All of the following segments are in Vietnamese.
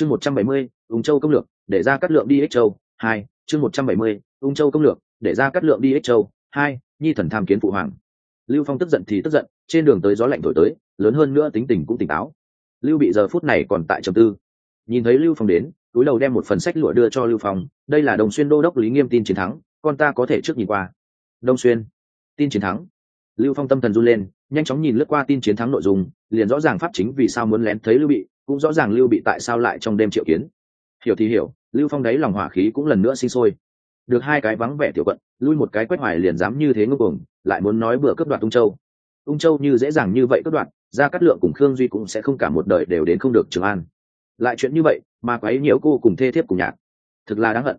chương một trăm bảy mươi, ung châu công lược, để ra cắt lượng đi ích châu, hai, chương một trăm bảy mươi, ung châu công lược, để ra cắt lượng đi ích châu, hai, nhi thần tham kiến phụ hoàng. Lưu phong tức giận thì tức giận, trên đường tới gió lạnh thổi tới, lớn hơn nữa tính tình cũng tỉnh táo. Lưu bị giờ phút này còn tại trầm tư. Nhìn thấy lưu phong đến, túi đầu đem một phần sách lụa đưa cho lưu phong, đây là đồng xuyên đô đốc lý nghiêm tin chiến thắng, con ta có thể trước nhìn qua. Đông xuyên, tin chiến thắng. Lưu phong tâm thần run lên, nhanh chóng nhìn lướt qua tin chiến thắng nội dung, liền rõ ràng pháp chính vì sao muốn lén thấy lưu bị cũng rõ ràng lưu bị tại sao lại trong đêm triệu kiến. Hiểu thì hiểu, lưu phong đấy lòng hỏa khí cũng lần nữa sinh sôi. Được hai cái vắng vẻ tiểu quận, lui một cái quét hoài liền dám như thế ngưng cuồng, lại muốn nói bữa cướp đoạt ung châu. Ung châu như dễ dàng như vậy cướp đoạt ra cắt lượng cùng khương duy cũng sẽ không cả một đời đều đến không được trường an. Lại chuyện như vậy, mà quấy nhiễu cô cùng thê thiếp cùng nhạc. Thực là đáng hận.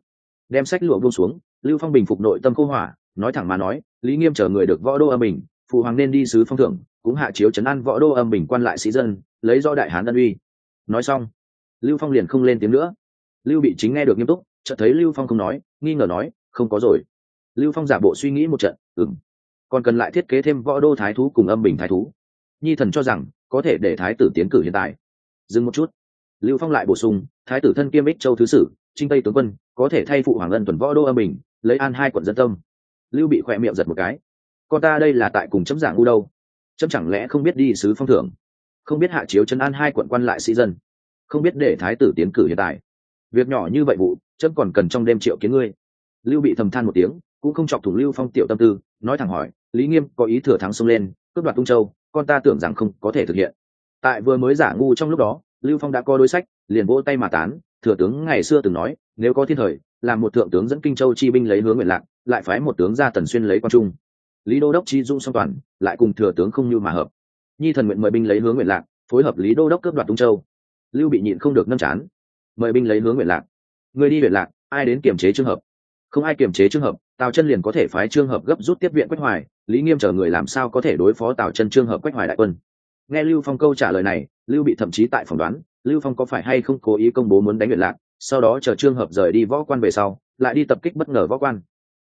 Đem sách lụa buông xuống, lưu phong bình phục nội tâm cô hỏa nói thẳng mà nói, lý nghiêm chờ người được võ đô âm bình, phụ hoàng nên đi sứ phong thưởng, cũng hạ chiếu chấn an võ đô âm bình quan lại sĩ dân, lấy do đại hán ân uy nói xong, lưu phong liền không lên tiếng nữa. Lưu bị chính nghe được nghiêm túc, chợt thấy lưu phong không nói, nghi ngờ nói, không có rồi. Lưu phong giả bộ suy nghĩ một trận ừng còn cần lại thiết kế thêm võ đô thái thú cùng âm bình thái thú. Nhi thần cho rằng, có thể để thái tử tiến cử hiện tại. Dừng một chút. Lưu phong lại bổ sung, thái tử thân kiêm ích châu thứ sử, trinh tây tướng quân, có thể thay phụ hoàng ân tuần võ đô âm bình, lấy an hai quận dân tâm. Lưu bị khỏe miệng giật một cái. Con ta đây là tại cùng chấm giảng u đâu? Chấm chẳng lẽ không biết đi sứ phong thưởng? Không biết hạ chiếu chân an hai quận quan lại sĩ dân, không biết để thái tử tiến cử hiện tại. Việc nhỏ như vậy vụ, chấm còn cần trong đêm triệu kiến ngươi. Lưu bị thầm than một tiếng, cũng không chọc thủ lưu phong tiểu tâm tư, nói thẳng hỏi, lý nghiêm có ý thừa thắng xông lên, cướp đoạt tung châu, con ta tưởng rằng không có thể thực hiện. Tại vừa mới giả ngu trong lúc đó, lưu phong đã có đối sách, liền vỗ tay mà tán, thừa tướng ngày xưa từng nói, nếu có thiên thời, làm một thượng tướng dẫn kinh châu chi binh lấy hướng nguyện lạc, lại phái một tướng ra tần xuyên lấy quan trung. Lý đô đốc chi dung song toàn, lại cùng thừa tướng không như mà hợp nhi thần nguyện mời binh lấy hướng nguyện lạc, phối hợp lý đô đốc cướp đoạt tung châu. Lưu bị nhịn không được nâm chán. Mời binh lấy hướng nguyện lạc. Người đi nguyện lạc, ai đến kiểm chế trường hợp? Không ai kiểm chế trường hợp, tào chân liền có thể phái trường hợp gấp rút tiếp viện quách hoài, lý nghiêm chờ người làm sao có thể đối phó tào chân trường hợp quách hoài đại quân? Nghe lưu phong câu trả lời này, lưu bị thậm chí tại phỏng đoán, lưu phong có phải hay không cố ý công bố muốn đánh nguyện lạc, sau đó chờ trường hợp rời đi võ quan về sau, lại đi tập kích bất ngờ võ quan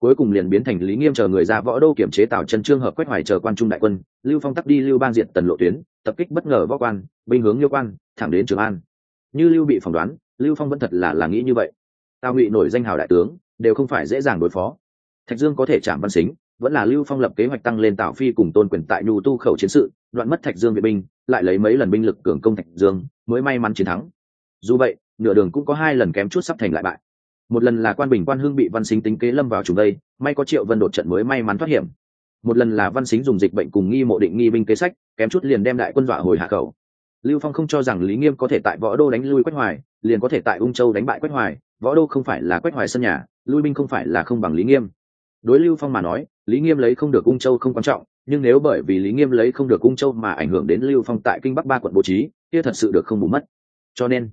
cuối cùng liền biến thành lý nghiêm chờ người ra võ đô kiểm chế tào chân trương hợp quách hoài chờ quan trung đại quân, lưu phong tắc đi lưu bang diện tần lộ tuyến, tập kích bất ngờ võ quan, binh hướng liêu quan, thẳng đến trường an. Như lưu bị phỏng đoán, lưu phong vẫn thật là là nghĩ như vậy. Tào ngụy nổi danh hào đại tướng, đều không phải dễ dàng đối phó. Thạch dương có thể chạm văn xính, vẫn là lưu phong lập kế hoạch tăng lên tào phi cùng tôn quyền tại nhu tu khẩu chiến sự, đoạn mất thạch dương vệ binh, lại lấy mấy lần binh lực cường công thạch dương, mới may mắn chiến thắng. Dù vậy, nửa đường cũng có hai lần kém chút sắp thành lại bại một lần là quan bình quan hương bị văn xính tính kế lâm vào trùng đây, may có triệu vân đột trận mới may mắn thoát hiểm. Một lần là văn xính dùng dịch bệnh cùng nghi mộ định nghi binh kế sách, kém chút liền đem đại quân dọa hồi hạ khẩu. Lưu phong không cho rằng lý nghiêm có thể tại võ đô đánh lui quách hoài, liền có thể tại ung châu đánh bại quách hoài. Võ đô không phải là quách hoài sân nhà, lui binh không phải là không bằng lý nghiêm. Đối lưu phong mà nói, lý nghiêm lấy không được ung châu không quan trọng, nhưng nếu bởi vì lý nghiêm lấy không được ung châu mà ảnh hưởng đến lưu phong tại kinh bắc ba quận bố trí, kia thật sự được không bù mất. Cho nên,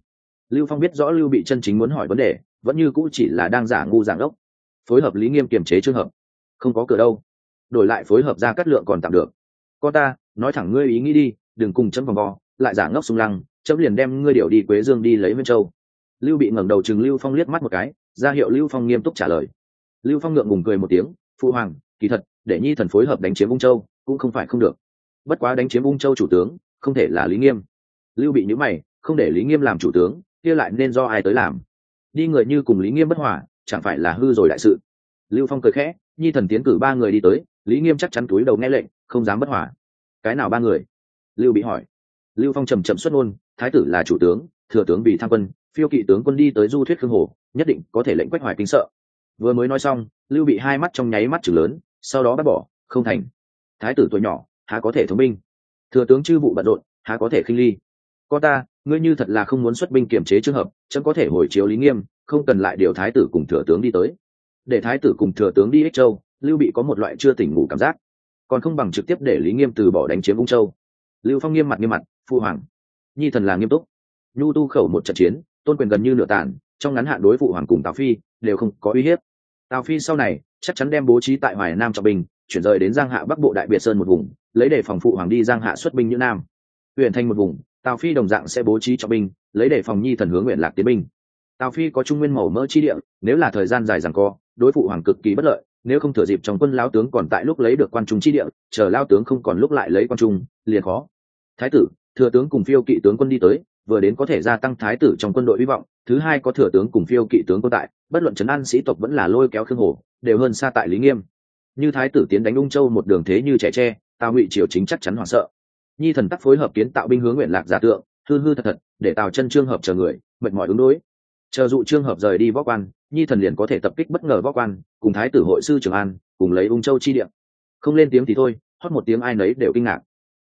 lưu phong biết rõ lưu bị chân chính muốn hỏi vấn đề vẫn như cũ chỉ là đang giả ngu giảng ốc phối hợp lý nghiêm kiềm chế trường hợp. Không có cửa đâu. Đổi lại phối hợp ra cắt lượng còn tạm được. Con ta, nói thẳng ngươi ý nghĩ đi, đừng cùng chấm vòng vo, lại giả ngốc sung lăng, chấm liền đem ngươi điệu đi quế dương đi lấy viên châu. Lưu bị ngẩng đầu chừng lưu phong liếc mắt một cái, ra hiệu lưu phong nghiêm túc trả lời. Lưu phong ngượng ngùng cười một tiếng phụ hoàng, kỳ thật, để nhi thần phối hợp đánh chiếm ung châu, cũng không phải không được. Bất quá đánh chiếm ung châu chủ tướng, không thể là lý nghiêm. Lưu bị nhữ mày, không để lý nghiêm làm chủ tướng, kia lại nên do ai tới làm? Đi người như cùng lý nghiêm bất hòa, chẳng phải là hư rồi đại sự. Lưu phong cười khẽ, nhi thần tiến cử ba người đi tới, lý nghiêm chắc chắn túi đầu nghe lệnh, không dám bất hòa. Cái nào ba người? Lưu bị hỏi. Lưu phong trầm trầm xuất ngôn, thái tử là chủ tướng, thừa tướng bị tham quân, phiêu kỵ tướng quân đi tới du thuyết khương hồ, nhất định có thể lệnh quách hoài kinh sợ. Vừa mới nói xong, lưu bị hai mắt trong nháy mắt chừng lớn, sau đó bắt bỏ, không thành. Thái tử tuổi nhỏ, há có thể thống minh? thừa tướng chư vụ bận rộn, há có thể khinh ly? Con ta ngươi như thật là không muốn xuất binh kiểm chế trường hợp chẳng có thể hồi chiếu lý nghiêm, không cần lại điều thái tử cùng thừa tướng đi tới. Để thái tử cùng thừa tướng đi ích châu, lưu bị có một loại chưa tỉnh ngủ cảm giác. Còn không bằng trực tiếp để lý nghiêm từ bỏ đánh chiếm ung châu. Lưu phong nghiêm mặt nghiêm mặt, phu hoàng, nhi thần là nghiêm túc. Nhu tu khẩu một trận chiến, tôn quyền gần như nửa tàn trong ngắn hạn đối phụ hoàng cùng tào phi đều không có uy hiếp. Tào phi sau này chắc chắn đem bố trí tại hoài nam trọng bình chuyển rời đến giang hạ bắc bộ đại biệt sơn một vùng, lấy để phòng phụ hoàng đi giang hạ xuất binh như nam. Huyện thành một vùng tào phi đồng dạng sẽ bố trí cho binh, lấy để phòng nhi thần hướng nguyện lạc tiến binh. Tào phi có trung nguyên màu mỡ chi địa, nếu là thời gian dài rằng co, đối phụ hoàng cực kỳ bất lợi, nếu không thừa dịp trong quân lao tướng còn tại lúc lấy được quan trung chi địa, chờ lao tướng không còn lúc lại lấy quan trung, liền khó. Thái tử, thừa tướng cùng phiêu kỵ tướng quân đi tới, vừa đến có thể gia tăng thái tử trong quân đội hy vọng, thứ hai có thừa tướng cùng phiêu kỵ tướng quân tại, bất luận trấn an sĩ tộc vẫn là lôi kéo khương hồ, đều hơn xa tại lý nghiêm. Như thái tử tiến đánh ung châu một đường thế như trẻ tre, tào ngụy triều chính chắc chắn hoảng sợ nhi thần tắc phối hợp kiến tạo binh hướng nguyện lạc giả tượng, hư hư thật thật, để tào chân trương hợp chờ người, mệt mỏi ứng đối. Chờ dụ trương hợp rời đi võ quan, nhi thần liền có thể tập kích bất ngờ võ quan, cùng thái tử hội sư trường an, cùng lấy ung châu chi điện không lên tiếng thì thôi, hót một tiếng ai nấy đều kinh ngạc.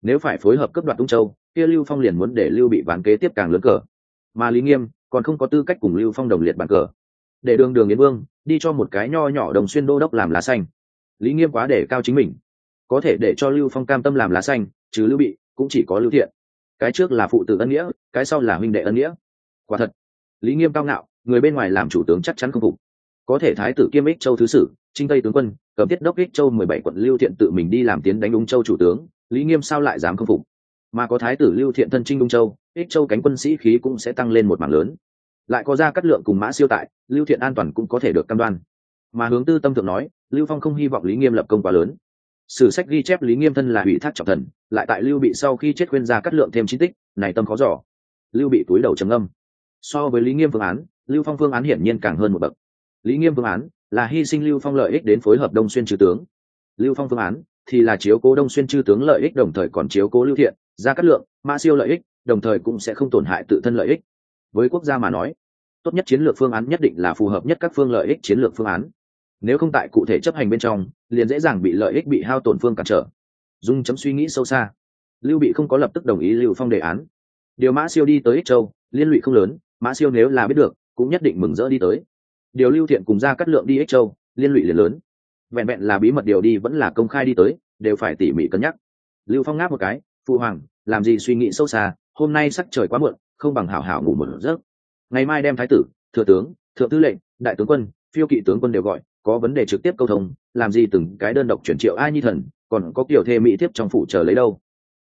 Nếu phải phối hợp cấp đoạt ung châu, kia lưu phong liền muốn để lưu bị ván kế tiếp càng lớn cờ. Mà lý nghiêm còn không có tư cách cùng lưu phong đồng liệt bàn cờ. Để đường đường yến vương, đi cho một cái nho nhỏ đồng xuyên đô đốc làm lá xanh. Lý nghiêm quá để cao chính mình có thể để cho lưu phong cam tâm làm lá xanh, chứ lưu bị cũng chỉ có lưu thiện. Cái trước là phụ tử ân nghĩa, cái sau là huynh đệ ân nghĩa. Quả thật, lý nghiêm cao ngạo, người bên ngoài làm chủ tướng chắc chắn không phục. Có thể thái tử kiêm ích châu thứ sử, trinh tây tướng quân, cầm tiết đốc ích châu mười bảy quận lưu thiện tự mình đi làm tiến đánh ung châu chủ tướng, lý nghiêm sao lại dám không phục? Mà có thái tử lưu thiện thân trinh ung châu, ích châu cánh quân sĩ khí cũng sẽ tăng lên một mảng lớn. Lại có ra cắt lượng cùng mã siêu tại, lưu thiện an toàn cũng có thể được cam đoan. Mà hướng tư tâm thượng nói, lưu phong không hy vọng lý nghiêm lập công quá lớn sử sách ghi chép lý nghiêm thân là ủy thác trọng thần, lại tại lưu bị sau khi chết khuyên ra cắt lượng thêm chi tích, này tâm khó giỏ lưu bị túi đầu trầm âm so với lý nghiêm phương án, lưu phong phương án hiển nhiên càng hơn một bậc. Lý nghiêm phương án là hy sinh lưu phong lợi ích đến phối hợp đông xuyên trừ tướng. Lưu phong phương án thì là chiếu cố đông xuyên chư tướng lợi ích đồng thời còn chiếu cố lưu thiện, ra cắt lượng Ma siêu lợi ích, đồng thời cũng sẽ không tổn hại tự thân lợi ích. Với quốc gia mà nói, tốt nhất chiến lược phương án nhất định là phù hợp nhất các phương lợi ích chiến lược phương án nếu không tại cụ thể chấp hành bên trong, liền dễ dàng bị lợi ích bị hao tổn phương cản trở. Dung chấm suy nghĩ sâu xa. Lưu bị không có lập tức đồng ý lưu phong đề án. Điều mã siêu đi tới ích châu, liên lụy không lớn, mã siêu nếu là biết được, cũng nhất định mừng rỡ đi tới. Điều lưu thiện cùng ra cắt lượng đi ích châu, liên lụy liền lớn. Vẹn vẹn là bí mật điều đi vẫn là công khai đi tới, đều phải tỉ mỉ cân nhắc. Lưu phong ngáp một cái, phụ hoàng, làm gì suy nghĩ sâu xa, hôm nay sắc trời quá muộn, không bằng hảo hảo ngủ một giấc. Ngày mai đem thái tử, thừa tướng, thượng tư lệnh, đại tướng quân, phiêu kỵ tướng quân đều gọi có vấn đề trực tiếp câu thông, làm gì từng cái đơn độc chuyển triệu ai nhi thần, còn có kiểu thê mỹ tiếp trong phủ chờ lấy đâu.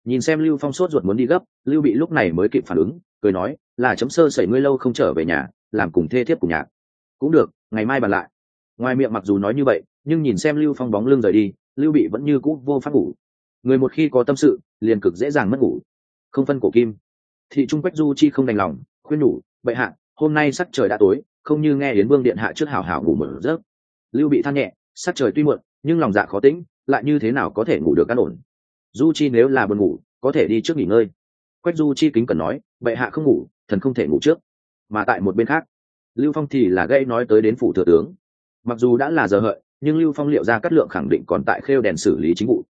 Nhìn xem lưu phong sốt ruột muốn đi gấp, lưu bị lúc này mới kịp phản ứng, cười nói, là chấm sơ sẩy ngươi lâu không trở về nhà, làm cùng thê thiếp cùng nhạc. Cũng được, ngày mai bàn lại. Ngoài miệng mặc dù nói như vậy, nhưng nhìn xem lưu phong bóng lưng rời đi, lưu bị vẫn như cũ vô pháp ngủ. Người một khi có tâm sự, liền cực dễ dàng mất ngủ. Không phân cổ kim. Thị trung quách du chi không đành lòng, khuyên nhủ, bệ hạ, hôm nay sắc trời đã tối, không như nghe đến vương điện hạ trước hảo hảo ngủ mở giấc lưu bị than nhẹ, sắc trời tuy muộn, nhưng lòng dạ khó tĩnh, lại như thế nào có thể ngủ được căn ổn? Du chi nếu là buồn ngủ, có thể đi trước nghỉ ngơi. Quách du chi kính cần nói, bệ hạ không ngủ, thần không thể ngủ trước. Mà tại một bên khác, lưu phong thì là gây nói tới đến phủ thừa tướng. Mặc dù đã là giờ hợi, nhưng lưu phong liệu ra cát lượng khẳng định còn tại khêu đèn xử lý chính vụ.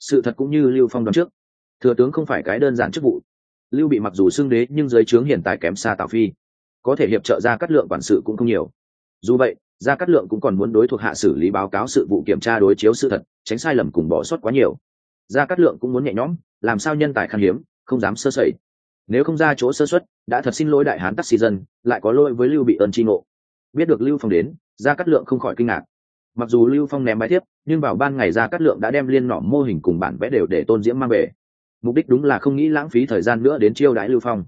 Sự thật cũng như lưu phong đoán trước. Thừa tướng không phải cái đơn giản chức vụ. Lưu bị mặc dù xưng đế, nhưng dưới trướng hiện tại kém xa tào phi. Có thể hiệp trợ ra cát lượng quản sự cũng không nhiều. Dù vậy gia cát lượng cũng còn muốn đối thuộc hạ xử lý báo cáo sự vụ kiểm tra đối chiếu sự thật, tránh sai lầm cùng bỏ sót quá nhiều. Gia cát lượng cũng muốn nhẹ nhõm, làm sao nhân tài khan hiếm, không dám sơ sẩy. Nếu không ra chỗ sơ xuất đã thật xin lỗi đại hán taxi dân, lại có lỗi với lưu bị ơn tri ngộ. Biết được lưu phong đến, gia cát lượng không khỏi kinh ngạc. Mặc dù lưu phong ném bài thiếp, nhưng vào ban ngày gia cát lượng đã đem liên nọ mô hình cùng bản vẽ đều để tôn diễm mang về. Mục đích đúng là không nghĩ lãng phí thời gian nữa đến chiêu đãi lưu phong.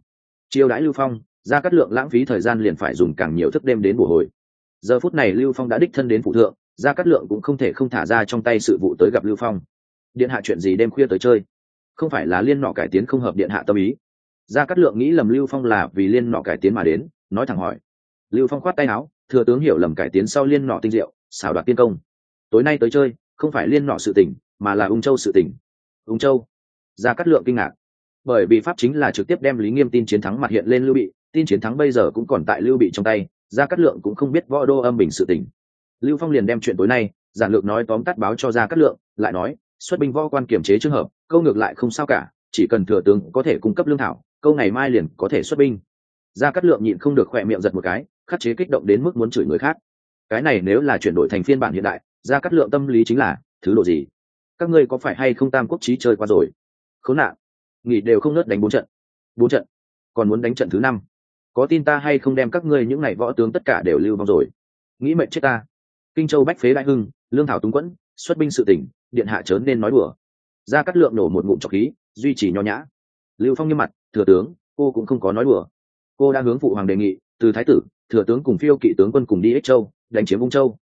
Chiêu đãi lưu phong, gia cát lượng lãng phí thời gian liền phải dùng càng nhiều thức đêm đến buổi hồi giờ phút này lưu phong đã đích thân đến phụ thượng, gia cát lượng cũng không thể không thả ra trong tay sự vụ tới gặp lưu phong. Điện hạ chuyện gì đêm khuya tới chơi? Không phải là liên nọ cải tiến không hợp điện hạ tâm ý. Gia cát lượng nghĩ lầm lưu phong là vì liên nọ cải tiến mà đến, nói thẳng hỏi. Lưu phong khoát tay áo, thừa tướng hiểu lầm cải tiến sau liên nọ tinh diệu, xảo đoạt tiên công. Tối nay tới chơi, không phải liên nọ sự tỉnh mà là ung châu sự tỉnh ung châu? Gia cát lượng kinh ngạc. Bởi vì pháp chính là trực tiếp đem lý nghiêm tin chiến thắng mặt hiện lên lưu bị, tin chiến thắng bây giờ cũng còn tại lưu bị trong tay gia cát lượng cũng không biết võ đô âm bình sự tình. Lưu phong liền đem chuyện tối nay, giản lược nói tóm tắt báo cho gia cát lượng, lại nói, xuất binh võ quan kiểm chế trường hợp, câu ngược lại không sao cả, chỉ cần thừa tướng có thể cung cấp lương thảo, câu ngày mai liền có thể xuất binh. Gia cát lượng nhịn không được khỏe miệng giật một cái, khắc chế kích động đến mức muốn chửi người khác. Cái này nếu là chuyển đổi thành phiên bản hiện đại, gia cát lượng tâm lý chính là, thứ độ gì? Các ngươi có phải hay không tam quốc trí chơi qua rồi? Khốn nạn. Nghỉ đều không nớt đánh bốn trận. Bốn trận. Còn muốn đánh trận thứ năm có tin ta hay không đem các ngươi những này võ tướng tất cả đều lưu vong rồi? Nghĩ mệnh chết ta. Kinh châu bách phế đại hưng, lương thảo túng quẫn, xuất binh sự tỉnh, điện hạ chớ nên nói đùa. Ra cắt lượng nổ một ngụm trọc khí, duy trì nho nhã. Lưu phong như mặt, thừa tướng, cô cũng không có nói đùa. Cô đã hướng phụ hoàng đề nghị, từ thái tử, thừa tướng cùng phiêu kỵ tướng quân cùng đi ích châu, đánh chiếm vung châu.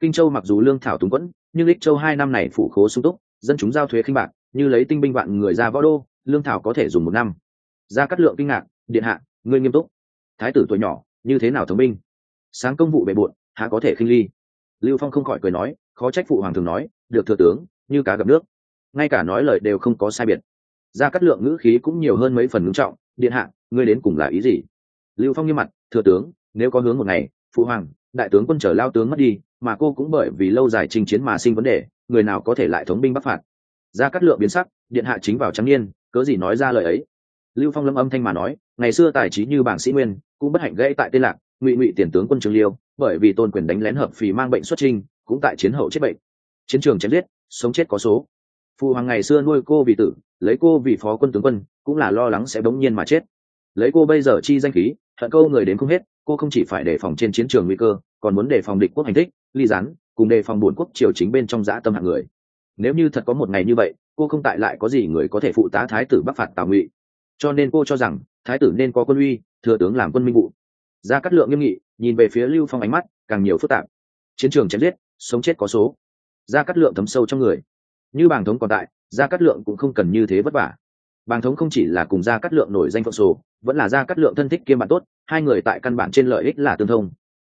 Kinh châu mặc dù lương thảo túng quẫn, nhưng ích châu hai năm này phủ khố sung túc, dân chúng giao thuế khinh bạc, như lấy tinh binh vạn người ra võ đô, lương thảo có thể dùng một năm. Ra cắt lượng kinh ngạc, điện hạ, ngươi nghiêm túc thái tử tuổi nhỏ, như thế nào thống binh? Sáng công vụ bề bộn, há có thể khinh ly? Lưu phong không khỏi cười nói, khó trách phụ hoàng thường nói, được thừa tướng, như cá gặp nước. Ngay cả nói lời đều không có sai biệt. Ra cắt lượng ngữ khí cũng nhiều hơn mấy phần ngưng trọng, điện hạ, ngươi đến cùng là ý gì? Lưu phong nghiêm mặt, thừa tướng, nếu có hướng một ngày, phụ hoàng, đại tướng quân trở lao tướng mất đi, mà cô cũng bởi vì lâu dài trình chiến mà sinh vấn đề, người nào có thể lại thống binh bắc phạt? Ra cắt lượng biến sắc, điện hạ chính vào trắng niên, cớ gì nói ra lời ấy? Lưu phong lâm âm thanh mà nói, ngày xưa tài trí như bảng sĩ nguyên, cũng bất hạnh gãy tại tên lạc, ngụy ngụy tiền tướng quân trường liêu, bởi vì tôn quyền đánh lén hợp phì mang bệnh xuất trinh cũng tại chiến hậu chết bệnh. Chiến trường chém giết, sống chết có số. Phụ hoàng ngày xưa nuôi cô vì tử, lấy cô vì phó quân tướng quân, cũng là lo lắng sẽ bỗng nhiên mà chết. Lấy cô bây giờ chi danh khí thận câu người đến không hết, cô không chỉ phải đề phòng trên chiến trường nguy cơ, còn muốn đề phòng địch quốc hành thích, ly gián, cùng đề phòng bổn quốc triều chính bên trong dã tâm hạng người. Nếu như thật có một ngày như vậy, cô không tại lại có gì người có thể phụ tá thái tử bắc phạt tào ngụy cho nên cô cho rằng, thái tử nên có quân uy, thừa tướng làm quân minh vụ. Ra cắt lượng nghiêm nghị, nhìn về phía lưu phong ánh mắt, càng nhiều phức tạp. Chiến trường chém giết, sống chết có số. Ra cắt lượng thấm sâu trong người. Như bàng thống còn tại, gia cát lượng cũng không cần như thế vất vả. Bàng thống không chỉ là cùng gia cát lượng nổi danh phượng sổ, vẫn là gia cát lượng thân thích kiêm bạn tốt, hai người tại căn bản trên lợi ích là tương thông.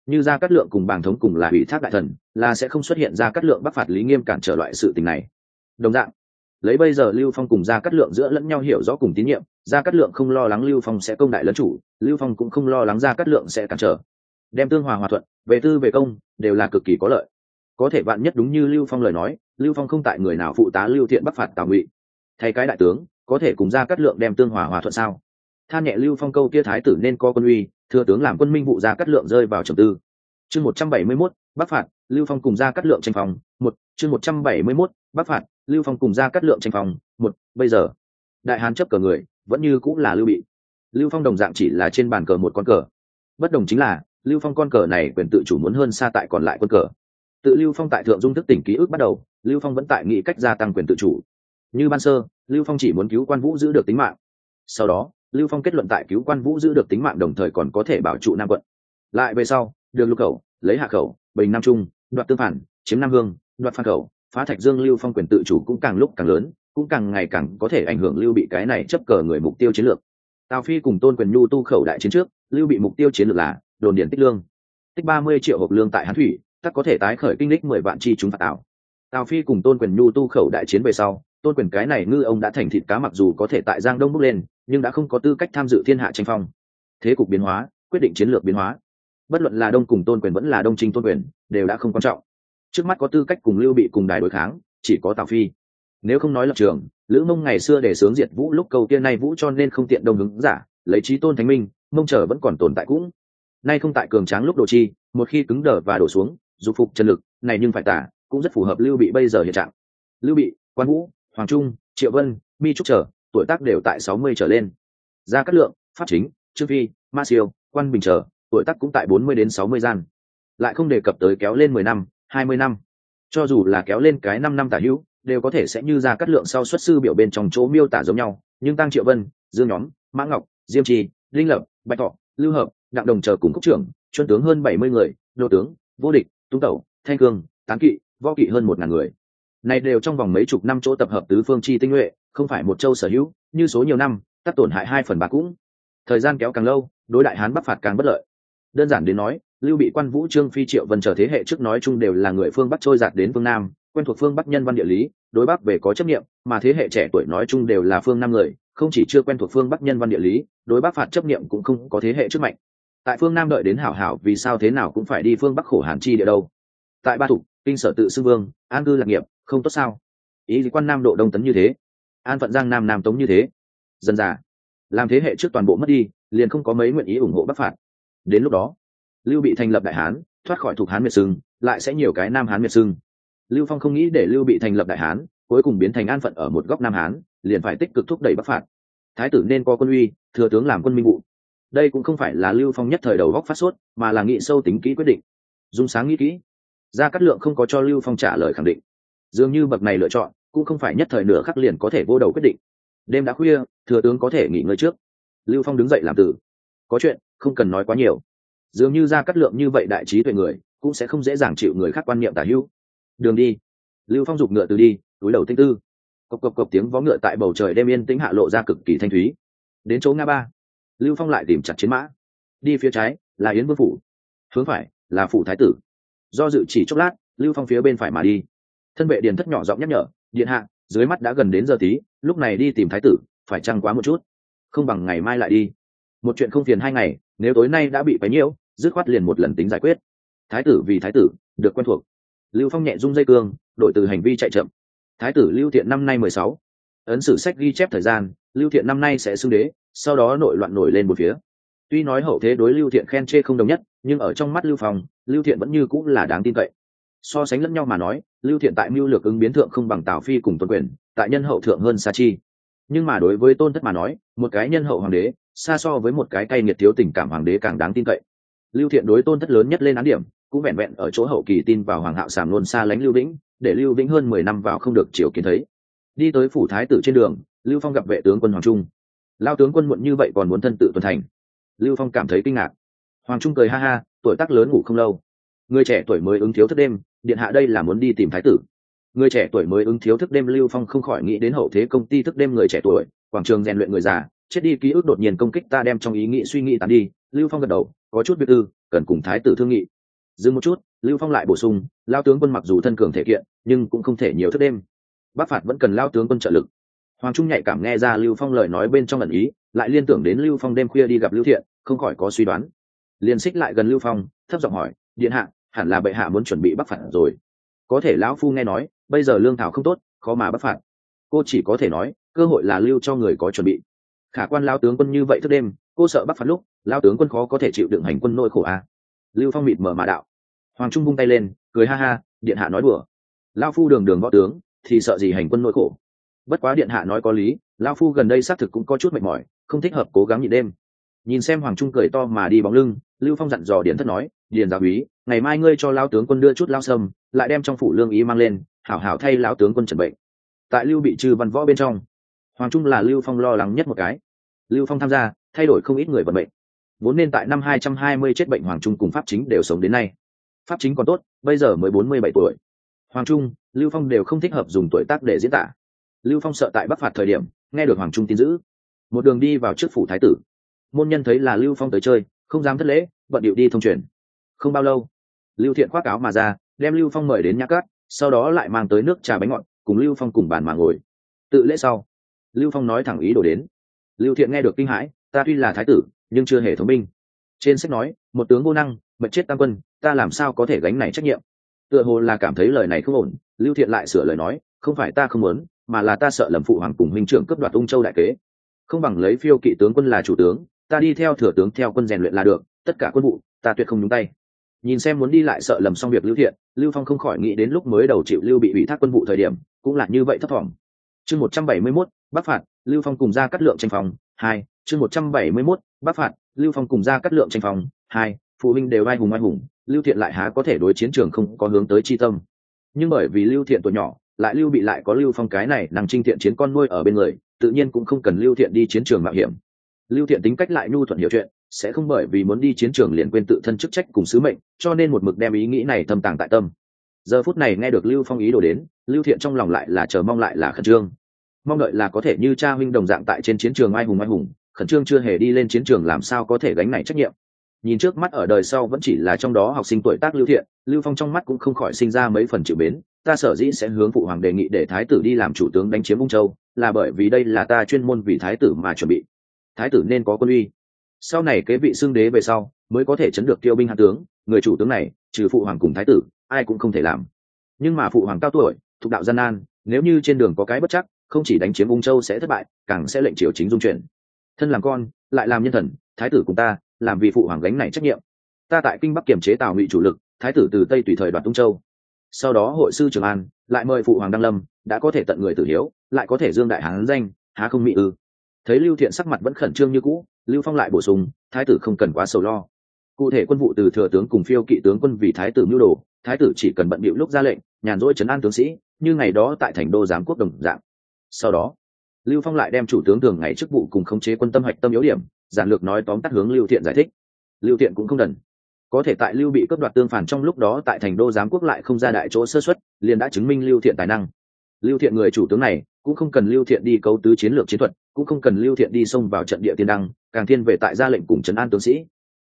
Như gia cát lượng cùng bàng thống cùng là ủy thác đại thần, là sẽ không xuất hiện gia cát lượng bắc phạt lý nghiêm cản trở loại sự tình này. Đồng dạng lấy bây giờ lưu phong cùng gia cát lượng giữa lẫn nhau hiểu rõ cùng tín nhiệm, gia cát lượng không lo lắng lưu phong sẽ công đại lẫn chủ, lưu phong cũng không lo lắng gia cát lượng sẽ cản trở. Đem tương hòa hòa thuận, về tư về công, đều là cực kỳ có lợi. Có thể bạn nhất đúng như lưu phong lời nói, lưu phong không tại người nào phụ tá lưu thiện bắc phạt tào ngụy. Thay cái đại tướng, có thể cùng ra cắt lượng đem tương hòa hòa thuận sao? Than nhẹ lưu phong câu kia thái tử nên co quân uy, thừa tướng làm quân minh vụ ra cắt lượng rơi vào trầm tư chương một trăm bảy mươi mốt, bắc phạt, lưu phong cùng ra cắt lượng tranh phòng một, chương một trăm bảy mươi mốt, bắc phạt, lưu phong cùng ra cắt lượng tranh phòng một, bây giờ. Đại hán chấp cờ người, vẫn như cũng là lưu bị. Lưu phong đồng dạng chỉ là trên bàn cờ một con cờ. Bất đồng chính là, lưu phong con cờ này quyền tự chủ muốn hơn xa tại còn lại quân cờ. Tự lưu phong tại thượng dung thức tỉnh ký ức bắt đầu, lưu phong vẫn tại nghĩ cách gia tăng quyền tự chủ. Như ban sơ, lưu phong chỉ muốn cứu quan vũ giữ được tính mạng. Sau đó, lưu phong kết luận tại cứu quan vũ giữ được tính mạng đồng thời còn có thể bảo trụ nam quận. Lại về sau được lục khẩu, lấy hạ khẩu, bình nam trung, đoạt tương phản, chiếm nam hương, đoạt phan khẩu, phá thạch dương lưu phong quyền tự chủ cũng càng lúc càng lớn, cũng càng ngày càng có thể ảnh hưởng lưu bị cái này chấp cờ người mục tiêu chiến lược. Tào phi cùng tôn quyền nhu tu khẩu đại chiến trước, lưu bị mục tiêu chiến lược là đồn điền tích lương. Tích ba mươi triệu hộp lương tại hán thủy, tắc có thể tái khởi kinh lịch mười vạn chi chúng phạt tạo tào phi cùng tôn quyền nhu tu khẩu đại chiến về sau, tôn quyền cái này ngư ông đã thành thịt cá mặc dù có thể tại giang đông bước lên, nhưng đã không có tư cách tham dự thiên hạ tranh phong. Thế cục biến hóa, quyết định chiến lược biến hóa bất luận là đông cùng tôn quyền vẫn là đông trinh tôn quyền, đều đã không quan trọng. Trước mắt có tư cách cùng lưu bị cùng đài đối kháng, chỉ có tào phi. Nếu không nói lập trường, lữ mông ngày xưa để sướng diệt vũ lúc cầu tiên nay vũ cho nên không tiện đông ứng giả, lấy trí tôn thánh minh, mông trở vẫn còn tồn tại cũng. Nay không tại cường tráng lúc đồ chi, một khi cứng đờ và đổ xuống, dục phục chân lực, này nhưng phải tả, cũng rất phù hợp lưu bị bây giờ hiện trạng. Lưu bị, quan vũ, hoàng trung, triệu vân, mi trúc trở, tuổi tác đều tại sáu mươi trở lên. Gia cát lượng, pháp chính, trương phi, ma siêu, quan bình trở tuổi tác cũng tại bốn mươi đến sáu mươi gian. Lại không đề cập tới kéo lên mười năm, hai mươi năm. Cho dù là kéo lên cái năm năm tả hữu, đều có thể sẽ như ra cắt lượng sau xuất sư biểu bên trong chỗ miêu tả giống nhau, nhưng tăng triệu vân, dương nhóm, mã ngọc, diêm trì, linh lập, bạch thọ, lưu hợp, đặng đồng chờ cùng cốc trưởng chuân tướng hơn bảy mươi người, đô tướng, vô địch tung tẩu, thanh cương, tán kỵ, võ kỵ hơn một ngàn người. Này đều trong vòng mấy chục năm chỗ tập hợp tứ phương chi tinh nhuệ, không phải một châu sở hữu, như số nhiều năm tất tổn hại hai phần ba cũng. Thời gian kéo càng lâu, đối đại hán bắc phạt càng bất lợi đơn giản đến nói, lưu bị quan vũ, trương phi triệu vân chờ thế hệ trước nói chung đều là người phương bắc trôi giạt đến phương nam, quen thuộc phương bắc nhân văn địa lý, đối bắc về có chấp nghiệm mà thế hệ trẻ tuổi nói chung đều là phương nam người, không chỉ chưa quen thuộc phương bắc nhân văn địa lý, đối bắc phạt chấp nghiệm cũng không có thế hệ trước mạnh. Tại phương nam đợi đến hảo hảo, vì sao thế nào cũng phải đi phương bắc khổ hàn chi địa đâu? Tại ba thủ kinh sở tự xưng vương, an cư lạc nghiệp, không tốt sao? Ý lý quan nam độ đông tấn như thế, an phận giang nam nam tống như thế. Dần dà làm thế hệ trước toàn bộ mất đi, liền không có mấy nguyện ý ủng hộ bắc phạt đến lúc đó, lưu bị thành lập đại hán, thoát khỏi thuộc hán miệt sưng lại sẽ nhiều cái nam hán miệt sưng lưu phong không nghĩ để lưu bị thành lập đại hán, cuối cùng biến thành an phận ở một góc nam hán, liền phải tích cực thúc đẩy bắc phạt. Thái tử nên có quân uy, thừa tướng làm quân minh vụ. Đây cũng không phải là lưu phong nhất thời đầu góc phát sốt, mà là nghị sâu tính kỹ quyết định. Dung sáng nghĩ kỹ, gia cát lượng không có cho lưu phong trả lời khẳng định. Dường như bậc này lựa chọn, cũng không phải nhất thời nửa khắc liền có thể vô đầu quyết định. Đêm đã khuya, thừa tướng có thể nghỉ ngơi trước. Lưu phong đứng dậy làm tử có chuyện không cần nói quá nhiều. Dường như gia cát lượng như vậy đại trí tuệ người, cũng sẽ không dễ dàng chịu người khác quan niệm tả hữu. Đường đi. Lưu phong giục ngựa từ đi, túi đầu tinh tư. Cộc cộc cộc tiếng vó ngựa tại bầu trời đêm yên tĩnh hạ lộ ra cực kỳ thanh thúy. Đến chỗ nga ba, lưu phong lại tìm chặt chiến mã. Đi phía trái, là yến vương phủ. Hướng phải, là phủ thái tử. Do dự chỉ chốc lát, lưu phong phía bên phải mà đi. Thân vệ điền thất nhỏ giọng nhắc nhở, điện hạ, dưới mắt đã gần đến giờ tí, lúc này đi tìm thái tử, phải chăng quá một chút? Không bằng ngày mai lại đi. Một chuyện không phiền hai ngày nếu tối nay đã bị bấy nhiễu, dứt khoát liền một lần tính giải quyết. Thái tử vì thái tử, được quen thuộc. Lưu phong nhẹ rung dây cương, đội từ hành vi chạy chậm. Thái tử lưu thiện năm nay mười sáu. Ấn sử sách ghi chép thời gian, lưu thiện năm nay sẽ xưng đế, sau đó nội loạn nổi lên một phía. Tuy nói hậu thế đối lưu thiện khen chê không đồng nhất, nhưng ở trong mắt lưu phong, lưu thiện vẫn như cũng là đáng tin cậy. So sánh lẫn nhau mà nói, lưu thiện tại mưu lược ứng biến thượng không bằng tào phi cùng tuân quyền, tại nhân hậu thượng hơn sa chi nhưng mà đối với tôn thất mà nói, một cái nhân hậu hoàng đế, xa so với một cái cay nghiệt thiếu tình cảm hoàng đế càng đáng tin cậy. Lưu thiện đối tôn thất lớn nhất lên án điểm, cũng vẹn vẹn ở chỗ hậu kỳ tin vào hoàng hạo sàm luôn xa lánh lưu vĩnh, để lưu vĩnh hơn mười năm vào không được chiều kiến thấy. Đi tới phủ thái tử trên đường, lưu phong gặp vệ tướng quân hoàng trung. Lao tướng quân muộn như vậy còn muốn thân tự tuần thành. Lưu phong cảm thấy kinh ngạc. Hoàng trung cười ha ha, tuổi tác lớn ngủ không lâu. Người trẻ tuổi mới ứng thiếu thức đêm, điện hạ đây là muốn đi tìm thái tử người trẻ tuổi mới ứng thiếu thức đêm lưu phong không khỏi nghĩ đến hậu thế công ty thức đêm người trẻ tuổi, quảng trường rèn luyện người già, chết đi ký ức đột nhiên công kích ta đem trong ý nghĩ suy nghĩ tàn đi, lưu phong gật đầu, có chút biết ư cần cùng thái tử thương nghị. Dừng một chút, lưu phong lại bổ sung, lao tướng quân mặc dù thân cường thể kiện, nhưng cũng không thể nhiều thức đêm. Bắc phạt vẫn cần lao tướng quân trợ lực. Hoàng trung nhạy cảm nghe ra lưu phong lời nói bên trong lần ý, lại liên tưởng đến lưu phong đêm khuya đi gặp lưu thiện, không khỏi có suy đoán. Liền xích lại gần lưu phong, thấp giọng hỏi, điện hạ, hẳn là bệ hạ muốn chuẩn bị bắc phạt rồi. Có thể lão phu nghe nói bây giờ lương thảo không tốt, khó mà bắc phạt. Cô chỉ có thể nói, cơ hội là lưu cho người có chuẩn bị. Khả quan lao tướng quân như vậy thức đêm, cô sợ bắc phạt lúc, lao tướng quân khó có thể chịu đựng hành quân nỗi khổ a à. lưu phong mịt mở mà đạo. Hoàng trung bung tay lên, cười ha ha, điện hạ nói đùa. Lao phu đường đường võ tướng, thì sợ gì hành quân nỗi khổ. Bất quá điện hạ nói có lý, lao phu gần đây xác thực cũng có chút mệt mỏi, không thích hợp cố gắng nhịn đêm. Nhìn xem hoàng trung cười to mà đi bóng lưng, lưu phong dặn dò điện thất nói, điền giáo úy, ngày mai ngươi cho lao tướng quân đưa chút lao sâm, lại đem trong phủ lương ý mang lên hảo hảo thay lão tướng quân trần bệnh tại lưu bị trừ văn võ bên trong, hoàng trung là lưu phong lo lắng nhất một cái. Lưu phong tham gia, thay đổi không ít người vận bệnh vốn nên tại năm hai trăm hai mươi chết bệnh hoàng trung cùng pháp chính đều sống đến nay. Pháp chính còn tốt, bây giờ mới bốn mươi bảy tuổi. Hoàng trung, lưu phong đều không thích hợp dùng tuổi tác để diễn tả. Lưu phong sợ tại bắc phạt thời điểm, nghe được hoàng trung tin giữ một đường đi vào trước phủ thái tử. Môn nhân thấy là lưu phong tới chơi, không dám thất lễ vận điệu đi thông truyền. Không bao lâu, lưu thiện khoác áo mà ra, đem lưu phong mời đến nhã cát sau đó lại mang tới nước trà bánh ngọt, cùng lưu phong cùng bàn mà ngồi. Tự lễ sau, lưu phong nói thẳng ý đồ đến. Lưu thiện nghe được kinh hãi, ta tuy là thái tử, nhưng chưa hề thống binh. Trên sách nói, một tướng vô năng mật chết tam quân, ta làm sao có thể gánh này trách nhiệm? Tựa hồ là cảm thấy lời này không ổn, lưu thiện lại sửa lời nói, không phải ta không muốn, mà là ta sợ lầm phụ hoàng cùng minh trưởng cướp đoạt ung châu đại kế. Không bằng lấy phiêu kỵ tướng quân là chủ tướng, ta đi theo thừa tướng theo quân rèn luyện là được, tất cả quân vụ, ta tuyệt không nhúng tay. Nhìn xem muốn đi lại sợ lầm xong việc lưu thiện lưu phong không khỏi nghĩ đến lúc mới đầu chịu lưu bị ủy thác quân vụ thời điểm, cũng là như vậy thấp thỏm. Chương một trăm bảy mươi mốt, bắc phạt, lưu phong cùng ra cắt lượng tranh phòng, hai, chương một trăm bảy mươi mốt, bắc phạt, lưu phong cùng ra cắt lượng tranh phòng, hai, phụ huynh đều ai hùng ai hùng, lưu thiện lại há có thể đối chiến trường không có hướng tới chi tâm. Nhưng bởi vì lưu thiện tuổi nhỏ, lại lưu bị lại có lưu phong cái này nằm trinh thiện chiến con nuôi ở bên người, tự nhiên cũng không cần lưu thiện đi chiến trường mạo hiểm. Lưu thiện tính cách lại nhu thuận hiểu chuyện sẽ không bởi vì muốn đi chiến trường liền quên tự thân chức trách cùng sứ mệnh, cho nên một mực đem ý nghĩ này thâm tàng tại tâm. Giờ phút này nghe được lưu phong ý đồ đến, lưu thiện trong lòng lại là chờ mong lại là khẩn trương. Mong đợi là có thể như cha huynh đồng dạng tại trên chiến trường ai hùng ai hùng, khẩn trương chưa hề đi lên chiến trường làm sao có thể gánh này trách nhiệm. Nhìn trước mắt ở đời sau vẫn chỉ là trong đó học sinh tuổi tác lưu thiện, lưu phong trong mắt cũng không khỏi sinh ra mấy phần chịu bến ta sở dĩ sẽ hướng phụ hoàng đề nghị để thái tử đi làm chủ tướng đánh chiếm ung châu, là bởi vì đây là ta chuyên môn vì thái tử mà chuẩn bị. Thái tử nên có quân uy sau này kế vị xương đế về sau, mới có thể chấn được tiêu binh hạ tướng, người chủ tướng này, trừ phụ hoàng cùng thái tử, ai cũng không thể làm. Nhưng mà phụ hoàng cao tuổi, thuộc đạo gian nan, nếu như trên đường có cái bất chắc, không chỉ đánh chiếm ung châu sẽ thất bại, càng sẽ lệnh triều chính dung chuyển. Thân làm con, lại làm nhân thần, thái tử cùng ta, làm vì phụ hoàng gánh này trách nhiệm. Ta tại kinh bắc kiểm chế tào ngụy chủ lực, thái tử từ tây tùy thời đoạt tung châu. Sau đó hội sư trường an, lại mời phụ hoàng đăng lâm, đã có thể tận người tử hiếu, lại có thể dương đại hán danh, há không mỹ ư. Thấy lưu thiện sắc mặt vẫn khẩn trương như cũ lưu phong lại bổ sung, thái tử không cần quá sầu lo. Cụ thể quân vụ từ thừa tướng cùng phiêu kỵ tướng quân vì thái tử mưu đồ, thái tử chỉ cần bận bịu lúc ra lệnh, nhàn rỗi trấn an tướng sĩ, như ngày đó tại thành đô giám quốc đồng dạng. Sau đó, lưu phong lại đem chủ tướng thường ngày chức vụ cùng khống chế quân tâm hạch tâm yếu điểm, giản lược nói tóm tắt hướng lưu thiện giải thích. Lưu thiện cũng không đần. Có thể tại lưu bị cướp đoạt tương phản trong lúc đó tại thành đô giám quốc lại không ra đại chỗ sơ xuất liền đã chứng minh lưu thiện tài năng. Lưu thiện người chủ tướng này, cũng không cần lưu thiện đi cấu tứ chiến lược chiến thuật, cũng không cần lưu thiện đi xông vào trận địa tiên đăng càng thiên về tại gia lệnh cùng trấn an tướng sĩ.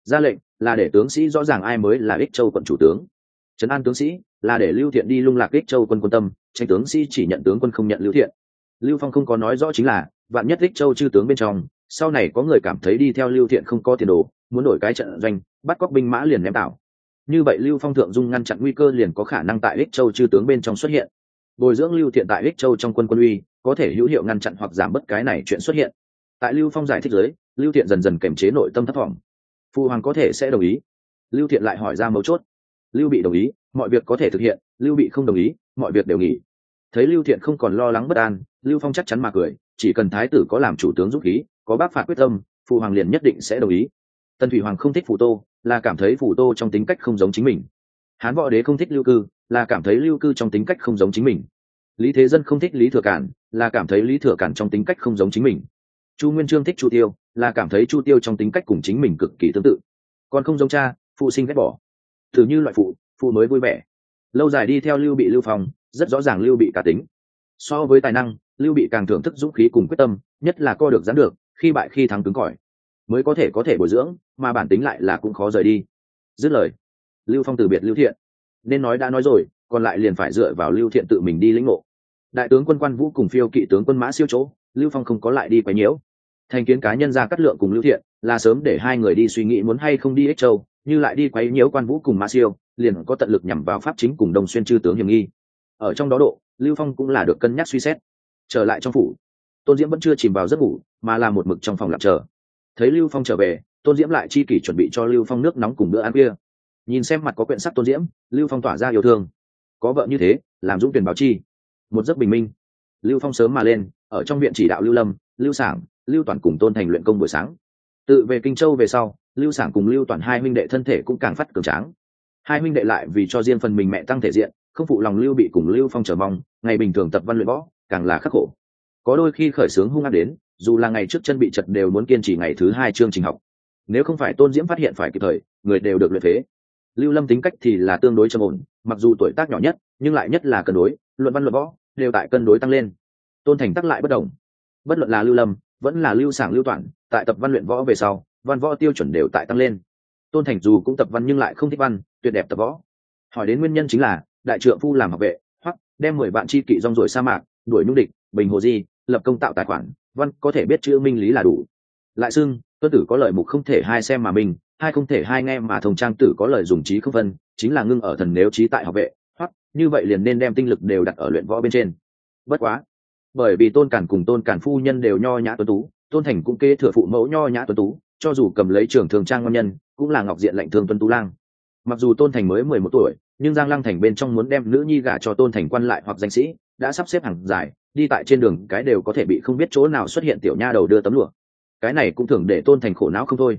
Ra lệnh là để tướng sĩ rõ ràng ai mới là ích châu quận chủ tướng. Trấn an tướng sĩ là để lưu thiện đi lung lạc ích châu quân quân tâm tranh tướng sĩ chỉ nhận tướng quân không nhận lưu thiện. Lưu phong không có nói rõ chính là vạn nhất ích châu chư tướng bên trong, sau này có người cảm thấy đi theo lưu thiện không có tiền đồ, muốn đổi cái trận doanh, bắt cóc binh mã liền ném tạo như vậy lưu phong thượng dung ngăn chặn nguy cơ liền có khả năng tại ích châu chư tướng bên trong xuất hiện. Bồi dưỡng lưu thiện tại ích châu trong quân quân uy, có thể hữu hiệu ngăn chặn hoặc giảm bớt cái này chuyện xuất hiện. Tại lưu phong giải thích giới lưu thiện dần dần kềm chế nội tâm thất vọng phụ hoàng có thể sẽ đồng ý. Lưu thiện lại hỏi ra mấu chốt. Lưu bị đồng ý, mọi việc có thể thực hiện, lưu bị không đồng ý, mọi việc đều nghỉ. Thấy lưu thiện không còn lo lắng bất an, lưu phong chắc chắn mà cười, chỉ cần thái tử có làm chủ tướng giúp khí, có bác phạt quyết tâm phụ hoàng liền nhất định sẽ đồng ý. Tần thủy hoàng không thích phủ tô, là cảm thấy phủ tô trong tính cách không giống chính mình. Hán võ đế không thích lưu cư, là cảm thấy lưu cư trong tính cách không giống chính mình. Lý thế dân không thích lý thừa cản, là cảm thấy lý thừa cản trong tính cách không giống chính mình chu nguyên trương thích chu tiêu, là cảm thấy chu tiêu trong tính cách cùng chính mình cực kỳ tương tự. Còn không giống cha, phụ sinh ghét bỏ. Thử như loại phụ phụ mới vui vẻ. Lâu dài đi theo lưu bị lưu phòng rất rõ ràng lưu bị cả tính. So với tài năng, lưu bị càng thưởng thức dũng khí cùng quyết tâm, nhất là co được dán được, khi bại khi thắng cứng cỏi. Mới có thể có thể bồi dưỡng, mà bản tính lại là cũng khó rời đi. Dứt lời, lưu phong từ biệt lưu thiện. Nên nói đã nói rồi, còn lại liền phải dựa vào lưu thiện tự mình đi lĩnh ngộ. Đại tướng quân quan vũ cùng phiêu kỵ tướng quân mã siêu chỗ lưu phong không có lại đi quấy nhiễu. Thành kiến cá nhân ra cắt lượng cùng lưu thiện, là sớm để hai người đi suy nghĩ muốn hay không đi ích châu, như lại đi quấy nhiễu quan vũ cùng Ma siêu, liền có tận lực nhằm vào pháp chính cùng đồng xuyên chư tướng hiểm nghi. Ở trong đó độ, lưu phong cũng là được cân nhắc suy xét. Trở lại trong phủ, tôn diễm vẫn chưa chìm vào giấc ngủ, mà là một mực trong phòng lặng chờ. Thấy lưu phong trở về, tôn diễm lại chi kỷ chuẩn bị cho lưu phong nước nóng cùng bữa ăn kia. Nhìn xem mặt có quyển sắc tôn diễm, lưu phong tỏa ra yêu thương. Có vợ như thế, làm dũng tuyển báo chi. Một giấc bình minh, lưu phong sớm mà lên ở trong viện chỉ đạo lưu lâm, lưu sảng, lưu toàn cùng tôn thành luyện công buổi sáng. Tự về kinh châu về sau, lưu sảng cùng lưu toàn hai huynh đệ thân thể cũng càng phát cường tráng. Hai huynh đệ lại vì cho riêng phần mình mẹ tăng thể diện, không phụ lòng lưu bị cùng lưu phong chờ mong, ngày bình thường tập văn luyện võ, càng là khắc khổ. Có đôi khi khởi sướng hung ác đến, dù là ngày trước chân bị chật đều muốn kiên trì ngày thứ hai chương trình học. Nếu không phải tôn diễm phát hiện phải kịp thời, người đều được luyện phế. Lưu lâm tính cách thì là tương đối trầm ổn, mặc dù tuổi tác nhỏ nhất, nhưng lại nhất là cân đối, luận văn luận võ, đều tại cân đối tăng lên tôn thành tắc lại bất đồng. Bất luận là lưu lâm, vẫn là lưu sảng, lưu toản, tại tập văn luyện võ về sau, văn võ tiêu chuẩn đều tại tăng lên. Tôn thành dù cũng tập văn nhưng lại không thích văn, tuyệt đẹp tập võ. Hỏi đến nguyên nhân chính là, đại trượng phu làm học vệ, hoặc đem mười bạn chi kỵ rong ruổi sa mạc, đuổi nhung địch, bình hồ di, lập công tạo tài khoản, văn có thể biết chữ minh lý là đủ. Lại xưng tuân tử có lời mục không thể hai xem mà mình, hai không thể hai nghe mà thông trang tử có lời dùng trí không phân, chính là ngưng ở thần nếu trí tại học vệ, hoặc như vậy liền nên đem tinh lực đều đặt ở luyện võ bên trên. Bất quá bởi vì tôn cản cùng tôn cản phu nhân đều nho nhã tuấn tú, tôn thành cũng kế thừa phụ mẫu nho nhã tuấn tú, cho dù cầm lấy trường thường trang ngon nhân, cũng là ngọc diện lệnh thương tuấn tú lang. Mặc dù tôn thành mới mười một tuổi, nhưng giang lăng thành bên trong muốn đem nữ nhi gả cho tôn thành quan lại hoặc danh sĩ, đã sắp xếp hàng dài, đi tại trên đường cái đều có thể bị không biết chỗ nào xuất hiện tiểu nha đầu đưa tấm lụa. Cái này cũng thường để tôn thành khổ não không thôi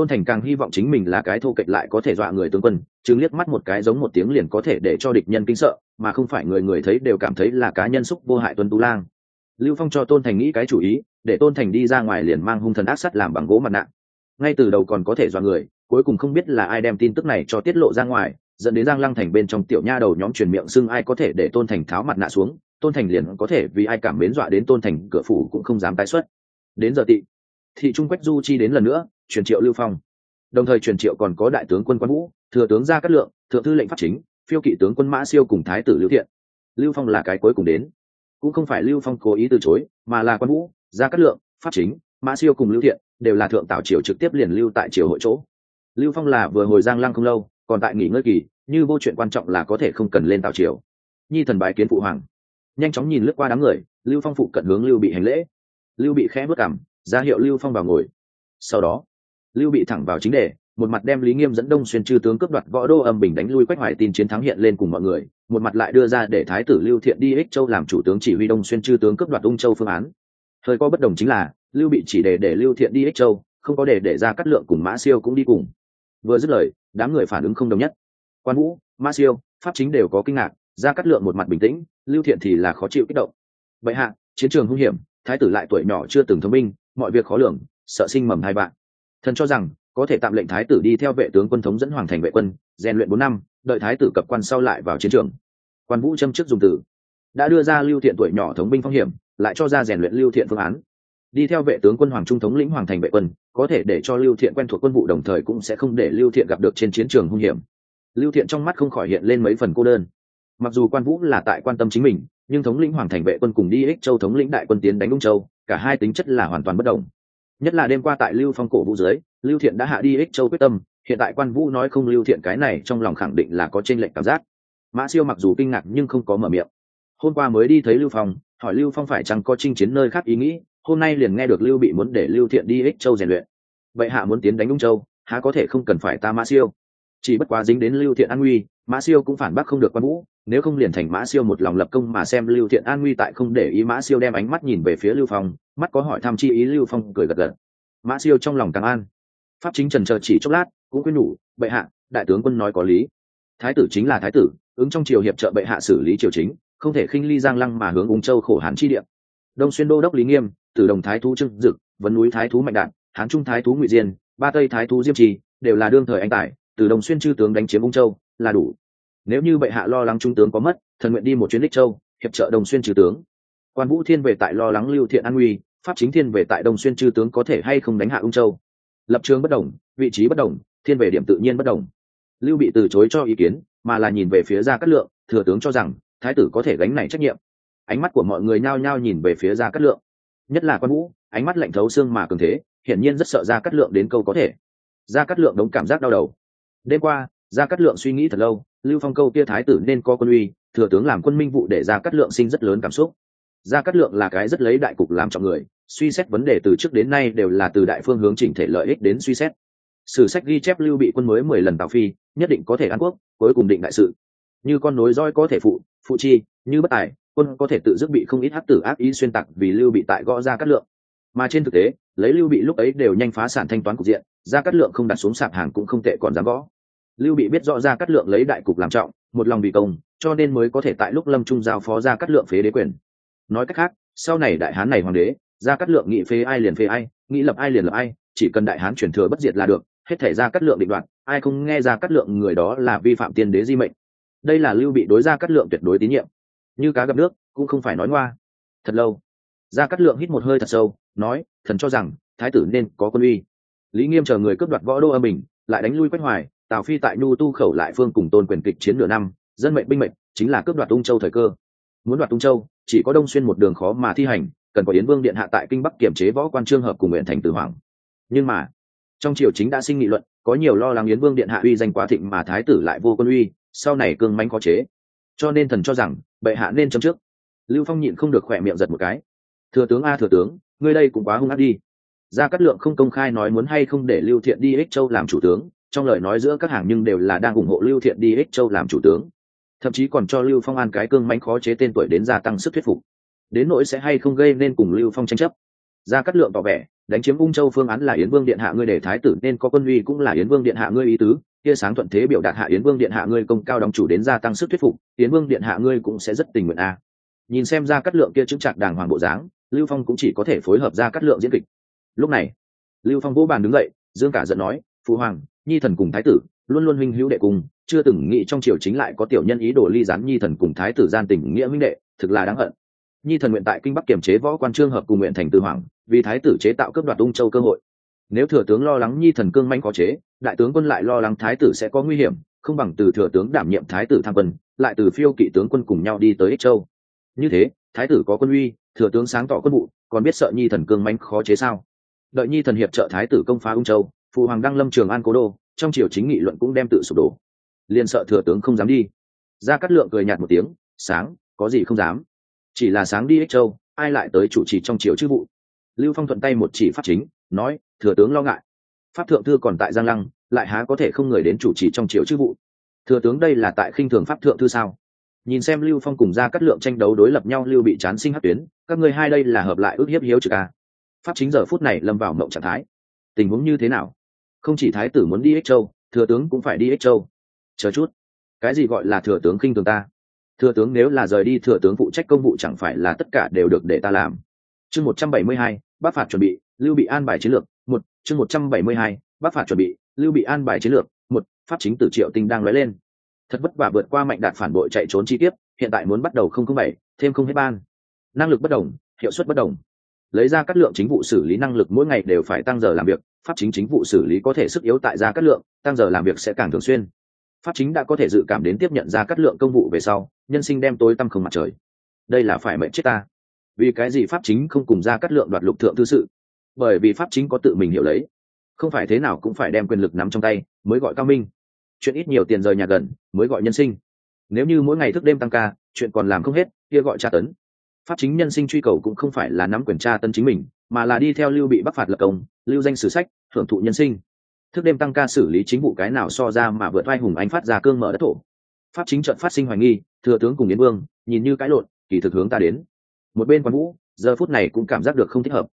tôn thành càng hy vọng chính mình là cái thô kệch lại có thể dọa người tướng quân chứng liếc mắt một cái giống một tiếng liền có thể để cho địch nhân kinh sợ, mà không phải người người thấy đều cảm thấy là cá nhân xúc vô hại tuân tú lang. Lưu phong cho tôn thành nghĩ cái chủ ý, để tôn thành đi ra ngoài liền mang hung thần ác sắt làm bằng gỗ mặt nạ. Ngay từ đầu còn có thể dọa người, cuối cùng không biết là ai đem tin tức này cho tiết lộ ra ngoài, dẫn đến giang lăng thành bên trong tiểu nha đầu nhóm truyền miệng xưng ai có thể để tôn thành tháo mặt nạ xuống, tôn thành liền có thể vì ai cảm mến dọa đến tôn thành cửa phủ cũng không dám tái xuất. Đến giờ tị, thị trung quách du chi đến lần nữa truyền triệu lưu phong. Đồng thời truyền triệu còn có đại tướng quân quan vũ, thừa tướng gia cát lượng, thượng thư lệnh pháp chính, phiêu kỵ tướng quân mã siêu cùng thái tử lưu thiện. Lưu phong là cái cuối cùng đến. Cũng không phải lưu phong cố ý từ chối, mà là quan vũ, gia cát lượng, pháp chính, mã siêu cùng lưu thiện đều là thượng tảo triều trực tiếp liền lưu tại triều hội chỗ. Lưu phong là vừa hồi giang lăng không lâu, còn tại nghỉ ngơi kỳ, như vô chuyện quan trọng là có thể không cần lên tảo triều. Nhi thần bái kiến phụ hoàng. Nhanh chóng nhìn lướt qua đám người, lưu phong phụ cận hướng lưu bị hành lễ. Lưu bị khẽ bước cảm ra hiệu lưu phong vào ngồi. Sau đó lưu bị thẳng vào chính đề, một mặt đem lý nghiêm dẫn đông xuyên chư tướng cướp đoạt võ đô âm bình đánh lui quách hoài tin chiến thắng hiện lên cùng mọi người, một mặt lại đưa ra để thái tử lưu thiện đi ích châu làm chủ tướng chỉ huy đông xuyên chư tướng cướp đoạt ung châu phương án. Thời có bất đồng chính là, lưu bị chỉ để để lưu thiện đi ích châu, không có để để ra cắt lượng cùng mã siêu cũng đi cùng. Vừa dứt lời, đám người phản ứng không đồng nhất. Quan vũ, mã siêu, pháp chính đều có kinh ngạc, ra cắt lượng một mặt bình tĩnh, lưu thiện thì là khó chịu kích động. Vậy hạ, chiến trường hung hiểm, thái tử lại tuổi nhỏ chưa từng thông minh, mọi việc khó lường, sợ sinh mầm hai bạn thần cho rằng, có thể tạm lệnh thái tử đi theo vệ tướng quân thống dẫn hoàng thành vệ quân, rèn luyện bốn năm, đợi thái tử cập quan sau lại vào chiến trường. Quan vũ châm chức dùng từ. Đã đưa ra lưu thiện tuổi nhỏ thống binh phong hiểm, lại cho ra rèn luyện lưu thiện phương án. Đi theo vệ tướng quân hoàng trung thống lĩnh hoàng thành vệ quân, có thể để cho lưu thiện quen thuộc quân vụ đồng thời cũng sẽ không để lưu thiện gặp được trên chiến trường hung hiểm. Lưu thiện trong mắt không khỏi hiện lên mấy phần cô đơn. Mặc dù quan vũ là tại quan tâm chính mình, nhưng thống lĩnh hoàng thành vệ quân cùng đi ích châu thống lĩnh đại quân tiến đánh ung châu, cả hai tính chất là hoàn toàn bất đồng nhất là đêm qua tại lưu phong cổ vũ dưới, lưu thiện đã hạ đi ích châu quyết tâm, hiện tại quan vũ nói không lưu thiện cái này trong lòng khẳng định là có trên lệnh cảm giác. Mã siêu mặc dù kinh ngạc nhưng không có mở miệng. Hôm qua mới đi thấy lưu phong, hỏi lưu phong phải chăng có chinh chiến nơi khác ý nghĩ, hôm nay liền nghe được lưu bị muốn để lưu thiện đi ích châu rèn luyện. Vậy hạ muốn tiến đánh ung châu, há có thể không cần phải ta mã siêu? Chỉ bất quá dính đến lưu thiện an nguy, mã siêu cũng phản bác không được quan vũ nếu không liền thành mã siêu một lòng lập công mà xem lưu thiện an nguy tại không để ý mã siêu đem ánh mắt nhìn về phía lưu phong, mắt có hỏi thăm chi ý lưu phong cười gật gật. Mã siêu trong lòng càng an. Pháp chính trần chờ chỉ chốc lát, cũng quyết nhủ, bệ hạ, đại tướng quân nói có lý. Thái tử chính là thái tử, ứng trong triều hiệp trợ bệ hạ xử lý triều chính, không thể khinh ly giang lăng mà hướng ung châu khổ hán chi địa. Đông xuyên đô đốc lý nghiêm, từ đồng thái thú trưng dực, vấn núi thái thú mạnh đạn, hán trung thái thú ngụy diên, ba tây thái thú diêm trì, đều là đương thời anh tài, từ đồng xuyên chư tướng đánh chiếm ung châu, là đủ nếu như bệ hạ lo lắng trung tướng có mất, thần nguyện đi một chuyến đích châu, hiệp trợ đồng xuyên trừ tướng. Quan vũ thiên về tại lo lắng lưu thiện an nguy, pháp chính thiên về tại đồng xuyên trừ tướng có thể hay không đánh hạ ung châu. Lập trường bất đồng, vị trí bất đồng, thiên về điểm tự nhiên bất đồng. Lưu bị từ chối cho ý kiến, mà là nhìn về phía gia cát lượng, thừa tướng cho rằng, thái tử có thể gánh này trách nhiệm. Ánh mắt của mọi người nhao nhao nhìn về phía gia cát lượng. Nhất là quan vũ, ánh mắt lạnh thấu xương mà cường thế, hiển nhiên rất sợ gia cát lượng đến câu có thể. Gia cát lượng đống cảm giác đau đầu. Đêm qua gia cát lượng suy nghĩ thật lâu, lưu phong câu kia thái tử nên có quân uy, thừa tướng làm quân minh vụ để gia cát lượng sinh rất lớn cảm xúc. Gia cát lượng là cái rất lấy đại cục làm trọng người, suy xét vấn đề từ trước đến nay đều là từ đại phương hướng chỉnh thể lợi ích đến suy xét. Sử sách ghi chép lưu bị quân mới mười lần tào phi, nhất định có thể an quốc, cuối cùng định đại sự. Như con nối roi có thể phụ phụ chi, như bất tài, quân có thể tự dứt bị không ít hắc tử ác ý xuyên tặc vì lưu bị tại gõ ra cát lượng. Mà trên thực tế, lấy lưu bị lúc ấy đều nhanh phá sản thanh toán cục diện, ra cát lượng không đặt xuống sạp hàng cũng không tệ còn dám gõ lưu bị biết rõ ra cát lượng lấy đại cục làm trọng, một lòng bị công, cho nên mới có thể tại lúc lâm trung giao phó ra cát lượng phế đế quyền. Nói cách khác, sau này đại hán này hoàng đế, ra cát lượng nghị phế ai liền phế ai nghĩ lập ai liền lập ai, chỉ cần đại hán chuyển thừa bất diệt là được, hết thể ra cát lượng định đoạt, ai không nghe ra cát lượng người đó là vi phạm tiên đế di mệnh. Đây là lưu bị đối ra cát lượng tuyệt đối tín nhiệm. Như cá gặp nước, cũng không phải nói ngoa. Thật lâu, ra cát lượng hít một hơi thật sâu, nói, thần cho rằng, thái tử nên có quân uy. Lý nghiêm chờ người cướp đoạt võ đô âm bình, lại đánh lui quách hoài tào phi tại nhu tu khẩu lại phương cùng tôn quyền kịch chiến nửa năm, dân mệnh binh mệnh, chính là cướp đoạt tung châu thời cơ. Muốn đoạt tung châu, chỉ có đông xuyên một đường khó mà thi hành, cần có yến vương điện hạ tại kinh bắc kiểm chế võ quan trương hợp cùng nguyện thành tử hoàng. Nhưng mà, trong triều chính đã sinh nghị luận, có nhiều lo lắng yến vương điện hạ uy danh quá thịnh mà thái tử lại vô quân uy, sau này cương manh khó chế. Cho nên thần cho rằng, bệ hạ nên chấm trước. Lưu phong nhịn không được khỏe miệng giật một cái. Thừa tướng a thừa tướng, ngươi đây cũng quá hung ác đi. Gia cát lượng không công khai nói muốn hay không để lưu thiện đi ích châu làm chủ tướng trong lời nói giữa các hàng nhưng đều là đang ủng hộ lưu thiện đi ích châu làm chủ tướng. Thậm chí còn cho lưu phong an cái cương mánh khó chế tên tuổi đến gia tăng sức thuyết phục. Đến nỗi sẽ hay không gây nên cùng lưu phong tranh chấp. Gia cát lượng tỏ vẻ, đánh chiếm ung châu phương án là yến vương điện hạ ngươi để thái tử nên có quân uy cũng là yến vương điện hạ ngươi ý tứ. Kia sáng thuận thế biểu đạt hạ yến vương điện hạ ngươi công cao đóng chủ đến gia tăng sức thuyết phục, yến vương điện hạ ngươi cũng sẽ rất tình nguyện a. Nhìn xem ra cát lượng kia chứng chặt đàng hoàng bộ dáng, lưu phong cũng chỉ có thể phối hợp ra cát lượng diễn kịch. Lúc này, lưu phong vỗ bàn đứng dậy, dương cả giận nói phụ hoàng nhi thần cùng thái tử, luôn luôn huynh hữu đệ cùng, chưa từng nghĩ trong triều chính lại có tiểu nhân ý đồ ly gián nhi thần cùng thái tử gian tình nghĩa huynh đệ, thực là đáng hận. Nhi thần nguyện tại kinh bắc kiềm chế võ quan trương hợp cùng nguyện thành tư hoàng, vì thái tử chế tạo cấp đoạt ung châu cơ hội. Nếu thừa tướng lo lắng nhi thần cương manh có chế, đại tướng quân lại lo lắng thái tử sẽ có nguy hiểm, không bằng từ thừa tướng đảm nhiệm thái tử tham quân, lại từ phiêu kỵ tướng quân cùng nhau đi tới ích châu. Như thế, thái tử có quân uy, thừa tướng sáng tỏ quân vụ, còn biết sợ nhi thần cương manh khó chế sao? Đợi nhi thần hiệp trợ thái tử công phá ung châu phụ hoàng đăng lâm trường an cố đô, trong triều chính nghị luận cũng đem tự sụp đổ. Liền sợ thừa tướng không dám đi. Ra cắt lượng cười nhạt một tiếng, sáng, có gì không dám? Chỉ là sáng đi ích châu, ai lại tới chủ trì trong triều chức vụ? Lưu phong thuận tay một chỉ pháp chính, nói, thừa tướng lo ngại. Pháp thượng thư còn tại giang lăng, lại há có thể không người đến chủ trì trong triều chức vụ? Thừa tướng đây là tại khinh thường pháp thượng thư sao? Nhìn xem lưu phong cùng ra cắt lượng tranh đấu đối lập nhau lưu bị chán sinh hát tuyến, các ngươi hai đây là hợp lại ước hiếp hiếu trực a pháp chính giờ phút này lâm vào mộng trạng thái. Tình huống như thế nào? Không chỉ thái tử muốn đi ích châu, thừa tướng cũng phải đi ích châu. Chờ chút. Cái gì gọi là thừa tướng khinh thường ta? Thừa tướng nếu là rời đi, thừa tướng phụ trách công vụ chẳng phải là tất cả đều được để ta làm. Chương một trăm bảy mươi hai, bác phạt chuẩn bị, lưu bị an bài chiến lược. Một, chương một trăm bảy mươi hai, bác phạt chuẩn bị, lưu bị an bài chiến lược. Một, pháp chính tử triệu tinh đang nói lên. Thật vất vả vượt qua mạnh đạt phản bội chạy trốn chi tiết hiện tại muốn bắt đầu không không bảy, thêm không hết ban. Năng lực bất đồng, hiệu suất bất đồng lấy ra các lượng chính vụ xử lý năng lực mỗi ngày đều phải tăng giờ làm việc, pháp chính chính vụ xử lý có thể sức yếu tại ra các lượng, tăng giờ làm việc sẽ càng thường xuyên. Pháp chính đã có thể dự cảm đến tiếp nhận ra các lượng công vụ về sau, nhân sinh đem tối tăm không mặt trời. Đây là phải mệnh chết ta. Vì cái gì pháp chính không cùng ra các lượng đoạt lục thượng thư sự? Bởi vì pháp chính có tự mình hiểu lấy. Không phải thế nào cũng phải đem quyền lực nắm trong tay, mới gọi cao minh. Chuyện ít nhiều tiền rời nhà gần, mới gọi nhân sinh. Nếu như mỗi ngày thức đêm tăng ca, chuyện còn làm không hết, kia gọi tra tấn pháp chính nhân sinh truy cầu cũng không phải là nắm quyền tra tân chính mình, mà là đi theo lưu bị bắc phạt lập công, lưu danh sử sách hưởng thụ nhân sinh. Thức đêm tăng ca xử lý chính vụ cái nào so ra mà vượt vai hùng anh phát ra cương mở đất thổ. Pháp chính trận phát sinh hoài nghi, thừa tướng cùng yến vương, nhìn như cãi lộn, kỳ thực hướng ta đến. Một bên quan vũ, giờ phút này cũng cảm giác được không thích hợp.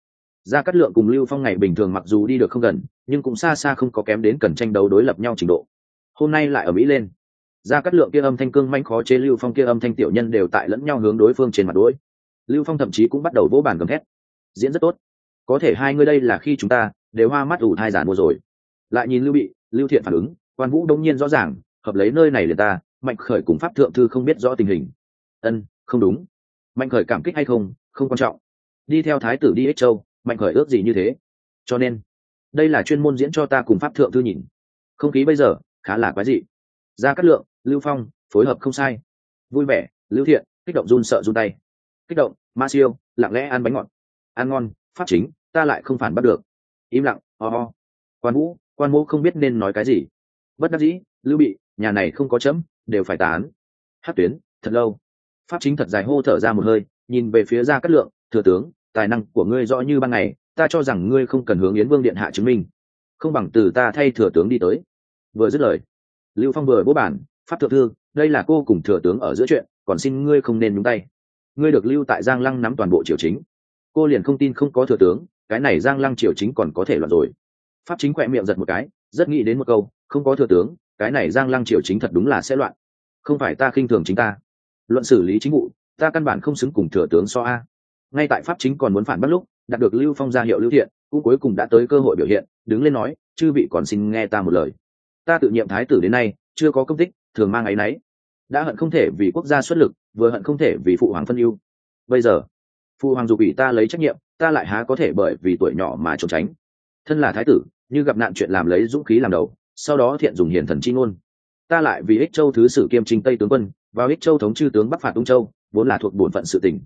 Gia cát lượng cùng lưu phong ngày bình thường mặc dù đi được không gần, nhưng cũng xa xa không có kém đến cần tranh đấu đối lập nhau trình độ. Hôm nay lại ở mỹ lên. Gia cát lượng kia âm thanh cương manh khó chế lưu phong kia âm thanh tiểu nhân đều tại lẫn nhau hướng đối phương trên mặt đuổi lưu phong thậm chí cũng bắt đầu vỗ bàn gầm thét. Diễn rất tốt. Có thể hai ngươi đây là khi chúng ta đều hoa mắt ủ thai giản mua rồi. Lại nhìn lưu bị, lưu thiện phản ứng, quan vũ đông nhiên rõ ràng, hợp lấy nơi này liền ta, mạnh khởi cùng pháp thượng thư không biết rõ tình hình. Ân, không đúng. Mạnh khởi cảm kích hay không không quan trọng. Đi theo thái tử đi ích châu, mạnh khởi ước gì như thế. Cho nên, đây là chuyên môn diễn cho ta cùng pháp thượng thư nhìn. Không khí bây giờ khá là quái dị. Ra cát lượng, lưu phong phối hợp không sai. Vui vẻ, lưu thiện kích động run sợ run tay kích động, ma siêu, lặng lẽ ăn bánh ngọt. Ăn ngon, pháp chính, ta lại không phản bắt được. Im lặng, ho、oh、ho、oh. quan vũ, quan mô không biết nên nói cái gì. Bất đắc dĩ, lưu bị, nhà này không có chấm, đều phải tán. Hát tuyến, thật lâu. Pháp chính thật dài hô thở ra một hơi, nhìn về phía ra cát lượng, thừa tướng, tài năng của ngươi rõ như ban ngày, ta cho rằng ngươi không cần hướng yến vương điện hạ chứng minh. Không bằng từ ta thay thừa tướng đi tới. Vừa dứt lời, lưu phong vừa bố bản, pháp thượng thư, đây là cô cùng thừa tướng ở giữa chuyện, còn xin ngươi không nên nhúng tay ngươi được lưu tại giang lăng nắm toàn bộ triều chính. Cô liền không tin không có thừa tướng, cái này giang lăng triều chính còn có thể loạn rồi. Pháp chính khỏe miệng giật một cái, rất nghĩ đến một câu, không có thừa tướng, cái này giang lăng triều chính thật đúng là sẽ loạn. Không phải ta khinh thường chính ta. Luận xử lý chính vụ, ta căn bản không xứng cùng thừa tướng so a. Ngay tại pháp chính còn muốn phản bắt lúc, đạt được lưu phong ra hiệu lưu thiện, cũng cuối cùng đã tới cơ hội biểu hiện, đứng lên nói, chư vị còn xin nghe ta một lời. Ta tự nhiệm thái tử đến nay, chưa có công tích, thường mang áy náy đã hận không thể vì quốc gia xuất lực, vừa hận không thể vì phụ hoàng phân ưu. Bây giờ, phụ hoàng dù bị ta lấy trách nhiệm, ta lại há có thể bởi vì tuổi nhỏ mà trốn tránh. Thân là thái tử, như gặp nạn chuyện làm lấy dũng khí làm đầu, sau đó thiện dùng hiền thần chi ngôn. Ta lại vì ích châu thứ sử kiêm trinh tây tướng quân, vào ích châu thống chư tướng bắc phạt tung châu, vốn là thuộc bổn phận sự tình.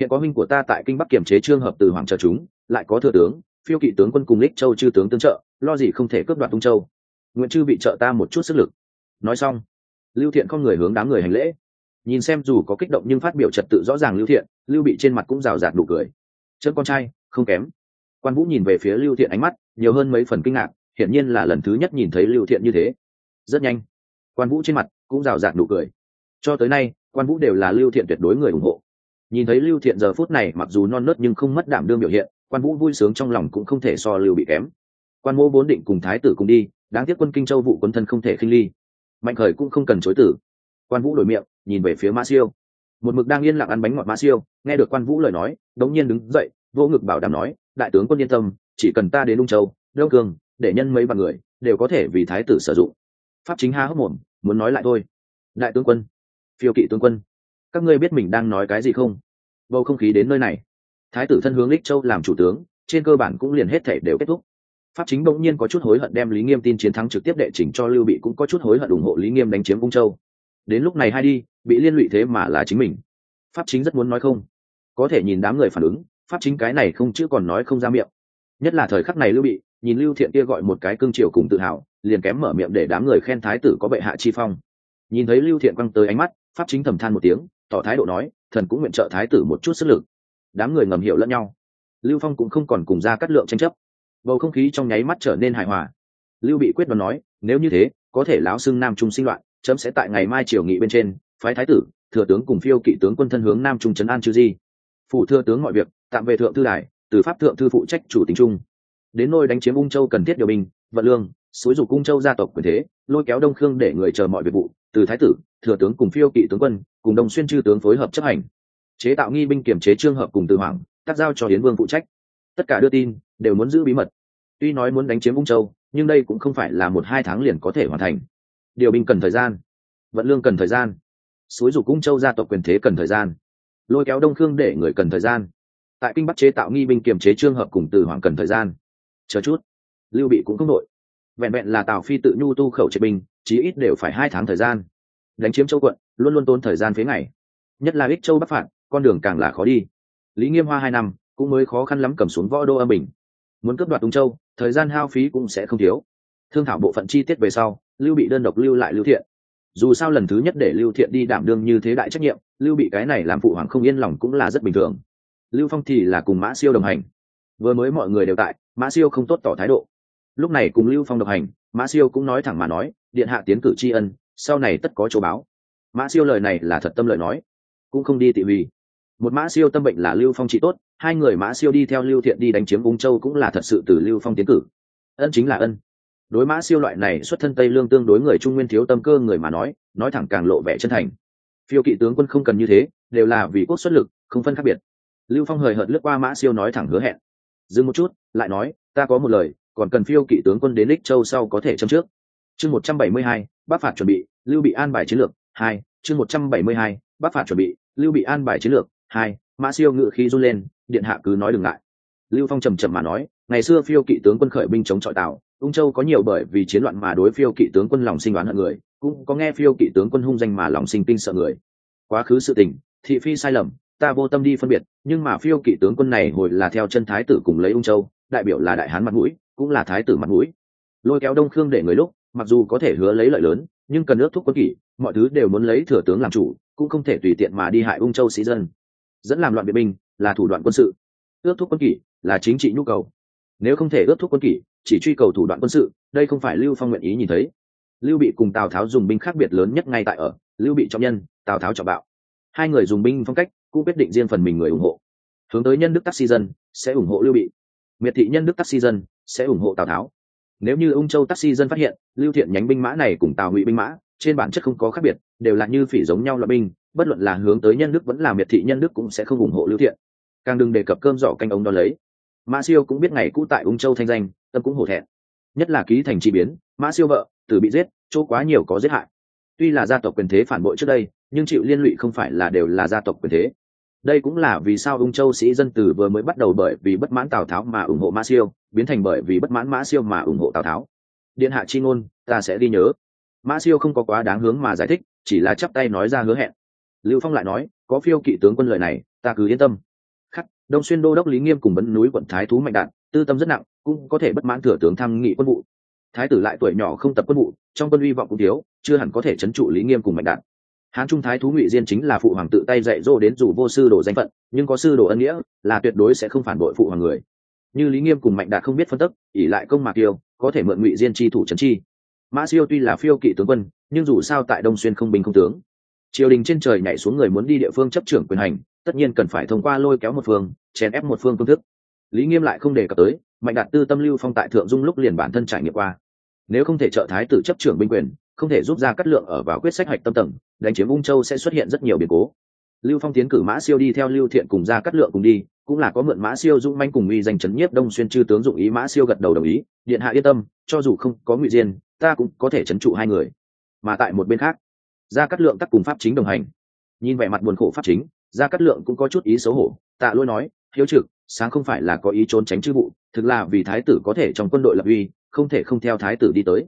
Hiện có huynh của ta tại kinh bắc kiểm chế trương hợp từ hoàng trợ chúng, lại có thừa tướng, phiêu kỵ tướng quân cùng ích châu chư tướng tương trợ, lo gì không thể cướp đoạt tung châu. Nguyện chư bị trợ ta một chút sức lực. Nói xong lưu thiện không người hướng đám người hành lễ. Nhìn xem dù có kích động nhưng phát biểu trật tự rõ ràng lưu thiện, lưu bị trên mặt cũng rào rạt đủ cười. Chân con trai, không kém. Quan vũ nhìn về phía lưu thiện ánh mắt, nhiều hơn mấy phần kinh ngạc, hiển nhiên là lần thứ nhất nhìn thấy lưu thiện như thế. Rất nhanh, quan vũ trên mặt cũng rào rạt đủ cười. Cho tới nay, quan vũ đều là lưu thiện tuyệt đối người ủng hộ. Nhìn thấy lưu thiện giờ phút này mặc dù non nớt nhưng không mất đảm đương biểu hiện, quan vũ vui sướng trong lòng cũng không thể so lưu bị kém. Quan mô vốn định cùng thái tử cùng đi, đáng tiếc quân kinh châu vụ quân thân không thể khinh ly mạnh khởi cũng không cần chối tử. Quan vũ đổi miệng, nhìn về phía mã siêu. Một mực đang yên lặng ăn bánh ngọt mã siêu, nghe được quan vũ lời nói, đống nhiên đứng dậy, vô ngực bảo đảm nói, đại tướng quân yên tâm, chỉ cần ta đến lung châu, đông cường để nhân mấy bằng người, đều có thể vì thái tử sử dụng. Pháp chính ha hốc mồm, muốn nói lại thôi. Đại tướng quân, phiêu kỵ tướng quân, các ngươi biết mình đang nói cái gì không? Bầu không khí đến nơi này. Thái tử thân hướng lích châu làm chủ tướng, trên cơ bản cũng liền hết thể đều kết thúc pháp chính bỗng nhiên có chút hối hận đem lý nghiêm tin chiến thắng trực tiếp đệ chỉnh cho lưu bị cũng có chút hối hận ủng hộ lý nghiêm đánh chiếm cung châu. Đến lúc này hay đi, bị liên lụy thế mà là chính mình. Pháp chính rất muốn nói không. Có thể nhìn đám người phản ứng, pháp chính cái này không chứ còn nói không ra miệng. Nhất là thời khắc này lưu bị, nhìn lưu thiện kia gọi một cái cương triều cùng tự hào, liền kém mở miệng để đám người khen thái tử có bệ hạ chi phong. Nhìn thấy lưu thiện quăng tới ánh mắt, pháp chính thầm than một tiếng, tỏ thái độ nói, thần cũng nguyện trợ thái tử một chút sức lực. Đám người ngầm hiểu lẫn nhau. Lưu phong cũng không còn cùng ra cắt lượng tranh chấp bầu không khí trong nháy mắt trở nên hài hòa. Lưu bị quyết đoán nói, nếu như thế, có thể lão xưng nam trung sinh loạn, chấm sẽ tại ngày mai triều nghị bên trên, phái thái tử, thừa tướng cùng phiêu kỵ tướng quân thân hướng nam trung trấn an chư di. Phụ thừa tướng mọi việc, tạm về thượng thư đài, từ pháp thượng thư phụ trách chủ tính trung. Đến nôi đánh chiếm ung châu cần thiết điều binh, vận lương, xúi dục cung châu gia tộc quyền thế, lôi kéo đông khương để người chờ mọi việc vụ, từ thái tử, thừa tướng cùng phiêu kỵ tướng quân, cùng đồng xuyên chư tướng phối hợp chấp hành. Chế tạo nghi binh kiểm chế trương hợp cùng từ hoàng tác giao cho hiến vương phụ trách. Tất cả đưa tin, đều muốn giữ bí mật tuy nói muốn đánh chiếm ung châu, nhưng đây cũng không phải là một hai tháng liền có thể hoàn thành. Điều binh cần thời gian, vận lương cần thời gian xúi dục ung châu gia tộc quyền thế cần thời gian, lôi kéo đông khương để người cần thời gian. Tại kinh bắc chế tạo nghi binh kiềm chế trường hợp cùng từ hoàng cần thời gian. Chờ chút, lưu bị cũng không đội. Vẹn vẹn là tào phi tự nhu tu khẩu chế binh, chí ít đều phải hai tháng thời gian. Đánh chiếm châu quận, luôn luôn tốn thời gian phế ngày. Nhất là ích châu bắc phạt, con đường càng là khó đi. Lý nghiêm hoa hai năm, cũng mới khó khăn lắm cầm xuống võ đô âm bình muốn cướp đoạt ung châu, thời gian hao phí cũng sẽ không thiếu. Thương thảo bộ phận chi tiết về sau, lưu bị đơn độc lưu lại lưu thiện. Dù sao lần thứ nhất để lưu thiện đi đảm đương như thế đại trách nhiệm, lưu bị cái này làm phụ hoàng không yên lòng cũng là rất bình thường. Lưu phong thì là cùng mã siêu đồng hành. Vừa mới mọi người đều tại, mã siêu không tốt tỏ thái độ. Lúc này cùng lưu phong đồng hành, mã siêu cũng nói thẳng mà nói, điện hạ tiến cử tri ân, sau này tất có chỗ báo. Mã siêu lời này là thật tâm lời nói. Cũng không đi tị hủy. Một mã siêu tâm bệnh là lưu phong trị tốt hai người mã siêu đi theo lưu thiện đi đánh chiếm ung châu cũng là thật sự từ lưu phong tiến cử. Ân chính là ân. Đối mã siêu loại này xuất thân tây lương tương đối người trung nguyên thiếu tâm cơ người mà nói nói thẳng càng lộ vẻ chân thành. Phiêu kỵ tướng quân không cần như thế, đều là vì quốc xuất lực, không phân khác biệt. Lưu phong hời hợt lướt qua mã siêu nói thẳng hứa hẹn. Dừng một chút, lại nói, ta có một lời, còn cần phiêu kỵ tướng quân đến lích châu sau có thể châm trước. Chương một trăm bảy mươi hai, bắc phạt chuẩn bị, lưu bị an bài chiến lược, hai, chương một trăm bảy mươi hai, bắc phạt chuẩn bị, lưu bị an bài chiến lược, hai, mã siêu ngự khí run lên điện hạ cứ nói đừng ngại. lưu phong trầm trầm mà nói, ngày xưa phiêu kỵ tướng quân khởi binh chống chọi tào, ung châu có nhiều bởi vì chiến loạn mà đối phiêu kỵ tướng quân lòng sinh đoán hận người, cũng có nghe phiêu kỵ tướng quân hung danh mà lòng sinh kinh sợ người. Quá khứ sự tình, thị phi sai lầm, ta vô tâm đi phân biệt, nhưng mà phiêu kỵ tướng quân này hồi là theo chân thái tử cùng lấy ung châu, đại biểu là đại hán mặt mũi, cũng là thái tử mặt mũi. Lôi kéo đông khương để người lúc, mặc dù có thể hứa lấy lợi lớn, nhưng cần ước thúc quân kỷ, mọi thứ đều muốn lấy thừa tướng làm chủ, cũng không thể tùy tiện mà đi hại ung châu sĩ dân. Dẫn làm loạn biện binh là thủ đoạn quân sự. Ước thúc quân kỷ là chính trị nhu cầu. Nếu không thể ước thúc quân kỷ, chỉ truy cầu thủ đoạn quân sự, đây không phải lưu phong nguyện ý nhìn thấy. Lưu bị cùng tào tháo dùng binh khác biệt lớn nhất ngay tại ở, lưu bị trọng nhân, tào tháo trọng bạo. Hai người dùng binh phong cách, cũng quyết định riêng phần mình người ủng hộ. Hướng tới nhân đức taxi dân, sẽ ủng hộ lưu bị. Miệt thị nhân đức taxi dân, sẽ ủng hộ tào tháo. Nếu như ung châu taxi dân phát hiện, lưu thiện nhánh binh mã này cùng tào ngụy binh mã, trên bản chất không có khác biệt, đều là như phỉ giống nhau là binh, bất luận là hướng tới nhân đức vẫn là miệt thị nhân đức cũng sẽ không ủng hộ lưu thiện càng đừng đề cập cơm giỏ canh ống đó lấy. Mã siêu cũng biết ngày cũ tại ung châu thanh danh, tâm cũng hổ thẹn. Nhất là ký thành chi biến, mã siêu vợ tử bị giết, chỗ quá nhiều có giết hại. Tuy là gia tộc quyền thế phản bội trước đây, nhưng chịu liên lụy không phải là đều là gia tộc quyền thế. Đây cũng là vì sao ung châu sĩ dân tử vừa mới bắt đầu bởi vì bất mãn tào tháo mà ủng hộ mã siêu, biến thành bởi vì bất mãn mã siêu mà ủng hộ tào tháo. Điện hạ chi ngôn, ta sẽ đi nhớ. Mã siêu không có quá đáng hướng mà giải thích, chỉ là chắp tay nói ra hứa hẹn. Lưu phong lại nói, có phiêu kỵ tướng quân lời này, ta cứ yên tâm đông xuyên đô đốc lý nghiêm cùng bấn núi quận thái thú mạnh đạn, tư tâm rất nặng, cũng có thể bất mãn thừa tướng tham nghị quân vụ. Thái tử lại tuổi nhỏ không tập quân vụ, trong quân uy vọng cũng thiếu, chưa hẳn có thể chấn trụ lý nghiêm cùng mạnh đạn. Hán trung thái thú ngụy diên chính là phụ hoàng tự tay dạy dỗ đến dù vô sư đồ danh phận, nhưng có sư đồ ân nghĩa, là tuyệt đối sẽ không phản bội phụ hoàng người. Như lý nghiêm cùng mạnh đạt không biết phân tức ỉ lại công mạc tiêu có thể mượn ngụy diên chi thủ trấn chi. Mã siêu tuy là phiêu kỵ tướng quân, nhưng dù sao tại đông xuyên không bình không tướng triều đình trên trời nhảy xuống người muốn đi địa phương chấp trưởng quyền hành, tất nhiên cần phải thông qua lôi kéo một phương, chèn ép một phương phương thức. Lý nghiêm lại không đề cập tới, mạnh đạt tư tâm lưu phong tại thượng dung lúc liền bản thân trải nghiệm qua. Nếu không thể trợ thái tử chấp trưởng binh quyền, không thể giúp ra cắt lượng ở vào quyết sách hoạch tâm tầng, đánh chiếm ung châu sẽ xuất hiện rất nhiều biến cố. Lưu phong tiến cử mã siêu đi theo lưu thiện cùng ra cắt lượng cùng đi, cũng là có mượn mã siêu dũng manh cùng uy danh chấn nhiếp đông xuyên chư tướng dụng ý mã siêu gật đầu đồng ý, điện hạ yên tâm, cho dù không có ngụy diên, ta cũng có thể chấn trụ hai người. Mà tại một bên khác gia cát lượng tắc cùng pháp chính đồng hành. Nhìn vẻ mặt buồn khổ pháp chính, gia cát lượng cũng có chút ý xấu hổ. Tạ lôi nói, hiếu trực, sáng không phải là có ý trốn tránh chư vụ, thực là vì thái tử có thể trong quân đội lập uy, không thể không theo thái tử đi tới.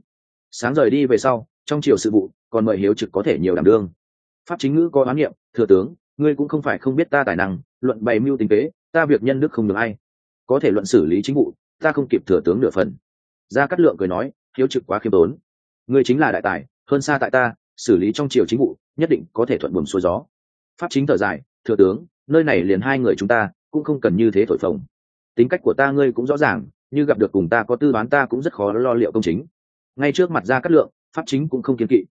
Sáng rời đi về sau, trong chiều sự vụ, còn mời hiếu trực có thể nhiều đảm đương. Pháp chính ngữ có oán niệm thừa tướng, ngươi cũng không phải không biết ta tài năng, luận bày mưu tính kế, ta việc nhân đức không được ai. Có thể luận xử lý chính vụ, ta không kịp thừa tướng nửa phần. Gia cát lượng cười nói, hiếu trực quá khiêm tốn. Ngươi chính là đại tài, hơn xa tại ta xử lý trong triều chính vụ, nhất định có thể thuận buồm xuôi gió. Pháp chính thở dài, thừa tướng, nơi này liền hai người chúng ta, cũng không cần như thế thổi phồng. Tính cách của ta ngươi cũng rõ ràng, như gặp được cùng ta có tư đoán ta cũng rất khó lo liệu công chính. Ngay trước mặt ra cát lượng, pháp chính cũng không kiên kỵ.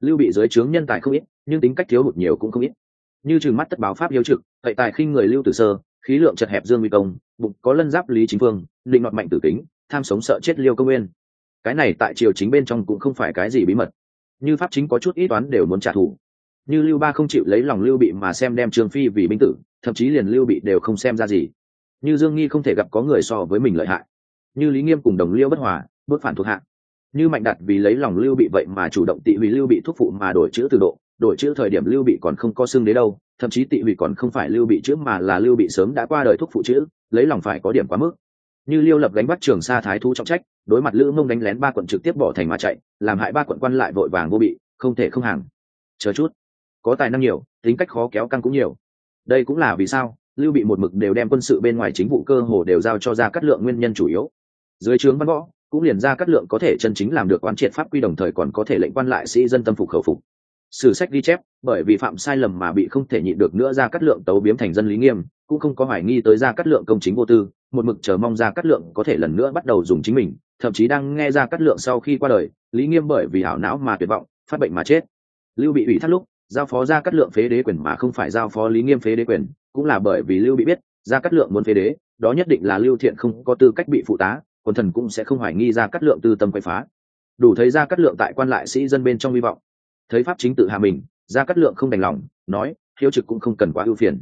Lưu bị giới trướng nhân tài không ít, nhưng tính cách thiếu hụt nhiều cũng không ít. Như trừng mắt tất báo pháp hiếu trực, cậy tài khinh người lưu tử sơ, khí lượng chật hẹp dương nguy công, bụng có lân giáp lý chính phương, định mặt mạnh tử tính tham sống sợ chết liêu công nguyên. Cái này tại triều chính bên trong cũng không phải cái gì bí mật như pháp chính có chút ít toán đều muốn trả thù. Như lưu ba không chịu lấy lòng lưu bị mà xem đem trương phi vì binh tử, thậm chí liền lưu bị đều không xem ra gì. Như dương nghi không thể gặp có người so với mình lợi hại. Như lý nghiêm cùng đồng liêu bất hòa, bước phản thuộc hạ. Như mạnh đặt vì lấy lòng lưu bị vậy mà chủ động tị vì lưu bị thúc phụ mà đổi chữ từ độ, đổi chữ thời điểm lưu bị còn không có xương đế đâu, thậm chí tị hủy còn không phải lưu bị chữ mà là lưu bị sớm đã qua đời thúc phụ chữ, lấy lòng phải có điểm quá mức như liêu lập gánh bắt trường sa thái thú trọng trách, đối mặt lữ mông đánh lén ba quận trực tiếp bỏ thành mà chạy, làm hại ba quận quan lại vội vàng vô bị, không thể không hàng. Chờ chút. Có tài năng nhiều, tính cách khó kéo căng cũng nhiều. Đây cũng là vì sao, lưu bị một mực đều đem quân sự bên ngoài chính vụ cơ hồ đều giao cho ra cắt lượng nguyên nhân chủ yếu. Dưới trướng văn võ, cũng liền ra cắt lượng có thể chân chính làm được quan triệt pháp quy đồng thời còn có thể lệnh quan lại sĩ dân tâm phục khẩu phục. Sử sách ghi chép, bởi vì phạm sai lầm mà bị không thể nhịn được nữa ra cắt lượng tấu biếm thành dân lý nghiêm cũng không có hoài nghi tới ra cắt lượng công chính vô tư, một mực chờ mong ra cắt lượng có thể lần nữa bắt đầu dùng chính mình, thậm chí đang nghe ra cắt lượng sau khi qua đời, lý nghiêm bởi vì hảo não mà tuyệt vọng, phát bệnh mà chết. Lưu bị ủy thác lúc, giao phó ra cắt lượng phế đế quyền mà không phải giao phó lý nghiêm phế đế quyền, cũng là bởi vì lưu bị biết ra cắt lượng muốn phế đế, đó nhất định là lưu thiện không có tư cách bị phụ tá, quần thần cũng sẽ không hoài nghi ra cắt lượng tư tâm quay phá. Đủ thấy ra cắt lượng tại quan lại sĩ dân bên trong hy vọng. Thấy pháp chính tự hạ mình ra cắt lượng không đành lòng, nói hiếu trực cũng không cần quá ưu phiền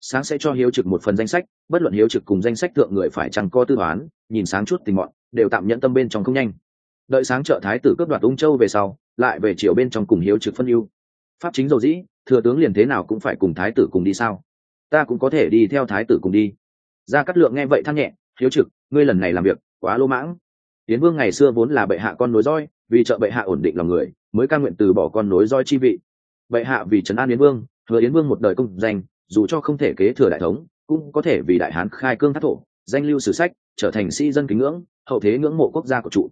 sáng sẽ cho hiếu trực một phần danh sách, bất luận hiếu trực cùng danh sách thượng người phải chẳng co tư toán nhìn sáng chút tình mọn, đều tạm nhận tâm bên trong không nhanh. Đợi sáng trợ thái tử cướp đoạt ung châu về sau, lại về chiều bên trong cùng hiếu trực phân ưu. Pháp chính dầu dĩ, thừa tướng liền thế nào cũng phải cùng thái tử cùng đi sao? Ta cũng có thể đi theo thái tử cùng đi. Gia cát lượng nghe vậy than nhẹ, hiếu trực, ngươi lần này làm việc, quá lô mãng. Tiến vương ngày xưa vốn là bệ hạ con nối roi vì trợ bệ hạ ổn định lòng người, mới ca nguyện từ bỏ con nối roi chi vị. Bệ hạ vì trấn an yến vương, hứa yến vương một đời công danh dù cho không thể kế thừa đại thống, cũng có thể vì đại hán khai cương thác thổ, danh lưu sử sách, trở thành sĩ dân kính ngưỡng, hậu thế ngưỡng mộ quốc gia của trụ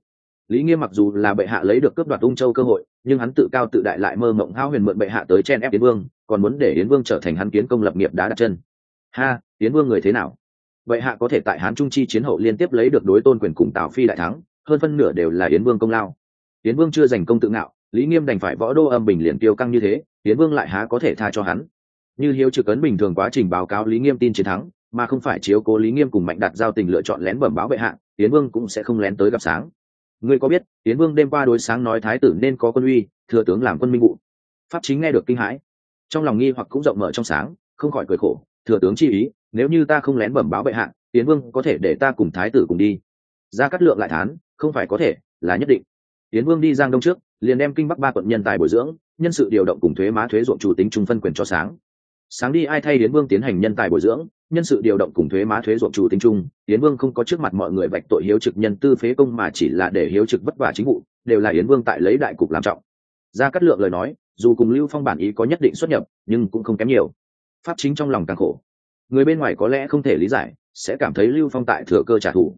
lý nghiêm mặc dù là bệ hạ lấy được cướp đoạt ung châu cơ hội, nhưng hắn tự cao tự đại lại mơ mộng hao huyền mượn bệ hạ tới chen ép yến vương, còn muốn để yến vương trở thành hắn kiến công lập nghiệp đá đặt chân. Ha, yến vương người thế nào? Bệ hạ có thể tại hán trung chi chiến hậu liên tiếp lấy được đối tôn quyền cùng tào phi đại thắng, hơn phân nửa đều là yến vương công lao. Yến vương chưa giành công tự ngạo, lý nghiêm đành phải võ đô âm bình liền tiêu căng như thế, yến vương lại há có thể tha cho hắn như hiếu trực ấn bình thường quá trình báo cáo lý nghiêm tin chiến thắng, mà không phải chiếu cố lý nghiêm cùng mạnh đặt giao tình lựa chọn lén bẩm báo bệ hạ, tiến vương cũng sẽ không lén tới gặp sáng. Ngươi có biết, tiến vương đêm qua đối sáng nói thái tử nên có quân uy, thừa tướng làm quân minh vụ. Pháp chính nghe được kinh hãi. Trong lòng nghi hoặc cũng rộng mở trong sáng, không khỏi cười khổ, thừa tướng chi ý, nếu như ta không lén bẩm báo bệ hạ, tiến vương có thể để ta cùng thái tử cùng đi. Ra cắt lượng lại thán, không phải có thể, là nhất định. Tiến vương đi giang đông trước, liền đem kinh bắc ba quận nhân tài bồi dưỡng, nhân sự điều động cùng thuế má thuế ruộng chủ tính trung phân quyền cho sáng sáng đi ai thay đến vương tiến hành nhân tài bồi dưỡng, nhân sự điều động cùng thuế má thuế ruộng chủ tính chung, yến vương không có trước mặt mọi người vạch tội hiếu trực nhân tư phế công mà chỉ là để hiếu trực vất vả chính vụ, đều là yến vương tại lấy đại cục làm trọng. Ra cắt lượng lời nói, dù cùng lưu phong bản ý có nhất định xuất nhập, nhưng cũng không kém nhiều. Pháp chính trong lòng càng khổ. Người bên ngoài có lẽ không thể lý giải, sẽ cảm thấy lưu phong tại thừa cơ trả thù.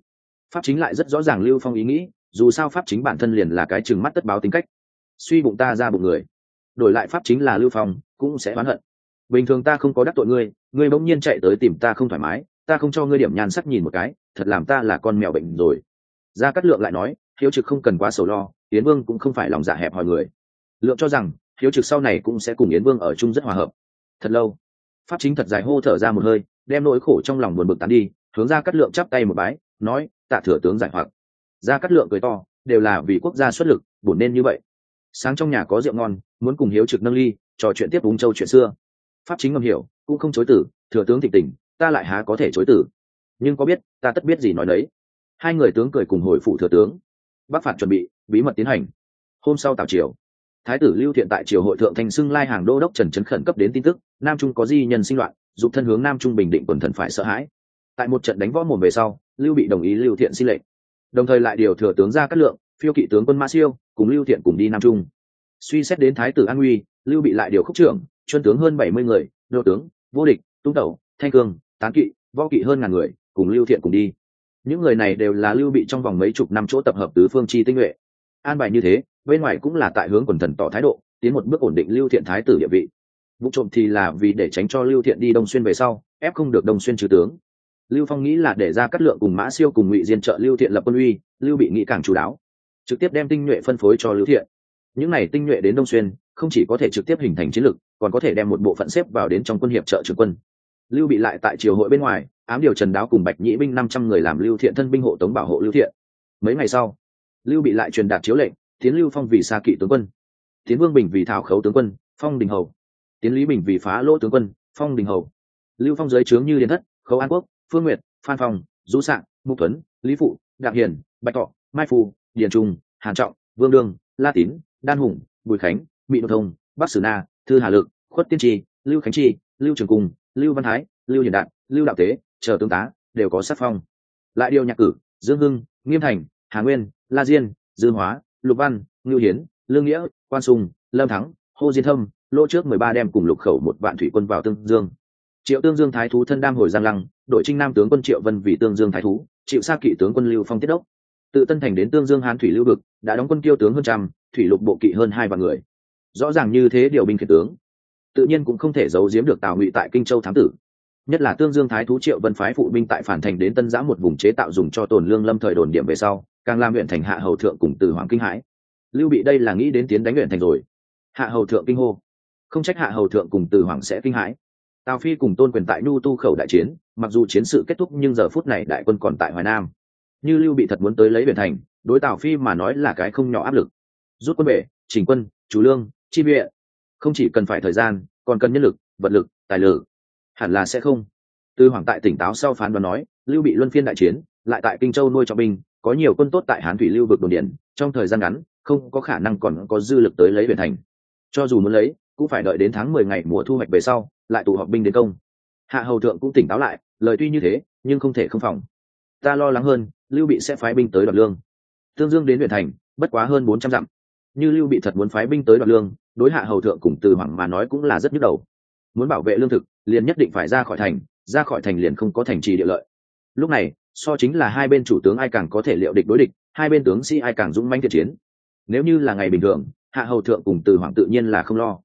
Pháp chính lại rất rõ ràng lưu phong ý nghĩ, dù sao pháp chính bản thân liền là cái chừng mắt tất báo tính cách. Suy bụng ta ra bụng người. Đổi lại pháp chính là lưu phong, cũng sẽ oán hận bình thường ta không có đắc tội ngươi ngươi bỗng nhiên chạy tới tìm ta không thoải mái, ta không cho ngươi điểm nhan sắc nhìn một cái, thật làm ta là con mèo bệnh rồi. Gia cát lượng lại nói, hiếu trực không cần quá sầu lo, yến vương cũng không phải lòng dạ hẹp hòi người. Lượng cho rằng, hiếu trực sau này cũng sẽ cùng yến vương ở chung rất hòa hợp. Thật lâu, pháp chính thật dài hô thở ra một hơi, đem nỗi khổ trong lòng buồn bực tán đi, hướng ra cát lượng chắp tay một bái, nói, tạ thừa tướng giải hoặc. Ra cát lượng cười to, đều là vì quốc gia xuất lực, bổn nên như vậy. Sáng trong nhà có rượu ngon, muốn cùng hiếu trực nâng ly, trò chuyện tiếp uống châu chuyện xưa pháp chính ngầm hiểu cũng không chối tử thừa tướng thịnh tình ta lại há có thể chối tử nhưng có biết ta tất biết gì nói đấy. Hai người tướng cười cùng hồi phụ thừa tướng. Bắc phạt chuẩn bị bí mật tiến hành. Hôm sau tào triều thái tử lưu thiện tại triều hội thượng thành xưng lai hàng đô đốc trần trấn khẩn cấp đến tin tức nam trung có di nhân sinh loạn dục thân hướng nam trung bình định quần thần phải sợ hãi. Tại một trận đánh võ mồm về sau lưu bị đồng ý lưu thiện xin lệnh. Đồng thời lại điều thừa tướng ra cát lượng phiêu kỵ tướng quân ma siêu cùng lưu thiện cùng đi nam trung. Suy xét đến thái tử an uy, lưu bị lại điều khúc trưởng chuyên tướng hơn bảy mươi người đô tướng, vô địch, tung tẩu, thanh cương, tán kỵ, võ kỵ hơn ngàn người, cùng lưu thiện cùng đi. Những người này đều là lưu bị trong vòng mấy chục năm chỗ tập hợp tứ phương chi tinh nhuệ. An bài như thế, bên ngoài cũng là tại hướng quần thần tỏ thái độ, tiến một bước ổn định lưu thiện thái tử địa vị. Vụ trộm thì là vì để tránh cho lưu thiện đi đông xuyên về sau, ép không được đông xuyên trừ tướng. Lưu phong nghĩ là để ra cắt lượng cùng mã siêu cùng ngụy diên trợ lưu thiện lập quân uy, lưu bị nghĩ càng chú đáo, trực tiếp đem tinh nhuệ phân phối cho lưu thiện. Những này tinh nhuệ đến đông xuyên không chỉ có thể trực tiếp hình thành chiến lược còn có thể đem một bộ phận xếp vào đến trong quân hiệp trợ trưởng quân. Lưu bị lại tại triều hội bên ngoài, ám điều trần đáo cùng bạch nhĩ binh năm trăm người làm lưu thiện thân binh hộ tống bảo hộ lưu thiện. Mấy ngày sau, lưu bị lại truyền đạt chiếu lệnh, tiến lưu phong vì xa kỵ tướng quân, tiến vương bình vì thảo khấu tướng quân, phong đình hầu, tiến lý bình vì phá lỗ tướng quân, phong đình hầu. Lưu phong giới trướng như điền thất, khấu an quốc, phương nguyệt, phan phong, du sạng, mục tuấn, lý phụ, đặng hiền, bạch thọ, mai phù, điền trung, hàn trọng, vương đương, la tín, đan hùng, bùi khánh Bị đô thông, bắc sử na, thư hà lực, khuất tiên tri, lưu khánh tri, lưu trường cung, lưu văn thái, lưu hiền đạn, lưu đạo tế, chờ tướng tá, đều có sát phong. Lại điều nhạc cử, dương hưng, nghiêm thành, hà nguyên, la diên dương hóa, lục văn, ngưu hiến, lương nghĩa, quan sùng lâm thắng hô diên thâm, lỗ trước mười ba đem cùng lục khẩu một vạn thủy quân vào tương dương. Triệu tương dương thái thú thân đam hồi giang lăng, đội trinh nam tướng quân triệu vân vì tương dương thái thú chịu xa kỵ tướng quân lưu phong tiết đốc. Tự tân thành đến tương dương hán thủy lưu vực đã đóng quân tiêu tướng hơn trăm, thủy lục bộ kỵ hơn hai vạn người rõ ràng như thế điều binh khiển tướng, tự nhiên cũng không thể giấu giếm được tào ngụy tại kinh châu thám tử. Nhất là tương dương thái thú triệu vân phái phụ binh tại phản thành đến tân giã một vùng chế tạo dùng cho tồn lương lâm thời đồn điểm về sau, càng làm huyện thành hạ hầu thượng cùng từ hoàng kinh hãi. Lưu bị đây là nghĩ đến tiến đánh huyện thành rồi. Hạ hầu thượng kinh hô. Không trách hạ hầu thượng cùng từ hoàng sẽ kinh hãi. Tào phi cùng tôn quyền tại nhu tu khẩu đại chiến, mặc dù chiến sự kết thúc nhưng giờ phút này đại quân còn tại hoài nam. Như lưu bị thật muốn tới lấy huyện thành, đối tào phi mà nói là cái không nhỏ áp lực. Rút quân bệ chỉnh quân chủ lương chi viện không chỉ cần phải thời gian, còn cần nhân lực, vật lực, tài lử hẳn là sẽ không. Tư hoàng tại tỉnh táo sau phán đoán nói, lưu bị luân phiên đại chiến, lại tại kinh châu nuôi trọng binh, có nhiều quân tốt tại hán thủy lưu vực đồn điện trong thời gian ngắn, không có khả năng còn có dư lực tới lấy biển thành. Cho dù muốn lấy, cũng phải đợi đến tháng mười ngày mùa thu hoạch về sau, lại tụ họp binh đến công. Hạ hầu thượng cũng tỉnh táo lại, lời tuy như thế, nhưng không thể không phòng. Ta lo lắng hơn, lưu bị sẽ phái binh tới đoạt lương. Tương dương đến huyện thành, bất quá hơn bốn trăm dặm như lưu bị thật muốn phái binh tới đoạt lương, đối hạ hầu thượng cùng từ hoàng mà nói cũng là rất nhức đầu. Muốn bảo vệ lương thực, liền nhất định phải ra khỏi thành, ra khỏi thành liền không có thành trì địa lợi. Lúc này, so chính là hai bên chủ tướng ai càng có thể liệu địch đối địch, hai bên tướng sĩ ai càng dũng mãnh thiện chiến. Nếu như là ngày bình thường, hạ hầu thượng cùng từ hoàng tự nhiên là không lo.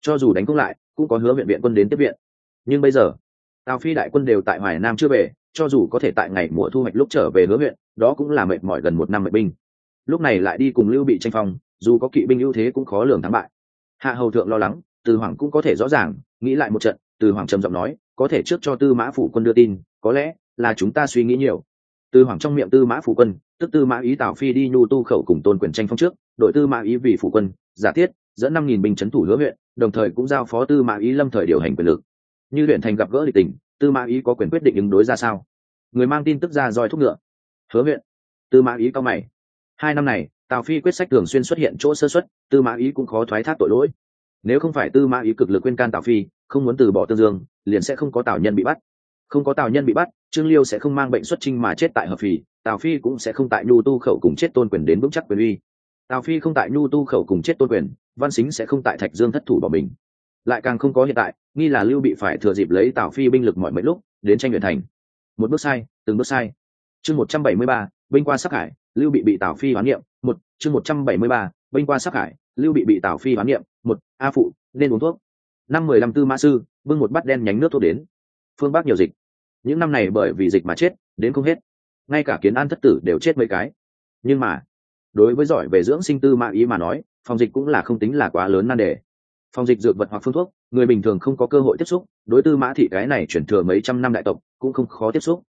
Cho dù đánh không lại, cũng có hứa viện viện quân đến tiếp viện. Nhưng bây giờ, tào phi đại quân đều tại hoài nam chưa về, cho dù có thể tại ngày mùa thu hoạch lúc trở về hứa huyện đó cũng là mệt mỏi gần một năm mệt binh. Lúc này lại đi cùng lưu bị tranh phong dù có kỵ binh ưu thế cũng khó lường thắng bại. Hạ hầu thượng lo lắng, từ hoàng cũng có thể rõ ràng, nghĩ lại một trận, từ hoàng trầm giọng nói, có thể trước cho tư mã phủ quân đưa tin, có lẽ là chúng ta suy nghĩ nhiều. Từ hoàng trong miệng tư mã phủ quân, tức tư mã ý tào phi đi nhu tu khẩu cùng tôn quyền tranh phong trước, đội tư mã ý vì phủ quân, giả thiết, dẫn năm nghìn binh c thủ hứa huyện, đồng thời cũng giao phó tư mã ý lâm thời điều hành quyền lực. Như huyện thành gặp gỡ địch tình, tư mã ý có quyền quyết định ứng đối ra sao? Người mang tin tức ra roi thúc ngựa. Hứa huyện. Tư mã ý cao mày. Hai năm này tào phi quyết sách thường xuyên xuất hiện chỗ sơ xuất, tư mã ý cũng khó thoái thác tội lỗi. Nếu không phải tư mã ý cực lực quên can tào phi, không muốn từ bỏ tương dương, liền sẽ không có tào nhân bị bắt. Không có tào nhân bị bắt, trương liêu sẽ không mang bệnh xuất trinh mà chết tại hợp phì, tào phi cũng sẽ không tại nhu tu khẩu cùng chết tôn quyền đến vững chắc quyền uy. Tào phi không tại nhu tu khẩu cùng chết tôn quyền, văn xính sẽ không tại thạch dương thất thủ bỏ mình. Lại càng không có hiện tại, nghi là lưu bị phải thừa dịp lấy tào phi binh lực mọi mấy lúc, đến tranh luyện thành. Một bước sai, từng bước sai. Chương một trăm bảy mươi ba binh qua sắc hải, lưu bị bị tào phi hoán niệm, một, chương một trăm bảy mươi ba binh qua sắc hải, lưu bị bị tào phi hoán niệm, một, a phụ, nên uống thuốc. Năm mười lăm tư mã sư, bưng một bát đen nhánh nước thuốc đến. Phương bắc nhiều dịch. Những năm này bởi vì dịch mà chết, đến không hết. Ngay cả kiến an thất tử đều chết mấy cái. Nhưng mà, đối với giỏi về dưỡng sinh tư mã ý mà nói, phòng dịch cũng là không tính là quá lớn nan đề. Phòng dịch dược vật hoặc phương thuốc, người bình thường không có cơ hội tiếp xúc, đối tư mã thị cái này chuyển thừa mấy trăm năm đại tộc, cũng không khó tiếp xúc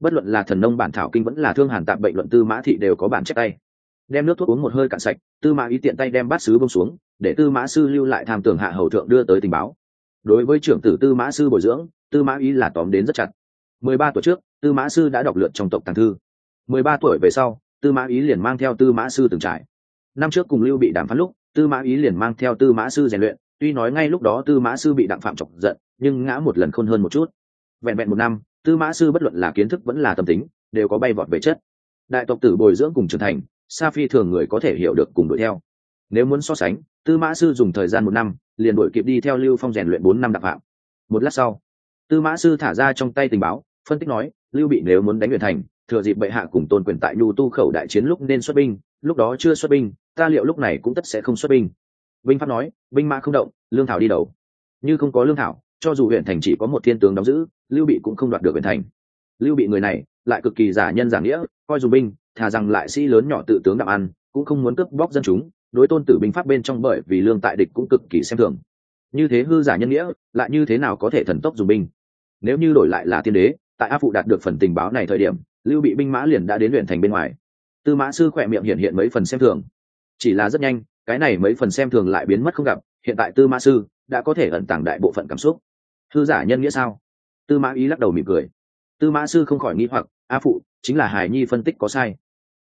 bất luận là thần nông bản thảo kinh vẫn là thương hàn tạm bệnh luận tư mã thị đều có bản chép tay đem nước thuốc uống một hơi cạn sạch tư mã ý tiện tay đem bát sứ bông xuống để tư mã sư lưu lại tham tưởng hạ hầu thượng đưa tới tình báo đối với trưởng tử tư mã sư bồi dưỡng tư mã ý là tóm đến rất chặt mười ba tuổi trước tư mã sư đã đọc lượt trong tộc tàng thư mười ba tuổi về sau tư mã ý liền mang theo tư mã sư từng trải năm trước cùng lưu bị đàm phán lúc tư mã ý liền mang theo tư mã sư rèn luyện tuy nói ngay lúc đó tư mã sư bị đặng phạm chọc giận nhưng ngã một lần khôn hơn một chút vẹn vẹn một năm tư mã sư bất luận là kiến thức vẫn là tâm tính, đều có bay vọt về chất. Đại tộc tử bồi dưỡng cùng trưởng thành, sa phi thường người có thể hiểu được cùng đuổi theo. Nếu muốn so sánh, tư mã sư dùng thời gian một năm, liền đuổi kịp đi theo lưu phong rèn luyện bốn năm đặc phạm một lát sau, tư mã sư thả ra trong tay tình báo, phân tích nói, lưu bị nếu muốn đánh huyện thành, thừa dịp bệ hạ cùng tôn quyền tại nhu tu khẩu đại chiến lúc nên xuất binh, lúc đó chưa xuất binh, ta liệu lúc này cũng tất sẽ không xuất binh. Binh pháp nói, binh mã không động, lương thảo đi đầu. Như không có lương thảo cho dù huyện thành chỉ có một thiên tướng đóng giữ, lưu bị cũng không đoạt được huyện thành. Lưu bị người này lại cực kỳ giả nhân giả nghĩa, coi dù binh, thà rằng lại sĩ lớn nhỏ tự tướng đạm ăn, cũng không muốn cướp bóc dân chúng, đối tôn tử binh pháp bên trong bởi vì lương tại địch cũng cực kỳ xem thường. Như thế hư giả nhân nghĩa, lại như thế nào có thể thần tốc dùng binh? Nếu như đổi lại là tiên đế, tại a phụ đạt được phần tình báo này thời điểm, lưu bị binh mã liền đã đến luyện thành bên ngoài. Tư mã sư khỏe miệng hiện hiện mấy phần xem thường. Chỉ là rất nhanh, cái này mấy phần xem thường lại biến mất không gặp, hiện tại tư mã sư đã có thể ẩn tàng đại bộ phận cảm xúc hư giả nhân nghĩa sao? Tư mã ý lắc đầu mỉm cười. Tư mã sư không khỏi nghĩ hoặc, a phụ, chính là hải nhi phân tích có sai.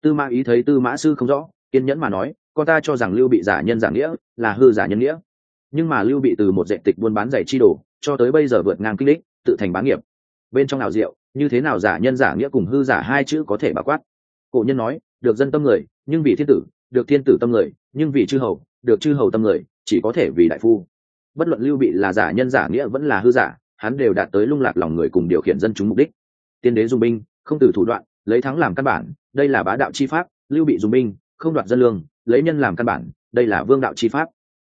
Tư mã ý thấy tư mã sư không rõ, kiên nhẫn mà nói, con ta cho rằng lưu bị giả nhân giả nghĩa là hư giả nhân nghĩa. Nhưng mà lưu bị từ một dạy tịch buôn bán giày chi đồ, cho tới bây giờ vượt ngang kích đích, tự thành bán nghiệp. Bên trong nào rượu như thế nào giả nhân giả nghĩa cùng hư giả hai chữ có thể bà quát? Cổ nhân nói, được dân tâm người, nhưng vì thiên tử, được thiên tử tâm người, nhưng vì chư hầu, được chư hầu tâm người, chỉ có thể vì đại phu bất luận lưu bị là giả nhân giả nghĩa vẫn là hư giả, hắn đều đạt tới lung lạc lòng người cùng điều khiển dân chúng mục đích. Tiên đế dùng binh, không từ thủ đoạn, lấy thắng làm căn bản, đây là bá đạo chi pháp, lưu bị dùng binh, không đoạt dân lương, lấy nhân làm căn bản, đây là vương đạo chi pháp.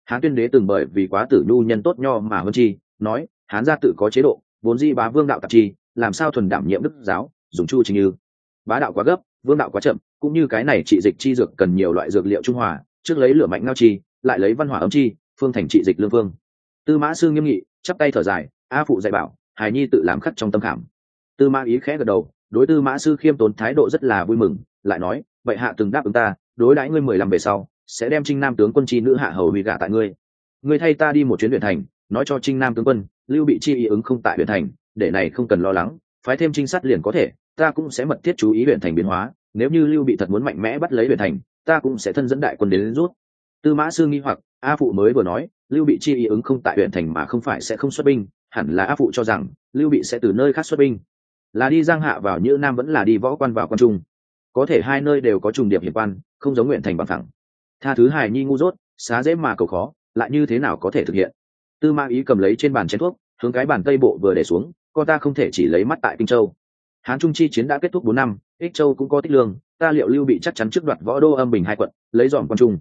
Hán tuyên đế từng bởi vì quá tử nhu nhân tốt nho mà hơn chi, nói, hán gia tự có chế độ, vốn di bá vương đạo tạp chi, làm sao thuần đảm nhiệm đức giáo, dùng chu trình như. Bá đạo quá gấp, vương đạo quá chậm, cũng như cái này trị dịch chi dược cần nhiều loại dược liệu trung hòa, trước lấy lửa mạnh ngao chi, lại lấy văn hỏa ấm chi, phương thành trị dịch lương phương tư mã sư nghiêm nghị chắp tay thở dài a phụ dạy bảo hài nhi tự làm khắc trong tâm khảm. Tư mã ý khẽ gật đầu đối tư mã sư khiêm tốn thái độ rất là vui mừng lại nói vậy hạ từng đáp ứng ta đối đãi ngươi mười lăm về sau sẽ đem trinh nam tướng quân chi nữ hạ hầu huy gả tại ngươi. Ngươi thay ta đi một chuyến huyện thành nói cho trinh nam tướng quân lưu bị chi ý ứng không tại huyện thành để này không cần lo lắng phái thêm trinh sát liền có thể ta cũng sẽ mật thiết chú ý huyện thành biến hóa nếu như lưu bị thật muốn mạnh mẽ bắt lấy huyện thành ta cũng sẽ thân dẫn đại quân đến, đến rút. Tư mã sư nghi hoặc a phụ mới vừa nói lưu bị chi ý ứng không tại huyện thành mà không phải sẽ không xuất binh, hẳn là áp phụ cho rằng, lưu bị sẽ từ nơi khác xuất binh. Là đi giang hạ vào như nam vẫn là đi võ quan vào quan trung. Có thể hai nơi đều có trùng điệp hiệp quan, không giống nguyện thành bằng thẳng tha thứ hài nhi ngu dốt, xá dễ mà cầu khó, lại như thế nào có thể thực hiện? Tư ma ý cầm lấy trên bàn chén thuốc, hướng cái bàn tây bộ vừa để xuống, con ta không thể chỉ lấy mắt tại kinh châu. Hán trung chi chiến đã kết thúc bốn năm, ích châu cũng có tích lương, ta liệu lưu bị chắc chắn trước đoạt võ đô âm bình hai quận, lấy dòm quan trung.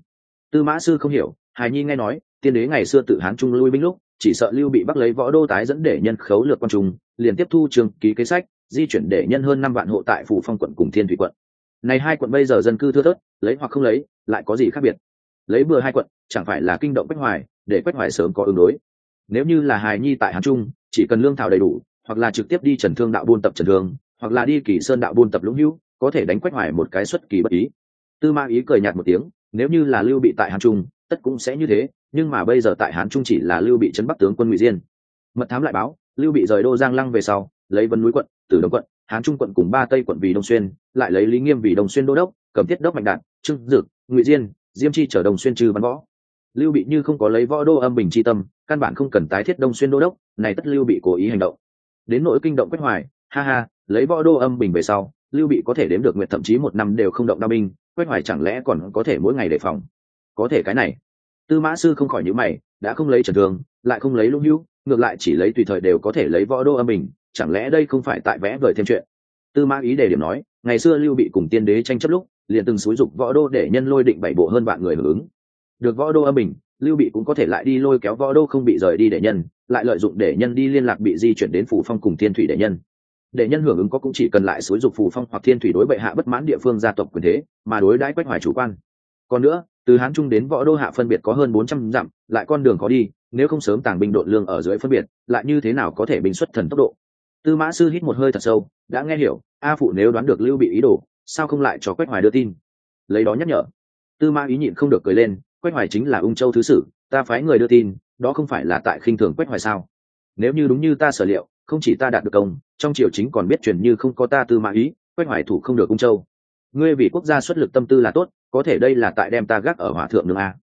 Tư mã sư không hiểu, hài nhi nghe nói tiên đế ngày xưa tự hán trung lui binh lúc, chỉ sợ lưu bị bắt lấy võ đô tái dẫn để nhân khấu lược quan trung, liền tiếp thu trường ký kế sách, di chuyển để nhân hơn năm vạn hộ tại phủ phong quận cùng thiên thủy quận. Này hai quận bây giờ dân cư thưa thớt, lấy hoặc không lấy, lại có gì khác biệt? Lấy bừa hai quận, chẳng phải là kinh động quách hoài, để quách hoài sớm có ứng đối. Nếu như là hài nhi tại hán trung, chỉ cần lương thảo đầy đủ, hoặc là trực tiếp đi trần thương đạo buôn tập trần thương, hoặc là đi kỳ sơn đạo buôn tập lũng hữu, có thể đánh quách hoài một cái xuất kỳ bất ý. Tư ma ý cười nhạt một tiếng, nếu như là lưu bị tại hán trung, tất cũng sẽ như thế nhưng mà bây giờ tại hán trung chỉ là lưu bị trấn bắc tướng quân ngụy diên. Mật thám lại báo, lưu bị rời đô giang lăng về sau, lấy vân núi quận, tử đông quận, hán trung quận cùng ba tây quận vì đông xuyên, lại lấy lý nghiêm vì đông xuyên đô đốc, cầm tiết đốc mạnh đạt trưng dực, ngụy diên, diêm chi trở đồng xuyên trừ bắn võ. Lưu bị như không có lấy võ đô âm bình chi tâm, căn bản không cần tái thiết đông xuyên đô đốc, này tất lưu bị cố ý hành động. Đến nỗi kinh động quách hoài, ha ha, lấy võ đô âm bình về sau, lưu bị có thể đếm được nguyện thậm chí một năm đều không động đao binh, quách hoài chẳng lẽ còn có thể mỗi ngày đề phòng? Có thể cái này tư mã sư không khỏi nhữ mày đã không lấy trần thường lại không lấy lũng hữu ngược lại chỉ lấy tùy thời đều có thể lấy võ đô âm mình, chẳng lẽ đây không phải tại vẽ vời thêm chuyện? Tư mã ý đề điểm nói ngày xưa lưu bị cùng tiên đế tranh chấp lúc liền từng xúi dục võ đô để nhân lôi định bảy bộ hơn vạn người hưởng ứng. Được võ đô âm bình lưu bị cũng có thể lại đi lôi kéo võ đô không bị rời đi để nhân lại lợi dụng để nhân đi liên lạc bị di chuyển đến phủ phong cùng thiên thủy để nhân. Để nhân hưởng ứng có cũng chỉ cần lại xúi dục phủ phong hoặc thiên thủy đối bệ hạ bất mãn địa phương gia tộc quyền thế mà đối đãi quách hoài chủ quan. Còn nữa từ hán trung đến võ đô hạ phân biệt có hơn bốn trăm dặm, lại con đường khó đi, nếu không sớm tàng binh đội lương ở dưới phân biệt, lại như thế nào có thể bình xuất thần tốc độ? Tư mã sư hít một hơi thật sâu, đã nghe hiểu, a phụ nếu đoán được lưu bị ý đồ, sao không lại cho quách hoài đưa tin? Lấy đó nhắc nhở. Tư mã ý nhịn không được cười lên, quách hoài chính là ung châu thứ sử, ta phái người đưa tin, đó không phải là tại khinh thường quách hoài sao? Nếu như đúng như ta sở liệu, không chỉ ta đạt được công, trong triều chính còn biết truyền như không có ta tư mã ý, quách hoài thủ không được ung châu ngươi vì quốc gia xuất lực tâm tư là tốt, có thể đây là tại đem ta gác ở hòa thượng nương a.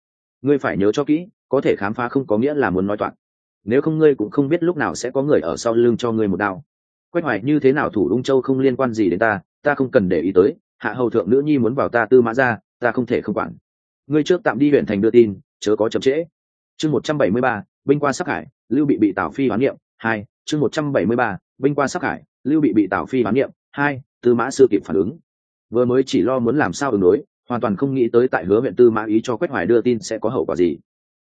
Ngươi phải nhớ cho kỹ, có thể khám phá không có nghĩa là muốn nói toạc. Nếu không ngươi cũng không biết lúc nào sẽ có người ở sau lưng cho ngươi một đao. Quách hoài, như thế nào thủ ung châu không liên quan gì đến ta ta không cần để ý tới, hạ hầu thượng nữ nhi muốn vào ta tư mã ra, ta không thể không quản. Ngươi trước tạm đi huyện thành đưa tin, chớ có chậm trễ. Chương một trăm bảy mươi ba, binh qua sắc hải, lưu bị bị tào phi hoán niệm, hai, chương một trăm bảy mươi ba, binh qua sắc hải, lưu bị bị tào phi hoán niệm, hai, tư mã sư kịp phản ứng vừa mới chỉ lo muốn làm sao ứng đối, hoàn toàn không nghĩ tới tại hứa huyện tư mã ý cho quách hoài đưa tin sẽ có hậu quả gì.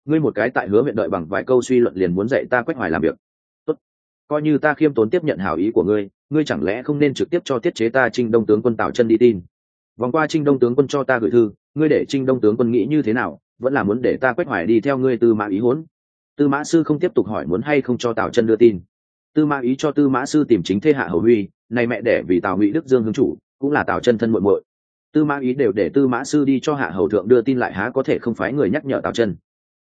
Ngươi một cái tại hứa huyện đợi bằng vài câu suy luận liền muốn dạy ta quách hoài làm việc. Tốt. Coi như ta khiêm tốn tiếp nhận hảo ý của ngươi ngươi chẳng lẽ không nên trực tiếp cho tiết chế ta trinh đông tướng quân tào chân đi tin? Vòng qua trinh đông tướng quân cho ta gửi thư, ngươi để trinh đông tướng quân nghĩ như thế nào, vẫn là muốn để ta quách hoài đi theo ngươi tư mã ý huấn tư mã sư không tiếp tục hỏi muốn hay không cho tào chân đưa tin. Tư mã ý cho tư mã sư tìm chính thế hạ hầu huy, này mẹ đẻ vì tào ngụy đức dương hương chủ cũng là tào chân thân muội muội tư mã ý đều để tư mã sư đi cho hạ hầu thượng đưa tin lại há có thể không phái người nhắc nhở tào chân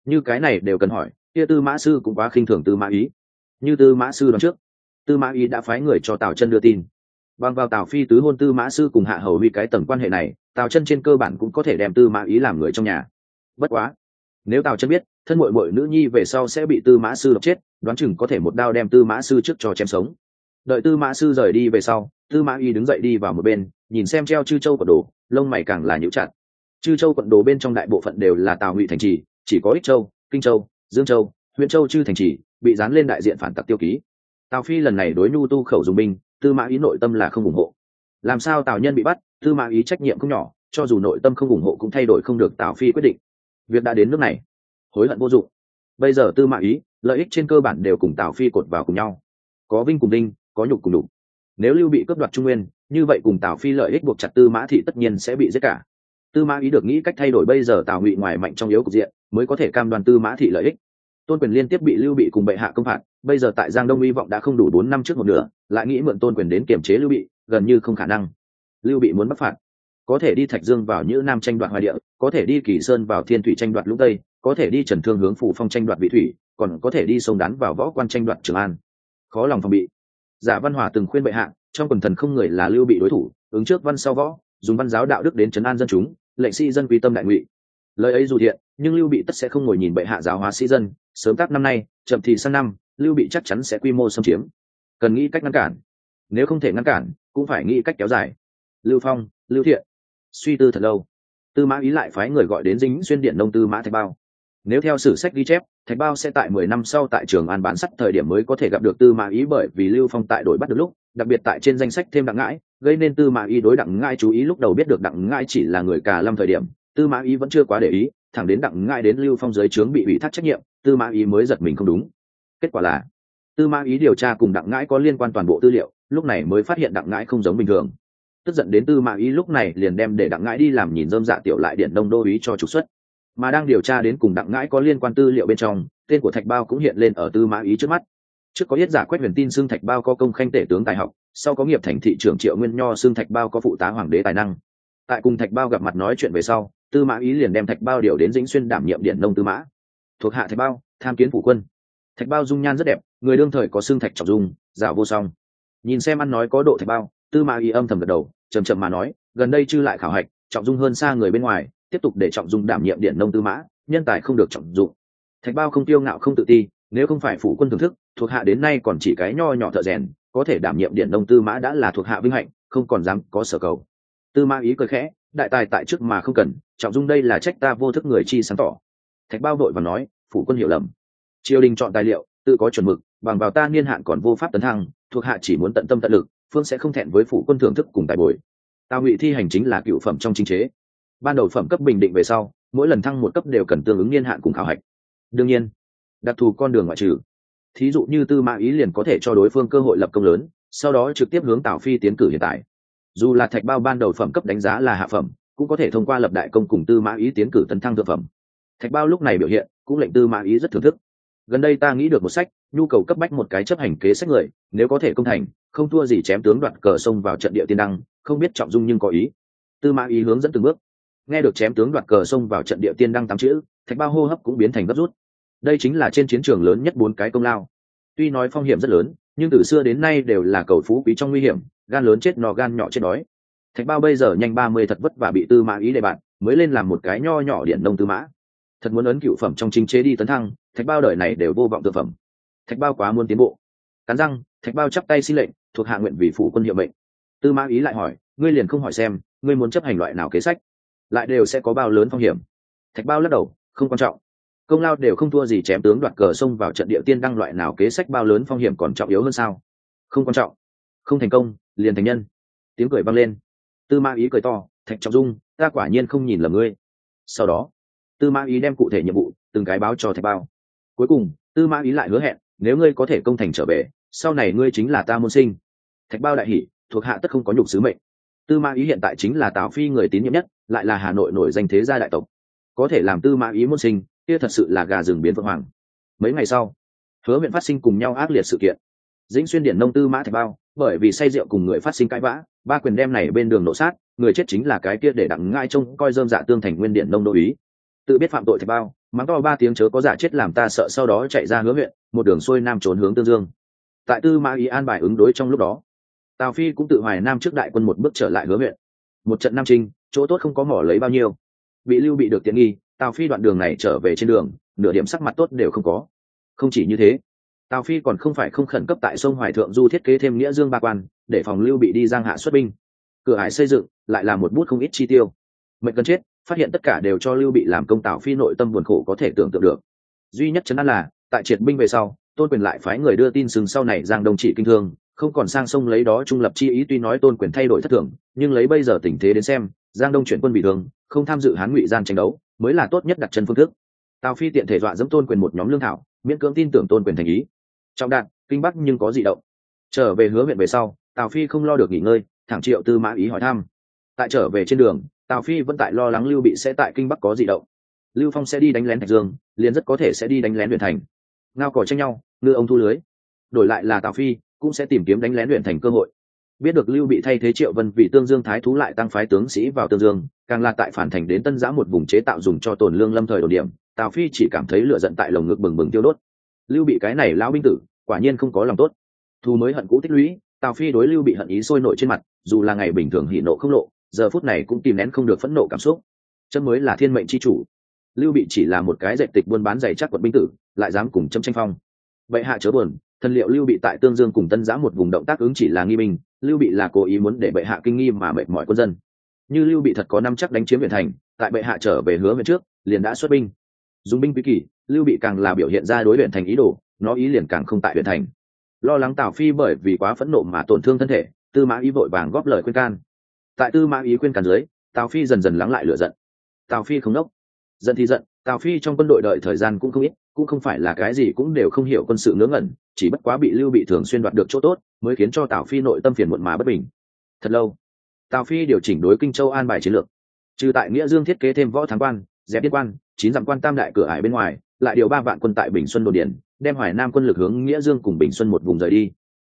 như cái này đều cần hỏi kia tư mã sư cũng quá khinh thường tư mã ý như tư mã sư đoán trước tư mã ý đã phái người cho tào chân đưa tin bằng vào tào phi tứ hôn tư mã sư cùng hạ hầu huy cái tầng quan hệ này tào chân trên cơ bản cũng có thể đem tư mã ý làm người trong nhà bất quá nếu tào chân biết thân mội mội nữ nhi về sau sẽ bị tư mã sư độc chết đoán chừng có thể một đao đem tư mã sư trước cho chém sống đợi tư mã sư rời đi về sau tư mã y đứng dậy đi vào một bên, nhìn xem treo chư châu quận đồ, lông mày càng là nhũ chặt. Chư châu quận đồ bên trong đại bộ phận đều là tào ngụy thành trì, chỉ có ích châu, kinh châu, dương châu huyện châu chư thành trì bị dán lên đại diện phản tặc tiêu ký. Tào phi lần này đối nhu tu khẩu dùng binh, tư mã ý nội tâm là không ủng hộ. Làm sao tào nhân bị bắt, tư mã ý trách nhiệm không nhỏ, cho dù nội tâm không ủng hộ cũng thay đổi không được tào phi quyết định. Việc đã đến nước này, hối hận vô dụng. Bây giờ tư mã ý lợi ích trên cơ bản đều cùng tào phi cột vào cùng nhau. Có vinh cùng đinh có nhục cùng đục nếu lưu bị cướp đoạt trung nguyên, như vậy cùng tào phi lợi ích buộc chặt tư mã thị tất nhiên sẽ bị giết cả. Tư mã ý được nghĩ cách thay đổi bây giờ tào ngụy ngoài mạnh trong yếu cục diện, mới có thể cam đoan tư mã thị lợi ích. Tôn quyền liên tiếp bị lưu bị cùng bệ hạ công phạt, bây giờ tại giang đông hy vọng đã không đủ bốn năm trước một nửa, lại nghĩ mượn tôn quyền đến kiềm chế lưu bị, gần như không khả năng. Lưu bị muốn bắt phạt. Có thể đi thạch dương vào nhữ nam tranh đoạt hoài địa, có thể đi kỳ sơn vào thiên thủy tranh đoạt lũng tây, có thể đi trần thương hướng phủ phong tranh đoạt vị thủy, còn có thể đi sông đắn vào võ quan tranh đoạt trường an. Khó lòng phòng bị giả văn hòa từng khuyên bệ hạ, trong quần thần không người là lưu bị đối thủ, ứng trước văn sau võ, dùng văn giáo đạo đức đến trấn an dân chúng, lệnh sĩ dân quy tâm đại ngụy. Lời ấy dù thiện, nhưng lưu bị tất sẽ không ngồi nhìn bệ hạ giáo hóa sĩ dân, sớm tác năm nay, chậm thì sang năm, lưu bị chắc chắn sẽ quy mô xâm chiếm. Cần nghĩ cách ngăn cản. Nếu không thể ngăn cản, cũng phải nghĩ cách kéo dài. Lưu phong, lưu thiện. Suy tư thật lâu. Tư mã ý lại phái người gọi đến dính xuyên điện nông tư mã thạch bao nếu theo sử sách ghi chép, thạch bao sẽ tại mười năm sau tại trường an bán sắt thời điểm mới có thể gặp được tư mã ý bởi vì lưu phong tại đổi bắt được lúc, đặc biệt tại trên danh sách thêm đặng ngãi, gây nên tư mã ý đối đặng ngãi chú ý lúc đầu biết được đặng ngãi chỉ là người cà lâm thời điểm, tư mã ý vẫn chưa quá để ý, thẳng đến đặng ngãi đến lưu phong dưới trướng bị ủy thác trách nhiệm, tư mã ý mới giật mình không đúng. Kết quả là, tư mã ý điều tra cùng đặng ngãi có liên quan toàn bộ tư liệu, lúc này mới phát hiện đặng ngãi không giống bình thường. Tức giận đến tư mã ý lúc này liền đem để đặng ngãi đi làm nhìn dơm dạ tiểu lại điện đông đô ý cho trục xuất mà đang điều tra đến cùng đặng ngãi có liên quan tư liệu bên trong, tên của thạch bao cũng hiện lên ở tư mã ý trước mắt. Trước có yết giả quét huyền tin xương thạch bao có công khanh tể tướng tài học, sau có nghiệp thành thị trưởng triệu nguyên nho xương thạch bao có phụ tá hoàng đế tài năng. Tại cùng thạch bao gặp mặt nói chuyện về sau, tư mã ý liền đem thạch bao điều đến dĩnh xuyên đảm nhiệm điện nông tư mã. Thuộc hạ thạch bao, tham kiến phủ quân. Thạch bao dung nhan rất đẹp, người đương thời có xương thạch trọng dung dạo vô song. Nhìn xem ăn nói có độ thạch bao, tư mã ý âm thầm gật đầu chầm chậm mà nói, gần đây chư lại khảo hạch, trọng dung hơn xa người bên ngoài tiếp tục để trọng dung đảm nhiệm điện nông tư mã, nhân tài không được trọng dụng. Thạch bao không tiêu ngạo không tự ti, nếu không phải phủ quân thưởng thức, thuộc hạ đến nay còn chỉ cái nho nhỏ thợ rèn, có thể đảm nhiệm điện nông tư mã đã là thuộc hạ vinh hạnh, không còn dám có sở cầu. Tư mã ý cười khẽ, đại tài tại trước mà không cần, trọng dung đây là trách ta vô thức người chi sáng tỏ. Thạch bao đội và nói, phủ quân hiểu lầm. Triều đình chọn tài liệu, tự có chuẩn mực, bằng vào ta niên hạn còn vô pháp tấn thăng, thuộc hạ chỉ muốn tận tâm tận lực, phương sẽ không thẹn với phủ quân thưởng thức cùng tài bồi. Tào ngụy thi hành chính là cựu phẩm trong chính chế ban đầu phẩm cấp bình định về sau, mỗi lần thăng một cấp đều cần tương ứng niên hạn cùng khảo hạch. Đương nhiên, đặc thù con đường ngoại trừ, thí dụ như tư mã ý liền có thể cho đối phương cơ hội lập công lớn, sau đó trực tiếp hướng tào phi tiến cử hiện tại. Dù là thạch bao ban đầu phẩm cấp đánh giá là hạ phẩm, cũng có thể thông qua lập đại công cùng tư mã ý tiến cử tấn thăng thượng phẩm. Thạch bao lúc này biểu hiện, cũng lệnh tư mã ý rất thưởng thức. Gần đây ta nghĩ được một sách, nhu cầu cấp bách một cái chấp hành kế sách người, nếu có thể công thành, không thua gì chém tướng đoạt cờ sông vào trận địa tiên đăng, không biết trọng dung nhưng có ý. Tư mã ý hướng dẫn từng bước nghe được chém tướng đoạt cờ sông vào trận địa tiên đăng tám chữ, thạch bao hô hấp cũng biến thành gấp rút. Đây chính là trên chiến trường lớn nhất bốn cái công lao. Tuy nói phong hiểm rất lớn, nhưng từ xưa đến nay đều là cầu phú quý trong nguy hiểm, gan lớn chết nò gan nhỏ chết đói. Thạch bao bây giờ nhanh ba mươi thật vất và bị tư mã ý đề bạn, mới lên làm một cái nho nhỏ điện đông tư mã. Thật muốn ấn cựu phẩm trong chính chế đi tấn thăng, thạch bao đời này đều vô vọng thực phẩm. Thạch bao quá muốn tiến bộ. Cắn răng, thạch bao chắp tay xin lệnh, thuộc hạ nguyện vì phủ quân hiệu mệnh. Tư mã ý lại hỏi, ngươi liền không hỏi xem, ngươi muốn chấp hành loại nào kế sách? Lại đều sẽ có bao lớn phong hiểm. Thạch bao lắc đầu, không quan trọng. Công lao đều không thua gì chém tướng đoạt cờ xông vào trận địa tiên đăng loại nào kế sách bao lớn phong hiểm còn trọng yếu hơn sao? Không quan trọng. Không thành công, liền thành nhân. Tiếng cười vang lên. Tư ma ý cười to, thạch trọng dung, ta quả nhiên không nhìn lầm ngươi. Sau đó, tư ma ý đem cụ thể nhiệm vụ từng cái báo cho thạch bao. Cuối cùng, tư ma ý lại hứa hẹn, nếu ngươi có thể công thành trở về, sau này ngươi chính là ta môn sinh. Thạch bao đại hỷ thuộc hạ tất không có nhục sứ mệnh tư ma ý hiện tại chính là tào phi người tín nhiệm nhất, lại là hà nội nổi danh thế gia đại tộc. Có thể làm tư ma ý môn sinh, kia thật sự là gà rừng biến phượng hoàng. Mấy ngày sau, hứa huyện phát sinh cùng nhau ác liệt sự kiện. Dĩnh xuyên điện nông tư mã thạch bao, bởi vì say rượu cùng người phát sinh cãi vã, ba quyền đem này bên đường nổ sát, người chết chính là cái kia để đặng ngai trông coi dơm dạ tương thành nguyên điện nông đô ý. Tự biết phạm tội thạch bao, mắng to ba tiếng chớ có giả chết làm ta sợ sau đó chạy ra hứa huyện, một đường xuôi nam trốn hướng tương dương. Tại tư mã ý an bài ứng đối trong lúc đó tào phi cũng tự hoài nam trước đại quân một bước trở lại hứa huyện. Một trận nam trinh chỗ tốt không có mỏ lấy bao nhiêu. Bị lưu bị được tiện nghi, tào phi đoạn đường này trở về trên đường, nửa điểm sắc mặt tốt đều không có. Không chỉ như thế, tào phi còn không phải không khẩn cấp tại sông hoài thượng du thiết kế thêm nghĩa dương ba quan, để phòng lưu bị đi giang hạ xuất binh. Cửa hải xây dựng lại là một bút không ít chi tiêu. Mệnh cần chết, phát hiện tất cả đều cho lưu bị làm công tào phi nội tâm buồn khổ có thể tưởng tượng được. Duy nhất chấn an là, tại triệt binh về sau, tôn quyền lại phái người đưa tin sừng sau này giang đông chỉ kinh thương không còn sang sông lấy đó trung lập chi ý tuy nói tôn quyền thay đổi thất thường, nhưng lấy bây giờ tình thế đến xem, giang đông chuyển quân bị thương, không tham dự hán ngụy gian tranh đấu, mới là tốt nhất đặt chân phương thức. Tào phi tiện thể dọa dẫm tôn quyền một nhóm lương thảo, miễn cưỡng tin tưởng tôn quyền thành ý. Trọng đạn, kinh bắc nhưng có gì động. Trở về hứa huyện về sau, tào phi không lo được nghỉ ngơi, thẳng triệu tư mã ý hỏi thăm. Tại trở về trên đường, tào phi vẫn tại lo lắng lưu bị sẽ tại kinh bắc có gì động. Lưu phong sẽ đi đánh lén thạch dương, liền rất có thể sẽ đi đánh lén huyện thành. Ngao cỏ tranh nhau, ngư ông thu lưới. Đổi lại là tào phi cũng sẽ tìm kiếm đánh lén luyện thành cơ hội. Biết được lưu bị thay thế triệu vân vì tương dương thái thú lại tăng phái tướng sĩ vào tương dương, càng là tại phản thành đến tân giã một vùng chế tạo dùng cho tồn lương lâm thời đồn điểm, tào phi chỉ cảm thấy lửa giận tại lồng ngực bừng bừng tiêu đốt. Lưu bị cái này lão binh tử, quả nhiên không có lòng tốt. Thu mới hận cũ tích lũy, tào phi đối lưu bị hận ý sôi nổi trên mặt, dù là ngày bình thường hỉ nộ không lộ, giờ phút này cũng tìm nén không được phẫn nộ cảm xúc. Chân mới là thiên mệnh chi chủ. Lưu bị chỉ là một cái dạy tịch buôn bán giày chắc quận binh tử, lại dám cùng châm tranh phong. Vậy hạ chớ buồn thần liệu lưu bị tại tương dương cùng tân giã một vùng động tác ứng chỉ là nghi minh. lưu bị là cố ý muốn để bệ hạ kinh nghi mà mệt mọi quân dân. Như lưu bị thật có năm chắc đánh chiếm huyện thành, tại bệ hạ trở về hứa huyện trước, liền đã xuất binh. Dùng binh quý kỳ, lưu bị càng là biểu hiện ra đối huyện thành ý đồ, nó ý liền càng không tại huyện thành. Lo lắng tào phi bởi vì quá phẫn nộ mà tổn thương thân thể, tư mã ý vội vàng góp lời khuyên can. Tại tư mã ý khuyên can dưới, tào phi dần dần lắng lại lửa giận. Tào phi không đốc. Giận thì giận, tào phi trong quân đội đợi thời gian cũng không ít cũng không phải là cái gì cũng đều không hiểu quân sự ngớ ngẩn, chỉ bất quá bị lưu bị thường xuyên đoạt được chỗ tốt, mới khiến cho tào phi nội tâm phiền muộn mà bất bình. Thật lâu, tào phi điều chỉnh đối kinh châu an bài chiến lược. Trừ tại nghĩa dương thiết kế thêm võ thắng quan, dẹp biên quan, chín dặm quan tam đại cửa ải bên ngoài, lại điều ba vạn quân tại bình xuân đồn điển đem hoài nam quân lực hướng nghĩa dương cùng bình xuân một vùng rời đi.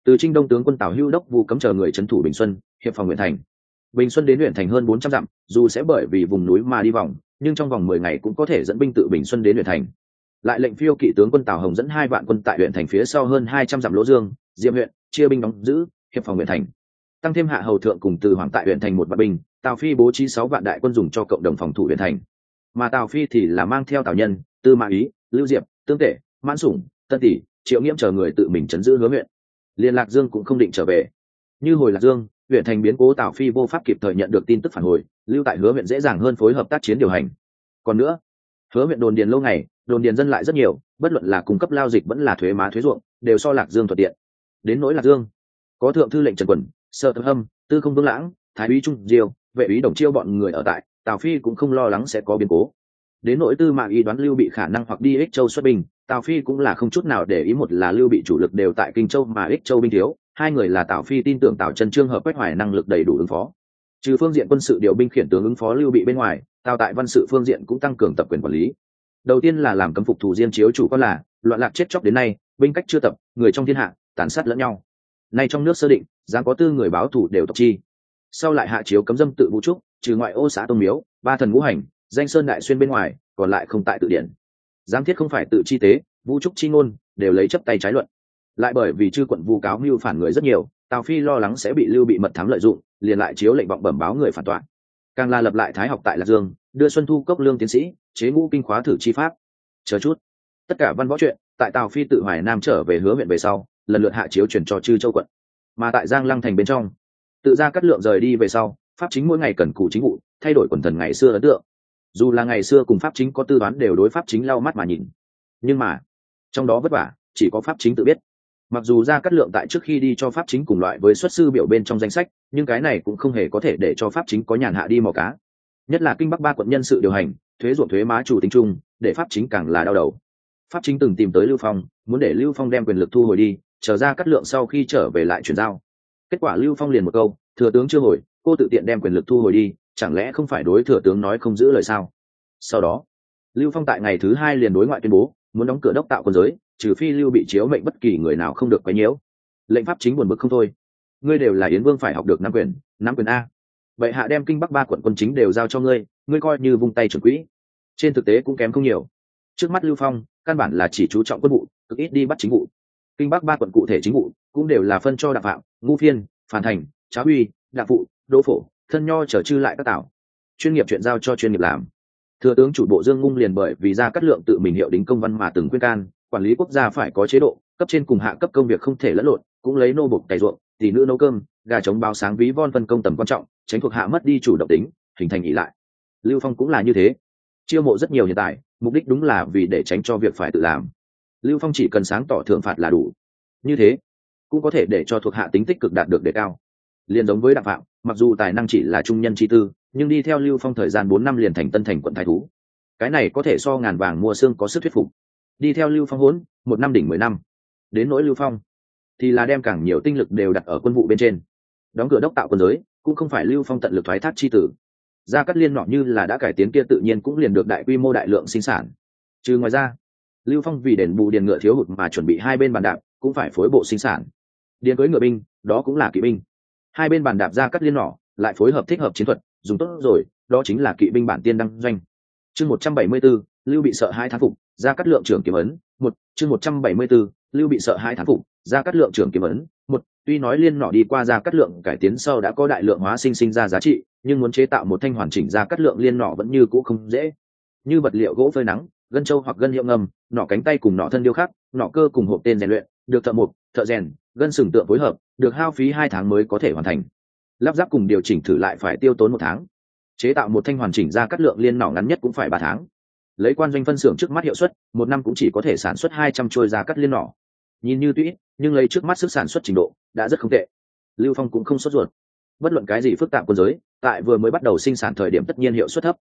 Từ trinh đông tướng quân tào hưu đốc vu cấm chờ người trấn thủ bình xuân, hiệp phòng huyện thành. Bình xuân đến huyện thành hơn bốn trăm dặm, dù sẽ bởi vì vùng núi mà đi vòng, nhưng trong vòng mười ngày cũng có thể dẫn binh tự bình xuân đến huyện thành lại lệnh phiêu kỵ tướng quân tào hồng dẫn hai vạn quân tại huyện thành phía sau hơn hai trăm dặm lỗ dương, diệm huyện, chia binh đóng giữ, hiệp phòng huyện thành. Tăng thêm hạ hầu thượng cùng từ hoàng tại huyện thành một vạn binh, tào phi bố trí sáu vạn đại quân dùng cho cộng đồng phòng thủ huyện thành. Mà tào phi thì là mang theo tào nhân, tư mã ý, lưu diệp, tương tể, mãn sủng, tân tỷ, triệu nghiễm chờ người tự mình chấn giữ hứa huyện. Liên lạc dương cũng không định trở về. Như hồi lạc dương, huyện thành biến cố tào phi vô pháp kịp thời nhận được tin tức phản hồi, lưu tại hứa huyện dễ dàng hơn phối hợp tác chiến điều hành. Còn nữa, hứa huyện đồn điền lâu ngày đồn điền dân lại rất nhiều, bất luận là cung cấp lao dịch vẫn là thuế má thuế ruộng, đều so lạc dương thuận tiện. Đến nỗi lạc dương, có thượng thư lệnh trần quần sợ tâm hâm, tư không vương lãng, thái úy trung diêu, vệ úy đồng chiêu bọn người ở tại, tào phi cũng không lo lắng sẽ có biến cố. Đến nỗi tư mạng y đoán lưu bị khả năng hoặc đi ích châu xuất binh, tào phi cũng là không chút nào để ý một là lưu bị chủ lực đều tại kinh châu mà ích châu binh thiếu, hai người là tào phi tin tưởng tào trần trương hợp quách hoài năng lực đầy đủ ứng phó. Trừ phương diện quân sự điều binh khiển tướng ứng phó lưu bị bên ngoài, tào tại văn sự phương diện cũng tăng cường tập quyền quản lý đầu tiên là làm cấm phục thủ diêm chiếu chủ quan là, loạn lạc chết chóc đến nay, binh cách chưa tập, người trong thiên hạ, tàn sát lẫn nhau. Nay trong nước sơ định giang có tư người báo thủ đều tộc chi. Sau lại hạ chiếu cấm dâm tự vũ trúc, trừ ngoại ô xã tôn miếu, ba thần ngũ hành, danh sơn đại xuyên bên ngoài, còn lại không tại tự điển. Giang thiết không phải tự chi tế, vũ trúc chi ngôn, đều lấy chấp tay trái luận. Lại bởi vì chư quận vu cáo mưu phản người rất nhiều, tào phi lo lắng sẽ bị lưu bị mật thám lợi dụng, liền lại chiếu lệnh vọng bẩm báo người phản tọa. Càng là lập lại thái học tại lạc dương đưa xuân thu cốc lương tiến sĩ, chế ngũ kinh khóa thử chi pháp. Chờ chút. Tất cả văn võ chuyện, tại tào phi tự hoài nam trở về hứa huyện về sau, lần lượt hạ chiếu chuyển cho chư châu quận. Mà tại giang lăng thành bên trong, tự ra cắt lượng rời đi về sau, pháp chính mỗi ngày cần cụ chính vụ, thay đổi quần thần ngày xưa ấn tượng. Dù là ngày xưa cùng pháp chính có tư đoán đều đối pháp chính lau mắt mà nhìn. Nhưng mà, trong đó vất vả, chỉ có pháp chính tự biết. Mặc dù ra cắt lượng tại trước khi đi cho pháp chính cùng loại với xuất sư biểu bên trong danh sách, nhưng cái này cũng không hề có thể để cho pháp chính có nhàn hạ đi mò cá nhất là kinh bắc ba quận nhân sự điều hành, thuế ruộng thuế má chủ tính chung, để pháp chính càng là đau đầu. Pháp chính từng tìm tới lưu phong, muốn để lưu phong đem quyền lực thu hồi đi trở ra cắt lượng sau khi trở về lại chuyển giao. Kết quả lưu phong liền một câu, thừa tướng chưa hồi, cô tự tiện đem quyền lực thu hồi đi, chẳng lẽ không phải đối thừa tướng nói không giữ lời sao? Sau đó, lưu phong tại ngày thứ hai liền đối ngoại tuyên bố, muốn đóng cửa đốc tạo quân giới, trừ phi lưu bị chiếu mệnh bất kỳ người nào không được quấy nhiễu. Lệnh pháp chính buồn bực không thôi. Ngươi đều là yến vương phải học được nắm quyền nắm quyền a vậy hạ đem kinh bắc ba quận quân chính đều giao cho ngươi ngươi coi như vung tay chuẩn quỹ. Trên thực tế cũng kém không nhiều. Trước mắt lưu phong, căn bản là chỉ chú trọng quân vụ, cực ít đi bắt chính vụ. Kinh bắc ba quận cụ thể chính vụ cũng đều là phân cho đạp phạm ngu phiên phản thành, trá huy đạp phụ, đỗ phổ, thân nho trở chư lại các tảo. Chuyên nghiệp chuyện giao cho chuyên nghiệp làm. Thừa tướng chủ bộ dương ngung liền bởi vì ra cắt lượng tự mình hiệu đính công văn mà từng khuyên can, quản lý quốc gia phải có chế độ, cấp trên cùng hạ cấp công việc không thể lẫn lộn, cũng lấy nô bục cày ruộng, tỷ nữ nấu cơm, gà trống báo sáng ví von phân công tầm quan trọng tránh thuộc hạ mất đi chủ động tính, hình thành ỉ lại. Lưu phong cũng là như thế. Chiêu mộ rất nhiều hiện tại, mục đích đúng là vì để tránh cho việc phải tự làm. Lưu phong chỉ cần sáng tỏ thượng phạt là đủ. Như thế, cũng có thể để cho thuộc hạ tính tích cực đạt được đề cao. Liền giống với đặng phạm, mặc dù tài năng chỉ là trung nhân chi tư, nhưng đi theo lưu phong thời gian bốn năm liền thành tân thành quận thái thú. Cái này có thể so ngàn vàng mua xương có sức thuyết phục. Đi theo lưu phong hốn, một năm đỉnh mười năm. Đến nỗi lưu phong, thì là đem càng nhiều tinh lực đều đặt ở quân vụ bên trên đóng cửa đốc tạo quân giới cũng không phải lưu phong tận lực thoái thác chi tử. Gia cắt liên nọ như là đã cải tiến kia tự nhiên cũng liền được đại quy mô đại lượng sinh sản. Trừ ngoài ra lưu phong vì đền bù điền ngựa thiếu hụt mà chuẩn bị hai bên bàn đạp cũng phải phối bộ sinh sản. Điền cưới ngựa binh đó cũng là kỵ binh. Hai bên bàn đạp gia cắt liên nọ lại phối hợp thích hợp chiến thuật dùng tốt rồi đó chính là kỵ binh bản tiên đăng doanh. Chương một trăm bảy mươi 174, lưu bị sợ hai thán phục gia cắt lượng trưởng kiếm ấn một chương một trăm bảy mươi 174, lưu bị sợ hai thán phục gia cắt lượng trưởng kiếm ấn một tuy nói liên nọ đi qua gia cắt lượng cải tiến sau đã có đại lượng hóa sinh sinh ra giá trị, nhưng muốn chế tạo một thanh hoàn chỉnh gia cắt lượng liên nọ vẫn như cũ không dễ. Như vật liệu gỗ phơi nắng, gân châu hoặc gân hiệu ngầm nọ cánh tay cùng nọ thân điêu khắc nọ cơ cùng hộp tên rèn luyện, được thợ mộc, thợ rèn, gân sừng tượng phối hợp, được hao phí hai tháng mới có thể hoàn thành. Lắp ráp cùng điều chỉnh thử lại phải tiêu tốn một tháng. Chế tạo một thanh hoàn chỉnh ra cắt lượng liên nỏ ngắn nhất cũng phải ba tháng. Lấy quan doanh phân xưởng trước mắt hiệu suất, một năm cũng chỉ có thể sản xuất hai trăm trôi ra cắt liên nỏ nhìn như tuy nhưng lấy trước mắt sức sản xuất trình độ, đã rất không tệ. Lưu phong cũng không sốt ruột. Bất luận cái gì phức tạp quân giới, tại vừa mới bắt đầu sinh sản thời điểm tất nhiên hiệu suất thấp.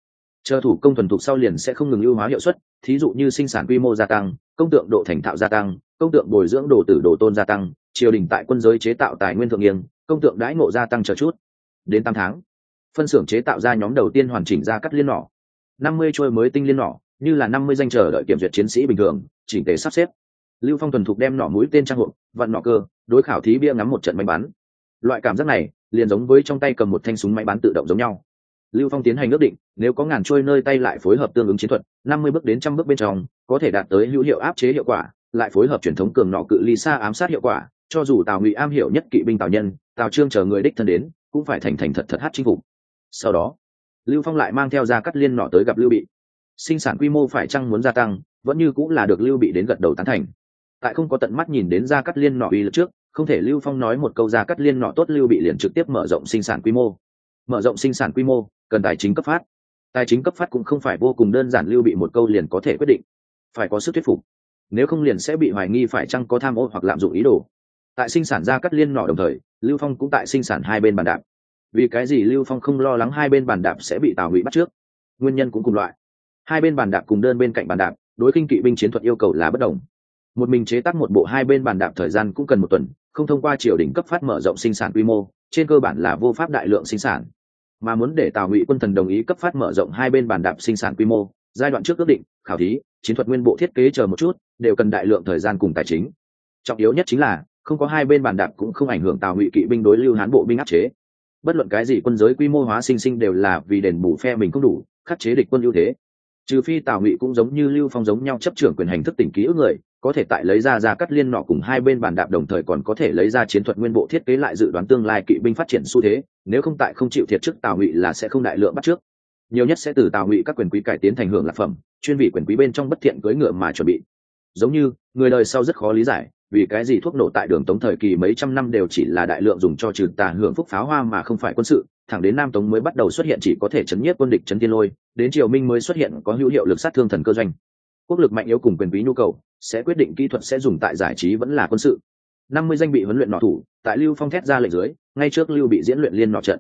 Chờ thủ công thuần thục sau liền sẽ không ngừng ưu hóa hiệu suất, thí dụ như sinh sản quy mô gia tăng, công tượng độ thành thạo gia tăng, công tượng bồi dưỡng đồ tử đồ tôn gia tăng, triều đình tại quân giới chế tạo tài nguyên thượng nghiêng, công tượng đãi ngộ gia tăng chờ chút. Đến tám tháng, phân xưởng chế tạo ra nhóm đầu tiên hoàn chỉnh ra cắt liên nỏ. năm mươi trôi mới tinh liên nỏ, như là năm mươi danh chờ đợi kiểm duyệt chiến sĩ bình thường, chỉnh tề sắp xếp lưu phong thuần thục đem nỏ mũi tên trang hộp vặn nỏ cơ, đối khảo thí bia ngắm một trận máy bắn loại cảm giác này, liền giống với trong tay cầm một thanh súng máy bắn tự động giống nhau. Lưu phong tiến hành ước định, nếu có ngàn trôi nơi tay lại phối hợp tương ứng chiến thuật, năm mươi bước đến trăm bước bên trong, có thể đạt tới hữu hiệu áp chế hiệu quả, lại phối hợp truyền thống cường nọ cự ly xa ám sát hiệu quả, cho dù tào ngụy am hiểu nhất kỵ binh tào nhân, tào trương chờ người đích thân đến, cũng phải thành thành thật thật hát chinh phục. Sau đó, lưu phong lại mang theo ra cắt liên nọ tới gặp lưu bị. Sinh sản quy mô phải chăng muốn gia tăng, vẫn như cũng là được lưu bị đến gật đầu tán thành tại không có tận mắt nhìn đến gia cắt liên nọ uy lực trước, không thể lưu phong nói một câu gia cắt liên nọ tốt lưu bị liền trực tiếp mở rộng sinh sản quy mô. Mở rộng sinh sản quy mô, cần tài chính cấp phát. Tài chính cấp phát cũng không phải vô cùng đơn giản lưu bị một câu liền có thể quyết định. Phải có sức thuyết phục. Nếu không liền sẽ bị hoài nghi phải chăng có tham ô hoặc lạm dụng ý đồ. Tại sinh sản gia cắt liên nọ đồng thời, lưu phong cũng tại sinh sản hai bên bàn đạp. Vì cái gì lưu phong không lo lắng hai bên bàn đạp sẽ bị tào hủy bắt trước? Nguyên nhân cũng cùng loại. Hai bên bàn đạp cùng đơn bên cạnh bàn đạp, đối kinh kỵ binh chiến thuật yêu cầu là bất đồng một mình chế tác một bộ hai bên bàn đạp thời gian cũng cần một tuần, không thông qua triều đình cấp phát mở rộng sinh sản quy mô, trên cơ bản là vô pháp đại lượng sinh sản. Mà muốn để tào ngụy quân thần đồng ý cấp phát mở rộng hai bên bàn đạp sinh sản quy mô, giai đoạn trước ước định, khảo thí, chiến thuật nguyên bộ thiết kế chờ một chút, đều cần đại lượng thời gian cùng tài chính. Trọng yếu nhất chính là, không có hai bên bàn đạp cũng không ảnh hưởng tào ngụy kỵ binh đối lưu hán bộ binh áp chế. Bất luận cái gì quân giới quy mô hóa sinh sinh đều là vì đền bù phe mình không đủ, khắc chế địch quân ưu thế. Trừ phi tào ngụy cũng giống như lưu phong giống nhau chấp trưởng quyền hành thức tỉnh ký ức người có thể tại lấy ra ra cắt liên nọ cùng hai bên bàn đạp đồng thời còn có thể lấy ra chiến thuật nguyên bộ thiết kế lại dự đoán tương lai kỵ binh phát triển xu thế, nếu không tại không chịu thiệt trước tào ngụy là sẽ không đại lượng bắt trước. Nhiều nhất sẽ từ tào ngụy các quyền quý cải tiến thành hưởng lạc phẩm, chuyên vị quyền quý bên trong bất thiện cưới ngựa mà chuẩn bị. Giống như, người đời sau rất khó lý giải, vì cái gì thuốc nổ tại đường tống thời kỳ mấy trăm năm đều chỉ là đại lượng dùng cho trừ tà hưởng phúc pháo hoa mà không phải quân sự, thẳng đến nam tống mới bắt đầu xuất hiện chỉ có thể chấn nhiếp quân địch chấn tiên lôi, đến triều minh mới xuất hiện có hữu hiệu lực sát thương thần cơ doanh quốc lực mạnh yếu cùng quyền quý nhu cầu, sẽ quyết định kỹ thuật sẽ dùng tại giải trí vẫn là quân sự. Năm mươi danh bị huấn luyện nọ thủ, tại lưu phong thét ra lệnh dưới, ngay trước lưu bị diễn luyện liên nọ trận.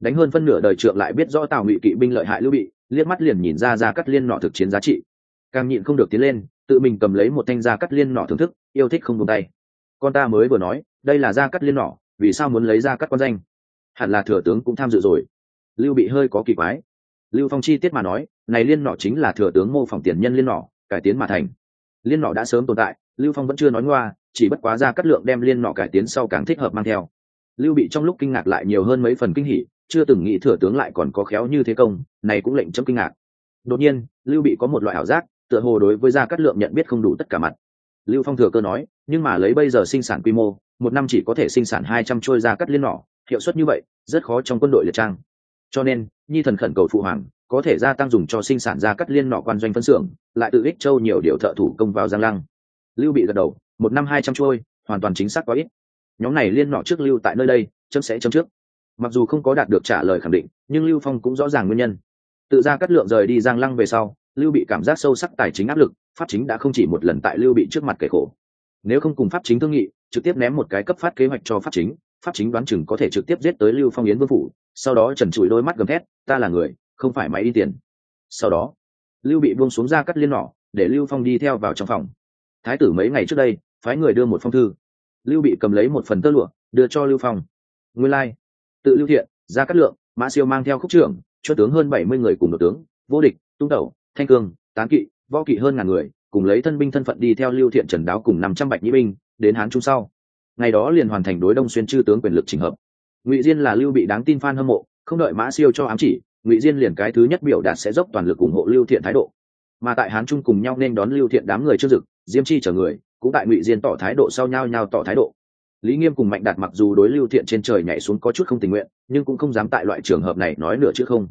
Đánh hơn phân nửa đời trượng lại biết rõ tào ngụy kỵ binh lợi hại lưu bị, liếc mắt liền nhìn ra ra cắt liên nọ thực chiến giá trị. Càng nhịn không được tiến lên, tự mình cầm lấy một thanh gia cắt liên nọ thưởng thức, yêu thích không buông tay. Con ta mới vừa nói, đây là gia cắt liên nọ, vì sao muốn lấy ra cắt con danh? Hẳn là thừa tướng cũng tham dự rồi. Lưu bị hơi có kỳ quái. Lưu phong chi tiết mà nói, này liên nọ chính là thừa tướng mô phỏng tiền nhân liên nọ cải tiến mà thành. Liên nọ đã sớm tồn tại, lưu phong vẫn chưa nói ngoa, chỉ bất quá ra cắt lượng đem liên nọ cải tiến sau càng thích hợp mang theo. Lưu bị trong lúc kinh ngạc lại nhiều hơn mấy phần kinh hỉ, chưa từng nghĩ thừa tướng lại còn có khéo như thế công, này cũng lệnh chấm kinh ngạc. Đột nhiên, lưu bị có một loại ảo giác, tựa hồ đối với gia cát lượng nhận biết không đủ tất cả mặt. Lưu phong thừa cơ nói, nhưng mà lấy bây giờ sinh sản quy mô, một năm chỉ có thể sinh sản hai trăm trôi gia cắt liên nỏ hiệu suất như vậy, rất khó trong quân đội liệt trang. Cho nên, nhi thần khẩn cầu phụ hoàng có thể gia tăng dùng cho sinh sản ra cắt liên nọ quan doanh phân xưởng, lại tự ích châu nhiều điều thợ thủ công vào giang lăng. Lưu bị gật đầu, một năm hai trăm trôi, hoàn toàn chính xác quá ít. Nhóm này liên nọ trước lưu tại nơi đây, chấm sẽ chấm trước. Mặc dù không có đạt được trả lời khẳng định, nhưng lưu phong cũng rõ ràng nguyên nhân. Tự ra cắt lượng rời đi giang lăng về sau, lưu bị cảm giác sâu sắc tài chính áp lực, pháp chính đã không chỉ một lần tại lưu bị trước mặt kể khổ. Nếu không cùng pháp chính thương nghị, trực tiếp ném một cái cấp phát kế hoạch cho pháp chính pháp chính đoán chừng có thể trực tiếp giết tới lưu phong yến vương phủ, sau đó trần trụi đôi mắt gầm thét, ta là người không phải máy đi tiền. Sau đó, lưu bị buông xuống ra cắt liên nỏ, để lưu phong đi theo vào trong phòng. Thái tử mấy ngày trước đây, phái người đưa một phong thư. Lưu bị cầm lấy một phần tơ lụa, đưa cho lưu phong. Nguyên lai、like. tự lưu thiện, ra cắt lượng, mã siêu mang theo khúc trưởng, cho tướng hơn bảy mươi người cùng đội tướng, vô địch, tung tẩu, thanh cương, tán kỵ, võ kỵ hơn ngàn người, cùng lấy thân binh thân phận đi theo lưu thiện trần đáo cùng năm trăm bạch nhĩ binh, đến hán trung sau. Ngày đó liền hoàn thành đối đông xuyên chư tướng quyền lực trình hợp. Ngụy diên là lưu bị đáng tin f hâm mộ, không đợi mã siêu cho ám chỉ ngụy diên liền cái thứ nhất biểu đạt sẽ dốc toàn lực ủng hộ lưu thiện thái độ mà tại hán trung cùng nhau nên đón lưu thiện đám người trước dực diêm chi chở người cũng tại ngụy diên tỏ thái độ sau nhau nhau tỏ thái độ lý nghiêm cùng mạnh đạt mặc dù đối lưu thiện trên trời nhảy xuống có chút không tình nguyện nhưng cũng không dám tại loại trường hợp này nói nửa chứ không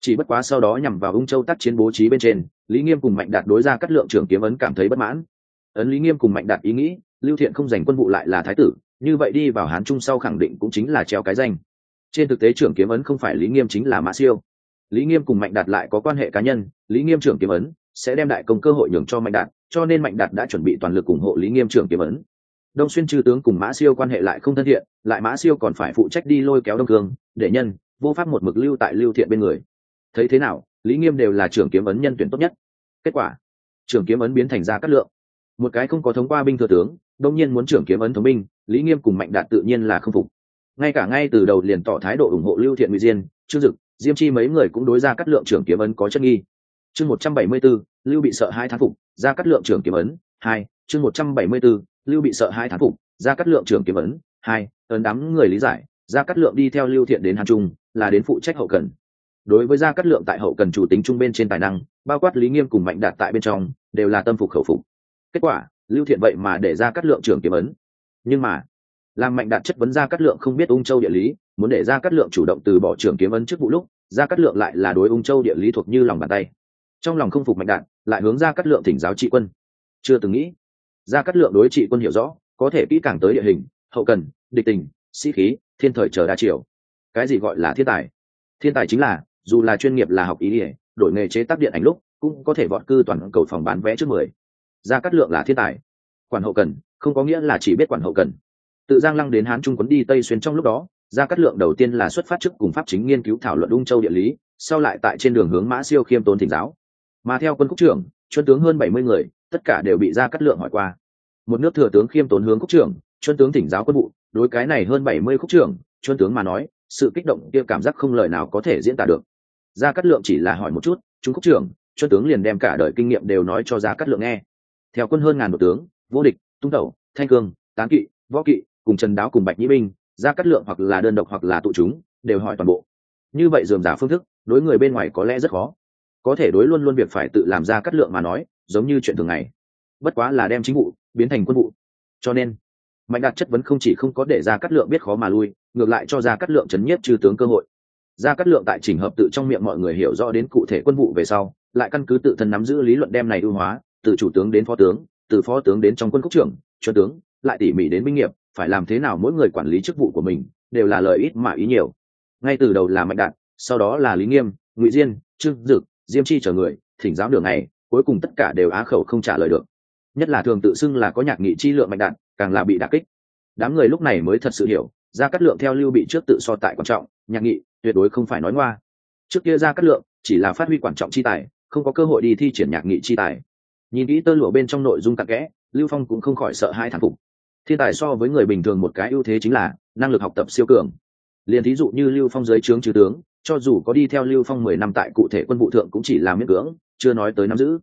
chỉ bất quá sau đó nhằm vào ung châu tác chiến bố trí bên trên lý nghiêm cùng mạnh đạt đối ra cắt lượng trưởng kiếm ấn cảm thấy bất mãn ấn lý nghiêm cùng mạnh đạt ý nghĩ lưu thiện không giành quân vụ lại là thái tử như vậy đi vào hán trung sau khẳng định cũng chính là treo cái danh trên thực tế trưởng kiếm ấn không phải lý nghiêm chính là mã siêu lý nghiêm cùng mạnh đạt lại có quan hệ cá nhân, lý nghiêm trưởng kiếm ấn sẽ đem đại công cơ hội nhường cho mạnh đạt, cho nên mạnh đạt đã chuẩn bị toàn lực ủng hộ lý nghiêm trưởng kiếm ấn. Đông xuyên chư tướng cùng mã siêu quan hệ lại không thân thiện, lại mã siêu còn phải phụ trách đi lôi kéo đông cương, để nhân, vô pháp một mực lưu tại lưu thiện bên người. Thấy thế nào, lý nghiêm đều là trưởng kiếm ấn nhân tuyển tốt nhất. Kết quả, trưởng kiếm ấn biến thành ra cát lượng. Một cái không có thống qua binh thừa tướng, đông nhiên muốn trưởng kiếm ấn thống binh, lý nghiêm cùng mạnh đạt tự nhiên là không phục. Ngay cả ngay từ đầu liền tỏ thái độ ủng hộ lưu thiện ngụy diên trương dực diêm chi mấy người cũng đối ra cắt lượng trưởng kiếm ấn có chất nghi. Chương một trăm bảy mươi b ố lưu bị sợ hai thán phục ra cắt lượng trưởng kiếm ấn, hai, chương một trăm bảy mươi b ố lưu bị sợ hai thán phục ra cắt lượng trưởng kiếm ấn, hai, ấn đám người lý giải ra cắt lượng đi theo lưu thiện đến hàn trung, là đến phụ trách hậu cần. Đối với gia cát lượng tại hậu cần chủ tính trung bên trên tài năng, bao quát lý nghiêm cùng mạnh đạt tại bên trong, đều là tâm phục khẩu phục. Kết quả, lưu thiện vậy mà để ra cát lượng trưởng kiếm ấn. Nhưng mà, làm mạnh đạt chất vấn ra cát lượng không biết ung châu địa lý muốn để ra cát lượng chủ động từ bỏ trưởng kiếm ấn trước vụ lúc ra cát lượng lại là đối ung châu địa lý thuộc như lòng bàn tay. Trong lòng không phục mạnh đạn, lại hướng ra cát lượng thỉnh giáo trị quân. Chưa từng nghĩ ra cát lượng đối trị quân hiểu rõ, có thể kỹ càng tới địa hình, hậu cần, địch tình, sĩ khí, thiên thời chờ đa chiều. Cái gì gọi là thiên tài? Thiên tài chính là, dù là chuyên nghiệp là học ý ỉa đổi nghề chế tác điện ảnh lúc, cũng có thể vọt cư toàn cầu phòng bán vé trước mười. Ra cát lượng là thiên tài. Quản hậu cần, không có nghĩa là chỉ biết quản hậu cần. Tự giang lăng đến hán trung quấn đi tây xuyên trong lúc đó gia cát lượng đầu tiên là xuất phát trước cùng pháp chính nghiên cứu thảo luận ung châu địa lý, sau lại tại trên đường hướng mã siêu khiêm tốn thỉnh giáo. Mà theo quân quốc trưởng, chuân tướng hơn bảy mươi người, tất cả đều bị gia cát lượng hỏi qua. Một nước thừa tướng khiêm tốn hướng quốc trưởng, chuân tướng thỉnh giáo quân vụ, đối cái này hơn bảy mươi quốc trưởng, chuân tướng mà nói, sự kích động kia cảm giác không lời nào có thể diễn tả được. Gia cát lượng chỉ là hỏi một chút, chúng quốc trưởng, chuân tướng liền đem cả đời kinh nghiệm đều nói cho gia cát lượng nghe. Theo quân hơn ngàn một tướng, vô địch, tung tẩu, thanh cương, tán kỵ, võ kỵ, cùng trần đáo cùng bạch nhĩ binh gia cát lượng hoặc là đơn độc hoặc là tụ chúng, đều hỏi toàn bộ. Như vậy dườm giả phương thức, đối người bên ngoài có lẽ rất khó. Có thể đối luôn luôn việc phải tự làm ra cát lượng mà nói, giống như chuyện thường ngày. Bất quá là đem chính vụ, biến thành quân vụ. Cho nên, mạnh đạt chất vấn không chỉ không có để ra cát lượng biết khó mà lui, ngược lại cho ra cát lượng chấn nhiếp trừ tướng cơ hội. Ra cát lượng tại chỉnh hợp tự trong miệng mọi người hiểu rõ đến cụ thể quân vụ về sau, lại căn cứ tự thân nắm giữ lý luận đem này ưu hóa, từ chủ tướng đến phó tướng, từ phó tướng đến trong quân quốc trưởng, cho tướng, lại tỉ mỉ đến binh nghiệp phải làm thế nào mỗi người quản lý chức vụ của mình đều là lợi ít mà ý nhiều. Ngay từ đầu là mạnh đạn, sau đó là lý nghiêm, ngụy diên, trương dực, diêm chi chờ người, thỉnh giáo đường này, cuối cùng tất cả đều á khẩu không trả lời được. Nhất là thường tự xưng là có nhạc nghị chi lượng mạnh đạn, càng là bị đả kích. Đám người lúc này mới thật sự hiểu ra cắt lượng theo lưu bị trước tự so tại quan trọng, nhạc nghị tuyệt đối không phải nói ngoa. Trước kia ra cắt lượng chỉ là phát huy quan trọng chi tài, không có cơ hội đi thi triển nhạc nghị chi tài. Nhìn kỹ tơ lụa bên trong nội dung tạc kẽ, lưu phong cũng không khỏi sợ hai thản phục thiên tài so với người bình thường một cái ưu thế chính là năng lực học tập siêu cường. Liền thí dụ như lưu phong dưới trướng trừ tướng, cho dù có đi theo lưu phong mười năm tại cụ thể quân vụ thượng cũng chỉ là miễn cưỡng, chưa nói tới nắm giữ.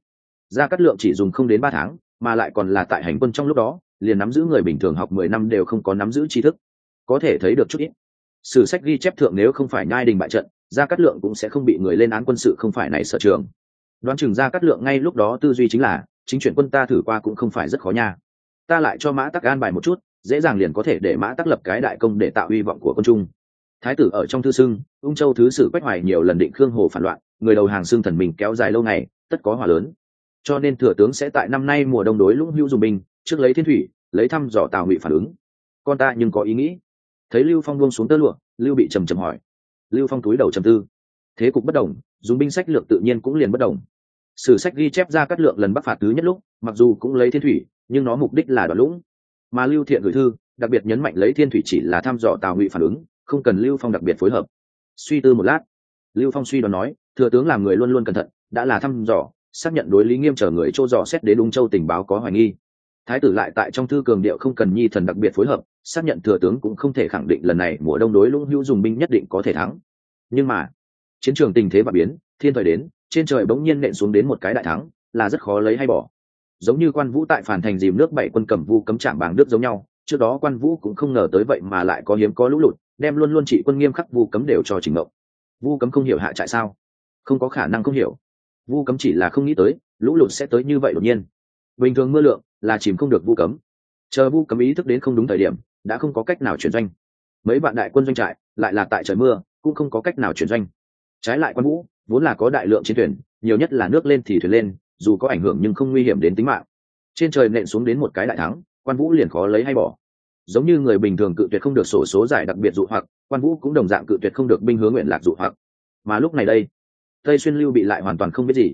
Ra cắt lượng chỉ dùng không đến ba tháng, mà lại còn là tại hành quân trong lúc đó, liền nắm giữ người bình thường học mười năm đều không có nắm giữ tri thức. Có thể thấy được chút ít. Sử sách ghi chép thượng nếu không phải nhai đình bại trận, gia cát lượng cũng sẽ không bị người lên án quân sự không phải này sở trường. Đoán chừng gia cát lượng ngay lúc đó tư duy chính là, chính chuyển quân ta thử qua cũng không phải rất khó nha ta lại cho mã tắc an bài một chút, dễ dàng liền có thể để mã tắc lập cái đại công để tạo hy vọng của quân trung. Thái tử ở trong thư xưng ung châu thứ sử quách hoài nhiều lần định khương hồ phản loạn, người đầu hàng xương thần mình kéo dài lâu ngày, tất có hỏa lớn. Cho nên thừa tướng sẽ tại năm nay mùa đông đối lũng hữu dùng binh, trước lấy thiên thủy, lấy thăm dò tào ngụy phản ứng. Con ta nhưng có ý nghĩ. Thấy lưu phong buông xuống tơ lụa, lưu bị trầm trầm hỏi. Lưu phong túi đầu trầm tư. Thế cục bất đồng, dùng binh sách lược tự nhiên cũng liền bất đồng. Sử sách ghi chép ra các lượng lần bắc phạt thứ nhất lúc, mặc dù cũng lấy thiên thủy nhưng nó mục đích là đoạt lũng. Mà lưu thiện gửi thư, đặc biệt nhấn mạnh lấy thiên thủy chỉ là thăm dò tào ngụy phản ứng, không cần lưu phong đặc biệt phối hợp. Suy tư một lát, lưu phong suy đoán nói, thừa tướng làm người luôn luôn cẩn thận, đã là thăm dò, xác nhận đối lý nghiêm chờ người chỗ dò xét đến đúng châu tình báo có hoài nghi. Thái tử lại tại trong thư cường điệu không cần nhi thần đặc biệt phối hợp, xác nhận thừa tướng cũng không thể khẳng định lần này mùa đông đối lũng hữu dùng binh nhất định có thể thắng. Nhưng mà, chiến trường tình thế và biến, thiên thời đến, trên trời bỗng nhiên nện xuống đến một cái đại thắng, là rất khó lấy hay bỏ giống như quan vũ tại phản thành dìm nước bảy quân cầm vu cấm trạm bảng đức giống nhau. Trước đó quan vũ cũng không ngờ tới vậy mà lại có hiếm có lũ lụt, đem luôn luôn trị quân nghiêm khắc vu cấm đều cho trình mộng. Vu cấm không hiểu hạ trại sao? Không có khả năng không hiểu. Vu cấm chỉ là không nghĩ tới, lũ lụt sẽ tới như vậy đột nhiên. Bình thường mưa lượng là chìm không được vu cấm. Chờ vu cấm ý thức đến không đúng thời điểm, đã không có cách nào chuyển doanh. Mấy bạn đại quân doanh trại, lại là tại trời mưa, cũng không có cách nào chuyển doanh. Trái lại quan vũ, vốn là có đại lượng chiến thuyền, nhiều nhất là nước lên thì thuyền lên dù có ảnh hưởng nhưng không nguy hiểm đến tính mạng. Trên trời nện xuống đến một cái đại thắng, quan vũ liền khó lấy hay bỏ. Giống như người bình thường cự tuyệt không được sổ số giải đặc biệt dụ hoặc, quan vũ cũng đồng dạng cự tuyệt không được binh hướng nguyện lạc dụ hoặc. Mà lúc này đây, tây xuyên lưu bị lại hoàn toàn không biết gì.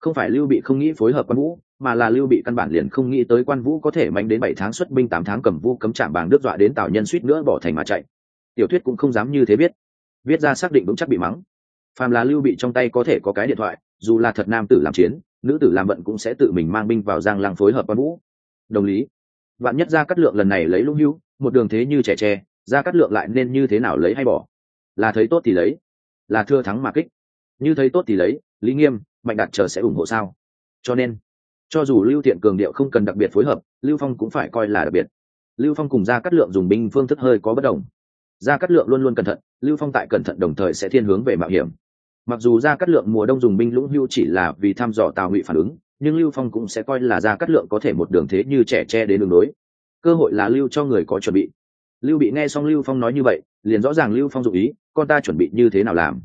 Không phải lưu bị không nghĩ phối hợp quan vũ, mà là lưu bị căn bản liền không nghĩ tới quan vũ có thể mạnh đến bảy tháng xuất binh, tám tháng cầm vũ, cấm trạm bàng nước dọa đến tào nhân suýt nữa bỏ thành mà chạy. Tiểu thuyết cũng không dám như thế biết. Viết ra xác định vững chắc bị mắng. Phàm là lưu bị trong tay có thể có cái điện thoại, dù là thật nam tử làm chiến nữ tử làm vận cũng sẽ tự mình mang binh vào giang lăng phối hợp quan vũ. Đồng lý, vạn nhất ra cắt lượng lần này lấy lũng hưu, một đường thế như trẻ tre ra cắt lượng lại nên như thế nào lấy hay bỏ? Là thấy tốt thì lấy, là thưa thắng mà kích. Như thấy tốt thì lấy, lý nghiêm, mạnh đạt chờ sẽ ủng hộ sao? Cho nên, cho dù lưu thiện cường điệu không cần đặc biệt phối hợp, lưu phong cũng phải coi là đặc biệt. Lưu phong cùng gia cắt lượng dùng binh phương thức hơi có bất đồng. Gia cắt lượng luôn luôn cẩn thận, lưu phong tại cẩn thận đồng thời sẽ thiên hướng về mạo hiểm mặc dù ra cắt lượng mùa đông dùng binh lũng hưu chỉ là vì thăm dò tào ngụy phản ứng, nhưng lưu phong cũng sẽ coi là ra cắt lượng có thể một đường thế như trẻ tre đến đường đối cơ hội là lưu cho người có chuẩn bị. Lưu bị nghe xong lưu phong nói như vậy, liền rõ ràng lưu phong dụ ý, con ta chuẩn bị như thế nào làm.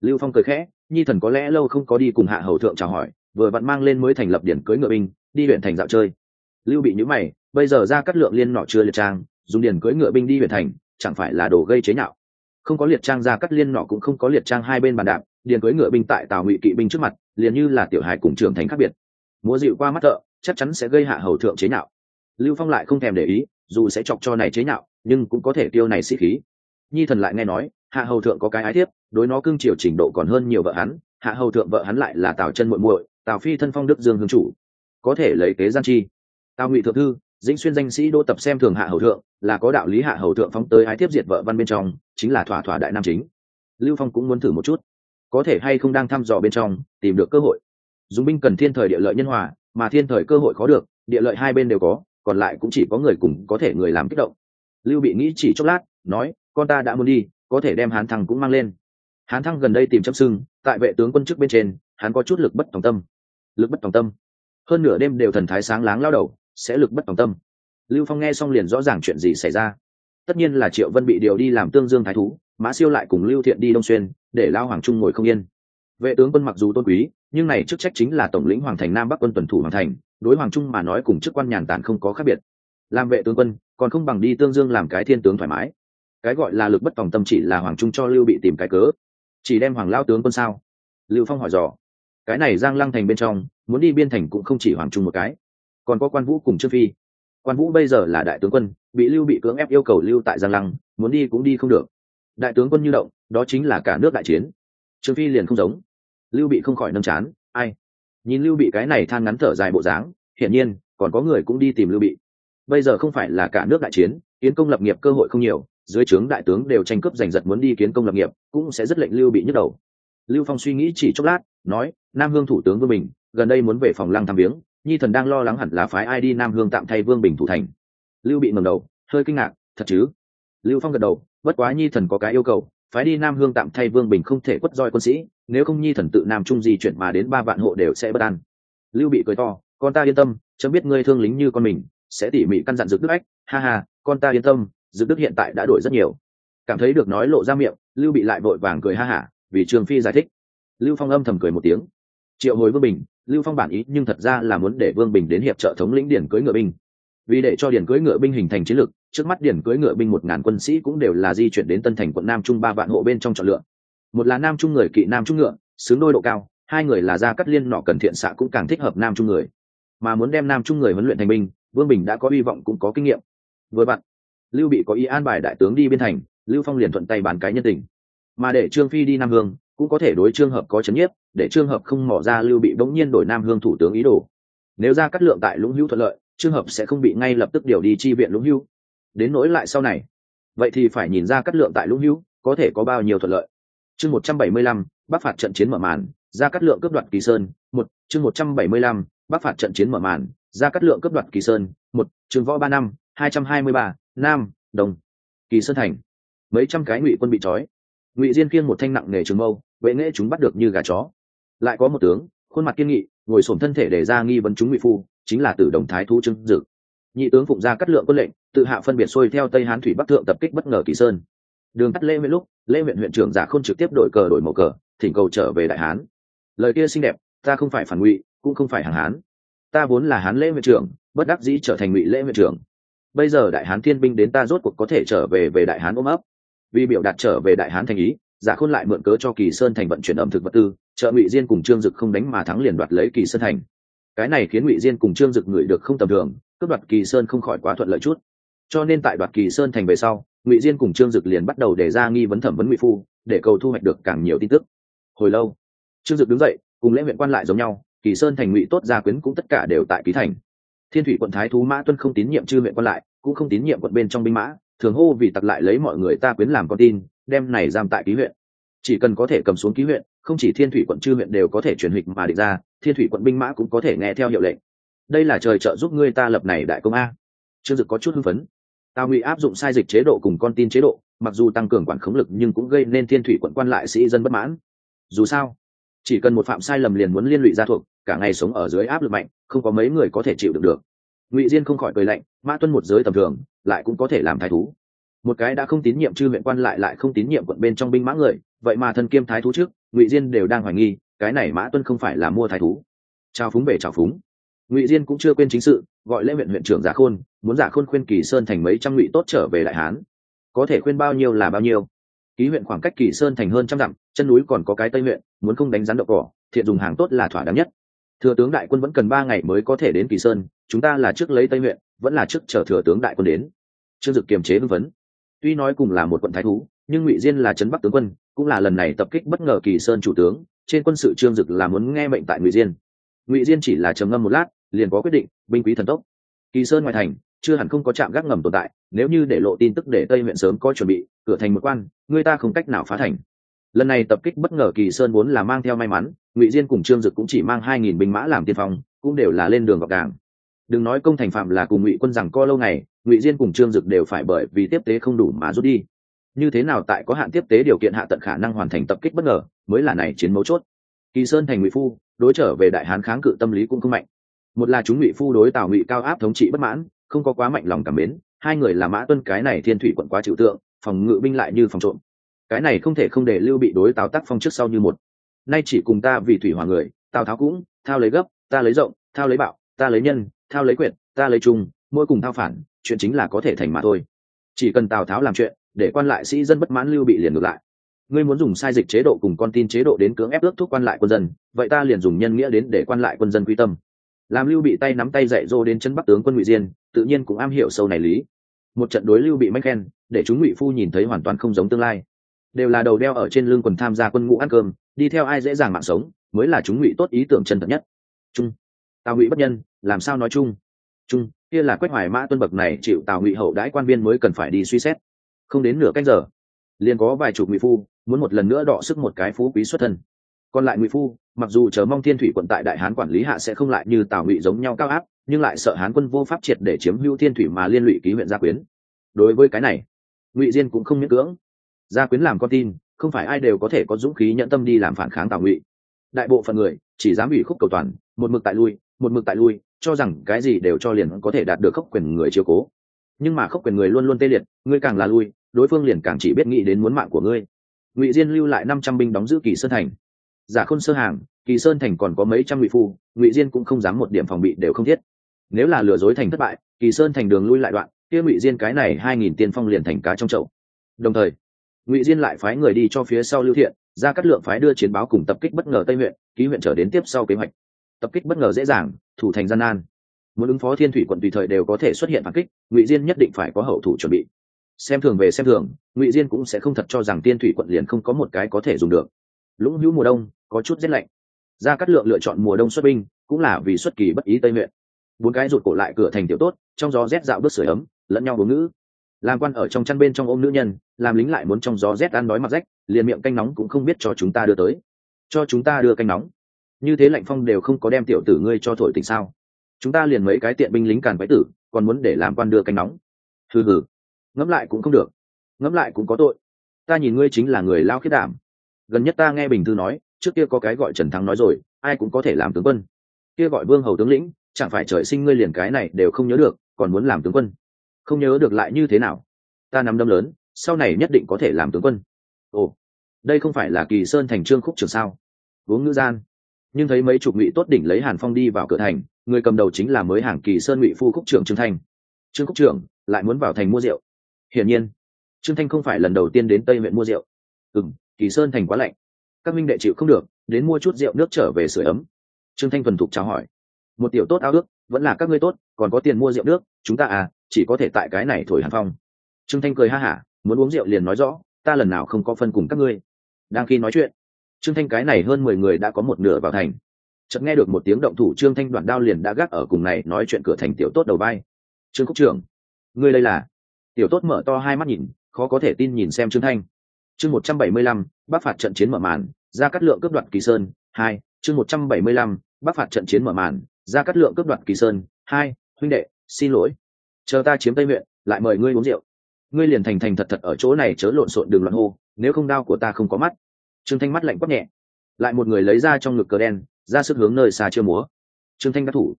Lưu phong cười khẽ, nhi thần có lẽ lâu không có đi cùng hạ hầu thượng chào hỏi, vừa vặn mang lên mới thành lập điển cưới ngựa binh, đi huyện thành dạo chơi. Lưu bị nhữ mày, bây giờ ra cắt lượng liên nọ chưa liệt trang, dùng điển cưới ngựa binh đi huyện thành, chẳng phải là đồ gây chế nhạo không có liệt trang ra cắt liên nọ cũng không có liệt trang hai bên bàn đạp, điền cưới ngựa binh tại tào ngụy kỵ binh trước mặt, liền như là tiểu hài cùng trưởng thành khác biệt. Múa dịu qua mắt thợ, chắc chắn sẽ gây hạ hầu thượng chế nhạo. Lưu phong lại không thèm để ý, dù sẽ chọc cho này chế nhạo, nhưng cũng có thể tiêu này sĩ khí. Nhi thần lại nghe nói, hạ hầu thượng có cái ái thiếp, đối nó cưng chiều trình độ còn hơn nhiều vợ hắn, hạ hầu thượng vợ hắn lại là tào chân muội muội, tào phi thân phong đức dương hương chủ. Có thể lấy kế gian chi. Tào ngụy thượng thư dĩnh xuyên danh sĩ đô tập xem thường hạ hầu thượng, là có đạo lý hạ hầu thượng phóng tới ái thiếp diệt vợ văn bên trong, chính là thỏa thỏa đại nam chính. Lưu phong cũng muốn thử một chút. Có thể hay không đang thăm dò bên trong, tìm được cơ hội. Dùng binh cần thiên thời địa lợi nhân hòa, mà thiên thời cơ hội khó được, địa lợi hai bên đều có, còn lại cũng chỉ có người cùng có thể người làm kích động. Lưu bị nghĩ chỉ chốc lát, nói, con ta đã muốn đi, có thể đem hán thăng cũng mang lên. Hán thăng gần đây tìm chấp sưng tại vệ tướng quân chức bên trên, hắn có chút lực bất tòng tâm. Lực bất tòng tâm. Hơn nửa đêm đều thần thái sáng láng lao đầu sẽ lực bất tòng tâm. Lưu phong nghe xong liền rõ ràng chuyện gì xảy ra. Tất nhiên là triệu vân bị điều đi làm tương dương thái thú, mã siêu lại cùng lưu thiện đi đông xuyên, để lao hoàng trung ngồi không yên. Vệ tướng quân mặc dù tôn quý, nhưng này chức trách chính là tổng lĩnh hoàng thành nam bắc quân tuần thủ hoàng thành, đối hoàng trung mà nói cùng chức quan nhàn tản không có khác biệt. Làm vệ tướng quân, còn không bằng đi tương dương làm cái thiên tướng thoải mái. Cái gọi là lực bất tòng tâm chỉ là hoàng trung cho lưu bị tìm cái cớ. Chỉ đem hoàng lao tướng quân sao? Lưu phong hỏi dò. Cái này giang lăng thành bên trong, muốn đi biên thành cũng không chỉ hoàng trung một cái còn có quan vũ cùng trương phi. quan vũ bây giờ là đại tướng quân, bị lưu bị cưỡng ép yêu cầu lưu tại giang lăng, muốn đi cũng đi không được. đại tướng quân như động, đó chính là cả nước đại chiến. trương phi liền không giống. lưu bị không khỏi nâm chán, ai? nhìn lưu bị cái này than ngắn thở dài bộ dáng, hiển nhiên, còn có người cũng đi tìm lưu bị. bây giờ không phải là cả nước đại chiến, kiến công lập nghiệp cơ hội không nhiều, dưới trướng đại tướng đều tranh cướp giành giật muốn đi kiến công lập nghiệp, cũng sẽ rất lệnh lưu bị nhức đầu. lưu phong suy nghĩ chỉ chốc lát, nói, nam hương thủ tướng vương bình, gần đây muốn về phòng lăng thăm viếng nhi thần đang lo lắng hẳn là phái ai đi nam hương tạm thay vương bình thủ thành. Lưu bị ngầm đầu, hơi kinh ngạc, thật chứ? Lưu phong gật đầu, bất quá nhi thần có cái yêu cầu, phái đi nam hương tạm thay vương bình không thể quất roi quân sĩ, nếu không nhi thần tự nam trung di chuyển mà đến ba vạn hộ đều sẽ bất an. Lưu bị cười to, con ta yên tâm chớ biết ngươi thương lính như con mình, sẽ tỉ mỉ căn dặn dược đức ách. Ha ha, con ta yên tâm dược đức hiện tại đã đổi rất nhiều. Cảm thấy được nói lộ ra miệng, lưu bị lại vội vàng cười ha hả, vì trường phi giải thích. Lưu phong âm thầm cười một tiếng triệu hồi vương bình, lưu phong bản ý nhưng thật ra là muốn để vương bình đến hiệp trợ thống lĩnh điển cưới ngựa binh. Vì để cho điển cưới ngựa binh hình thành chiến lược, trước mắt điển cưới ngựa binh một ngàn quân sĩ cũng đều là di chuyển đến tân thành quận nam trung ba vạn hộ bên trong chọn lựa. Một là nam trung người kỵ nam trung ngựa, xứng đôi độ cao, hai người là gia cắt liên nọ cần thiện xạ cũng càng thích hợp nam trung người. Mà muốn đem nam trung người huấn luyện thành binh, vương bình đã có hy vọng cũng có kinh nghiệm. Với bạn lưu bị có ý an bài đại tướng đi biên thành, lưu phong liền thuận tay bàn cái nhân tình. Mà để trương phi đi nam hương cũng có thể đối trương hợp có chấn nhiếp, để trương hợp không mỏ ra lưu bị bỗng nhiên đổi nam hương thủ tướng ý đồ. Nếu ra cắt lượng tại lũng hữu thuận lợi, trương hợp sẽ không bị ngay lập tức điều đi chi viện lũng hữu đến nỗi lại sau này, vậy thì phải nhìn ra cắt lượng tại lũng hữu có thể có bao nhiêu thuận lợi. Chương một trăm bảy mươi lăm, bắc phạt trận chiến mở màn, ra cắt lượng cướp đoạt kỳ sơn, một, chương một trăm bảy mươi lăm, bắc phạt trận chiến mở màn, ra cắt lượng cướp đoạt kỳ sơn, một, chương võ ba năm, hai trăm hai mươi ba, nam, đồng, kỳ sơn thành. Mấy trăm cái ngụy quân bị trói ngụy diên kiên một thanh nặng nghề trường mâu, vệ nghệ chúng bắt được như gà chó. Lại có một tướng, khuôn mặt kiên nghị, ngồi sổm thân thể để ra nghi vấn chúng ngụy phu, chính là tử đồng thái thu trưng dực. Nhị tướng phụng ra cắt lượng quân lệnh, tự hạ phân biệt xuôi theo tây hán thủy bắc thượng tập kích bất ngờ kỳ sơn. Đường cắt lễ huyện lúc lễ huyện huyện trưởng giả không trực tiếp đổi cờ đổi màu cờ, thỉnh cầu trở về đại hán. Lời kia xinh đẹp, ta không phải phản ngụy, cũng không phải hàng hán. Ta vốn là hán lễ huyện trưởng, bất đắc dĩ trở thành ngụy lễ huyện trưởng. Bây giờ đại hán thiên binh đến ta rốt cuộc có thể trở về về đại hán ôm ấp vì biểu đạt trở về đại hán thành ý, giả khôn lại mượn cớ cho kỳ sơn thành vận chuyển ẩm thực vật tư, trợ ngụy diên cùng trương dực không đánh mà thắng liền đoạt lấy kỳ sơn thành. Cái này khiến ngụy diên cùng trương dực ngửi được không tầm thường, cướp đoạt kỳ sơn không khỏi quá thuận lợi chút. Cho nên tại đoạt kỳ sơn thành về sau, ngụy diên cùng trương dực liền bắt đầu đề ra nghi vấn thẩm vấn ngụy phu, để cầu thu hoạch được càng nhiều tin tức. Hồi lâu, trương dực đứng dậy, cùng lễ huyện quan lại giống nhau, kỳ sơn thành ngụy tốt gia quyến cũng tất cả đều tại ký thành. Thiên thủy quận thái thú mã tuân không tín nhiệm chư huyện quan lại, cũng không tín nhiệm quận bên trong binh mã thường hô vì tặc lại lấy mọi người ta quyến làm con tin, đem này giam tại ký huyện. Chỉ cần có thể cầm xuống ký huyện, không chỉ thiên thủy quận chư huyện đều có thể truyền hịch mà địch ra, thiên thủy quận binh mã cũng có thể nghe theo hiệu lệnh. Đây là trời trợ giúp ngươi ta lập này đại công a. Trương dực có chút hưng phấn. Tào ngụy áp dụng sai dịch chế độ cùng con tin chế độ, mặc dù tăng cường quản khống lực nhưng cũng gây nên thiên thủy quận quan lại sĩ dân bất mãn. Dù sao, chỉ cần một phạm sai lầm liền muốn liên lụy gia thuộc, cả ngày sống ở dưới áp lực mạnh, không có mấy người có thể chịu được được ngụy diên không khỏi cười lạnh, mã tuân một giới tầm thường, lại cũng có thể làm thái thú. Một cái đã không tín nhiệm chư huyện quan lại lại không tín nhiệm quận bên trong binh mã người, vậy mà thân kiêm thái thú trước, ngụy diên đều đang hoài nghi, cái này mã tuân không phải là mua thái thú. Trao phúng về trào phúng. Ngụy diên cũng chưa quên chính sự, gọi lễ huyện huyện trưởng giả khôn, muốn giả khôn khuyên kỳ sơn thành mấy trăm ngụy tốt trở về đại hán. Có thể khuyên bao nhiêu là bao nhiêu. Ký huyện khoảng cách kỳ sơn thành hơn trăm dặm, chân núi còn có cái tây huyện, muốn không đánh rắn đậu cỏ, thiện dùng hàng tốt là thỏa đáng nhất thừa tướng đại quân vẫn cần ba ngày mới có thể đến kỳ sơn, chúng ta là trước lấy tây huyện, vẫn là trước chờ thừa tướng đại quân đến. Trương dực kiềm chế vương vấn. Tuy nói cùng là một quận thái thú, nhưng ngụy diên là trấn bắc tướng quân, cũng là lần này tập kích bất ngờ kỳ sơn chủ tướng, trên quân sự trương dực là muốn nghe mệnh tại ngụy diên. Ngụy diên chỉ là trầm ngâm một lát, liền có quyết định, binh quý thần tốc. Kỳ sơn ngoài thành, chưa hẳn không có trạm gác ngầm tồn tại, nếu như để lộ tin tức để tây huyện sớm có chuẩn bị, cửa thành một quan, người ta không cách nào phá thành lần này tập kích bất ngờ kỳ sơn vốn là mang theo may mắn, ngụy diên cùng trương dực cũng chỉ mang hai nghìn binh mã làm tiên phong, cũng đều là lên đường gọc đảng đừng nói công thành phạm là cùng ngụy quân rằng co lâu ngày, ngụy diên cùng trương dực đều phải bởi vì tiếp tế không đủ mà rút đi. Như thế nào tại có hạn tiếp tế điều kiện hạ tận khả năng hoàn thành tập kích bất ngờ, mới là này chiến mấu chốt. Kỳ sơn thành ngụy phu, đối trở về đại hán kháng cự tâm lý cũng không mạnh. Một là chúng ngụy phu đối tào ngụy cao áp thống trị bất mãn, không có quá mạnh lòng cảm mến, hai người là mã tuân cái này thiên thủy quận quá trừu tượng, phòng ngự binh lại như phòng trộm cái này không thể không để lưu bị đối tào tác phong trước sau như một. Nay chỉ cùng ta vì thủy hòa người, tào tháo cũng, thao lấy gấp, ta lấy rộng, thao lấy bạo, ta lấy nhân, thao lấy quyệt, ta lấy trung mỗi cùng thao phản, chuyện chính là có thể thành mà thôi. Chỉ cần tào tháo làm chuyện, để quan lại sĩ dân bất mãn lưu bị liền ngược lại. Ngươi muốn dùng sai dịch chế độ cùng con tin chế độ đến cưỡng ép ước thúc quan lại quân dân, vậy ta liền dùng nhân nghĩa đến để quan lại quân dân quy tâm. Làm lưu bị tay nắm tay dạy dỗ đến chân bắc tướng quân ngụy diên, tự nhiên cũng am hiểu sâu này lý. Một trận đối lưu bị mách khen, để chúng ngụy phu nhìn thấy hoàn toàn không giống tương lai đều là đầu đeo ở trên lưng quần tham gia quân ngũ ăn cơm, đi theo ai dễ dàng mạng sống, mới là chúng ngụy tốt ý tưởng chân thật nhất. Trung, tào ngụy bất nhân, làm sao nói chung? Trung, kia là quách hoài mã tuân bậc này chịu tào ngụy hậu đãi quan viên mới cần phải đi suy xét. Không đến nửa canh giờ, liền có vài chục ngụy phu, muốn một lần nữa đọ sức một cái phú quý xuất thân. Còn lại ngụy phu, mặc dù chờ mong thiên thủy quận tại đại hán quản lý hạ sẽ không lại như tào ngụy giống nhau cao áp, nhưng lại sợ hán quân vô pháp triệt để chiếm hữu thiên thủy mà liên lụy ký huyện gia quyến. Đối với cái này, ngụy diên cũng không miễn cưỡng gia quyến làm con tin, không phải ai đều có thể có dũng khí nhận tâm đi làm phản kháng tào ngụy. Đại bộ phận người chỉ dám ủy khúc cầu toàn, một mực tại lui, một mực tại lui, cho rằng cái gì đều cho liền có thể đạt được khốc quyền người chiếu cố. Nhưng mà khốc quyền người luôn luôn tê liệt, ngươi càng là lui, đối phương liền càng chỉ biết nghĩ đến muốn mạng của ngươi. Ngụy diên lưu lại năm trăm binh đóng giữ kỳ sơn thành. Giả khôn sơ hàng, kỳ sơn thành còn có mấy trăm ngụy phu, ngụy diên cũng không dám một điểm phòng bị đều không thiết. Nếu là lừa dối thành thất bại, kỳ sơn thành đường lui lại đoạn, kia ngụy diên cái này hai nghìn tiên phong liền thành cá trong chậu. Đồng thời ngụy diên lại phái người đi cho phía sau lưu thiện ra cắt lượng phái đưa chiến báo cùng tập kích bất ngờ tây huyện ký huyện trở đến tiếp sau kế hoạch tập kích bất ngờ dễ dàng thủ thành gian nan muốn ứng phó thiên thủy quận tùy thời đều có thể xuất hiện phản kích ngụy diên nhất định phải có hậu thủ chuẩn bị xem thường về xem thường ngụy diên cũng sẽ không thật cho rằng tiên thủy quận liền không có một cái có thể dùng được lũng hữu mùa đông có chút rét lạnh ra cắt lượng lựa chọn mùa đông xuất binh cũng là vì xuất kỳ bất ý tây huyện bốn cái rụt cổ lại cửa thành tiểu tốt trong gió rét dạo bước sửa ấm lẫn nhau uống ngữ làm quan ở trong chăn bên trong ôm nữ nhân, làm lính lại muốn trong gió rét ăn đói mặc rách, liền miệng canh nóng cũng không biết cho chúng ta đưa tới. Cho chúng ta đưa canh nóng. Như thế lạnh phong đều không có đem tiểu tử ngươi cho thổi tình sao? Chúng ta liền mấy cái tiện binh lính càn váy tử, còn muốn để làm quan đưa canh nóng. Hừ hừ. Ngẫm lại cũng không được. Ngẫm lại cũng có tội. Ta nhìn ngươi chính là người lao khiết đảm. Gần nhất ta nghe bình thư nói, trước kia có cái gọi trần thắng nói rồi, ai cũng có thể làm tướng quân. Kia gọi vương hầu tướng lĩnh, chẳng phải trời sinh ngươi liền cái này đều không nhớ được, còn muốn làm tướng quân không nhớ được lại như thế nào. Ta nắm đâm lớn, sau này nhất định có thể làm tướng quân. Ồ, đây không phải là kỳ sơn thành trương khúc trường sao? Uống ngữ gian. Nhưng thấy mấy chục ngụy tốt đỉnh lấy hàn phong đi vào cửa thành, người cầm đầu chính là mới hàng kỳ sơn ngụy phu khúc trưởng trương thanh. Trương khúc trưởng, lại muốn vào thành mua rượu. Hiển nhiên, trương thanh không phải lần đầu tiên đến tây huyện mua rượu. Ừ m kỳ sơn thành quá lạnh. Các minh đệ chịu không được, đến mua chút rượu nước trở về sửa ấm. Trương thanh thuần thục chào hỏi. Một tiểu tốt ao ước, vẫn là các ngươi tốt, còn có tiền mua rượu nước, chúng ta à chỉ có thể tại cái này thổi hàn phong. Trương thanh cười ha hả, muốn uống rượu liền nói rõ, ta lần nào không có phân cùng các ngươi. Đang khi nói chuyện, trương thanh cái này hơn mười người đã có một nửa vào thành. Chợt nghe được một tiếng động thủ, trương thanh đoạn đao liền đã gác ở cùng này nói chuyện cửa thành tiểu tốt đầu vai. Trương cúc trưởng, ngươi đây là? Tiểu tốt mở to hai mắt nhìn, khó có thể tin nhìn xem trương thanh. Chương một trăm bảy mươi lăm, bắc phạt trận chiến mở màn ra cắt lượng cướp đoạt kỳ sơn, hai, chương một trăm bảy mươi lăm, bắc phạt trận chiến mở màn ra cắt lượng cướp đoạt kỳ sơn, hai, huynh đệ, xin lỗi chờ ta chiếm tây huyện, lại mời ngươi uống rượu. Ngươi liền thành thành thật thật ở chỗ này chớ lộn xộn đường loạn hô, nếu không đao của ta không có mắt. Trương thanh mắt lạnh quắc nhẹ. Lại một người lấy ra trong ngực cờ đen, ra sức hướng nơi xa chưa múa. Trương thanh đắc thủ.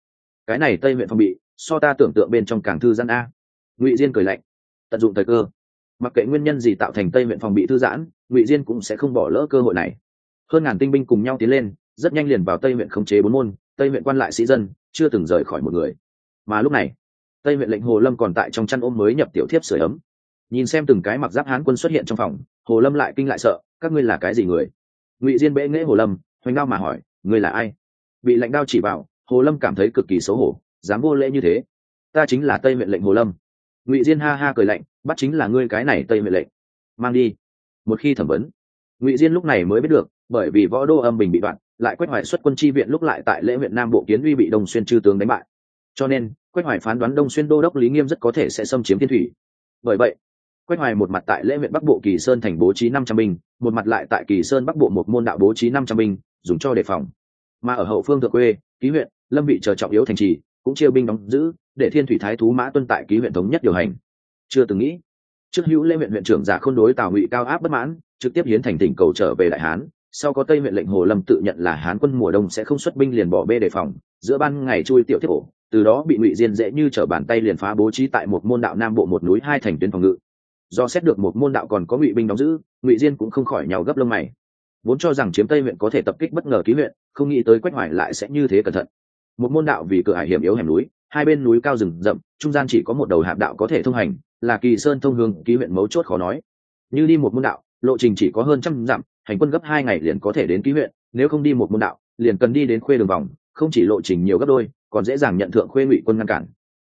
Cái này tây huyện phòng bị, so ta tưởng tượng bên trong cảng thư giãn a. Ngụy diên cười lạnh. Tận dụng thời cơ. Mặc kệ nguyên nhân gì tạo thành tây huyện phòng bị thư giãn, ngụy diên cũng sẽ không bỏ lỡ cơ hội này. Hơn ngàn tinh binh cùng nhau tiến lên, rất nhanh liền vào tây huyện khống chế bốn môn, tây huyện quan lại sĩ dân, chưa từng rời khỏi một người. Mà lúc này tây huyện lệnh hồ lâm còn tại trong chăn ôm mới nhập tiểu thiếp sửa ấm. Nhìn xem từng cái mặc giáp hán quân xuất hiện trong phòng, hồ lâm lại kinh lại sợ, các ngươi là cái gì người? Ngụy diên bệ nghễ hồ lâm, hoành đao mà hỏi, ngươi là ai? Bị lệnh đao chỉ bảo, hồ lâm cảm thấy cực kỳ xấu hổ, dám vô lễ như thế. Ta chính là tây huyện lệnh hồ lâm. Ngụy diên ha ha cười lạnh, bắt chính là ngươi cái này tây huyện lệnh. Mang đi. Một khi thẩm vấn, ngụy diên lúc này mới biết được, bởi vì võ đô âm bình bị đoạn, lại quét hoài xuất quân chi viện lúc lại tại lễ huyện nam bộ kiến uy bị Đồng xuyên chư tướng đánh bại cho nên, Quách hoài phán đoán đông xuyên đô đốc lý nghiêm rất có thể sẽ xâm chiếm thiên thủy. Bởi vậy, Quách hoài một mặt tại lễ huyện bắc bộ kỳ sơn thành bố trí năm trăm binh, một mặt lại tại kỳ sơn bắc bộ một môn đạo bố trí năm trăm binh, dùng cho đề phòng. Mà ở hậu phương thượng quê, ký huyện, lâm vị chờ trọng yếu thành trì, cũng chia binh đóng giữ, để thiên thủy thái thú mã tuân tại ký huyện thống nhất điều hành. Chưa từng nghĩ, trước hữu lê huyện huyện trưởng giả khôn đối tào ngụy cao áp bất mãn, trực tiếp hiến thành tỉnh cầu trở về đại hán, sau có tây huyện lệnh hồ lâm tự nhận là hán quân mùa đông sẽ không xuất binh liền bỏ bê đề phòng, giữa ban ngày chui tiểu tiếp ổ từ đó bị ngụy diên dễ như trở bàn tay liền phá bố trí tại một môn đạo nam bộ một núi hai thành tuyến phòng ngự. Do xét được một môn đạo còn có ngụy binh đóng giữ, ngụy diên cũng không khỏi nhào gấp lông mày. Vốn cho rằng chiếm tây huyện có thể tập kích bất ngờ ký huyện, không nghĩ tới quách hoài lại sẽ như thế cẩn thận. Một môn đạo vì cửa hải hiểm yếu hẻm núi, hai bên núi cao rừng rậm, trung gian chỉ có một đầu hạp đạo có thể thông hành, là kỳ sơn thông hương ký huyện mấu chốt khó nói. Như đi một môn đạo, lộ trình chỉ có hơn trăm dặm, hành quân gấp hai ngày liền có thể đến ký huyện, nếu không đi một môn đạo, liền cần đi đến khuê đường vòng, không chỉ lộ trình nhiều gấp đôi còn dễ dàng nhận thượng khuê ngụy quân ngăn cản.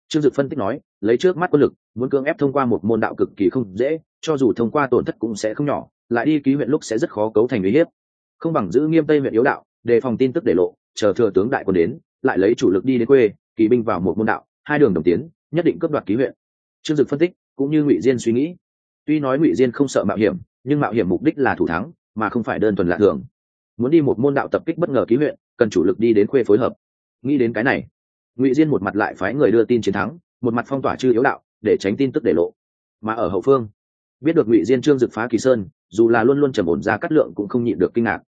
Trương dực phân tích nói, lấy trước mắt quân lực, muốn cưỡng ép thông qua một môn đạo cực kỳ không dễ, cho dù thông qua tổn thất cũng sẽ không nhỏ, lại đi ký huyện lúc sẽ rất khó cấu thành uy hiếp. Không bằng giữ nghiêm tây huyện yếu đạo, đề phòng tin tức để lộ, chờ thừa tướng đại quân đến, lại lấy chủ lực đi đến quê kỳ binh vào một môn đạo, hai đường đồng tiến, nhất định cướp đoạt ký huyện. Trương dực phân tích, cũng như ngụy diên suy nghĩ. Tuy nói ngụy diên không sợ mạo hiểm, nhưng mạo hiểm mục đích là thủ thắng, mà không phải đơn thuần lạ thường muốn đi một môn đạo tập kích bất ngờ ký huyện, cần chủ lực đi đến khuê phối hợp nghĩ đến cái này, ngụy diên một mặt lại phái người đưa tin chiến thắng, một mặt phong tỏa chư yếu đạo, để tránh tin tức để lộ. Mà ở hậu phương, biết được ngụy diên trương dực phá kỳ sơn, dù là luôn luôn trầm ổn ra cắt lượng cũng không nhịn được kinh ngạc.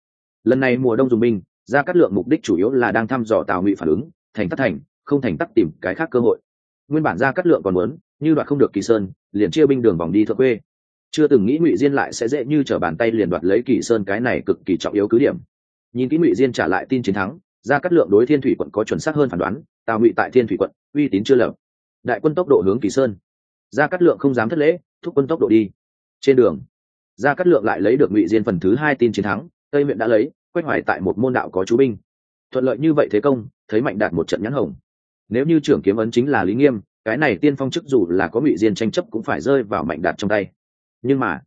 Lần này mùa đông dùng binh ra cắt lượng mục đích chủ yếu là đang thăm dò tào ngụy phản ứng, thành tắc thành, không thành tắc tìm cái khác cơ hội. Nguyên bản ra cắt lượng còn muốn, như đoạt không được kỳ sơn, liền chia binh đường vòng đi thượng quê. Chưa từng nghĩ ngụy diên lại sẽ dễ như t r ở bàn tay liền đoạt lấy kỳ sơn cái này cực kỳ trọng yếu cứ điểm. Nhìn kỹ ngụy diên trả lại tin chiến thắng ra cắt lượng đối thiên thủy quận có chuẩn xác hơn phán đoán, tào ngụy tại thiên thủy quận, uy tín chưa lập đại quân tốc độ hướng kỳ sơn. Ra cắt lượng không dám thất lễ, thúc quân tốc độ đi. Trên đường, ra cắt lượng lại lấy được ngụy diên phần thứ hai tin chiến thắng, tây huyện đã lấy, quách hoài tại một môn đạo có chú binh. Thuận lợi như vậy thế công, thấy mạnh đạt một trận nhãn hồng. Nếu như trưởng kiếm ấn chính là lý nghiêm, cái này tiên phong chức dù là có ngụy diên tranh chấp cũng phải rơi vào mạnh đạt trong tay. Nhưng mà,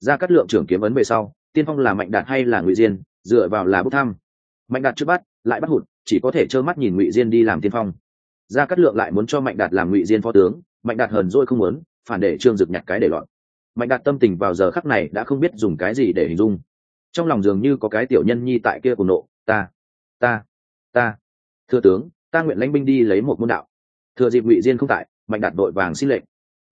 ra cắt lượng trưởng kiếm ấn về sau, tiên phong là mạnh đạt hay là ngụy diên, dựa vào là bốc thăm. Mạnh đạt trước bắt lại bắt hụt, chỉ có thể trơ mắt nhìn ngụy diên đi làm tiên phong. Gia cát lượng lại muốn cho mạnh đạt làm ngụy diên phó tướng, mạnh đạt hờn dỗi không muốn, phản để trương dực nhặt cái để loạn mạnh đạt tâm tình vào giờ khắc này đã không biết dùng cái gì để hình dung. Trong lòng dường như có cái tiểu nhân nhi tại kia cùng nộ, ta ta ta, thưa tướng, ta nguyện lãnh binh đi lấy một môn đạo. Thừa dịp ngụy diên không tại, mạnh đạt đội vàng xin lệnh.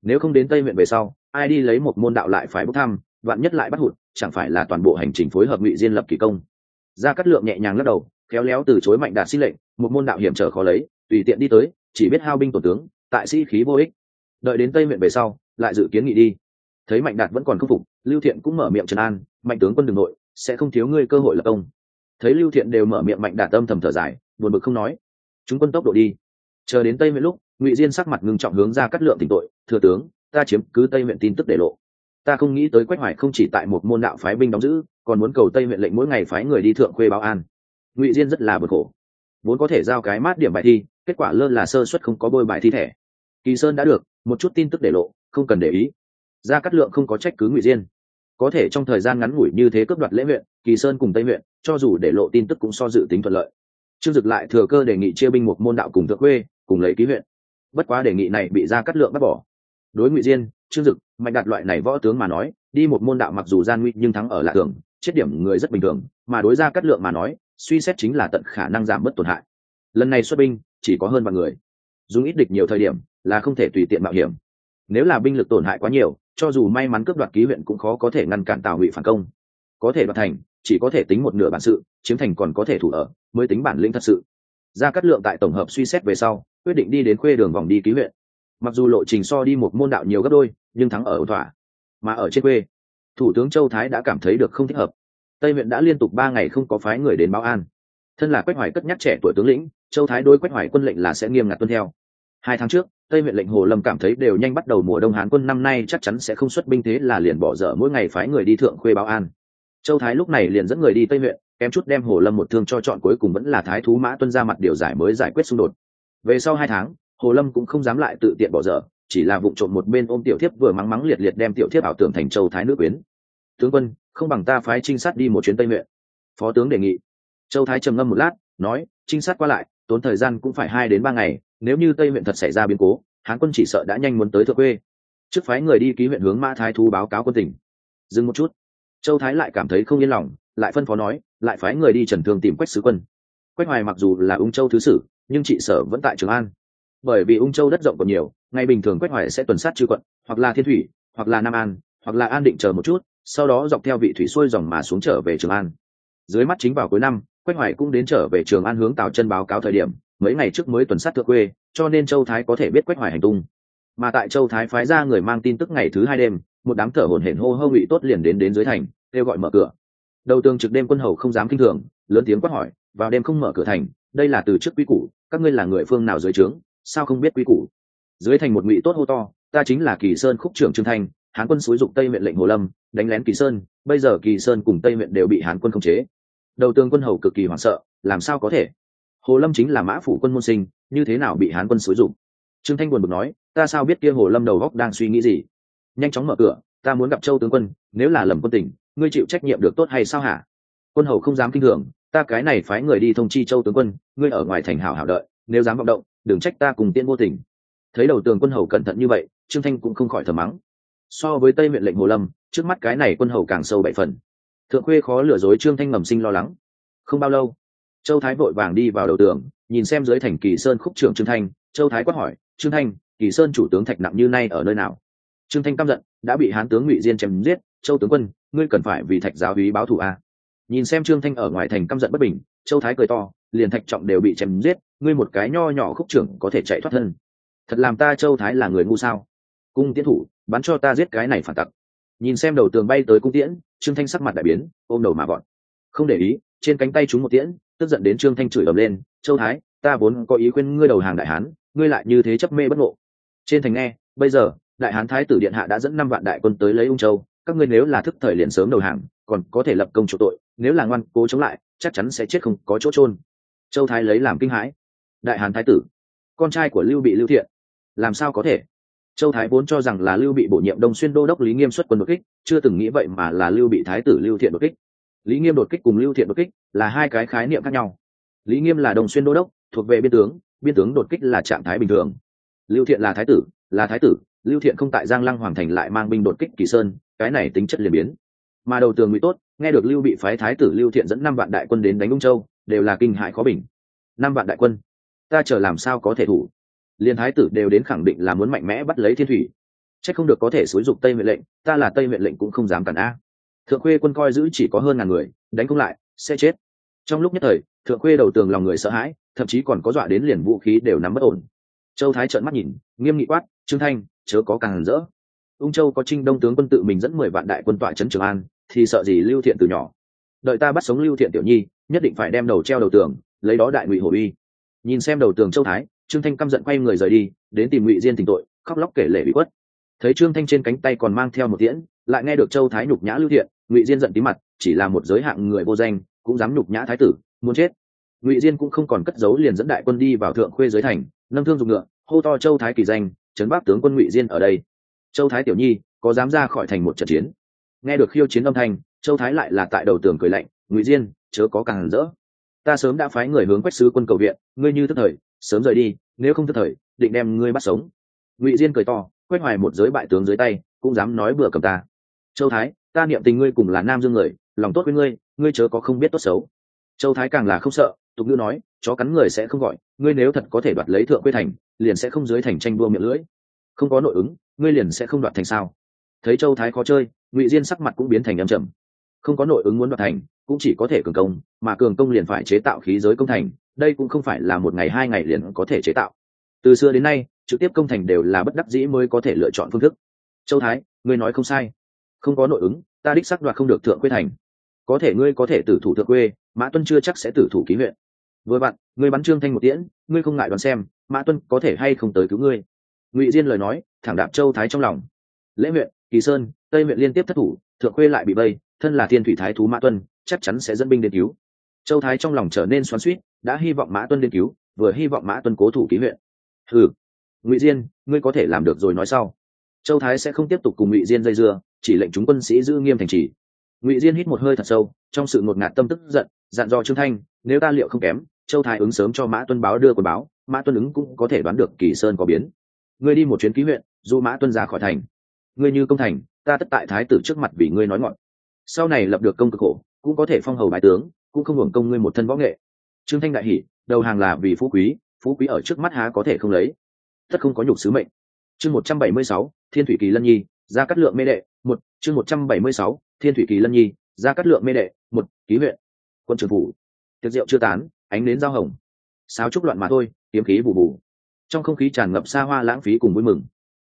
Nếu không đến tây huyện về sau, ai đi lấy một môn đạo lại phải bốc thăm, vạn nhất lại bắt hụt, chẳng phải là toàn bộ hành trình phối hợp ngụy diên lập kỳ công. Gia cát lượng nhẹ nhàng lắc đầu khéo léo từ chối mạnh đạt xin lệnh, một môn đạo hiểm trở khó lấy, tùy tiện đi tới, chỉ biết hao binh tổ tướng, tại sĩ khí vô ích. Đợi đến tây huyện về sau, lại dự kiến nghị đi. Thấy mạnh đạt vẫn còn khâm phục, lưu thiện cũng mở miệng trần an, mạnh tướng quân đường nội, sẽ không thiếu ngươi cơ hội lập công. Thấy lưu thiện đều mở miệng, mạnh đạt âm thầm thở dài, buồn bực không nói, chúng quân tốc độ đi. Chờ đến tây huyện lúc, ngụy diên sắc mặt ngưng trọng hướng ra cắt lượng tỉnh tội, thừa tướng, ta chiếm cứ tây huyện tin tức để lộ. Ta không nghĩ tới quách hoài không chỉ tại một môn đạo phái binh đóng giữ, còn muốn cầu tây huyện lệnh mỗi ngày phái người đi thượng khuê báo an ngụy diên rất là bực khổ. Vốn có thể giao cái mát điểm bài thi, kết quả lơ là sơ suất không có bôi bài thi thẻ. Kỳ sơn đã được, một chút tin tức để lộ, không cần để ý. Gia cát lượng không có trách cứ ngụy diên. Có thể trong thời gian ngắn ngủi như thế cướp đoạt lễ huyện, kỳ sơn cùng tây huyện, cho dù để lộ tin tức cũng so dự tính thuận lợi. Trương dực lại thừa cơ đề nghị chia binh một môn đạo cùng thượng quê, cùng lấy ký huyện. Bất quá đề nghị này bị gia cát lượng bắt bỏ. Đối ngụy diên, trương dực, mạnh đạt loại này võ tướng mà nói, đi một môn đạo mặc dù gian nguy nhưng thắng ở lạ thường chết điểm người rất bình thường, mà đối gia cát lượng mà nói suy xét chính là tận khả năng giảm bớt tổn hại. Lần này xuất binh, chỉ có hơn vài người. Dùng ít địch nhiều thời điểm, là không thể tùy tiện mạo hiểm. Nếu là binh lực tổn hại quá nhiều, cho dù may mắn cướp đoạt ký huyện cũng khó có thể ngăn cản tào ngụy phản công. Có thể đoạt thành, chỉ có thể tính một nửa bản sự, chiếm thành còn có thể thủ ở, mới tính bản lĩnh thật sự. Ra cắt lượng tại tổng hợp suy xét về sau, quyết định đi đến khuê đường vòng đi ký huyện. Mặc dù lộ trình so đi một môn đạo nhiều gấp đôi, nhưng thắng ở ổn thỏa. Mà ở trên quê, thủ tướng châu thái đã cảm thấy được không thích hợp tây huyện đã liên tục ba ngày không có phái người đến báo an. Thân là quách hoài cất nhắc trẻ tuổi tướng lĩnh, châu thái đối quách hoài quân lệnh là sẽ nghiêm ngặt tuân theo. Hai tháng trước, tây huyện lệnh hồ lâm cảm thấy đều nhanh bắt đầu mùa đông hán quân năm nay chắc chắn sẽ không xuất binh thế là liền bỏ dở mỗi ngày phái người đi thượng khuê báo an. Châu thái lúc này liền dẫn người đi tây huyện, kém chút đem hồ lâm một thương cho chọn cuối cùng vẫn là thái thú mã tuân ra mặt điều giải mới giải quyết xung đột. Về sau hai tháng, hồ lâm cũng không dám lại tự tiện bỏ dở, chỉ là vụ trộm một bên ôm tiểu thiếp vừa mắng mắng liệt liệt đem tiểu thiếp ảo tưởng thành châu thái nữ quyến. Tướng quân không bằng ta phái trinh sát đi một chuyến tây huyện phó tướng đề nghị. Châu thái trầm ngâm một lát, nói, trinh sát qua lại, tốn thời gian cũng phải hai đến ba ngày, nếu như tây huyện thật xảy ra biến cố, hán quân chỉ sợ đã nhanh muốn tới thượng quê. Trước phái người đi ký huyện hướng mã thái thu báo cáo quân tỉnh dừng một chút. Châu thái lại cảm thấy không yên lòng, lại phân phó nói, lại phái người đi trần thương tìm quách sứ quân. Quách hoài mặc dù là ung châu thứ sử, nhưng trị sở vẫn tại trường an. Bởi vì ung châu đất rộng còn nhiều, ngày bình thường quách hoài sẽ tuần sát chư quận, hoặc là thiên thủy, hoặc là nam an, hoặc là an định chờ một chút sau đó dọc theo vị thủy xuôi dòng mà xuống trở về trường an. Dưới mắt chính vào cuối năm, quách hoài cũng đến trở về trường an hướng tào chân báo cáo thời điểm, mấy ngày trước mới tuần sát thượng quê, cho nên châu thái có thể biết quách hoài hành tung. Mà tại châu thái phái ra người mang tin tức ngày thứ hai đêm, một đám thở hổn hển hô hơ ngụy tốt liền đến đến dưới thành, kêu gọi mở cửa. Đầu tường trực đêm quân hầu không dám kinh thường, lớn tiếng quát hỏi, vào đêm không mở cửa thành, đây là từ trước quy củ, các ngươi là người phương nào dưới trướng, sao không biết quy củ? Dưới thành một ngụy tốt hô to, ta chính là kỳ sơn khúc trưởng trương thanh hán quân xúi dục tây huyện lệnh hồ lâm, đánh lén kỳ sơn, bây giờ kỳ sơn cùng tây huyện đều bị hán quân khống chế. Đầu tướng quân hầu cực kỳ hoảng sợ, làm sao có thể? Hồ lâm chính là mã phủ quân môn sinh, như thế nào bị hán quân xúi dục? Trương thanh buồn bực nói, ta sao biết kia hồ lâm đầu góc đang suy nghĩ gì? Nhanh chóng mở cửa, ta muốn gặp châu tướng quân, nếu là lầm quân tỉnh, ngươi chịu trách nhiệm được tốt hay sao hả? Quân hầu không dám kinh hưởng ta cái này phái người đi thông chi châu tướng quân, ngươi ở ngoài thành hảo hảo đợi, nếu dám vọng động, đừng trách ta cùng tiên vô tình. Thấy đầu tường quân hầu cẩn thận như vậy, trương thanh cũng không khỏi thở mắng so với tây huyện lệnh hồ lâm, trước mắt cái này quân hầu càng sâu bảy phần. Thượng khuê khó lừa dối trương thanh ngầm sinh lo lắng. Không bao lâu, châu thái vội vàng đi vào đầu tường, nhìn xem dưới thành kỳ sơn khúc trưởng trương thanh. Châu thái quát hỏi, trương thanh, kỳ sơn chủ tướng thạch nặng như nay ở nơi nào? Trương thanh căm giận, đã bị hán tướng ngụy diên chém giết, châu tướng quân, ngươi cần phải vì thạch giáo hí báo thù a. Nhìn xem trương thanh ở ngoài thành căm giận bất bình, châu thái cười to, liền thạch trọng đều bị chém giết, ngươi một cái nho nhỏ khúc trưởng có thể chạy thoát thân. Thật làm ta châu thái là người ngu sao? Cung tiến thủ bắn cho ta giết cái này phản tặc. Nhìn xem đầu tường bay tới cung tiễn, trương thanh sắc mặt đại biến, ôm đầu mà gọn không để ý, trên cánh tay chúng một tiễn, tức giận đến trương thanh chửi ầm lên, châu thái, ta vốn có ý khuyên ngươi đầu hàng đại hán, ngươi lại như thế chấp mê bất ngộ. Trên thành nghe, bây giờ, đại hán thái tử điện hạ đã dẫn năm vạn đại quân tới lấy ung châu, các ngươi nếu là thức thời liền sớm đầu hàng, còn có thể lập công chỗ tội, nếu là ngoan cố chống lại, chắc chắn sẽ chết không có chỗ trôn châu thái lấy làm kinh hãi. Đại hán thái tử, con trai của lưu bị lưu thiện, làm sao có thể? Châu thái vốn cho rằng là lưu bị bổ nhiệm đông xuyên đô đốc lý nghiêm xuất quân đột kích, chưa từng nghĩ vậy mà là lưu bị thái tử lưu thiện đột kích. Lý nghiêm đột kích cùng lưu thiện đột kích là hai cái khái niệm khác nhau. Lý nghiêm là đông xuyên đô đốc, thuộc về biên tướng biên tướng đột kích là trạng thái bình thường. Lưu thiện là thái tử, là thái tử, lưu thiện không tại giang lăng hoàng thành lại mang binh đột kích kỳ sơn, cái này tính chất liền biến. Mà đầu tường ngụy tốt, nghe được lưu bị phái thái tử lưu thiện dẫn năm vạn đại quân đến đánh ung châu, đều là kinh hại khó bình. Năm vạn đại quân, ta chờ làm sao có thể thủ? Liền thái tử đều đến khẳng định là muốn mạnh mẽ bắt lấy thiên thủy. Trách không được có thể xúi dục tây huyện lệnh, ta là tây huyện lệnh cũng không dám cản a. Thượng khuê quân coi giữ chỉ có hơn ngàn người, đánh không lại, sẽ chết. Trong lúc nhất thời, thượng khuê đầu tường lòng người sợ hãi, thậm chí còn có dọa đến liền vũ khí đều nắm bất ổn. Châu thái trợn mắt nhìn, nghiêm nghị quát, trương thanh, chớ có càng rỡ. Ung châu có trinh đông tướng quân tự mình dẫn mười vạn đại quân tọa trấn trường an, thì sợ gì lưu thiện từ nhỏ. Đợi ta bắt sống lưu thiện tiểu nhi, nhất định phải đem đầu treo đầu tường, lấy đó đại ngụy hổ uy. Nhìn xem đầu tường châu thái trương thanh căm giận quay người rời đi, đến tìm ngụy diên tình tội, khóc lóc kể lể bị quất. Thấy trương thanh trên cánh tay còn mang theo một tiễn, lại nghe được châu thái nhục nhã lưu thiện, ngụy diên giận tí mặt, chỉ là một giới hạng người vô danh, cũng dám nhục nhã thái tử, muốn chết. Ngụy diên cũng không còn cất giấu liền dẫn đại quân đi vào thượng khuê giới thành, nâng thương dùng ngựa, hô to châu thái kỳ danh trấn bác tướng quân ngụy diên ở đây. Châu thái tiểu nhi, có dám ra khỏi thành một trận chiến? Nghe được khiêu chiến âm thanh, châu thái lại là tại đầu tường cười lạnh, ngụy diên, chớ có càng rỡ. Ta sớm đã phái người hướng quách sứ quân cầu viện, ngươi như tức thời sớm rời đi, nếu không tức thời, định đem ngươi bắt sống. Ngụy diên cười to, quét hoài một giới bại tướng dưới tay, cũng dám nói bừa cầm ta. Châu thái, ta niệm tình ngươi cùng là nam dương người, lòng tốt với ngươi ngươi chớ có không biết tốt xấu. Châu thái càng là không sợ, tục ngữ nói, chó cắn người sẽ không gọi, ngươi nếu thật có thể đoạt lấy thượng quê thành, liền sẽ không dưới thành tranh đua miệng lưỡi. Không có nội ứng, ngươi liền sẽ không đoạt thành sao? Thấy châu thái khó chơi, ngụy diên sắc mặt cũng biến thành âm trầm. Không có nội ứng muốn đoạt thành, cũng chỉ có thể cường công, mà cường công liền phải chế tạo khí giới công thành đây cũng không phải là một ngày hai ngày liền có thể chế tạo. Từ xưa đến nay, trực tiếp công thành đều là bất đắc dĩ mới có thể lựa chọn phương thức. Châu thái, ngươi nói không sai. Không có nội ứng, ta đích xác đoạt không được thượng quê thành. Có thể ngươi có thể tử thủ thượng quê mã tuân chưa chắc sẽ tử thủ ký huyện. Vừa bạn ngươi bắn trương thanh một tiễn, ngươi không ngại đoán xem, mã tuân có thể hay không tới cứu ngươi. Ngụy diên lời nói, thẳng đạp châu thái trong lòng. Lễ huyện kỳ sơn, tây huyện liên tiếp thất thủ, thượng quê lại bị bây, thân là thiên thủy thái thú mã tuân, chắc chắn sẽ dẫn binh đến cứu châu thái trong lòng trở nên xoắn suýt đã hy vọng mã tuân đến cứu, vừa hy vọng mã tuân cố thủ ký huyện. Ừ ngụy diên, ngươi có thể làm được rồi nói sau. Châu thái sẽ không tiếp tục cùng ngụy diên dây dưa, chỉ lệnh chúng quân sĩ giữ nghiêm thành trì. Ngụy diên hít một hơi thật sâu, trong sự ngột ngạt tâm tức giận, dặn dò trương thanh, nếu ta liệu không kém, châu thái ứng sớm cho mã tuân báo đưa quần báo, mã tuân ứng cũng có thể đoán được kỳ sơn có biến. Ngươi đi một chuyến ký huyện, dù mã tuân ra khỏi thành. Ngươi như công thành, ta tất tại thái tử trước mặt vì ngươi nói ngọn. Sau này lập được công cực khổ, cũng có thể phong hầu bái tướng cũng không hưởng công ngươi một thân võ nghệ. Trương thanh đại hỉ, đầu hàng là vì phú quý phú quý ở trước mắt há có thể không lấy. Tất không có nhục sứ mệnh. Chương một trăm bảy mươi sáu thiên thủy kỳ lân nhi ra cắt lượng mê đệ một chương một trăm bảy mươi sáu thiên thủy kỳ lân nhi ra cắt lượng mê đệ một ký huyện. Quân trường phủ. Tiệc rượu chưa tán ánh đến giao hồng. Sáo trúc loạn mà thôi kiếm khí bù bù. Trong không khí tràn ngập xa hoa lãng phí cùng vui mừng.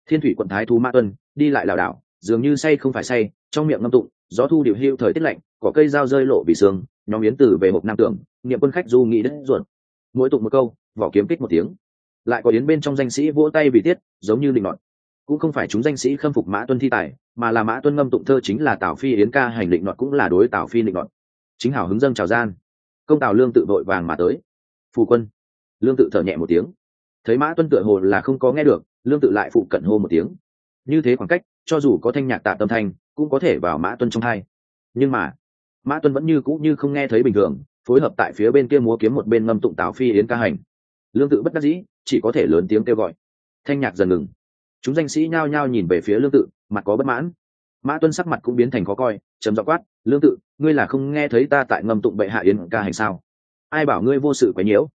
Thiên thủy quận thái thú ma tuân đi lại lảo đảo dường như say không phải say trong miệng ngâm tụng gió thu điều hưu thời tiết lạnh có cây dao rơi lộ bị sương, nhóm yến tử về hộp nam tưởng, niệm quân khách du nghĩ đất ruột. Mỗi tụng một câu, vỏ kiếm kích một tiếng. Lại có yến bên trong danh sĩ vỗ tay vì tiết, giống như định nọt. Cũng không phải chúng danh sĩ khâm phục mã tuân thi tài, mà là mã tuân ngâm tụng thơ chính là tào phi yến ca hành định nọt cũng là đối tào phi định nọt. Chính hảo hứng dâng trào gian. Công tào lương tự vội vàng mà tới. Phù quân. Lương tự thở nhẹ một tiếng. Thấy mã tuân tựa hồ là không có nghe được, lương tự lại phụ cận hô một tiếng. Như thế khoảng cách, cho dù có thanh nhạc tạ tâm thanh cũng có thể vào mã tuân trong hai. Nhưng mà, mã tuân vẫn như cũ như không nghe thấy bình thường, phối hợp tại phía bên kia múa kiếm một bên ngâm tụng tào phi yến ca hành. Lương tự bất đắc dĩ, chỉ có thể lớn tiếng kêu gọi. Thanh nhạc dần ngừng. Chúng danh sĩ nhao nhao nhìn về phía lương tự, mặt có bất mãn. Mã tuân sắc mặt cũng biến thành khó coi chấm dọ quát, lương tự, ngươi là không nghe thấy ta tại ngâm tụng bệ hạ yến ca hành sao? Ai bảo ngươi vô sự quấy nhiễu?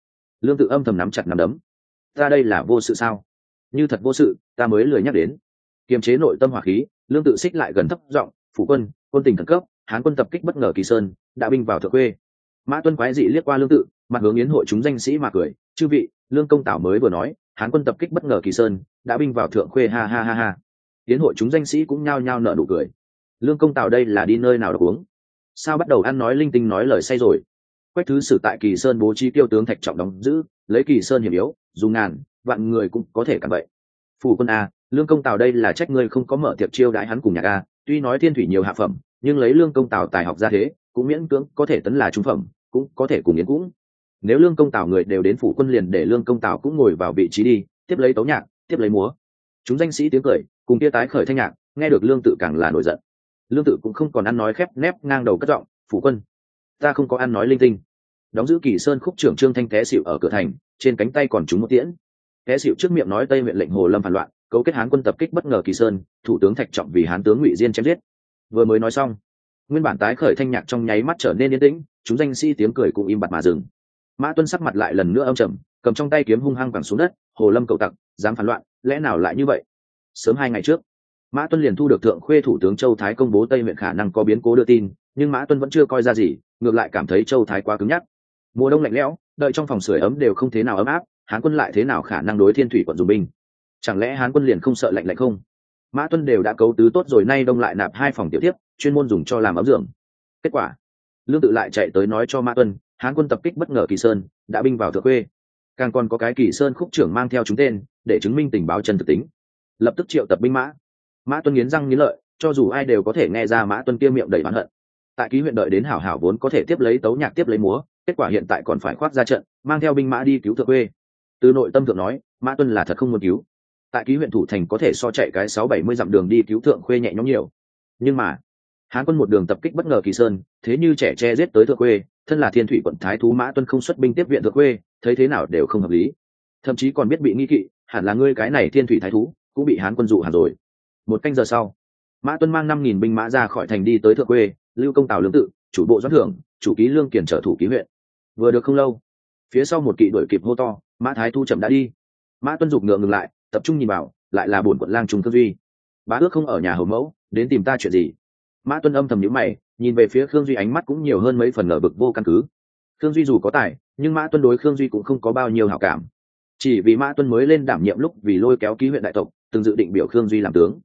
Lương tự âm thầm nắm chặt nắm đấm. Ta đây là vô sự sao? Như thật vô sự, ta mới lười nhắc đến. Kiềm chế nội tâm hỏa khí lương tự xích lại gần thấp giọng, phủ quân quân tình khẩn cấp, hán quân tập kích bất ngờ kỳ sơn, đã binh vào thượng quê. Mã tuân quái dị liếc qua lương tự, mặt hướng yến hội chúng danh sĩ mà cười, chư vị, lương công tảo mới vừa nói, hán quân tập kích bất ngờ kỳ sơn, đã binh vào thượng khuê ha ha ha ha. Yến hội chúng danh sĩ cũng nhao nhao nở nụ cười. Lương công tảo đây là đi nơi nào được uống? Sao bắt đầu ăn nói linh tinh nói lời say rồi? Quách thứ sử tại kỳ sơn bố trí tiêu tướng thạch trọng đóng giữ, lấy kỳ sơn hiểm yếu, dù ngàn, vạn người cũng có thể cảm vậy. Phủ quân a lương công tào đây là trách ngươi không có mở tiệc chiêu đãi hắn cùng nhạc a, tuy nói thiên thủy nhiều hạ phẩm, nhưng lấy lương công tào tài học ra thế, cũng miễn cưỡng có thể tấn là trung phẩm, cũng có thể cùng yến cũng. Nếu lương công tào người đều đến phủ quân liền để lương công tào cũng ngồi vào vị trí đi, tiếp lấy tấu nhạc, tiếp lấy múa. Chúng danh sĩ tiếng cười, cùng kia tái khởi thanh nhạc, nghe được lương tự càng là nổi giận. Lương tự cũng không còn ăn nói khép nép ngang đầu cất giọng, phủ quân, ta không có ăn nói linh tinh. Đóng giữ kỳ sơn khúc trưởng trương thanh té xịu ở cửa thành, trên cánh tay còn trúng một tiễn. Té xịu trước miệng nói tây huyện lệnh hồ lâm phản loạn cấu kết hán quân tập kích bất ngờ kỳ sơn, thủ tướng thạch trọng vì hán tướng ngụy diên chém giết. Vừa mới nói xong, nguyên bản tái khởi thanh nhạc trong nháy mắt trở nên yên tĩnh, chúng danh sĩ tiếng cười cũng im bặt mà dừng. Mã tuân sắc mặt lại lần nữa âm trầm, cầm trong tay kiếm hung hăng quẳng xuống đất, hồ lâm cầu tặc, dám phản loạn, lẽ nào lại như vậy? Sớm hai ngày trước, mã tuân liền thu được thượng khuê thủ tướng châu thái công bố tây huyện khả năng có biến cố đưa tin, nhưng mã tuân vẫn chưa coi ra gì, ngược lại cảm thấy châu thái quá cứng nhắc. Mùa đông lạnh lẽo, đợi trong phòng sưởi ấm đều không thế nào ấm áp, hán quân lại thế nào khả năng đối thiên thủy quận dùng binh? Chẳng lẽ hán quân liền không sợ lạnh lạnh không? Mã tuân đều đã cấu tứ tốt rồi, nay đông lại nạp hai phòng tiểu tiếp chuyên môn dùng cho làm ấm dưỡng kết quả, lương tự lại chạy tới nói cho mã tuân, hán quân tập kích bất ngờ kỳ sơn, đã binh vào thượng quê. Càng còn có cái kỳ sơn khúc trưởng mang theo chúng tên, để chứng minh tình báo chân thực tính. Lập tức triệu tập binh mã. Mã tuân nghiến răng nghiến lợi, cho dù ai đều có thể nghe ra mã tuân kia miệng đầy bán hận. Tại ký huyện đợi đến hảo hảo vốn có thể tiếp lấy tấu nhạc tiếp lấy múa, kết quả hiện tại còn phải khoác ra trận, mang theo binh mã đi cứu thượng quê. Từ nội tâm thượng nói, mã tuân là thật không muốn cứu tại ký huyện thủ thành có thể so chạy cái sáu bảy mươi dặm đường đi cứu thượng khuê nhẹ nhõm nhiều. Nhưng mà, hán quân một đường tập kích bất ngờ kỳ sơn, thế như trẻ che giết tới thượng khuê, thân là thiên thủy quận thái thú mã tuân không xuất binh tiếp viện thượng khuê, thấy thế nào đều không hợp lý. Thậm chí còn biết bị nghi kỵ, hẳn là ngươi cái này thiên thủy thái thú, cũng bị hán quân dụ hẳn rồi. Một canh giờ sau, mã tuân mang năm nghìn binh mã ra khỏi thành đi tới thượng quê lưu công tào lương tự, chủ bộ doãn thưởng, chủ ký lương kiển trở thủ ký huyện. Vừa được không lâu, phía sau một kỵ đuổi kịp hô to, mã thái thu chậm đã đi. Mã tuân dục ngựa ngừng lại tập trung nhìn vào, lại là bổn quận lang trung khương duy. Bá ước không ở nhà hầu mẫu, đến tìm ta chuyện gì? Mã tuân âm thầm nhíu mày, nhìn về phía khương duy ánh mắt cũng nhiều hơn mấy phần nở bực vô căn cứ. Khương duy dù có tài, nhưng mã tuân đối khương duy cũng không có bao nhiêu hảo cảm. Chỉ vì mã tuân mới lên đảm nhiệm lúc vì lôi kéo ký huyện đại tộc, từng dự định biểu khương duy làm tướng.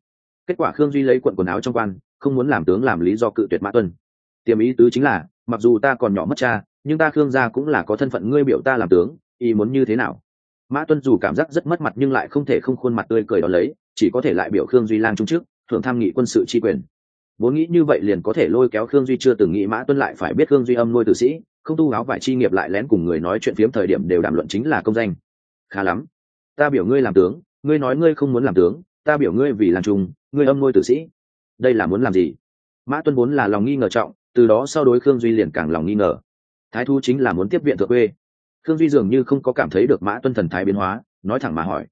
Kết quả khương duy lấy quận quần áo trong quan, không muốn làm tướng làm lý do cự tuyệt mã tuân. Tiềm ý tứ chính là, mặc dù ta còn nhỏ mất cha, nhưng ta khương gia cũng là có thân phận ngươi biểu ta làm tướng ý muốn như thế nào? Mã tuân dù cảm giác rất mất mặt nhưng lại không thể không khuôn mặt tươi cười đó lấy, chỉ có thể lại biểu khương duy lang trung trước thưởng tham nghị quân sự tri quyền. Vốn nghĩ như vậy liền có thể lôi kéo khương duy chưa từng nghĩ mã tuân lại phải biết khương duy âm nuôi tử sĩ, không tu áo vải chi nghiệp lại lén cùng người nói chuyện phiếm thời điểm đều đàm luận chính là công danh. Khá lắm. Ta biểu ngươi làm tướng, ngươi nói ngươi không muốn làm tướng, ta biểu ngươi vì làm trùng ngươi âm nuôi tử sĩ. Đây là muốn làm gì? Mã tuân vốn là lòng nghi ngờ trọng, từ đó sau đối khương duy liền càng lòng nghi ngờ. Thái thu chính là muốn tiếp viện thượng quê khương duy dường như không có cảm thấy được mã tuân thần thái biến hóa, nói thẳng mà hỏi.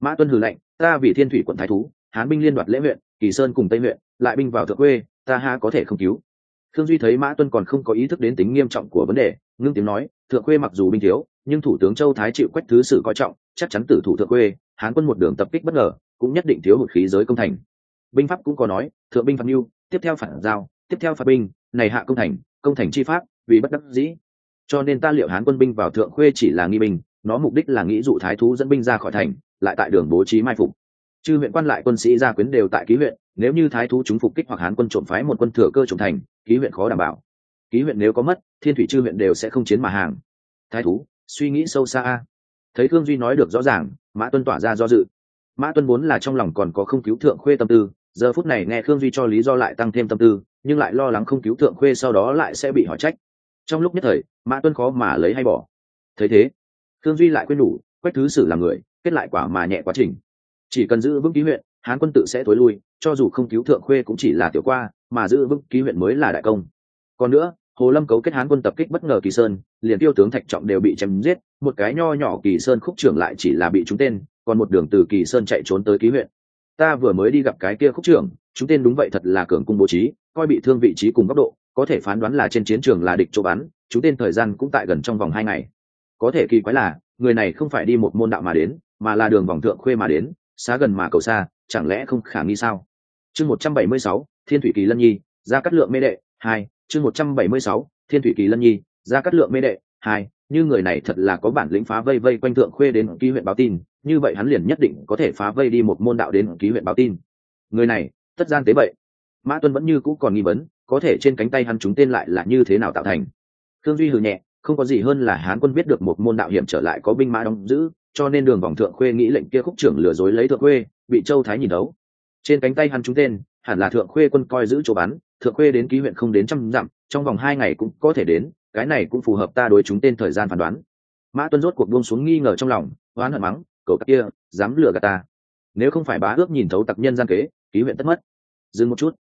Mã tuân hừ lệnh ta vì thiên thủy quận thái thú, hán binh liên đoạt lễ huyện kỳ sơn cùng tây huyện lại binh vào thượng quê, ta ha có thể không cứu? Khương duy thấy mã tuân còn không có ý thức đến tính nghiêm trọng của vấn đề, ngưng tiếng nói, thượng quê mặc dù binh thiếu, nhưng thủ tướng châu thái chịu quách thứ sự coi trọng, chắc chắn tử thủ thượng quê, hán quân một đường tập kích bất ngờ, cũng nhất định thiếu hụt khí giới công thành. Binh pháp cũng có nói, thượng binh phạt mưu, tiếp theo phản giao, tiếp theo phạt binh, này hạ công thành công thành chi pháp, vì bất đắc dĩ cho nên ta liệu hán quân binh vào thượng khuê chỉ là nghi binh, nó mục đích là nghĩ dụ thái thú dẫn binh ra khỏi thành, lại tại đường bố trí mai phục. Chư huyện quan lại quân sĩ gia quyến đều tại ký huyện, nếu như thái thú chúng phục kích hoặc hán quân trộm phái một quân thừa cơ trộm thành, ký huyện khó đảm bảo. Ký huyện nếu có mất, thiên thủy chư huyện đều sẽ không chiến mà hàng. Thái thú, suy nghĩ sâu xa thấy thương duy nói được rõ ràng, mã tuân tỏa ra do dự. Mã tuân muốn là trong lòng còn có không cứu thượng khuê tâm tư, giờ phút này nghe khương duy cho lý do lại tăng thêm tâm tư, nhưng lại lo lắng không cứu thượng khuê sau đó lại sẽ bị hỏi trách trong lúc nhất thời, mã tuân khó mà lấy hay bỏ. Thấy thế thương duy lại quên đủ, quách thứ sử là người, kết lại quả mà nhẹ quá trình. Chỉ cần giữ vững ký huyện, hán quân tự sẽ thối lui, cho dù không cứu thượng khuê cũng chỉ là tiểu qua, mà giữ vững ký huyện mới là đại công. Còn nữa, hồ lâm cấu kết hán quân tập kích bất ngờ kỳ sơn, liền tiêu tướng thạch trọng đều bị chém giết, một cái nho nhỏ kỳ sơn khúc trưởng lại chỉ là bị trúng tên, còn một đường từ kỳ sơn chạy trốn tới ký huyện. Ta vừa mới đi gặp cái kia khúc trưởng chúng tên đúng vậy thật là cường cung bố trí, coi bị thương vị trí cùng góc độ có thể phán đoán là trên chiến trường là địch chỗ bắn chúng tên thời gian cũng tại gần trong vòng hai ngày. Có thể kỳ quái là, người này không phải đi một môn đạo mà đến, mà là đường vòng thượng khuê mà đến, xá gần mà cầu xa, chẳng lẽ không khả nghi sao? Chương một trăm bảy mươi sáu, thiên thủy kỳ lân nhi ra cắt lượng mê đệ, hai. Chương một trăm bảy mươi sáu, thiên thủy kỳ lân nhi ra cắt lượng mê đệ, hai. Như người này thật là có bản lĩnh phá vây vây quanh thượng khuê đến ký huyện báo tin, như vậy hắn liền nhất định có thể phá vây đi một môn đạo đến ký huyện báo tin. Người này, tất gian tế vậy mã tuân vẫn như cũ còn nghi vấn có thể trên cánh tay hắn chúng tên lại là như thế nào tạo thành. Thương duy hừ nhẹ, không có gì hơn là hán quân biết được một môn đạo hiểm trở lại có binh mã đóng giữ, cho nên đường vòng thượng khuê nghĩ lệnh kia khúc trưởng lừa dối lấy thượng khuê, bị châu thái nhìn đấu. Trên cánh tay hắn chúng tên, hẳn là thượng khuê quân coi giữ chỗ bắn, thượng khuê đến ký huyện không đến trăm dặm, trong vòng hai ngày cũng có thể đến, cái này cũng phù hợp ta đối chúng tên thời gian phán đoán. Mã tuân rốt cuộc buông xuống nghi ngờ trong lòng, oán hận mắng, cậu tặc kia, dám lừa gạt ta. Nếu không phải bá ước nhìn thấu tặc nhân gian kế, ký huyện tất mất. Dừng một chút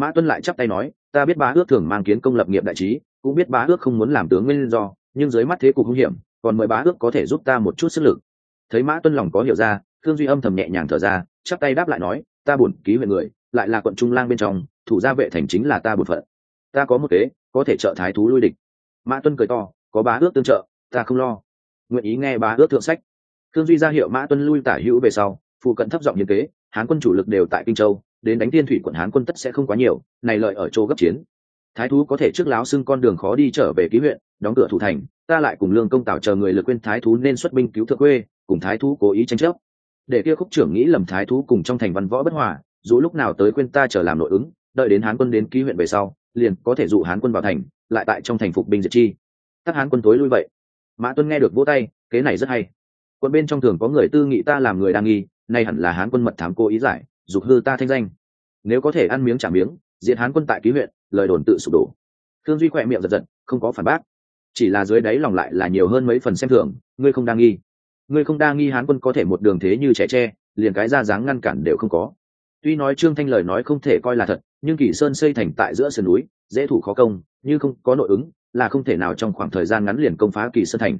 mã tuân lại chắp tay nói, ta biết bá ước thường mang kiến công lập nghiệp đại trí, cũng biết bá ước không muốn làm tướng nguyên do, nhưng dưới mắt thế cục hung hiểm, còn mời bá ước có thể giúp ta một chút sức lực. Thấy mã tuân lòng có hiểu ra thương duy âm thầm nhẹ nhàng thở ra, chắp tay đáp lại nói, ta buồn ký huyện người, lại là quận trung lang bên trong, thủ gia vệ thành chính là ta bổn phận. Ta có một kế, có thể trợ thái thú lui địch. Mã tuân cười to, có bá ước tương trợ, ta không lo. Nguyện ý nghe bá ước thượng sách. Thương duy ra hiệu mã tuân lui tả hữu về sau, phụ cận thấp giọng hiến kế, hán quân chủ lực đều tại kinh châu đến đánh tiên thủy quận hán quân tất sẽ không quá nhiều, này lợi ở chỗ gấp chiến. Thái thú có thể trước láo xưng con đường khó đi trở về ký huyện, đóng cửa thủ thành, ta lại cùng lương công tào chờ người lực quên thái thú nên xuất binh cứu thượng quê, cùng thái thú cố ý tranh chấp. Để kia khúc trưởng nghĩ lầm thái thú cùng trong thành văn võ bất hòa, dù lúc nào tới quên ta chờ làm nội ứng, đợi đến hán quân đến ký huyện về sau, liền có thể dụ hán quân vào thành, lại tại trong thành phục binh diệt chi. Tắc hán quân tối lui vậy. Mã tuân nghe được vỗ tay, kế này rất hay. Quân bên trong thường có người tư nghị ta làm người đang nghi, nay hẳn là hán quân mật thám cố ý giải dục hư ta thanh danh. Nếu có thể ăn miếng trả miếng, diện hán quân tại ký huyện, lời đồn tự sụp đổ. Thương duy khỏe miệng giật giật, không có phản bác. Chỉ là dưới đáy lòng lại là nhiều hơn mấy phần xem thường, ngươi không đang nghi. Ngươi không đang nghi hán quân có thể một đường thế như trẻ tre, liền cái ra dáng ngăn cản đều không có. Tuy nói trương thanh lời nói không thể coi là thật, nhưng kỳ sơn xây thành tại giữa sườn núi, dễ thủ khó công, như không có nội ứng, là không thể nào trong khoảng thời gian ngắn liền công phá kỳ sơn thành.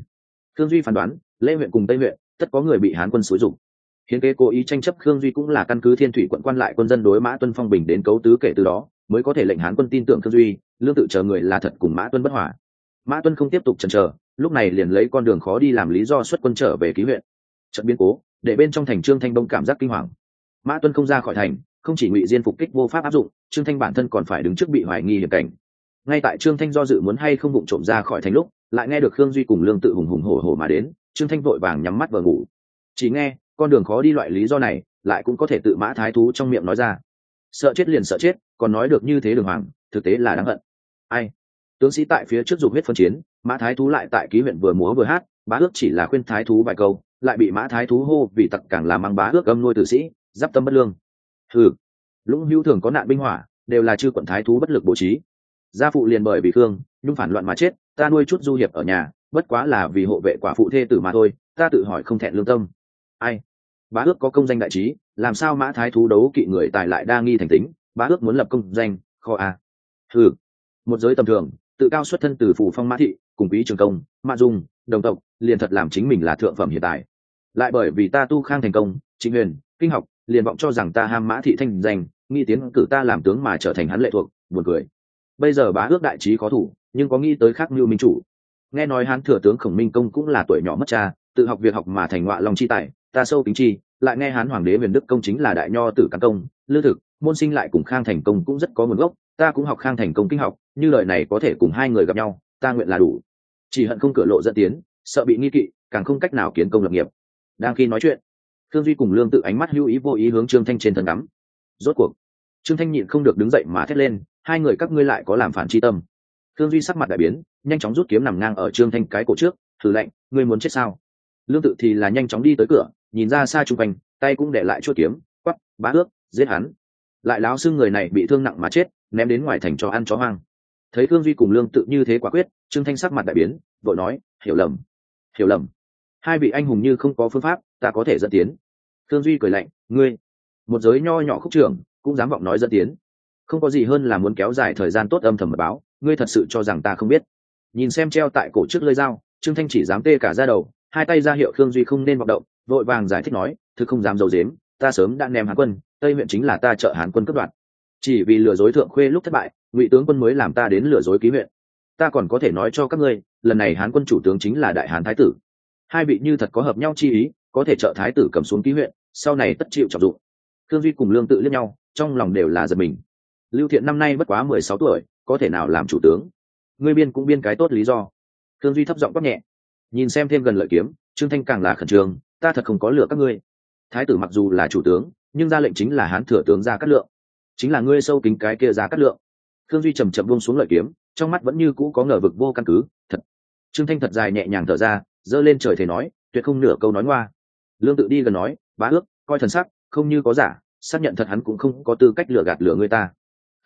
Thương duy phán đoán, lê huyện cùng tây huyện, tất có người bị hán quân xúi dụng hiến kế cố ý tranh chấp khương duy cũng là căn cứ thiên thủy quận quan lại quân dân đối mã tuân phong bình đến cấu tứ kể từ đó, mới có thể lệnh hán quân tin tưởng khương duy, lương tự chờ người là thật cùng mã tuân bất hòa. Mã tuân không tiếp tục chần chờ, lúc này liền lấy con đường khó đi làm lý do xuất quân trở về ký huyện. Trận biến cố, để bên trong thành trương thanh đông cảm giác kinh hoàng. Mã tuân không ra khỏi thành, không chỉ ngụy diên phục kích vô pháp áp dụng, trương thanh bản thân còn phải đứng trước bị hoài nghi hiểm cảnh. Ngay tại trương thanh do dự muốn hay không bụng trộm ra khỏi thành lúc, lại nghe được khương duy cùng lương tự hùng hùng hổ hổ mà đến, trương thanh vội vàng nhắm mắt vờ ngủ. Chỉ nghe con đường khó đi loại lý do này, lại cũng có thể tự mã thái thú trong miệng nói ra. Sợ chết liền sợ chết, còn nói được như thế đường hoàng, thực tế là đáng hận. Ai? Tướng sĩ tại phía trước dục huyết phân chiến, mã thái thú lại tại ký huyện vừa múa vừa hát, bá ước chỉ là khuyên thái thú vài câu, lại bị mã thái thú hô vì tặc càng làm mang bá ước âm nuôi tử sĩ, giáp tâm bất lương. Ừ lũng hữu thường có nạn binh hỏa, đều là chư quận thái thú bất lực bố trí. Gia phụ liền bởi bị thương, nhung phản loạn mà chết, ta nuôi chút du hiệp ở nhà, bất quá là vì hộ vệ quả phụ thê tử mà thôi, ta tự hỏi không thẹn lương tâm. Ai? Bá ước có công danh đại trí, làm sao mã thái thú đấu kỵ người tài lại đa nghi thành tính, bá ước muốn lập công danh, kho a. Ừ một giới tầm thường, tự cao xuất thân từ phủ phong mã thị, cùng quý trường công, mã dung, đồng tộc, liền thật làm chính mình là thượng phẩm hiện tại. Lại bởi vì ta tu khang thành công, chính huyền, kinh học, liền vọng cho rằng ta ham mã thị thanh danh, nghi tiến cử ta làm tướng mà trở thành hắn lệ thuộc, buồn cười. Bây giờ bá ước đại trí khó thủ, nhưng có nghĩ tới khác mưu minh chủ. Nghe nói hắn thừa tướng khổng minh công cũng là tuổi nhỏ mất cha tự học việc học mà thành ngọa lòng chi tài, ta sâu kính chi, lại nghe hán hoàng đế huyền đức công chính là đại nho tử cán công, lư thực, môn sinh lại cùng khang thành công cũng rất có nguồn gốc, ta cũng học khang thành công kinh học, như lời này có thể cùng hai người gặp nhau, ta nguyện là đủ. Chỉ hận không cửa lộ dẫn tiến, sợ bị nghi kỵ, càng không cách nào kiến công lập nghiệp. Đang khi nói chuyện thương duy cùng lương tự ánh mắt lưu ý vô ý hướng trương thanh trên thân đắm rốt cuộc, trương thanh nhịn không được đứng dậy mà thét lên, hai người các ngươi lại có làm phản chi tâm. Thương duy sắc mặt đại biến, nhanh chóng rút kiếm nằm ngang ở trương thanh cái cổ trước, thử lệnh, ngươi muốn chết sao? Lương tự thì là nhanh chóng đi tới cửa, nhìn ra xa chung quanh, tay cũng để lại chuột kiếm, quắp, bá ước, giết hắn. Lại láo xưng người này bị thương nặng mà chết, ném đến ngoài thành cho ăn chó hoang. Thấy thương duy cùng lương tự như thế quả quyết, trương thanh sắc mặt đại biến, vội nói, hiểu lầm hiểu lầm. Hai vị anh hùng như không có phương pháp, ta có thể dẫn tiến. Thương duy cười lạnh, ngươi, một giới nho nhỏ khúc trưởng, cũng dám vọng nói dẫn tiến. Không có gì hơn là muốn kéo dài thời gian tốt âm thầm mật báo, ngươi thật sự cho rằng ta không biết. Nhìn xem treo tại cổ trước lơi dao, trương thanh chỉ dám tê cả ra đầu hai tay ra hiệu khương duy không nên vọng động, vội vàng giải thích nói thực không dám dầu dếm, ta sớm đã ném hán quân, tây huyện chính là ta trợ hán quân cướp đoạt. Chỉ vì lừa dối thượng khuê lúc thất bại, ngụy tướng quân mới làm ta đến lừa dối ký huyện. Ta còn có thể nói cho các ngươi, lần này hán quân chủ tướng chính là đại hán thái tử. Hai vị như thật có hợp nhau chi ý, có thể trợ thái tử cầm xuống ký huyện, sau này tất chịu trọng dụng. Thương duy cùng lương tự liếc nhau, trong lòng đều là giật mình. Lưu thiện năm nay bất quá mười sáu tuổi, có thể nào làm chủ tướng? Ngươi biên cũng biên cái tốt lý do. Thương duy thấp giọng quát nhẹ nhìn xem thêm gần lợi kiếm, trương thanh càng là khẩn trương, ta thật không có lựa các ngươi. Thái tử mặc dù là chủ tướng, nhưng ra lệnh chính là hán thừa tướng ra cát lượng. Chính là ngươi sâu kính cái kia ra cát lượng. Thương duy trầm chậm buông xuống lợi kiếm, trong mắt vẫn như cũ có ngờ vực vô căn cứ, thật. Trương thanh thật dài nhẹ nhàng thở ra, giơ lên trời thề nói, tuyệt không nửa câu nói ngoa. Lương tự đi gần nói, bá ước, coi thần sắc, không như có giả, xác nhận thật hắn cũng không có tư cách lừa gạt lừa người ta.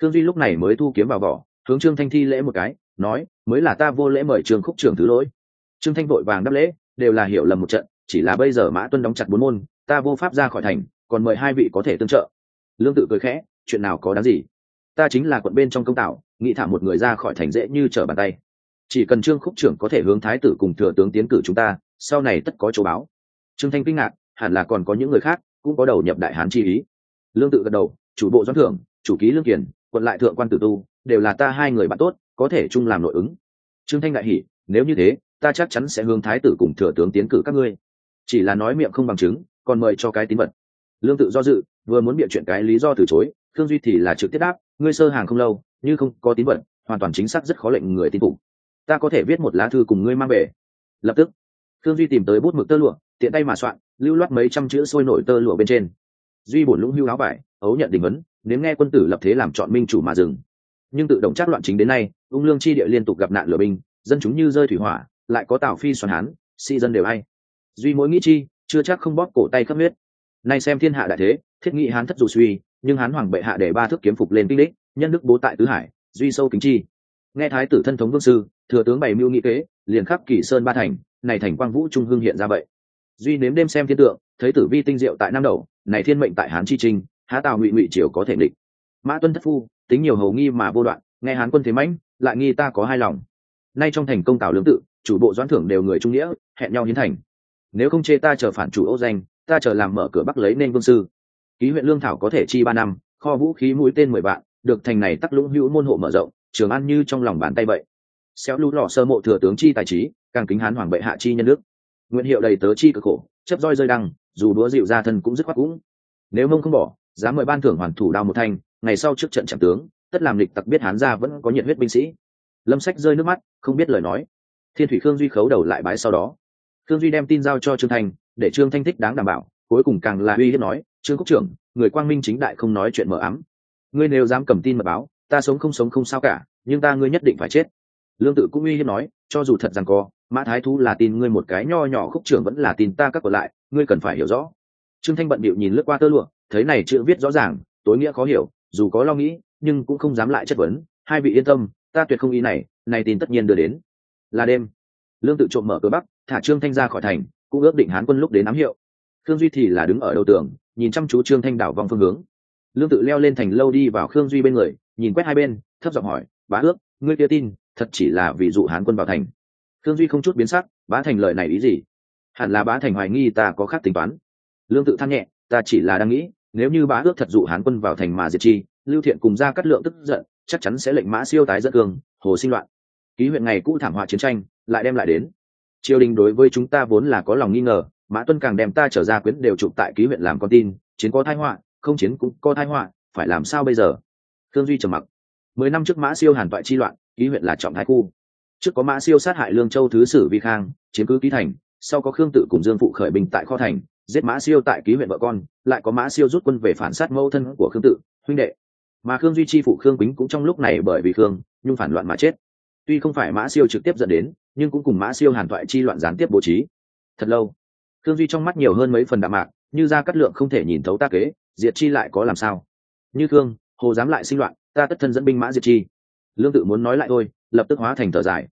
Thương duy lúc này mới thu kiếm vào vỏ, hướng trương thanh thi lễ một cái, nói, mới là ta vô lễ mời trường khúc trưởng thứ lỗi trương thanh vội vàng đáp lễ, đều là hiểu lầm một trận, chỉ là bây giờ mã tuân đóng chặt bốn môn, ta vô pháp ra khỏi thành, còn mời hai vị có thể tương trợ. Lương tự cười khẽ, chuyện nào có đáng gì? Ta chính là quận bên trong công tạo, nghĩ thả một người ra khỏi thành dễ như trở bàn tay. Chỉ cần trương khúc trưởng có thể hướng thái tử cùng thừa tướng tiến cử chúng ta, sau này tất có chỗ báo. Trương thanh kinh ngạc, hẳn là còn có những người khác, cũng có đầu nhập đại hán chi ý. Lương tự gật đầu, chủ bộ doãn thưởng, chủ ký lương kiển quận lại thượng quan tử tu, đều là ta hai người bạn tốt, có thể chung làm nội ứng. Trương thanh đại hỉ, nếu như thế ta chắc chắn sẽ hướng thái tử cùng thừa tướng tiến cử các ngươi. Chỉ là nói miệng không bằng chứng, còn mời cho cái tín vật. Lương tự do dự, vừa muốn bịa chuyện cái lý do từ chối thương duy thì là trực tiếp đáp, ngươi sơ hàng không lâu, như không có tín vật, hoàn toàn chính xác rất khó lệnh người tin phục. Ta có thể viết một lá thư cùng ngươi mang về. Lập tức thương duy tìm tới bút mực tơ lụa, tiện tay mà soạn, lưu loát mấy trăm chữ sôi nổi tơ lụa bên trên. Duy bổn lũng hưu áo vải, ấu nhận đình vấn nếu nghe quân tử lập thế làm chọn minh chủ mà dừng. Nhưng tự động chắc loạn chính đến nay, ung lương chi địa liên tục gặp nạn lửa binh, dân chúng như rơi thủy hỏa lại có tào phi xoắn hán sĩ dân đều hay duy mỗi nghĩ chi, chưa chắc không bóp cổ tay khắp huyết. Nay xem thiên hạ đại thế, thiết nghị hán thất dù suy, nhưng hán hoàng bệ hạ để ba thước kiếm phục lên kinh đích, nhân đức bố tại tứ hải, duy sâu kính chi. Nghe thái tử thân thống vương sư, thừa tướng bày mưu nghị kế, liền khắp kỷ sơn ba thành, này thành quang vũ trung hương hiện ra vậy. Duy nếm đêm xem thiên tượng, thấy tử vi tinh diệu tại nam đầu, này thiên mệnh tại hán chi trinh, há tào ngụy ngụy triều có thể định mã tuân thất phu, tính nhiều hầu nghi mà vô đoạn, nghe hán quân thế mãnh, lại nghi ta có hai lòng. Nay trong thành công tào lương tự chủ bộ doãn thưởng đều người trung nghĩa, hẹn nhau hiến thành. Nếu không chê ta chờ phản chủ ô danh, ta chờ làm mở cửa bắc lấy nên vương sư. Ký huyện lương thảo có thể chi ba năm, kho vũ khí mũi tên mười vạn, được thành này tắc lũng hữu môn hộ mở rộng, trường an như trong lòng bàn tay vậy. Xéo lũ lò sơ mộ thừa tướng chi tài trí, càng kính hán hoàng bệ hạ chi nhân đức nguyện hiệu đầy tớ chi cực khổ, chấp roi rơi đăng, dù đúa dịu ra thân cũng dứt khoát cũng. Nếu mông không bỏ dám mời ban thưởng hoàn thủ đao một thanh, ngày sau trước trận trạm tướng, tất làm lịch tặc biết hán gia vẫn có nhiệt huyết binh sĩ. Lâm sách rơi nước mắt, không biết lời nói thiên thủy khương duy khấu đầu lại bái sau đó. Khương duy đem tin giao cho trương thanh, để trương thanh thích đáng đảm bảo, cuối cùng càng là uy hiếp nói, trương quốc trưởng, người quang minh chính đại không nói chuyện mờ ám. Ngươi nếu dám cầm tin mật báo, ta sống không sống không sao cả, nhưng ta ngươi nhất định phải chết. Lương tự cũng uy hiếp nói, cho dù thật rằng co mã thái thú là tin ngươi một cái nho nhỏ khúc trưởng vẫn là tin ta các còn lại, ngươi cần phải hiểu rõ. Trương thanh bận bịu nhìn lướt qua tơ lụa, thấy này chữ viết rõ ràng, tối nghĩa khó hiểu, dù có lo nghĩ, nhưng cũng không dám lại chất vấn. Hai vị yên tâm, ta tuyệt không ý này này tin tất nhiên đưa đến là đêm. Lương tự trộm mở cửa bắc thả trương thanh ra khỏi thành cũng ước định hán quân lúc đến ám hiệu. Khương duy thì là đứng ở đầu tường nhìn chăm chú trương thanh đảo vòng phương hướng. Lương tự leo lên thành lâu đi vào khương duy bên người nhìn quét hai bên thấp giọng hỏi bá ước ngươi kia tin thật chỉ là vì dụ hán quân vào thành? Khương duy không chút biến sắc bá thành lời này ý gì? Hẳn là bá thành hoài nghi ta có khác tính toán. Lương tự than nhẹ ta chỉ là đang nghĩ nếu như bá ước thật dụ hán quân vào thành mà diệt chi lưu thiện cùng ra cắt lượng tức giận chắc chắn sẽ lệnh mã siêu tái dẫn cường, hồ sinh loạn ký huyện ngày cũ thảm họa chiến tranh, lại đem lại đến. Triều đình đối với chúng ta vốn là có lòng nghi ngờ, mã tuân càng đem ta trở ra quyến đều chụp tại ký huyện làm con tin, chiến có thai họa, không chiến cũng có thai họa, phải làm sao bây giờ? Thương duy trầm mặc. Mười năm trước mã siêu hàn toại chi loạn, ký huyện là trọng thái khu. Trước có mã siêu sát hại lương châu thứ sử vi khang, chiếm cứ ký thành, sau có khương tự cùng dương phụ khởi bình tại kho thành, giết mã siêu tại ký huyện vợ con, lại có mã siêu rút quân về phản sát mẫu thân của khương tự, huynh đệ. Mà khương duy chi phụ khương quýnh cũng trong lúc này bởi vì khương nhưng phản loạn mà chết tuy không phải mã siêu trực tiếp dẫn đến nhưng cũng cùng mã siêu hàn thoại chi loạn gián tiếp bố trí. Thật lâu thương duy trong mắt nhiều hơn mấy phần đạm mạc như ra cắt lượng không thể nhìn thấu ta kế diệt chi lại có làm sao? Như thương, hồ dám lại sinh loạn ta tất thân dẫn binh mã diệt chi. Lương tự muốn nói lại thôi lập tức hóa thành thở dài.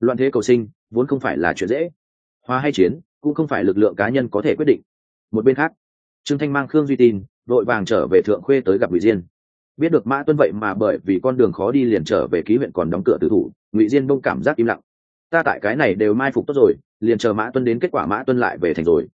Loạn thế cầu sinh vốn không phải là chuyện dễ. Hóa hay chiến cũng không phải lực lượng cá nhân có thể quyết định. Một bên khác trương thanh mang khương duy tin vội vàng trở về thượng khuê tới gặp ngụy diên biết được mã tuân vậy mà bởi vì con đường khó đi liền trở về ký huyện còn đóng cửa tử thủ, ngụy diên bông cảm giác im lặng. Ta tại cái này đều mai phục tốt rồi, liền chờ mã tuân đến kết quả mã tuân lại về thành rồi.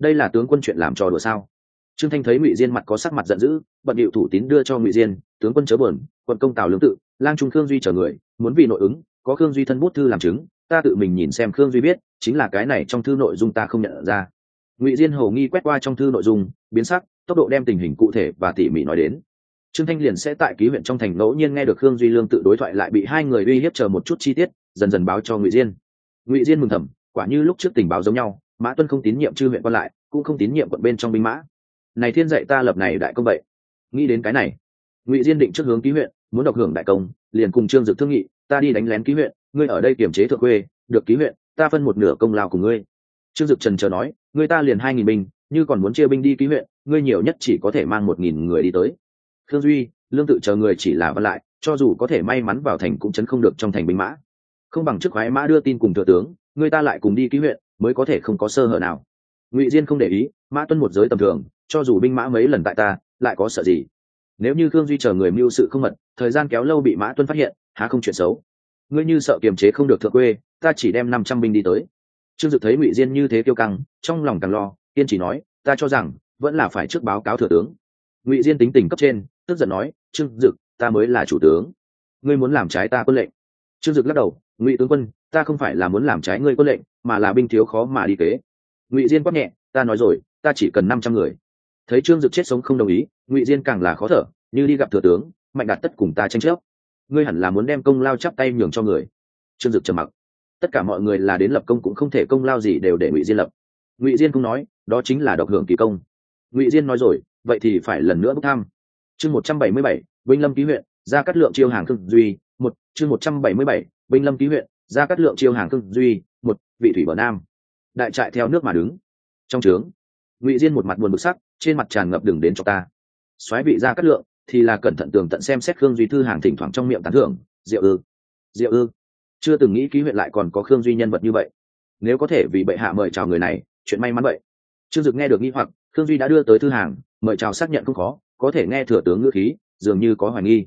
Đây là tướng quân chuyện làm trò đùa sao? Trương thanh thấy ngụy diên mặt có sắc mặt giận dữ, bận điệu thủ tín đưa cho ngụy diên, tướng quân chớ bờn quận công tào lương tự, lang trung khương duy chờ người, muốn vì nội ứng, có khương duy thân bút thư làm chứng, ta tự mình nhìn xem khương duy biết, chính là cái này trong thư nội dung ta không nhận ra. Ngụy diên hầu nghi quét qua trong thư nội dung, biến sắc, tốc độ đem tình hình cụ thể và tỉ mỉ nói đến trương thanh liền sẽ tại ký huyện trong thành ngẫu nhiên nghe được khương duy lương tự đối thoại lại bị hai người uy hiếp chờ một chút chi tiết, dần dần báo cho ngụy diên. Ngụy diên mừng thầm, quả như lúc trước tình báo giống nhau, mã tuân không tín nhiệm chư huyện còn lại, cũng không tín nhiệm quận bên trong binh mã. Này thiên dạy ta lập này đại công vậy. Nghĩ đến cái này, ngụy diên định trước hướng ký huyện, muốn độc hưởng đại công, liền cùng trương dực thương nghị, ta đi đánh lén ký huyện, ngươi ở đây kiềm chế thượng quê, được ký huyện, ta phân một nửa công lao của ngươi. Trương dực trần chờ nói, ngươi ta liền hai nghìn binh, như còn muốn chia binh đi ký huyện, ngươi nhiều nhất chỉ có thể mang một nghìn người đi tới khương duy, lương tự chờ người chỉ là văn lại, cho dù có thể may mắn vào thành cũng chấn không được trong thành binh mã. Không bằng trước khoái mã đưa tin cùng thừa tướng, người ta lại cùng đi ký huyện, mới có thể không có sơ hở nào. Ngụy diên không để ý, mã tuân một giới tầm thường, cho dù binh mã mấy lần tại ta, lại có sợ gì? Nếu như khương duy chờ người mưu sự không mật, thời gian kéo lâu bị mã tuân phát hiện, há không chuyện xấu? Ngươi như sợ kiềm chế không được thượng quê, ta chỉ đem năm trăm binh đi tới. Trương dự thấy ngụy diên như thế kiêu căng, trong lòng càng lo, kiên chỉ nói, ta cho rằng, vẫn là phải trước báo cáo thừa tướng. Ngụy diên tính tình cấp trên tức giận nói, trương dực, ta mới là chủ tướng. Ngươi muốn làm trái ta quân lệnh. Trương dực lắc đầu, ngụy tướng quân, ta không phải là muốn làm trái ngươi quân lệnh, mà là binh thiếu khó mà đi kế. Ngụy diên quát nhẹ, ta nói rồi, ta chỉ cần năm trăm người. Thấy trương dực chết sống không đồng ý, ngụy diên càng là khó thở, như đi gặp thừa tướng, mạnh đạt tất cùng ta tranh chấp. Ngươi hẳn là muốn đem công lao chắp tay nhường cho người. Trương dực trầm mặc. Tất cả mọi người là đến lập công cũng không thể công lao gì đều để ngụy diên lập. Ngụy diên không nói, đó chính là độc hưởng kỳ công. Ngụy diên nói rồi, vậy thì phải lần nữa bốc thăm chương một trăm bảy mươi bảy, vinh lâm ký huyện ra cắt lượng chiêu hàng thương duy, một. Chương một trăm bảy mươi bảy, vinh lâm ký huyện ra cắt lượng chiêu hàng thương duy, một. Vị thủy bờ nam. Đại trại theo nước mà đứng. Trong trướng, ngụy diên một mặt buồn bực sắc, trên mặt tràn ngập đường đến cho ta. Soái vị ra cắt lượng thì là cẩn thận tường tận xem xét khương duy thư hàng thỉnh thoảng trong miệng tán thưởng. Diệu ư diệu ư. Chưa từng nghĩ ký huyện lại còn có khương duy nhân vật như vậy. Nếu có thể vì bệ hạ mời chào người này, chuyện may mắn vậy. Trương dực nghe được nghi hoặc, khương duy đã đưa tới thư hàng, mời chào xác nhận không khó có thể nghe thừa tướng ngữ khí, dường như có hoài nghi.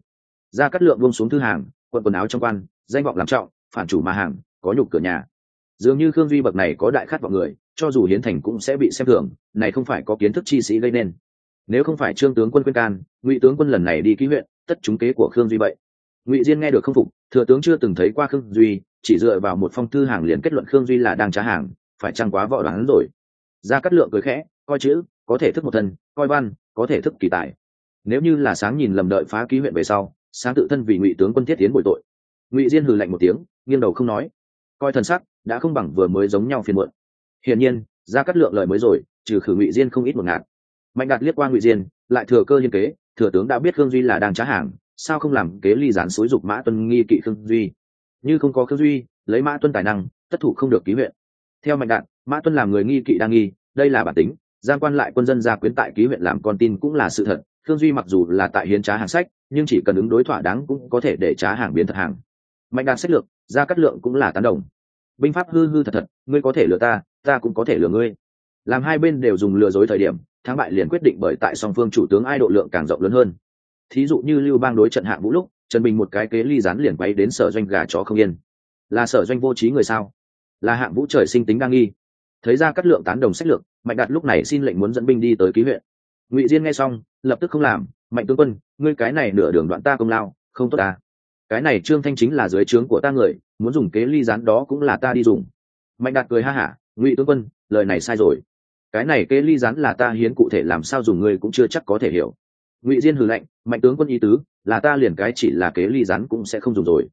Ra cắt lượng buông xuống thư hàng, quận quần áo trong quan, danh vọng làm trọng, phản chủ mà hàng, có nhục cửa nhà. Dường như khương duy bậc này có đại khát vọng người, cho dù hiến thành cũng sẽ bị xem thường, này không phải có kiến thức chi sĩ gây nên. Nếu không phải trương tướng quân quyên can, ngụy tướng quân lần này đi ký huyện, tất chúng kế của khương duy vậy. Ngụy diên nghe được không phục, thừa tướng chưa từng thấy qua khương duy, chỉ dựa vào một phong thư hàng liền kết luận khương duy là đang trả hàng, phải chăng quá võ đoán rồi. Ra cắt lượng cười khẽ, coi chữ, có thể thức một thân, coi văn có thể thức kỳ tài. Nếu như là sáng nhìn lầm đợi phá ký huyện về sau, sáng tự thân vì ngụy tướng quân thiết tiến bội tội. Ngụy diên hừ lạnh một tiếng, nghiêng đầu không nói. Coi thần sắc, đã không bằng vừa mới giống nhau phiền muộn. Hiển nhiên, ra cắt lượng lời mới rồi, trừ khử ngụy diên không ít một ngạt mạnh đạt liếc qua ngụy diên, lại thừa cơ liên kế, thừa tướng đã biết khương duy là đang trá hàng, sao không làm kế ly gián xối dục mã tuân nghi kỵ khương duy? Như không có khương duy, lấy mã tuân tài năng tất thủ không được ký huyện. Theo mạnh đạt, mã tuân làm người nghi kỵ đang nghi, đây là bản tính giang quan lại quân dân gia quyến tại ký huyện làm con tin cũng là sự thật. Thương duy mặc dù là tại hiến trá hàng sách, nhưng chỉ cần ứng đối thỏa đáng cũng có thể để trá hàng biến thật hàng. Mạnh đạt sách lược, ra cắt lượng cũng là tán đồng. Binh pháp hư hư thật thật, ngươi có thể lừa ta ta cũng có thể lừa ngươi. Làm hai bên đều dùng lừa dối thời điểm, thắng bại liền quyết định bởi tại song phương chủ tướng ai độ lượng càng rộng lớn hơn. Thí dụ như lưu bang đối trận hạng vũ lúc, trần bình một cái kế ly rán liền quay đến sở doanh gà chó không yên. Là sở doanh vô trí người sao? Là hạng vũ trời sinh tính đa nghi thấy ra cắt lượng tán đồng sách lược, mạnh đạt lúc này xin lệnh muốn dẫn binh đi tới ký huyện. Ngụy diên nghe xong, lập tức không làm, mạnh tướng quân, ngươi cái này nửa đường đoạn ta công lao, không tốt ta cái này trương thanh chính là dưới trướng của ta người, muốn dùng kế ly rán đó cũng là ta đi dùng. Mạnh đạt cười ha hả, ngụy tướng quân, lời này sai rồi. Cái này kế ly rán là ta hiến cụ thể làm sao dùng ngươi cũng chưa chắc có thể hiểu. Ngụy diên hừ lạnh, mạnh tướng quân ý tứ, là ta liền cái chỉ là kế ly rán cũng sẽ không dùng rồi.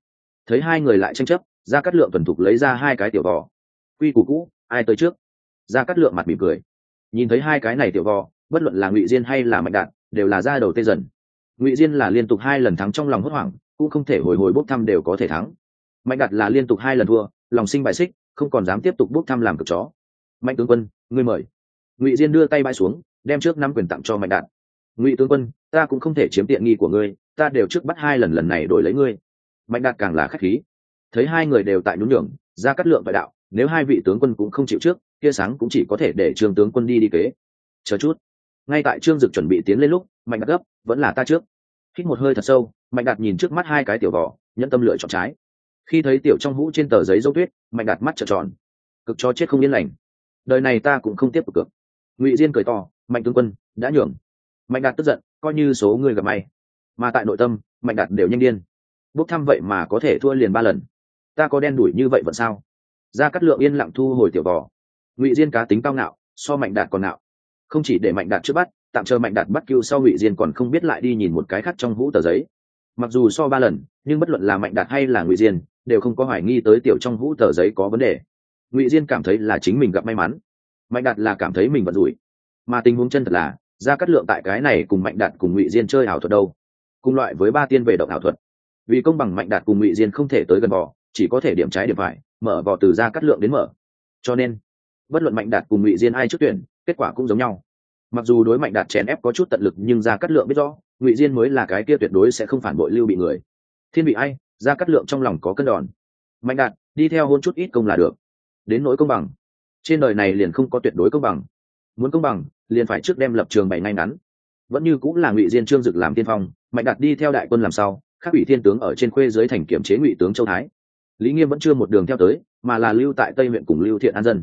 Thấy hai người lại tranh chấp, ra cắt lượng tuần thục lấy ra hai cái tiểu vỏ quy củ cũ ai tới trước? Ra cắt lượng mặt mỉm cười. Nhìn thấy hai cái này tiểu vò, bất luận là ngụy diên hay là mạnh đạn đều là ra đầu tê dần. Ngụy diên là liên tục hai lần thắng trong lòng hốt hoảng, cũng không thể hồi hồi bốc thăm đều có thể thắng. Mạnh đạt là liên tục hai lần thua, lòng sinh bại xích, không còn dám tiếp tục bốc thăm làm cực chó. Mạnh tướng quân, ngươi mời. Ngụy diên đưa tay bay xuống, đem trước năm quyền tặng cho mạnh đạt. Ngụy tướng quân, ta cũng không thể chiếm tiện nghi của ngươi, ta đều trước bắt hai lần lần này đổi lấy ngươi. Mạnh đạt càng là khách khí. Thấy hai người đều tại nhún nhường ra cắt lượng đại đạo nếu hai vị tướng quân cũng không chịu trước kia sáng cũng chỉ có thể để trương tướng quân đi đi kế. Chờ chút. Ngay tại trương dực chuẩn bị tiến lên lúc, mạnh đạt gấp, vẫn là ta trước. Hít một hơi thật sâu, mạnh đạt nhìn trước mắt hai cái tiểu vỏ, nhẫn tâm lựa chọn trái. Khi thấy tiểu trong hũ trên tờ giấy dấu tuyết, mạnh đạt mắt trợn tròn. Cực cho chết không yên lành. Đời này ta cũng không tiếp tục cược ngụy diên cười to, mạnh tướng quân, đã nhường. Mạnh đạt tức giận, coi như số người gặp may. Mà tại nội tâm, mạnh đạt đều nhanh điên. Bốc thăm vậy mà có thể thua liền ba lần. Ta có đen đủi như vậy vẫn sao? Ra cắt lượng yên lặng thu hồi tiểu vò ngụy diên cá tính cao ngạo, so mạnh đạt còn ngạo. Không chỉ để mạnh đạt trước bắt, tạm chờ mạnh đạt bắt cưu sau ngụy diên còn không biết lại đi nhìn một cái khác trong vũ tờ giấy. Mặc dù so ba lần, nhưng bất luận là mạnh đạt hay là ngụy diên, đều không có hoài nghi tới tiểu trong vũ tờ giấy có vấn đề. Ngụy diên cảm thấy là chính mình gặp may mắn. Mạnh đạt là cảm thấy mình vận rủi. Mà tình huống chân thật là, ra cắt lượng tại cái này cùng mạnh đạt cùng ngụy diên chơi ảo thuật đâu. Cùng loại với ba tiên về động ảo thuật. Vì công bằng mạnh đạt cùng ngụy diên không thể tới gần bò chỉ có thể điểm trái điểm phải, mở vò từ ra cắt lượng đến mở. Cho nên, bất luận mạnh đạt cùng ngụy diên ai trước tuyển, kết quả cũng giống nhau. Mặc dù đối mạnh đạt chèn ép có chút tận lực nhưng ra cắt lượng biết rõ, ngụy diên mới là cái kia tuyệt đối sẽ không phản bội lưu bị người. Thiên bị ai, ra cắt lượng trong lòng có cân đòn. Mạnh đạt, đi theo hôn chút ít công là được. Đến nỗi công bằng. Trên đời này liền không có tuyệt đối công bằng. Muốn công bằng, liền phải trước đem lập trường bày ngay ngắn. Vẫn như cũng là ngụy diên trương dực làm tiên phong, mạnh đạt đi theo đại quân làm sau các ủy thiên tướng ở trên khuê dưới thành kiểm chế ngụy tướng châu thái lý nghiêm vẫn chưa một đường theo tới, mà là lưu tại tây huyện cùng lưu thiện an dân.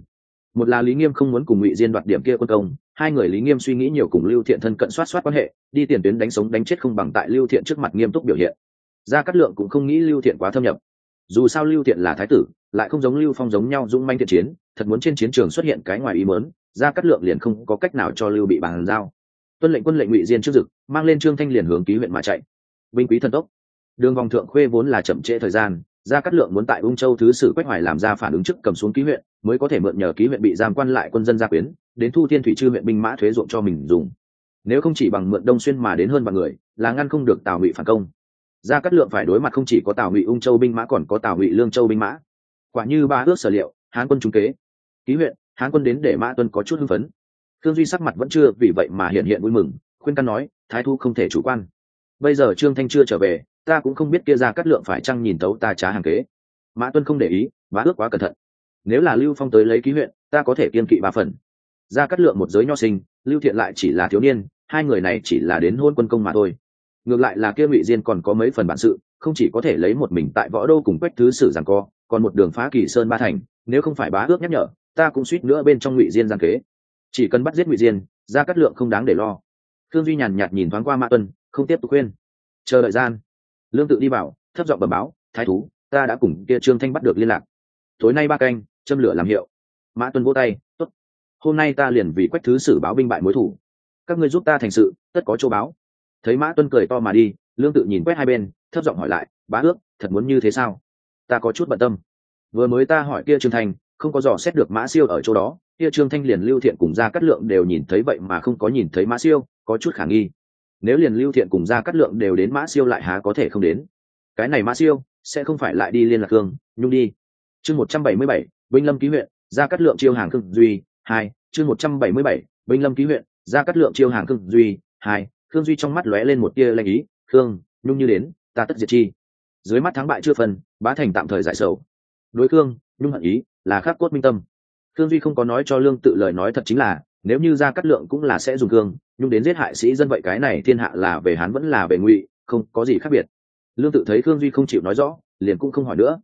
Một là lý nghiêm không muốn cùng ngụy diên đoạt điểm kia quân công, hai người lý nghiêm suy nghĩ nhiều cùng lưu thiện thân cận soát soát quan hệ, đi tiền tuyến đánh sống đánh chết không bằng tại lưu thiện trước mặt nghiêm túc biểu hiện. Gia cát lượng cũng không nghĩ lưu thiện quá thâm nhập. Dù sao lưu thiện là thái tử, lại không giống lưu phong giống nhau dũng manh thiện chiến, thật muốn trên chiến trường xuất hiện cái ngoài ý mớn gia cát lượng liền không có cách nào cho lưu bị bàn giao. Tuân lệnh quân lệnh ngụy diên trước dực, mang lên trương thanh liền hướng ký huyện mà chạy. Binh quý thần tốc. Đường vòng thượng khuê vốn là chậm trễ thời gian gia cát lượng muốn tại ung châu thứ sử quách hoài làm ra phản ứng chức cầm xuống ký huyện, mới có thể mượn nhờ ký huyện bị giam quan lại quân dân gia quyến, đến thu thiên thủy chư huyện binh mã thuế ruộng cho mình dùng. Nếu không chỉ bằng mượn đông xuyên mà đến hơn bằng người, là ngăn không được tào ngụy phản công. Gia cát lượng phải đối mặt không chỉ có tào ngụy ung châu binh mã còn có tào ngụy lương châu binh mã. Quả như ba ước sở liệu, hán quân trung kế. Ký huyện, hán quân đến để mã tuân có chút hưng phấn. Thương duy sắc mặt vẫn chưa vì vậy mà hiện hiện vui mừng, khuyên căn nói, thái thu không thể chủ quan. Bây giờ trương thanh chưa trở về ta cũng không biết kia ra cắt lượng phải chăng nhìn tấu ta trá hàng kế. Mã tuân không để ý bá ước quá cẩn thận. Nếu là lưu phong tới lấy ký huyện, ta có thể kiên kỵ ba phần. Ra cắt lượng một giới nho sinh, lưu thiện lại chỉ là thiếu niên, hai người này chỉ là đến hôn quân công mà thôi. Ngược lại là kia ngụy diên còn có mấy phần bản sự, không chỉ có thể lấy một mình tại võ đô cùng quách thứ sử rằng co, còn một đường phá kỳ sơn ba thành, nếu không phải bá ước nhắc nhở, ta cũng suýt nữa bên trong ngụy diên giang kế. Chỉ cần bắt giết ngụy diên, ra cắt lượng không đáng để lo. Thương duy nhàn nhạt nhìn thoáng qua mã tuân, không tiếp tục khuyên. Chờ đợi gian lương tự đi vào, thấp giọng bẩm báo, thái thú, ta đã cùng kia trương thanh bắt được liên lạc. Tối nay ba canh, châm lửa làm hiệu. Mã tuân vỗ tay, tốt. Hôm nay ta liền vì quách thứ sử báo binh bại mối thủ. Các ngươi giúp ta thành sự, tất có châu báo. Thấy mã tuân cười to mà đi, lương tự nhìn quét hai bên, thấp giọng hỏi lại, bá ước, thật muốn như thế sao? Ta có chút bận tâm. Vừa mới ta hỏi kia trương thanh, không có dò xét được mã siêu ở chỗ đó, kia trương thanh liền lưu thiện cùng ra cắt lượng đều nhìn thấy vậy mà không có nhìn thấy mã siêu, có chút khả nghi nếu liền lưu thiện cùng ra cắt lượng đều đến mã siêu lại há có thể không đến. Cái này mã siêu sẽ không phải lại đi liên lạc hương nhung đi. Chương một trăm bảy mươi bảy binh lâm ký huyện ra cắt lượng chiêu hàng khương duy hai. Chương một trăm bảy mươi bảy binh lâm ký huyện ra cắt lượng chiêu hàng khương duy hai. Khương duy trong mắt lóe lên một tia lanh ý, khương, nhung như đến, ta tất diệt chi. Dưới mắt thắng bại chưa phân, bá thành tạm thời giải sầu. Đối khương, nhung hận ý, là khắc cốt minh tâm. Khương duy không có nói cho lương tự lời nói thật chính là nếu như ra cắt lượng cũng là sẽ dùng cương nhưng đến giết hại sĩ dân vậy cái này thiên hạ là về hán vẫn là về ngụy, không có gì khác biệt. Lương tự thấy khương duy không chịu nói rõ, liền cũng không hỏi nữa.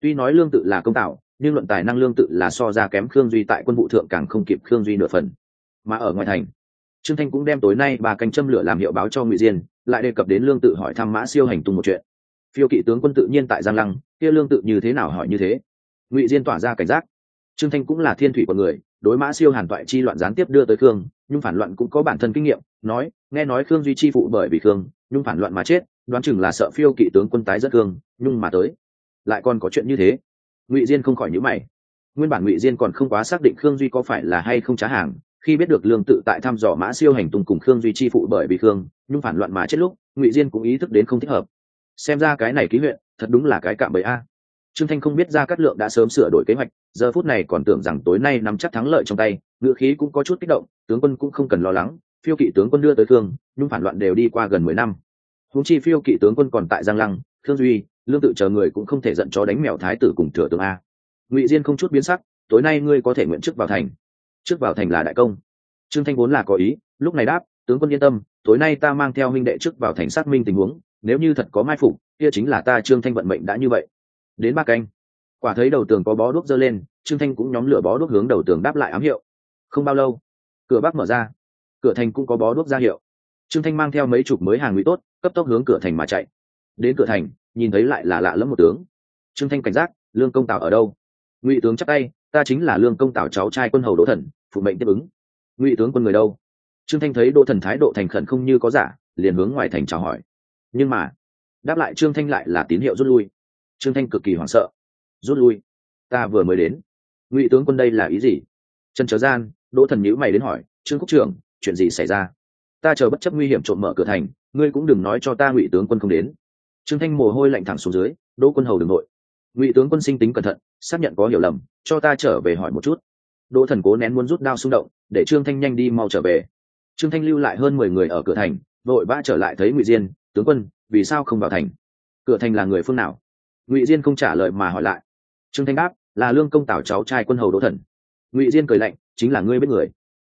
Tuy nói lương tự là công tạo, nhưng luận tài năng lương tự là so ra kém khương duy tại quân vụ thượng càng không kịp khương duy nửa phần. Mà ở ngoài thành, trương thanh cũng đem tối nay bà canh châm lửa làm hiệu báo cho ngụy diên, lại đề cập đến lương tự hỏi thăm mã siêu hành tung một chuyện. Phiêu kỵ tướng quân tự nhiên tại giang lăng, kia lương tự như thế nào hỏi như thế? Ngụy diên tỏa ra cảnh giác trương thanh cũng là thiên thủy của người, đối mã siêu hàn toại chi loạn gián tiếp đưa tới khương nhưng phản loạn cũng có bản thân kinh nghiệm, nói, nghe nói khương duy chi phụ bởi vì khương nhưng phản loạn mà chết, đoán chừng là sợ phiêu kỵ tướng quân tái rất khương nhưng mà tới. Lại còn có chuyện như thế. Ngụy diên không khỏi nhữ mày. Nguyên bản ngụy diên còn không quá xác định khương duy có phải là hay không trá hàng, khi biết được lương tự tại thăm dò mã siêu hành tung cùng khương duy chi phụ bởi vì khương nhưng phản loạn mà chết lúc, ngụy diên cũng ý thức đến không thích hợp. Xem ra cái này ký huyện, thật đúng là cái cạm bẫy a trương thanh không biết ra cát lượng đã sớm sửa đổi kế hoạch, giờ phút này còn tưởng rằng tối nay nắm chắc thắng lợi trong tay ngựa khí cũng có chút kích động, tướng quân cũng không cần lo lắng, phiêu kỵ tướng quân đưa tới thương, nhưng phản loạn đều đi qua gần mười năm. Húng chi phiêu kỵ tướng quân còn tại giang lăng, thương duy, lương tự chờ người cũng không thể giận cho đánh mèo thái tử cùng thừa tướng a. Ngụy diên không chút biến sắc, tối nay ngươi có thể nguyện chức vào thành. Trước vào thành là đại công. Trương thanh vốn là có ý, lúc này đáp, tướng quân yên tâm, tối nay ta mang theo minh đệ trước vào thành xác minh tình huống, nếu như thật có mai phục, kia chính là ta trương thanh vận mệnh đã như vậy đến ba canh. Quả thấy đầu tường có bó đuốc dơ lên, trương thanh cũng nhóm lửa bó đuốc hướng đầu tường đáp lại ám hiệu. Không bao lâu, cửa bắc mở ra. Cửa thành cũng có bó đuốc ra hiệu. Trương thanh mang theo mấy chục mới hàng ngụy tốt, cấp tốc hướng cửa thành mà chạy. Đến cửa thành, nhìn thấy lại là lạ lẫm một tướng. Trương thanh cảnh giác, lương công tào ở đâu? Ngụy tướng chắc tay, ta chính là lương công tào cháu trai quân hầu đỗ thần, phụ mệnh tiếp ứng. Ngụy tướng quân người đâu? Trương thanh thấy đỗ thần thái độ thành khẩn không như có giả, liền hướng ngoài thành chào hỏi. Nhưng mà, đáp lại trương thanh lại là tín hiệu rút lui trương thanh cực kỳ hoảng sợ. Rút lui. Ta vừa mới đến. Ngụy tướng quân đây là ý gì? Trần trở gian, đỗ thần nhữ mày đến hỏi, trương quốc trưởng, chuyện gì xảy ra? Ta chờ bất chấp nguy hiểm trộm mở cửa thành, ngươi cũng đừng nói cho ta ngụy tướng quân không đến. Trương thanh mồ hôi lạnh thẳng xuống dưới, đỗ quân hầu đ ư n g nội. Ngụy tướng quân sinh tính cẩn thận, xác nhận có hiểu lầm, cho ta trở về hỏi một chút. Đỗ thần cố nén muốn rút đao xung động, để trương thanh nhanh đi mau trở về. Trương thanh lưu lại hơn mười người ở cửa thành, vội vã trở lại thấy ngụy diên, tướng quân, vì sao không vào thành? Cửa thành là người phương nào? Ngụy diên không trả lời mà hỏi lại trương thanh đáp, là lương công tảo cháu trai quân hầu đỗ thần ngụy diên cười lạnh, chính là ngươi biết người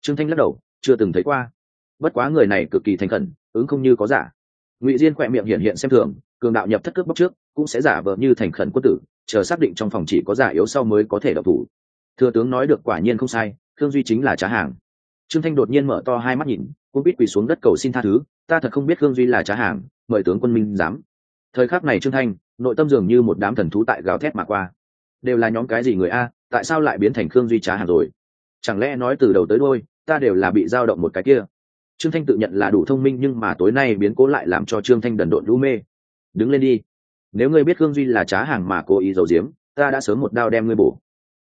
trương thanh lắc đầu, chưa từng thấy qua bất quá người này cực kỳ thành khẩn, ứng không như có giả ngụy diên khỏe miệng hiện hiện xem thường, cường đạo nhập thất cướp bóc trước, cũng sẽ giả vờ như thành khẩn quân tử, chờ xác định trong phòng chỉ có giả yếu sau mới có thể độc thủ thừa tướng nói được quả nhiên không sai, Thương duy chính là trá hàng trương thanh đột nhiên mở to hai mắt nhìn cũng biết quỳ xuống đất cầu xin tha thứ, ta thật không biết Thương duy là trá hàng, mời tướng quân minh dám thời khắc này trương thanh nội tâm dường như một đám thần thú tại gào thét mà qua. Đều là nhóm cái gì người a, tại sao lại biến thành khương duy trá hàng rồi? Chẳng lẽ nói từ đầu tới đôi ta đều là bị dao động một cái kia? Trương thanh tự nhận là đủ thông minh nhưng mà tối nay biến cố lại làm cho trương thanh đần độn lũ mê. Đứng lên đi. Nếu ngươi biết khương duy là trá hàng mà cố ý giấu giếm, ta đã sớm một đao đem ngươi bổ.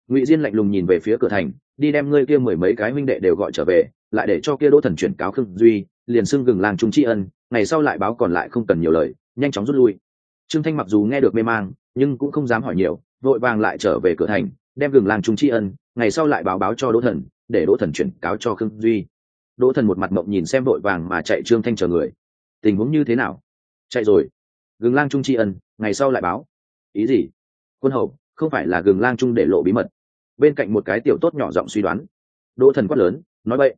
Ngụy diên lạnh lùng nhìn về phía cửa thành, đi đem ngươi kia mười mấy cái huynh đệ đều gọi trở về, lại để cho kia đỗ thần chuyển cáo khương duy, liền xưng gừng làng trung tri ân, ngày sau lại báo còn lại không cần nhiều lời, nhanh chóng rút lui trương thanh mặc dù nghe được mê mang, nhưng cũng không dám hỏi nhiều, vội vàng lại trở về cửa thành, đem gừng làng trung tri ân, ngày sau lại báo báo cho đỗ thần, để đỗ thần chuyển cáo cho khương duy. Đỗ thần một mặt mộng nhìn xem vội vàng mà chạy trương thanh chờ người. Tình huống như thế nào? Chạy rồi. Gừng lang trung tri ân, ngày sau lại báo. Ý gì? Quân hầu, không phải là gừng lang trung để lộ bí mật. Bên cạnh một cái tiểu tốt nhỏ giọng suy đoán. Đỗ thần quát lớn, nói vậy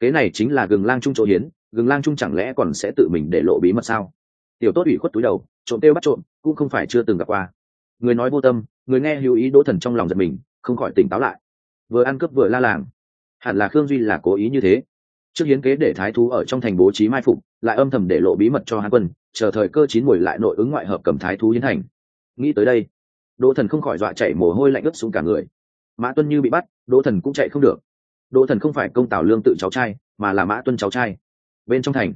cái này chính là gừng lang trung chỗ hiến, gừng lang trung chẳng lẽ còn sẽ tự mình để lộ bí mật sao? Tiểu tốt ủy khuất túi đầu, trộm tiêu bắt trộm, cũng không phải chưa từng gặp qua. Người nói vô tâm, người nghe hữu ý đỗ thần trong lòng giật mình, không khỏi tỉnh táo lại. Vừa ăn cướp vừa la làng. Hẳn là khương duy là cố ý như thế. Trước hiến kế để thái thú ở trong thành bố trí mai phục, lại âm thầm để lộ bí mật cho hán quân, chờ thời cơ chín mùi lại nội ứng ngoại hợp cầm thái thú hiến thành. Nghĩ tới đây, đỗ thần không khỏi dọa chạy mồ hôi lạnh ướt xuống cả người. Mã tuân như bị bắt, đỗ thần cũng chạy không được. Đỗ thần không phải công tào lương tự cháu trai, mà là mã tuân cháu trai. Bên trong thành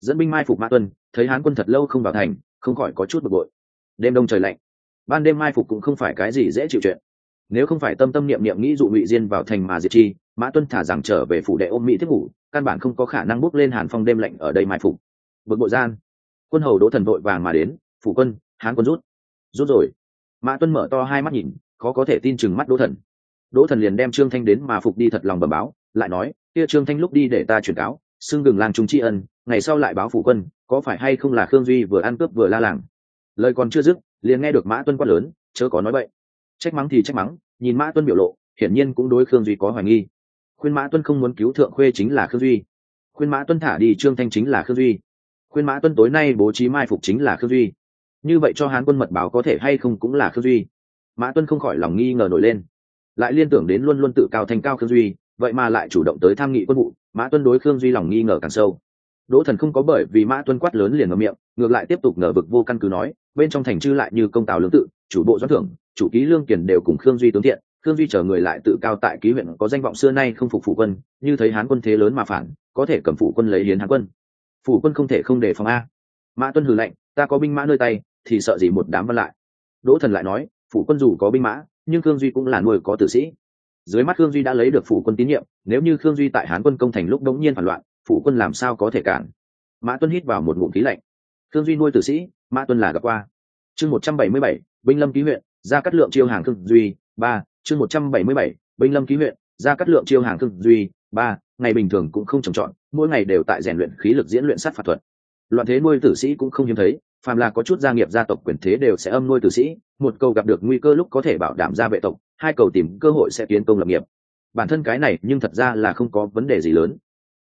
dẫn binh mai phục mã tuân, thấy hán quân thật lâu không vào thành, không khỏi có chút bực bội. Đêm đông trời lạnh, ban đêm mai phục cũng không phải cái gì dễ chịu chuyện. Nếu không phải tâm tâm niệm niệm nghĩ dụ ngụy diên vào thành mà diệt chi, mã tuân thả rằng trở về phủ đệ ôm mỹ thiết ngủ, căn bản không có khả năng bước lên hàn phong đêm lạnh ở đây mai phục. Bực bội gian, quân hầu đỗ thần vội vàng mà đến, phủ quân, hán quân rút. Rút rồi. Mã tuân mở to hai mắt nhìn, khó có thể tin chừng mắt đỗ thần. Đỗ thần liền đem trương thanh đến mà phục đi thật lòng bẩm báo, lại nói, kia trương thanh lúc đi để ta truyền cáo, xưng gừng làng trung tri ân ngày sau lại báo phủ quân, có phải hay không là khương duy vừa ăn cướp vừa la làng? Lời còn chưa dứt, liền nghe được mã tuân quát lớn, chớ có nói vậy trách mắng thì trách mắng, nhìn mã tuân biểu lộ, hiển nhiên cũng đối khương duy có hoài nghi. Khuyên mã tuân không muốn cứu thượng khuê chính là khương duy. Khuyên mã tuân thả đi trương thanh chính là khương duy. Khuyên mã tuân tối nay bố trí mai phục chính là khương duy. Như vậy cho hán quân mật báo có thể hay không cũng là khương duy. Mã tuân không khỏi lòng nghi ngờ nổi lên. Lại liên tưởng đến luôn luôn tự cao thành cao khương duy, vậy mà lại chủ động tới tham nghị quân vụ, mã tuân đối khương duy lòng nghi ngờ càng sâu đỗ thần không có bởi vì mã tuân quát lớn liền ngậm miệng ngược lại tiếp tục ngờ vực vô căn cứ nói bên trong thành chư lại như công tào lương tự chủ bộ doãn thưởng chủ ký lương kiền đều cùng khương duy tướng thiện khương duy chờ người lại tự cao tại ký huyện có danh vọng xưa nay không phục phủ quân như thấy hán quân thế lớn mà phản có thể cầm phủ quân lấy hiến hán quân. Phủ quân không thể không đề phòng a. Mã tuân hừ lạnh, ta có binh mã nơi tay thì sợ gì một đám văn lại. Đỗ thần lại nói phủ quân dù có binh mã nhưng khương duy cũng là nuôi có tử sĩ. Dưới mắt khương duy đã lấy được phủ quân tín nhiệm nếu như khương duy tại hán quân công thành lúc đống nhiên phản loạn phủ quân làm sao có thể cản? Mã tuân hít vào một ngụm khí lạnh. Thương duy nuôi tử sĩ, mã tuân là gặp qua. Chương một trăm bảy mươi bảy, binh lâm ký huyện ra cắt lượng chiêu hàng thương duy, ba, chương một trăm bảy mươi bảy, binh lâm ký huyện ra cắt lượng chiêu hàng thương duy, ba, ngày bình thường cũng không trồng trọt, mỗi ngày đều tại rèn luyện khí lực diễn luyện sát phạt thuật. Loạn thế nuôi tử sĩ cũng không hiếm thấy, phàm là có chút gia nghiệp gia tộc quyền thế đều sẽ âm nuôi tử sĩ, một câu gặp được nguy cơ lúc có thể bảo đảm gia vệ tộc, hai cầu tìm cơ hội sẽ tiến công lập nghiệp. Bản thân cái này nhưng thật ra là không có vấn đề gì lớn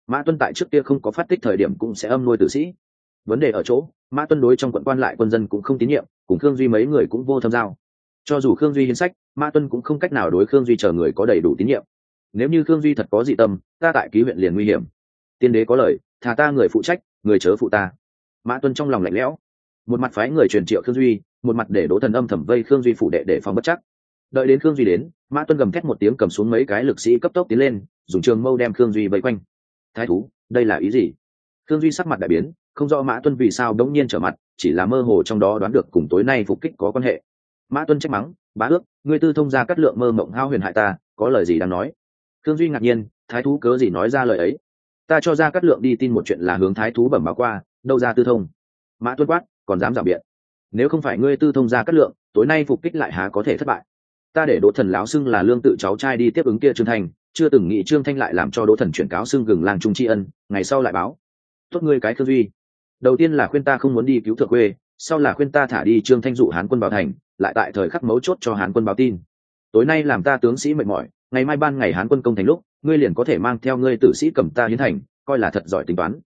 mã tuân tại trước kia không có phát tích thời điểm cũng sẽ âm nuôi tử sĩ. Vấn đề ở chỗ, mã tuân đối trong quận quan lại quân dân cũng không tín nhiệm, cùng khương duy mấy người cũng vô tham giao. Cho dù khương duy hiến sách, mã tuân cũng không cách nào đối khương duy chờ người có đầy đủ tín nhiệm. Nếu như khương duy thật có dị tâm, ta tại ký huyện liền nguy hiểm. Tiên đế có lời, thà ta người phụ trách, người chớ phụ ta. Mã tuân trong lòng lạnh lẽo. Một mặt phái người truyền triệu khương duy, một mặt để đỗ thần âm thẩm vây khương duy phụ đệ để phòng bất chắc. Đợi đến khương duy đến, mã tuân gầm thét một tiếng cầm xuống mấy cái lực sĩ cấp tốc tiến lên, dùng trường mâu đem khương duy vây quanh thái thú, đây là ý gì? Khương duy sắc mặt đại biến, không rõ mã tuân vì sao đống nhiên trở mặt, chỉ là mơ hồ trong đó đoán được cùng tối nay phục kích có quan hệ. Mã tuân trách mắng, bá ước, ngươi tư thông ra cắt lượng mơ mộng hao huyền hại ta, có lời gì đang nói? Khương duy ngạc nhiên, thái thú cớ gì nói ra lời ấy? Ta cho ra cắt lượng đi tin một chuyện là hướng thái thú bẩm báo qua, đâu ra tư thông. Mã tuân quát, còn dám giảm biện? Nếu không phải ngươi tư thông ra cắt lượng, tối nay phục kích lại há có thể thất bại. Ta để đỗ thần lão xưng là lương tự cháu trai đi tiếp ứng kia trương thành chưa từng nghĩ trương thanh lại làm cho đỗ thần chuyển cáo xưng gừng làng trung tri ân, ngày sau lại báo. Tốt ngươi cái khương duy. Đầu tiên là khuyên ta không muốn đi cứu thượng quê, sau là khuyên ta thả đi trương thanh dụ hán quân vào thành, lại tại thời khắc mấu chốt cho hán quân báo tin. Tối nay làm ta tướng sĩ mệt mỏi, ngày mai ban ngày hán quân công thành lúc, ngươi liền có thể mang theo ngươi tử sĩ cầm ta hiến thành, coi là thật giỏi tính toán.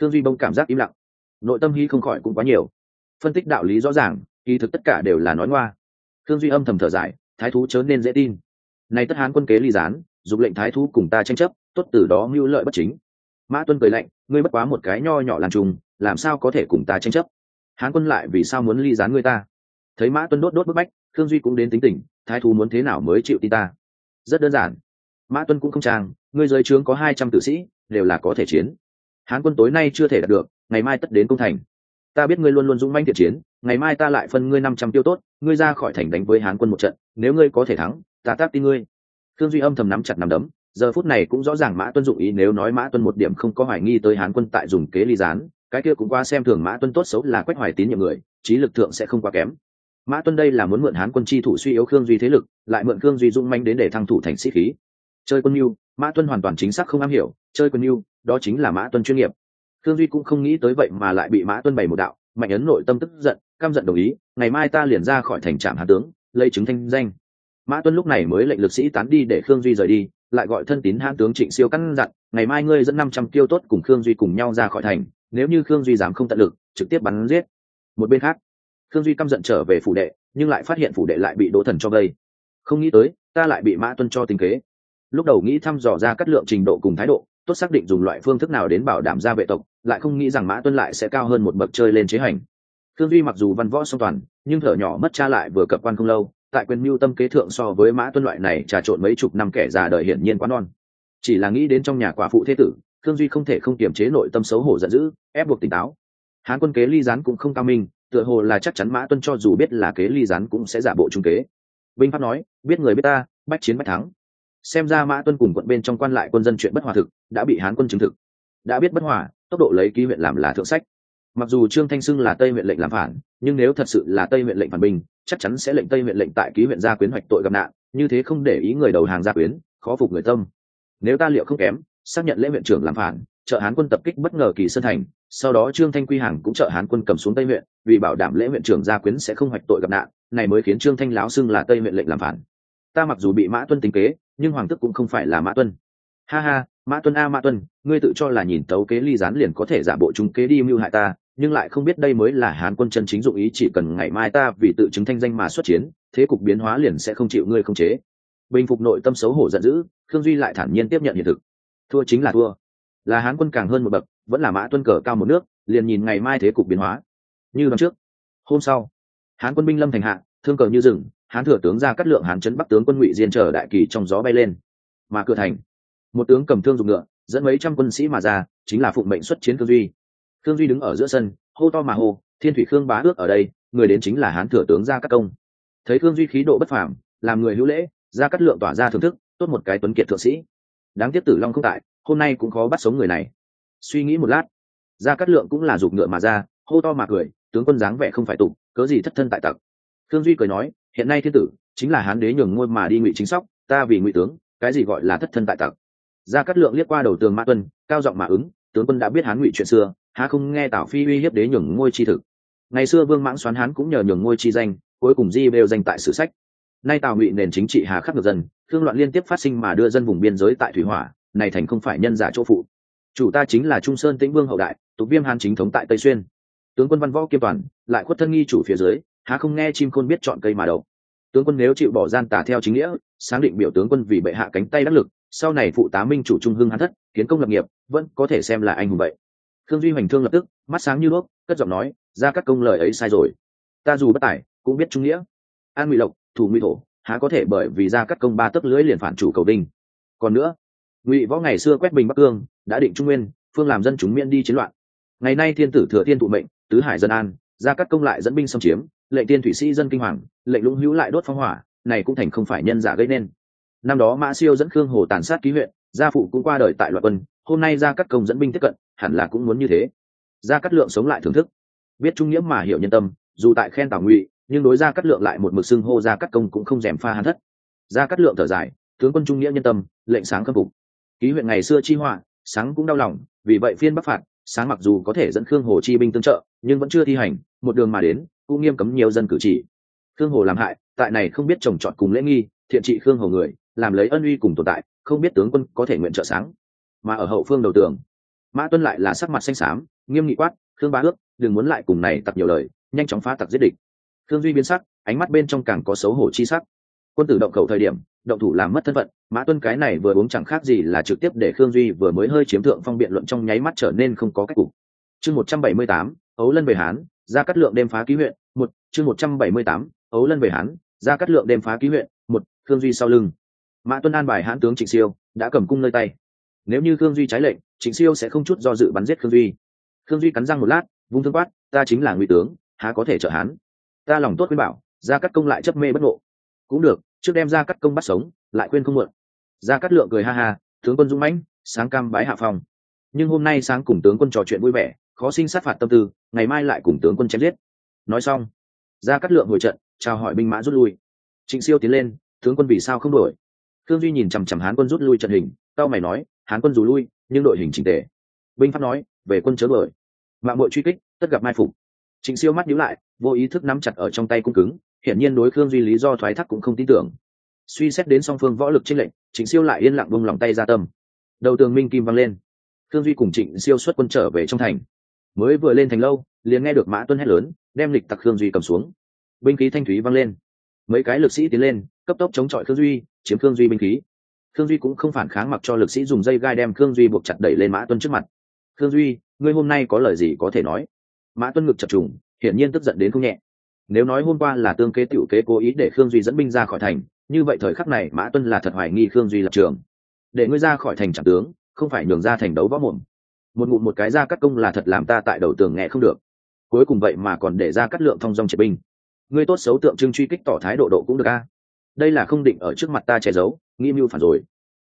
Thương duy bông cảm giác im lặng. Nội tâm hy không khỏi cũng quá nhiều. Phân tích đạo lý rõ ràng, kỳ thực tất cả đều là nói ngoa. Thương duy âm thầm thở dài, thái thú chớ nên dễ tin. Nay tất hán quân kế ly gián dục lệnh thái thú cùng ta tranh chấp, tốt từ đó mưu lợi bất chính. Mã tuân cười lạnh, ngươi bất quá một cái nho nhỏ làm trùng, làm sao có thể cùng ta tranh chấp? Hán quân lại vì sao muốn ly gián ngươi ta? Thấy mã tuân đốt đốt bức bách thương duy cũng đến tính tình, thái thú muốn thế nào mới chịu tin ta? Rất đơn giản. Mã tuân cũng không trang ngươi dưới trướng có hai trăm tử sĩ, đều là có thể chiến. Hán quân tối nay chưa thể đạt được, ngày mai tất đến công thành. Ta biết ngươi luôn luôn dũng manh thiện chiến, ngày mai ta lại phân ngươi năm trăm tiêu tốt, ngươi ra khỏi thành đánh với hán quân một trận, nếu ngươi có thể thắng, ta tác tin ngươi khương duy âm thầm nắm chặt nắm đấm, giờ phút này cũng rõ ràng mã tuân dụng ý nếu nói mã tuân một điểm không có hoài nghi tới hán quân tại dùng kế ly gián, cái kia cũng qua xem thường mã tuân tốt xấu là quách hoài tín nhiệm người, trí lực thượng sẽ không quá kém. Mã tuân đây là muốn mượn hán quân chi thủ suy yếu khương duy thế lực, lại mượn khương duy dung manh đến để thăng thủ thành sĩ khí. Chơi quân mưu mã tuân hoàn toàn chính xác không am hiểu, chơi quân mưu đó chính là mã tuân chuyên nghiệp. Khương duy cũng không nghĩ tới vậy mà lại bị mã tuân bày một đạo, mạnh ấn nội tâm tức giận, căm giận đồng ý, ngày mai ta liền ra khỏi thành trạm hạ tướng, lấy chứng thanh danh mã tuân lúc này mới lệnh lực sĩ tán đi để khương duy rời đi lại gọi thân tín hãn tướng trịnh siêu căn dặn ngày mai ngươi dẫn năm trăm tiêu tốt cùng khương duy cùng nhau ra khỏi thành nếu như khương duy dám không tận lực trực tiếp bắn giết. Một bên khác khương duy căm giận trở về phủ đệ nhưng lại phát hiện phủ đệ lại bị đỗ thần cho gây không nghĩ tới ta lại bị mã tuân cho tình kế. Lúc đầu nghĩ thăm dò ra cắt lượng trình độ cùng thái độ tốt xác định dùng loại phương thức nào đến bảo đảm ra vệ tộc lại không nghĩ rằng mã tuân lại sẽ cao hơn một bậc chơi lên chế hành. Khương Duy mặc dù văn võ song toàn, nhưng thở nhỏ mất cha lại vừa cập quan không lâu, tại quyền mưu tâm kế thượng so với Mã Tuân loại này trà trộn mấy chục năm kẻ già đời hiển nhiên quá non. Chỉ là nghĩ đến trong nhà quả phụ thế tử, thương Duy không thể không kiềm chế nội tâm xấu hổ giận dữ, ép buộc tỉnh táo. Hán quân kế ly gián cũng không cao minh, tựa hồ là chắc chắn Mã Tuân cho dù biết là kế ly gián cũng sẽ giả bộ trung kế. Binh pháp nói, biết người biết ta, bách chiến bách thắng. Xem ra Mã Tuân cùng quận bên trong quan lại quân dân chuyện bất hòa thực, đã bị Hán quân chứng thực. Đã biết bất hòa, tốc độ lấy ký huyện làm là thượng sách mặc dù trương thanh sưng là tây huyện lệnh làm phản, nhưng nếu thật sự là tây huyện lệnh phản binh, chắc chắn sẽ lệnh tây huyện lệnh tại ký huyện gia quyến hoạch tội gặp nạn, như thế không để ý người đầu hàng gia quyến, khó phục người tâm. Nếu ta liệu không kém, xác nhận lễ huyện trưởng làm phản, trợ hán quân tập kích bất ngờ kỳ sơn thành, sau đó trương thanh quy hàng cũng trợ hán quân cầm xuống tây huyện, vì bảo đảm lễ huyện trưởng gia quyến sẽ không hoạch tội gặp nạn, này mới khiến trương thanh láo xưng là tây huyện lệnh làm phản. Ta mặc dù bị mã tuân tính kế, nhưng hoàng tức cũng không phải là mã tuân ha ha, mã tuân a, mã tuân, ngươi tự cho là nhìn tấu kế ly gián liền có thể giả bộ chúng kế đi mưu hại ta, nhưng lại không biết đây mới là hán quân chân chính dụng ý, chỉ cần ngày mai ta vì tự chứng thanh danh mà xuất chiến, thế cục biến hóa liền sẽ không chịu ngươi không chế. Bình phục nội tâm xấu hổ giận dữ, khương duy lại thản nhiên tiếp nhận hiện thực. Thua chính là thua. Là hán quân càng hơn một bậc, vẫn là mã tuân cờ cao một nước, liền nhìn ngày mai thế cục biến hóa. Như năm trước, hôm sau, hán quân binh lâm thành hạ, thương cờ như rừng, hán thừa tướng ra cắt lượng hán chấn bắc tướng quân ngụy diên trở đại kỳ trong gió bay lên. Mà cửa thành một tướng cầm thương dùng ngựa, dẫn mấy trăm quân sĩ mà ra, chính là phụng mệnh xuất chiến cương duy. Cương duy đứng ở giữa sân, hô to mà hô, thiên thủy khương bá ước ở đây, người đến chính là hán thừa tướng gia cát công. Thấy cương duy khí độ bất phàm, làm người hữu lễ, gia cát lượng tỏa ra thưởng thức, tốt một cái tuấn kiệt thượng sĩ. Đáng tiếc tử long không tại, hôm nay cũng khó bắt sống người này. Suy nghĩ một lát, gia cát lượng cũng là giục ngựa mà ra, hô to mà cười, tướng quân dáng vẻ không phải tục, cớ gì thất thân tại tặc. Cương duy cười nói, hiện nay thiên tử, chính là hán đế nhường ngôi mà đi ngụy chính sóc, ta vì ngụy tướng, cái gì gọi là thất thân tại tặc? Gia cát lượng liếc qua đầu tường mã tuân, cao giọng mà ứng, tướng quân đã biết hán ngụy chuyện xưa, há không nghe tào phi uy hiếp đế nhường ngôi chi thực. Ngày xưa vương mãng xoán hán cũng nhờ nhường ngôi chi danh, cuối cùng di bêu danh tại sử sách. Nay tào ngụy nền chính trị hà khắc được dân thương loạn liên tiếp phát sinh mà đưa dân vùng biên giới tại thủy hỏa, này thành không phải nhân giả chỗ phụ. Chủ ta chính là trung sơn tĩnh vương hậu đại, tục viêm hán chính thống tại tây xuyên. Tướng quân văn võ kiêm toàn, lại khuất thân nghi chủ phía dưới, há không nghe chim khôn biết chọn cây mà đậu. Tướng quân nếu chịu bỏ gian tả theo chính nghĩa, sáng định biểu tướng quân vì bệ hạ cánh tay đắc lực sau này phụ tá minh chủ trung hưng hắn thất, kiến công lập nghiệp, vẫn có thể xem là anh hùng vậy. Thương duy hoành thương lập tức, mắt sáng như đuốc, cất giọng nói, ra các công lời ấy sai rồi. Ta dù bất tài, cũng biết trung nghĩa. An ngụy lộc, thủ ngụy thổ, há có thể bởi vì ra các công ba tấc lưới liền phản chủ cầu đinh. Còn nữa, ngụy võ ngày xưa quét bình bắc cương, đã định trung nguyên, phương làm dân chúng miễn đi chiến loạn. Ngày nay thiên tử thừa thiên thụ mệnh, tứ hải dân an, ra các công lại dẫn binh xâm chiếm, lệnh tiên thủy sĩ dân kinh hoàng, lệnh lũng hữu lại đốt phong hỏa, này cũng thành không phải nhân giả gây nên năm đó mã siêu dẫn khương hồ tàn sát ký huyện, gia phụ cũng qua đời tại loại quân, hôm nay ra các công dẫn binh tiếp cận, hẳn là cũng muốn như thế. Gia cắt lượng sống lại thưởng thức. Biết trung nghĩa mà hiểu nhân tâm, dù tại khen tào ngụy, nhưng đối ra cắt lượng lại một mực xưng hô ra cắt công cũng không dèm pha hắn thất. Ra cắt lượng thở dài, tướng quân trung nghĩa nhân tâm, lệnh sáng khâm phục. Ký huyện ngày xưa chi họa, sáng cũng đau lòng, vì vậy phiên bắc phạt, sáng mặc dù có thể dẫn khương hồ chi binh tương trợ, nhưng vẫn chưa thi hành, một đường mà đến, cũng nghiêm cấm nhiều dân cử chỉ. Khương hồ làm hại, tại này không biết trồng trọt cùng lễ nghi, thiện trị khương hồ người làm lấy ân uy cùng tồn tại, không biết tướng quân có thể nguyện trợ sáng. Mà ở hậu phương đầu tường, mã tuân lại là sắc mặt xanh xám, nghiêm nghị quát, khương bá ước, đừng muốn lại cùng này tặc nhiều lời, nhanh chóng phá tặc giết địch. Khương duy biến sắc, ánh mắt bên trong càng có xấu hổ chi sắc. Quân tử động khẩu thời điểm, động thủ làm mất thân phận, mã tuân cái này vừa uống chẳng khác gì là trực tiếp để khương duy vừa mới hơi chiếm thượng phong biện luận trong nháy mắt trở nên không có cách cục. Chương một trăm bảy mươi tám, ấu lân về hán, ra cắt lượng đêm phá ký huyện, một, chương một trăm bảy mươi tám, ấu lân về hán, ra cắt lượng đêm phá ký huyện, một, khương duy sau lưng mã tuân an bài hãn tướng trịnh siêu, đã cầm cung nơi tay. Nếu như khương duy trái lệnh, trịnh siêu sẽ không chút do dự bắn giết khương duy. Khương duy cắn răng một lát, vung thương quát, ta chính là ngụy tướng, há có thể trợ hán ta lòng tốt khuyên bảo ra cắt công lại chấp mê bất ngộ. Cũng được, trước đem ra cắt công bắt sống, lại khuyên không muộn. Ra cắt lượng cười ha ha, tướng quân dũng mãnh, sáng cam bái hạ phòng nhưng hôm nay sáng cùng tướng quân trò chuyện vui vẻ, khó sinh sát phạt tâm tư, ngày mai lại cùng tướng quân chém giết. Nói xong ra cắt lượng hồi trận, chào hỏi binh mã rút lui. Trịnh siêu tiến lên, tướng quân vì sao không đổi? Khương duy nhìn chằm chằm hán quân rút lui trận hình tao mày nói, hán quân dù lui, nhưng đội hình chỉnh tề. Binh pháp nói, về quân chớ đổi mạng mội truy kích, tất gặp mai phục. Trịnh siêu mắt nhíu lại, vô ý thức nắm chặt ở trong tay cung cứng, hiển nhiên đối khương duy lý do thoái thác cũng không tin tưởng. Suy xét đến song phương võ lực tranh lệnh trịnh siêu lại yên lặng buông lòng tay ra tâm. Đầu tường minh kim văng lên. Khương duy cùng trịnh siêu xuất quân trở về trong thành. Mới vừa lên thành lâu, liền nghe được mã tuân hét lớn, đem lịch tặc khương duy cầm xuống. Binh khí thanh thúy văng lên mấy cái lực sĩ tiến lên, cấp tốc chống chọi khương duy, chiếm khương duy binh khí. Khương duy cũng không phản kháng mặc cho lực sĩ dùng dây gai đem khương duy buộc chặt đẩy lên mã tuân trước mặt. Khương duy, ngươi hôm nay có lời gì có thể nói? Mã tuân ngực chập trùng, hiển nhiên tức giận đến không nhẹ. Nếu nói hôm qua là tương kế t i ể u kế cố ý để khương duy dẫn binh ra khỏi thành, như vậy thời khắc này mã tuân là thật hoài nghi khương duy lập trường. Để ngươi ra khỏi thành trạm tướng, không phải nhường ra thành đấu võ mồm. Một ngụm một cái ra cắt công là thật làm ta tại đầu tường nghe không được. Cuối cùng vậy mà còn để ra cắt lượng thông dong triệt binh ngươi tốt xấu tượng trưng truy kích tỏ thái độ độ cũng được a. Đây là không định ở trước mặt ta che giấu nghi mưu phản rồi.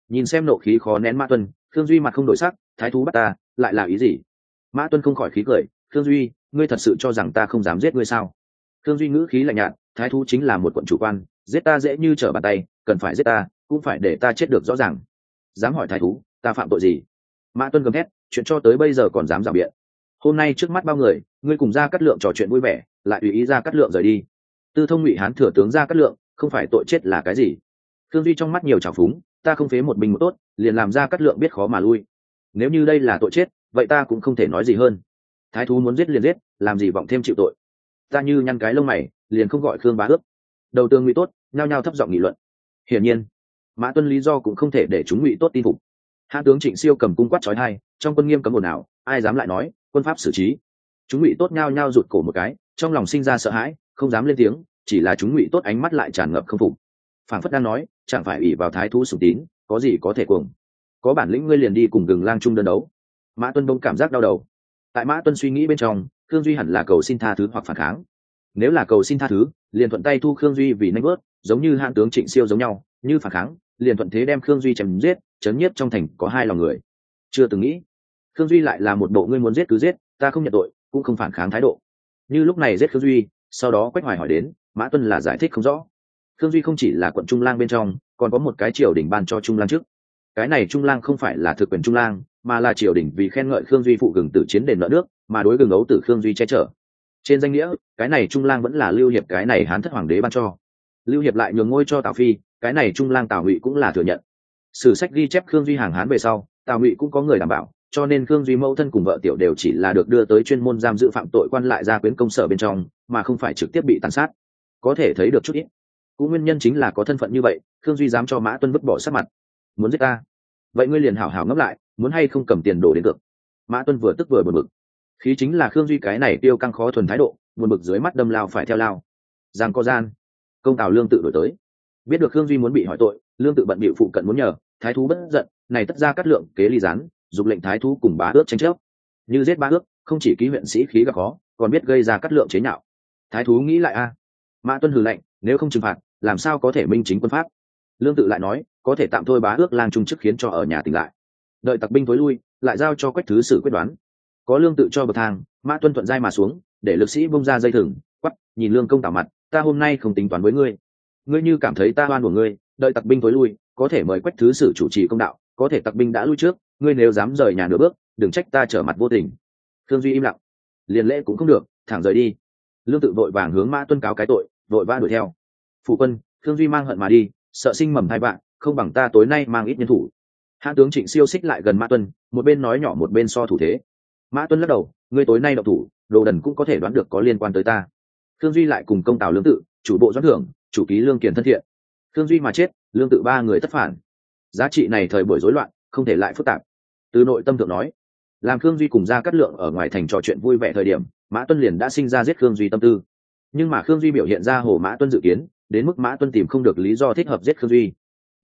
Nhìn xem nộ khí khó nén mã tuân, khương duy mặt không đổi sắc, thái thú bắt ta, lại là ý gì? Mã tuân không khỏi khí cười, khương duy, ngươi thật sự cho rằng ta không dám giết ngươi sao? Khương duy ngữ khí lạnh nhạt, thái thú chính là một quận chủ quan, giết ta dễ như trở bàn tay, cần phải giết ta, cũng phải để ta chết được rõ ràng. Dám hỏi thái thú, ta phạm tội gì? Mã tuân gầm thét, chuyện cho tới bây giờ còn dám rào biện. Hôm nay trước mắt bao người, ngươi cùng ra cắt lượng trò chuyện vui vẻ, lại tùy ý ra cắt lượng rời đi tư thông ngụy hán thừa tướng ra cắt lượng, không phải tội chết là cái gì? Khương duy trong mắt nhiều trào phúng, ta không phế một mình một tốt, liền làm ra cắt lượng biết khó mà lui. Nếu như đây là tội chết, vậy ta cũng không thể nói gì hơn. Thái thú muốn giết liền giết, làm gì vọng thêm chịu tội? Ta như nhăn cái lông mày, liền không gọi khương bá ước. Đầu tương ngụy tốt, nhao nhao thấp giọng nghị luận. Hiển nhiên, mã tuân lý do cũng không thể để chúng ngụy tốt tin phục. Hạ tướng trịnh siêu cầm cung quát trói hai trong quân nghiêm cấm ồn ào, ai dám lại nói, quân pháp xử trí? Chúng ngụy tốt nhao nhao rụt cổ một cái trong lòng sinh ra sợ hãi, không dám lên tiếng, chỉ là chúng ngụy tốt ánh mắt lại tràn ngập không phục. Phản phất đang nói, chẳng phải ủy vào thái thú sùng tín, có gì có thể cuồng. Có bản lĩnh ngươi liền đi cùng gừng lang trung đơn đấu. Mã tuân đông cảm giác đau đầu. Tại mã tuân suy nghĩ bên trong, khương duy hẳn là cầu xin tha thứ hoặc phản kháng. Nếu là cầu xin tha thứ, liền thuận tay thu khương duy vì nanh bớt giống như hạng tướng trịnh siêu giống nhau, như phản kháng, liền thuận thế đem khương duy chém giết, chấn nhiếp trong thành có hai lòng người. Chưa từng nghĩ, khương duy lại là một bộ ngươi muốn giết cứ giết, ta không nhận tội, cũng không phản kháng thái độ như lúc này giết khương duy, sau đó quách hoài hỏi đến, mã tuân là giải thích không rõ. Khương duy không chỉ là quận trung lang bên trong, còn có một cái triều đình ban cho trung lang trước. Cái này trung lang không phải là thực quyền trung lang, mà là triều đình vì khen ngợi khương duy phụ gừng tử chiến đền nợ nước, mà đối gừng ấu tử khương duy che chở. Trên danh nghĩa, cái này trung lang vẫn là lưu hiệp cái này hán thất hoàng đế ban cho. Lưu hiệp lại nhường ngôi cho tào phi, cái này trung lang tào ngụy cũng là thừa nhận. Sử sách ghi chép khương duy hàng hán về sau, tào ngụy cũng có người đảm bảo cho nên khương duy mẫu thân cùng vợ tiểu đều chỉ là được đưa tới chuyên môn giam giữ phạm tội quan lại ra quyến công sở bên trong, mà không phải trực tiếp bị tàn sát. Có thể thấy được chút ít. Cũng nguyên nhân chính là có thân phận như vậy, khương duy dám cho mã tuân vứt bỏ sát mặt. Muốn giết ta? Vậy ngươi liền hảo hảo ngấp lại, muốn hay không cầm tiền đổ đến cược? Mã tuân vừa tức vừa buồn bực. Khí chính là khương duy cái này tiêu căng khó thuần thái độ, buồn bực dưới mắt đâm lao phải theo lao. Giang có gian. Công tào lương tự đổi tới. Biết được khương duy muốn bị hỏi tội, lương tự bận bịu phụ cận muốn nhờ, thái thú bất giận, này tất ra cắt lượng, kế ly gián dục lệnh thái thú cùng bá ước tranh chấp. Như giết bá ước, không chỉ ký huyện sĩ khí gặp khó, còn biết gây ra cắt lượng chế nhạo. Thái thú nghĩ lại a. Mã tuân hừ lệnh nếu không trừng phạt, làm sao có thể minh chính quân pháp? Lương tự lại nói, có thể tạm thôi bá ước lang trung chức khiến cho ở nhà tỉnh lại. Đợi tặc binh tối lui, lại giao cho quách thứ sử quyết đoán. Có lương tự cho bậc thang, mã tuân thuận dai mà xuống, để lực sĩ bông ra dây thừng, quắp, nhìn lương công tảo mặt, ta hôm nay không tính toán với ngươi. Ngươi như cảm thấy ta oan của ngươi, đợi tặc binh tối lui, có thể mời quách thứ sử chủ trì công đạo, có thể tặc binh đã lui trước ngươi nếu dám rời nhà nửa bước, đừng trách ta trở mặt vô tình. Thương duy im lặng. Liền lễ cũng không được, thẳng rời đi. Lương tự vội vàng hướng mã tuân cáo cái tội, vội vã đuổi theo. Phụ quân thương duy mang hận mà đi, sợ sinh mầm hai bạn không bằng ta tối nay mang ít nhân thủ. Hạ tướng trịnh siêu xích lại gần mã tuân, một bên nói nhỏ một bên so thủ thế. Mã tuân lắc đầu, ngươi tối nay đậu thủ, đồ đần cũng có thể đoán được có liên quan tới ta. Thương duy lại cùng công tào lương tự, chủ bộ doãn thưởng, chủ ký lương kiền thân thiện. Thương duy mà chết, lương tự ba người tất phản. Giá trị này thời buổi rối loạn không thể lại phức tạp. Từ nội tâm thượng nói, làm khương duy cùng ra cắt lượng ở ngoài thành trò chuyện vui vẻ thời điểm, mã tuân liền đã sinh ra giết khương duy tâm tư. Nhưng mà khương duy biểu hiện ra hồ mã tuân dự kiến, đến mức mã tuân tìm không được lý do thích hợp giết khương duy.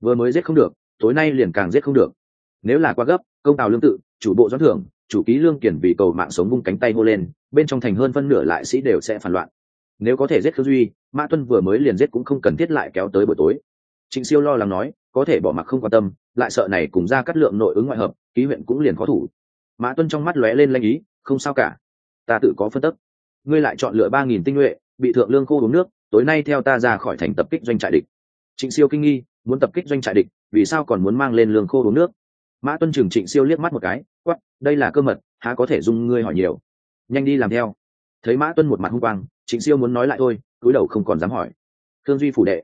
Vừa mới giết không được, tối nay liền càng giết không được. Nếu là quá gấp, công tào lương tự, chủ bộ doãn thưởng, chủ ký lương kiển vì cầu mạng sống vung cánh tay ngô lên, bên trong thành hơn phân nửa lại sĩ đều sẽ phản loạn. Nếu có thể giết khương duy, mã tuân vừa mới liền giết cũng không cần thiết lại kéo tới buổi tối. Trịnh siêu lo lắng nói có thể bỏ mặc không quan tâm, lại sợ này cùng ra cắt lượng nội ứng ngoại hợp, ký huyện cũng liền khó thủ. Mã tuân trong mắt lóe lên lanh ý, không sao cả. Ta tự có phân tấp ngươi lại chọn lựa ba nghìn tinh nhuệ, bị thượng lương khô uống nước, tối nay theo ta ra khỏi thành tập kích doanh trại địch. Trịnh siêu kinh nghi, muốn tập kích doanh trại địch, vì sao còn muốn mang lên lương khô uống nước? Mã tuân trừng trịnh siêu liếc mắt một cái quắp đây là cơ mật, há có thể dung ngươi hỏi nhiều. Nhanh đi làm theo. Thấy mã tuân một mặt hung quang, trịnh siêu muốn nói lại thôi cúi đầu không còn dám hỏi. Thương duy phủ đệ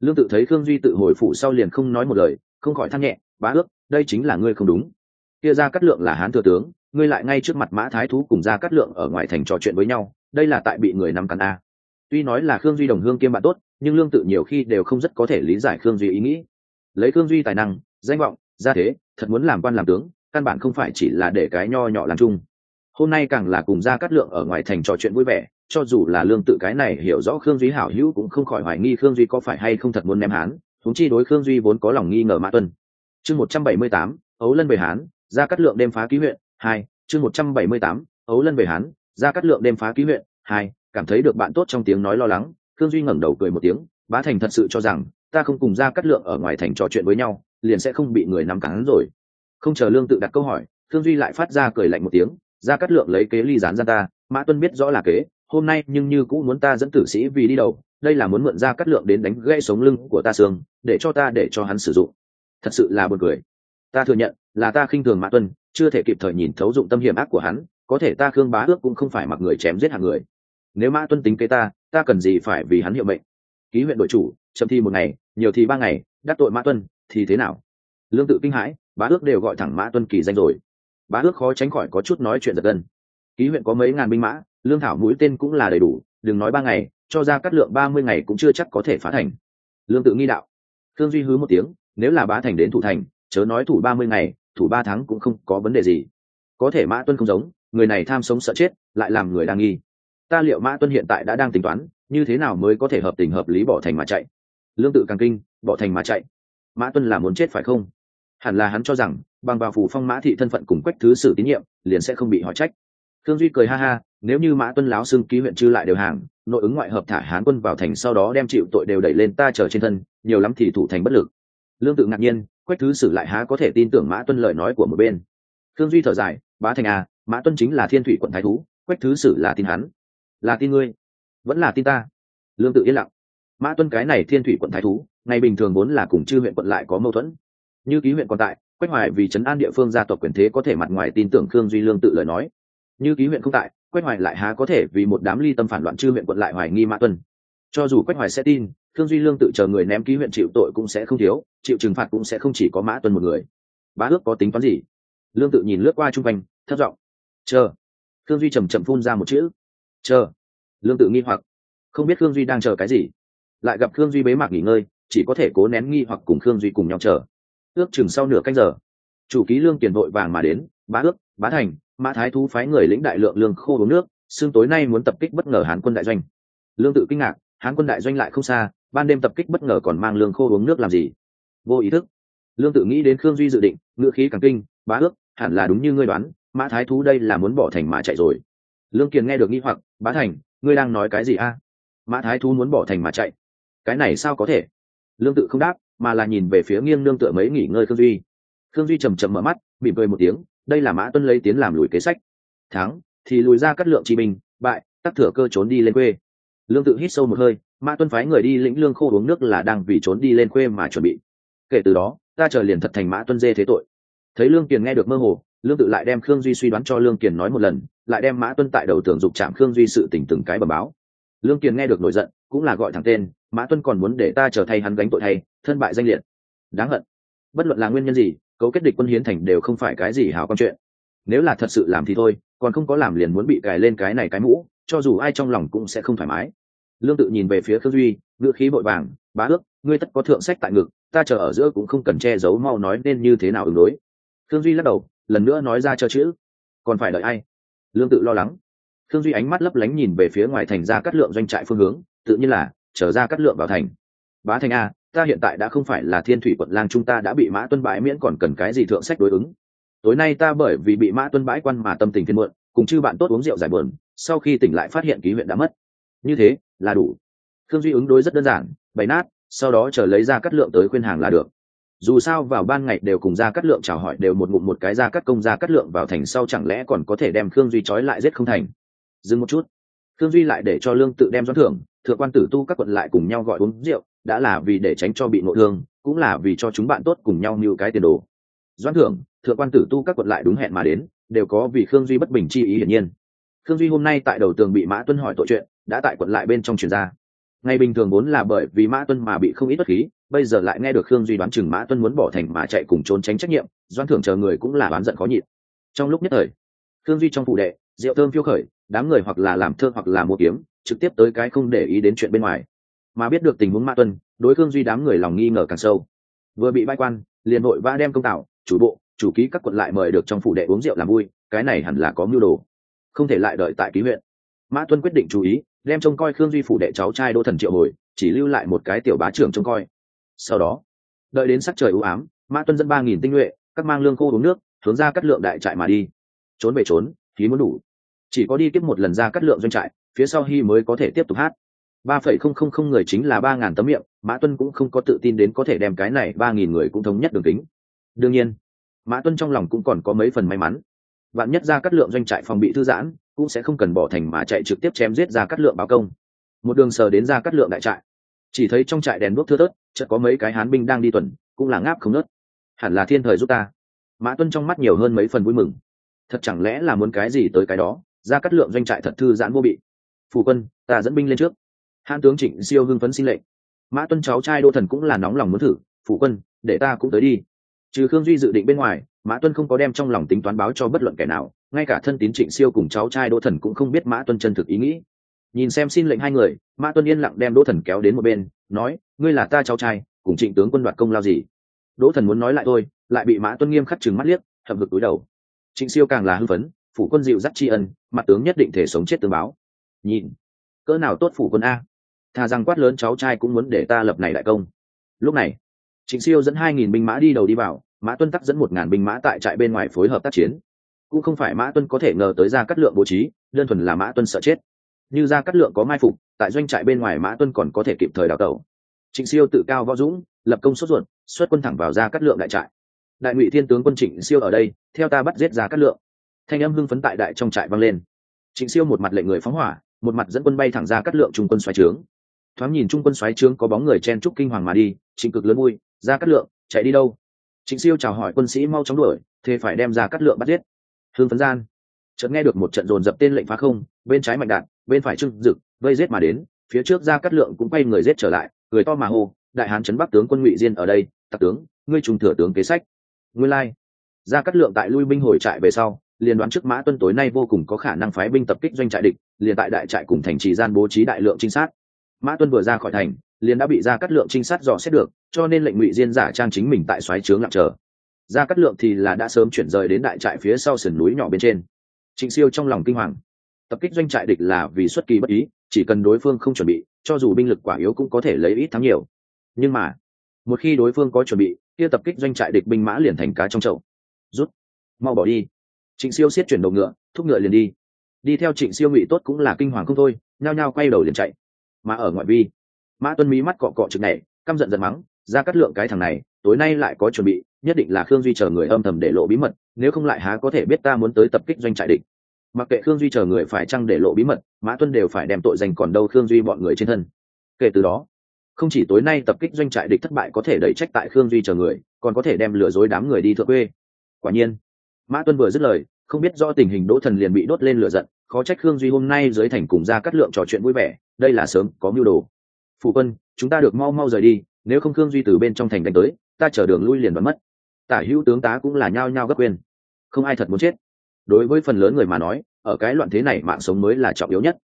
lương tự thấy khương duy tự hồi phụ sau liền không nói một lời, không khỏi than nhẹ, bá ước, đây chính là ngươi không đúng. Kia ra cắt lượng là hán thừa tướng, ngươi lại ngay trước mặt mã thái thú cùng ra cắt lượng ở ngoài thành trò chuyện với nhau, đây là tại bị người nắm cắn a. Tuy nói là khương duy đồng hương kiêm bạn tốt, nhưng lương tự nhiều khi đều không rất có thể lý giải khương duy ý nghĩ. Lấy khương duy tài năng, danh vọng ra thế, thật muốn làm quan làm tướng, căn bản không phải chỉ là để cái nho nhỏ làm chung. Hôm nay càng là cùng ra cắt lượng ở ngoài thành trò chuyện vui vẻ cho dù là lương tự cái này hiểu rõ khương duy hảo hữu cũng không khỏi hoài nghi khương duy có phải hay không thật muốn ném hán. Thúng chi đối khương duy vốn có lòng nghi ngờ mã tuân. Chương một trăm bảy mươi tám, ấu lân về hán, ra cắt lượng đêm phá ký huyện, hai. Chương một trăm bảy mươi tám, ấu lân về hán, ra cắt lượng đêm phá ký huyện, hai. Cảm thấy được bạn tốt trong tiếng nói lo lắng, khương duy ngẩng đầu cười một tiếng, bá thành thật sự cho rằng, ta không cùng ra cắt lượng ở ngoài thành trò chuyện với nhau, liền sẽ không bị người nắm cắn rồi. Không chờ lương tự đặt câu hỏi, khương duy lại phát ra cười lạnh một tiếng, ra cắt lượng lấy kế ly gián ra ta, mã tuân biết rõ là kế hôm nay nhưng như cũng muốn ta dẫn tử sĩ vì đi đầu, đây là muốn mượn ra cắt lượng đến đánh gãy sống lưng của ta xương, để cho ta để cho hắn sử dụng. Thật sự là buồn cười. Ta thừa nhận, là ta khinh thường mã tuân, chưa thể kịp thời nhìn thấu dụng tâm hiểm ác của hắn, có thể ta khương bá ước cũng không phải mặc người chém giết hàng người. Nếu mã tuân tính kế ta ta cần gì phải vì hắn hiệu mệnh? Ký huyện đội chủ, chậm thi một ngày, nhiều thì ba ngày, đắc tội mã tuân, thì thế nào? Lương tự kinh hãi, bá ước đều gọi thẳng mã tuân kỳ danh rồi. Bá ước khó tránh khỏi có chút nói chuyện giật gân. Ký huyện có mấy ngàn binh mã lương thảo mũi tên cũng là đầy đủ, đừng nói ba ngày, cho ra cắt lượng ba mươi ngày cũng chưa chắc có thể phá thành. Lương tự nghi đạo. Thương duy hứ một tiếng, nếu là bá thành đến thủ thành, chớ nói thủ ba mươi ngày, thủ ba tháng cũng không có vấn đề gì. Có thể mã tuân không giống, người này tham sống sợ chết, lại làm người đang nghi. Ta liệu mã tuân hiện tại đã đang tính toán, như thế nào mới có thể hợp tình hợp lý bỏ thành mà chạy? Lương tự càng kinh, bỏ thành mà chạy. Mã tuân là muốn chết phải không? Hẳn là hắn cho rằng, bằng vào phủ phong mã thị thân phận cùng quách thứ sử tín nhiệm, liền sẽ không bị hỏi trách. Thương duy cười ha ha nếu như mã tuân láo xưng ký huyện chư lại đều hàng, nội ứng ngoại hợp thả hán quân vào thành sau đó đem chịu tội đều đẩy lên ta chờ trên thân, nhiều lắm thì thủ thành bất lực. Lương tự ngạc nhiên, quách thứ sử lại há có thể tin tưởng mã tuân lời nói của một bên. Thương duy thở dài, bá thành à mã tuân chính là thiên thủy quận thái thú, quách thứ sử là tin hắn. Là tin ngươi, vẫn là tin ta. Lương tự yên lặng. Mã tuân cái này thiên thủy quận thái thú, ngày bình thường vốn là cùng chư huyện quận lại có mâu thuẫn. Như ký huyện còn tại, quách hoài vì trấn an địa phương gia tộc quyền thế có thể mặt ngoài tin tưởng khương duy lương tự lời nói. Như ký huyện không tại quách hoài lại há có thể vì một đám ly tâm phản loạn chư huyện quận lại hoài nghi mã tuân. Cho dù quách hoài sẽ tin thương duy lương tự chờ người ném ký huyện chịu tội cũng sẽ không thiếu, chịu trừng phạt cũng sẽ không chỉ có mã tuân một người. Bá ước có tính toán gì? Lương tự nhìn lướt qua chung quanh thất giọng, chờ. Thương duy chầm chậm phun ra một chữ, chờ. Lương tự nghi hoặc, không biết khương duy đang chờ cái gì? Lại gặp khương duy bế mạc nghỉ ngơi, chỉ có thể cố nén nghi hoặc cùng khương duy cùng nhau chờ. Ước chừng sau nửa canh giờ, chủ ký lương tiền vội vàng mà đến, bá ước, bá thành mã thái thú phái người lĩnh đại lượng lương khô uống nước, xương tối nay muốn tập kích bất ngờ hán quân đại doanh. Lương tự kinh ngạc, hán quân đại doanh lại không xa, ban đêm tập kích bất ngờ còn mang lương khô uống nước làm gì? Vô ý thức. Lương tự nghĩ đến khương duy dự định ngựa khí càng kinh, bá ước, hẳn là đúng như ngươi đoán, mã thái thú đây là muốn bỏ thành mà chạy rồi. Lương kiền nghe được nghi hoặc, bá thành, ngươi đang nói cái gì a? Mã thái thú muốn bỏ thành mà chạy. Cái này sao có thể? Lương tự không đáp, mà là nhìn về phía nghiêng Lương tựa mấy nghỉ ngơi khương duy. Khương duy trầm trầm mở mắt, mỉm cười một tiếng đây là mã tuân lấy tiến làm lùi kế sách. Thắng, thì lùi ra cắt lượng chi binh bại, tắc thừa cơ trốn đi lên quê. Lương tự hít sâu một hơi, mã tuân phái người đi lĩnh lương khô uống nước là đang vì trốn đi lên quê mà chuẩn bị. Kể từ đó, ta chờ liền thật thành mã tuân dê thế tội. Thấy lương kiền nghe được mơ hồ, lương tự lại đem khương duy suy đoán cho lương kiền nói một lần, lại đem mã tuân tại đầu tưởng dục chạm khương duy sự tỉnh từng cái bầm báo. Lương kiền nghe được nổi giận, cũng là gọi thẳng tên, mã tuân còn muốn để ta trở thay hắn gánh tội thay, thân bại danh liệt. Đáng hận. Bất luận là nguyên nhân gì cấu kết địch quân hiến thành đều không phải cái gì hào con chuyện. Nếu là thật sự làm thì thôi, còn không có làm liền muốn bị cài lên cái này cái mũ, cho dù ai trong lòng cũng sẽ không thoải mái. Lương tự nhìn về phía khương duy ngựa khí bội vàng, bá ước, ngươi tất có thượng sách tại ngực, ta chờ ở giữa cũng không cần che giấu mau nói nên như thế nào ứng đối. Khương duy lắc đầu, lần nữa nói ra cho chữ, còn phải đợi ai? Lương tự lo lắng. Khương duy ánh mắt lấp lánh nhìn về phía ngoài thành ra cắt lượng doanh trại phương hướng, tự nhiên là trở ra cắt lượng vào thành. Bá thành a ta hiện tại đã không phải là thiên thủy quận lang, chúng ta đã bị mã tuân bãi miễn còn cần cái gì thượng sách đối ứng. Tối nay ta bởi vì bị mã tuân bãi quan mà tâm tình thiên mượn cùng chư bạn tốt uống rượu giải bờn sau khi tỉnh lại phát hiện ký huyện đã mất. Như thế, là đủ. Khương duy ứng đối rất đơn giản, bày nát, sau đó chờ lấy ra cắt lượng tới khuyên hàng là được. Dù sao vào ban ngày đều cùng ra cắt lượng chào hỏi đều một ngụm một cái ra cắt công ra cắt lượng vào thành sau chẳng lẽ còn có thể đem khương duy trói lại giết không thành? Dừng một chút. Khương duy lại để cho lương tự đem doãn thưởng, thượng quan tử tu các quận lại cùng nhau gọi uống rượu đã là vì để tránh cho bị nội thương, cũng là vì cho chúng bạn tốt cùng nhau như cái tiền đồ. Doãn thưởng, thượng quan tử tu các quận lại đúng hẹn mà đến, đều có vì khương duy bất bình chi ý hiển nhiên. Khương duy hôm nay tại đầu tường bị mã tuân hỏi tội chuyện, đã tại quận lại bên trong truyền ra. Ngày bình thường vốn là bởi vì mã tuân mà bị không ít bất khí, bây giờ lại nghe được khương duy đoán chừng mã tuân muốn bỏ thành mà chạy cùng trốn tránh trách nhiệm doan thưởng chờ người cũng là oán giận khó nhịn. Trong lúc nhất thời, khương duy trong phụ đệ, rượu thơm phiêu khởi, đám người hoặc là làm thơ hoặc là mua kiếm, trực tiếp tới cái không để ý đến chuyện bên ngoài mà biết được tình huống mã tuân, đối khương duy đám người lòng nghi ngờ càng sâu. Vừa bị bãi quan, liền hội va đem công tạo, chủ bộ, chủ ký các quận lại mời được trong phủ đệ uống rượu làm vui, cái này hẳn là có mưu đồ. Không thể lại đợi tại ký huyện. Mã tuân quyết định chú ý, đem trông coi khương duy phủ đệ cháu trai đô thần triệu hồi, chỉ lưu lại một cái tiểu bá trưởng trông coi. Sau đó, đợi đến sắc trời ưu ám, mã tuân dẫn ba nghìn tinh nhuệ, các mang lương khô uống nước, hướng ra cắt lượng đại trại mà đi. Trốn về trốn, khí muốn đủ. Chỉ có đi tiếp một lần ra cắt lượng doanh trại, phía sau hy mới có thể tiếp tục hát ba phẩy không không không người chính là ba ngàn tấm miệng, mã tuân cũng không có tự tin đến có thể đem cái này ba nghìn người cũng thống nhất đường tính đương nhiên, mã tuân trong lòng cũng còn có mấy phần may mắn. Vạn nhất ra cắt lượng doanh trại phòng bị thư giãn, cũng sẽ không cần bỏ thành mà chạy trực tiếp chém giết ra cắt lượng báo công. Một đường sờ đến ra cắt lượng đại trại. Chỉ thấy trong trại đèn đuốc thưa tớt chợt có mấy cái hán binh đang đi tuần, cũng là ngáp không nớt hẳn là thiên thời giúp ta. Mã tuân trong mắt nhiều hơn mấy phần vui mừng. Thật chẳng lẽ là muốn cái gì tới cái đó? Ra cắt lượng doanh trại thật thư giãn vô bị. Phù quân, ta dẫn binh lên trước hãn tướng trịnh siêu hưng phấn xin lệnh. Mã tuân cháu trai đô thần cũng là nóng lòng muốn thử phụ quân, để ta cũng tới đi. Trừ khương duy dự định bên ngoài, mã tuân không có đem trong lòng tính toán báo cho bất luận kẻ nào, ngay cả thân tín trịnh siêu cùng cháu trai đỗ thần cũng không biết mã tuân chân thực ý nghĩ. Nhìn xem xin lệnh hai người, mã tuân yên lặng đem đỗ thần kéo đến một bên, nói, ngươi là ta cháu trai, cùng trịnh tướng quân đoạt công lao gì? Đỗ thần muốn nói lại thôi, lại bị mã tuân nghiêm khắc chừng mắt liếc thầm vực túi đầu. Trịnh siêu càng là hưng phấn, phủ quân dịu dắt tri ân, mặt tướng nhất định thể sống chết tương báo. Nhìn, cỡ nào tốt phủ quân a? Thà rằng quát lớn cháu trai cũng muốn để ta lập này đại công. Lúc này, trịnh siêu dẫn hai nghìn binh mã đi đầu đi vào, mã tuân tắc dẫn một ngàn binh mã tại trại bên ngoài phối hợp tác chiến. Cũng không phải mã tuân có thể ngờ tới ra cắt lượng bố trí, đơn thuần là mã tuân sợ chết. Như ra cắt lượng có mai phục, tại doanh trại bên ngoài mã tuân còn có thể kịp thời đào tẩu. Trịnh siêu tự cao võ dũng, lập công sốt ruột, xuất quân thẳng vào ra cắt lượng đại trại. Đại ngụy thiên tướng quân trịnh siêu ở đây, theo ta bắt giết ra cắt lượng. Thanh âm hưng phấn tại đại trong trại vang lên. Trịnh siêu một mặt lệnh người phóng hỏa, một mặt dẫn quân bay thẳng ra cắt lượng trung quân xoáy trướng thoáng nhìn trung quân xoáy trướng có bóng người chen trúc kinh hoàng mà đi trịnh cực lớn vui, ra cắt lượng, chạy đi đâu? Trịnh siêu chào hỏi quân sĩ mau chóng đuổi, thế phải đem ra cắt lượng bắt giết. Hương phấn gian, chợt nghe được một trận dồn dập tên lệnh phá không, bên trái mạnh đạn, bên phải trưng dực, vây giết mà đến, phía trước ra cắt lượng cũng quay người giết trở lại người to mà hô, đại hán trấn bắc tướng quân ngụy diên ở đây, tặc tướng, ngươi trùng thừa tướng kế sách. Nguyên lai, ra cắt lượng tại lui binh hồi trại về sau, liền đoán trước mã tuân tối nay vô cùng có khả năng phái binh tập kích doanh trại địch, liền tại đại trại cùng thành trì gian bố trí đại lượng trinh sát mã tuân vừa ra khỏi thành, liền đã bị ra cắt lượng trinh sát dò xét được, cho nên lệnh ngụy diên giả trang chính mình tại xoáy trướng lặng chờ. Ra cắt lượng thì là đã sớm chuyển rời đến đại trại phía sau sườn núi nhỏ bên trên. Trịnh siêu trong lòng kinh hoàng. Tập kích doanh trại địch là vì xuất kỳ bất ý, chỉ cần đối phương không chuẩn bị, cho dù binh lực quả yếu cũng có thể lấy ít thắng nhiều. Nhưng mà, một khi đối phương có chuẩn bị, kia tập kích doanh trại địch binh mã liền thành cá trong chậu. Rút. Mau bỏ đi. Trịnh siêu siết chuyển đầu ngựa, thúc ngựa liền đi. Đi theo trịnh siêu ngụy tốt cũng là kinh hoàng không thôi, nhao nhao quay đầu liền chạy mà ở ngoại vi. Mã tuân mí mắt cọ cọ chực này căm giận giận mắng, ra cắt lượng cái thằng này, tối nay lại có chuẩn bị, nhất định là khương duy chờ người âm thầm để lộ bí mật, nếu không lại há có thể biết ta muốn tới tập kích doanh trại địch. Mặc kệ khương duy chờ người phải chăng để lộ bí mật, mã tuân đều phải đem tội danh còn đâu khương duy bọn người trên thân. Kể từ đó, không chỉ tối nay tập kích doanh trại địch thất bại có thể đẩy trách tại khương duy chờ người, còn có thể đem lừa dối đám người đi thượng quê. Quả nhiên, mã tuân vừa dứt lời, không biết do tình hình đỗ thần liền bị đốt lên lửa giận khó trách khương duy hôm nay dưới thành cùng ra cắt lượng trò chuyện vui vẻ, đây là sớm, có mưu đồ. Phụ quân, chúng ta được mau mau rời đi, nếu không khương duy từ bên trong thành đánh tới, ta chở đường lui liền đoán mất. Tả hữu tướng tá cũng là nhao nhao gấp quyền không ai thật muốn chết. Đối với phần lớn người mà nói, ở cái loạn thế này mạng sống mới là trọng yếu nhất.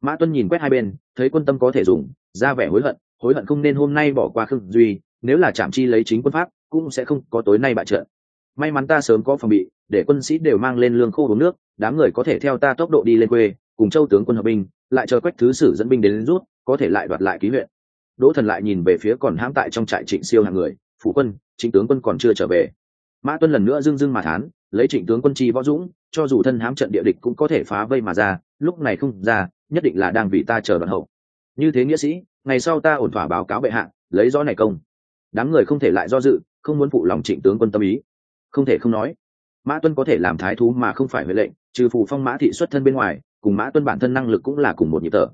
Mã tuân nhìn quét hai bên, thấy quân tâm có thể dùng, ra vẻ hối hận hối hận không nên hôm nay bỏ qua khương duy, nếu là chạm chi lấy chính quân pháp, cũng sẽ không có tối nay bại trận. May mắn ta sớm có phòng bị để quân sĩ đều mang lên lương khô uống nước, đám người có thể theo ta tốc độ đi lên quê, cùng châu tướng quân hợp binh, lại chờ quách thứ sử dẫn binh đến rút, có thể lại đoạt lại ký huyện. Đỗ thần lại nhìn về phía còn hãm tại trong trại trịnh siêu hàng người, phủ quân chính tướng quân còn chưa trở về. Mã tuân lần nữa dưng dưng mà thán, lấy trịnh tướng quân chi võ dũng, cho dù thân hãm trận địa địch cũng có thể phá vây mà ra, lúc này không ra, nhất định là đang vì ta chờ đoạn hậu. Như thế nghĩa sĩ, ngày sau ta ổn thỏa báo cáo bệ hạ, lấy rõ này công. Đám người không thể lại do dự, không muốn phụ lòng trịnh tướng quân tâm ý. Không thể không nói mã tuân có thể làm thái thú mà không phải huệ lệnh, trừ phù phong mã thị xuất thân bên ngoài, cùng mã tuân bản thân năng lực cũng là cùng một nhịp thở.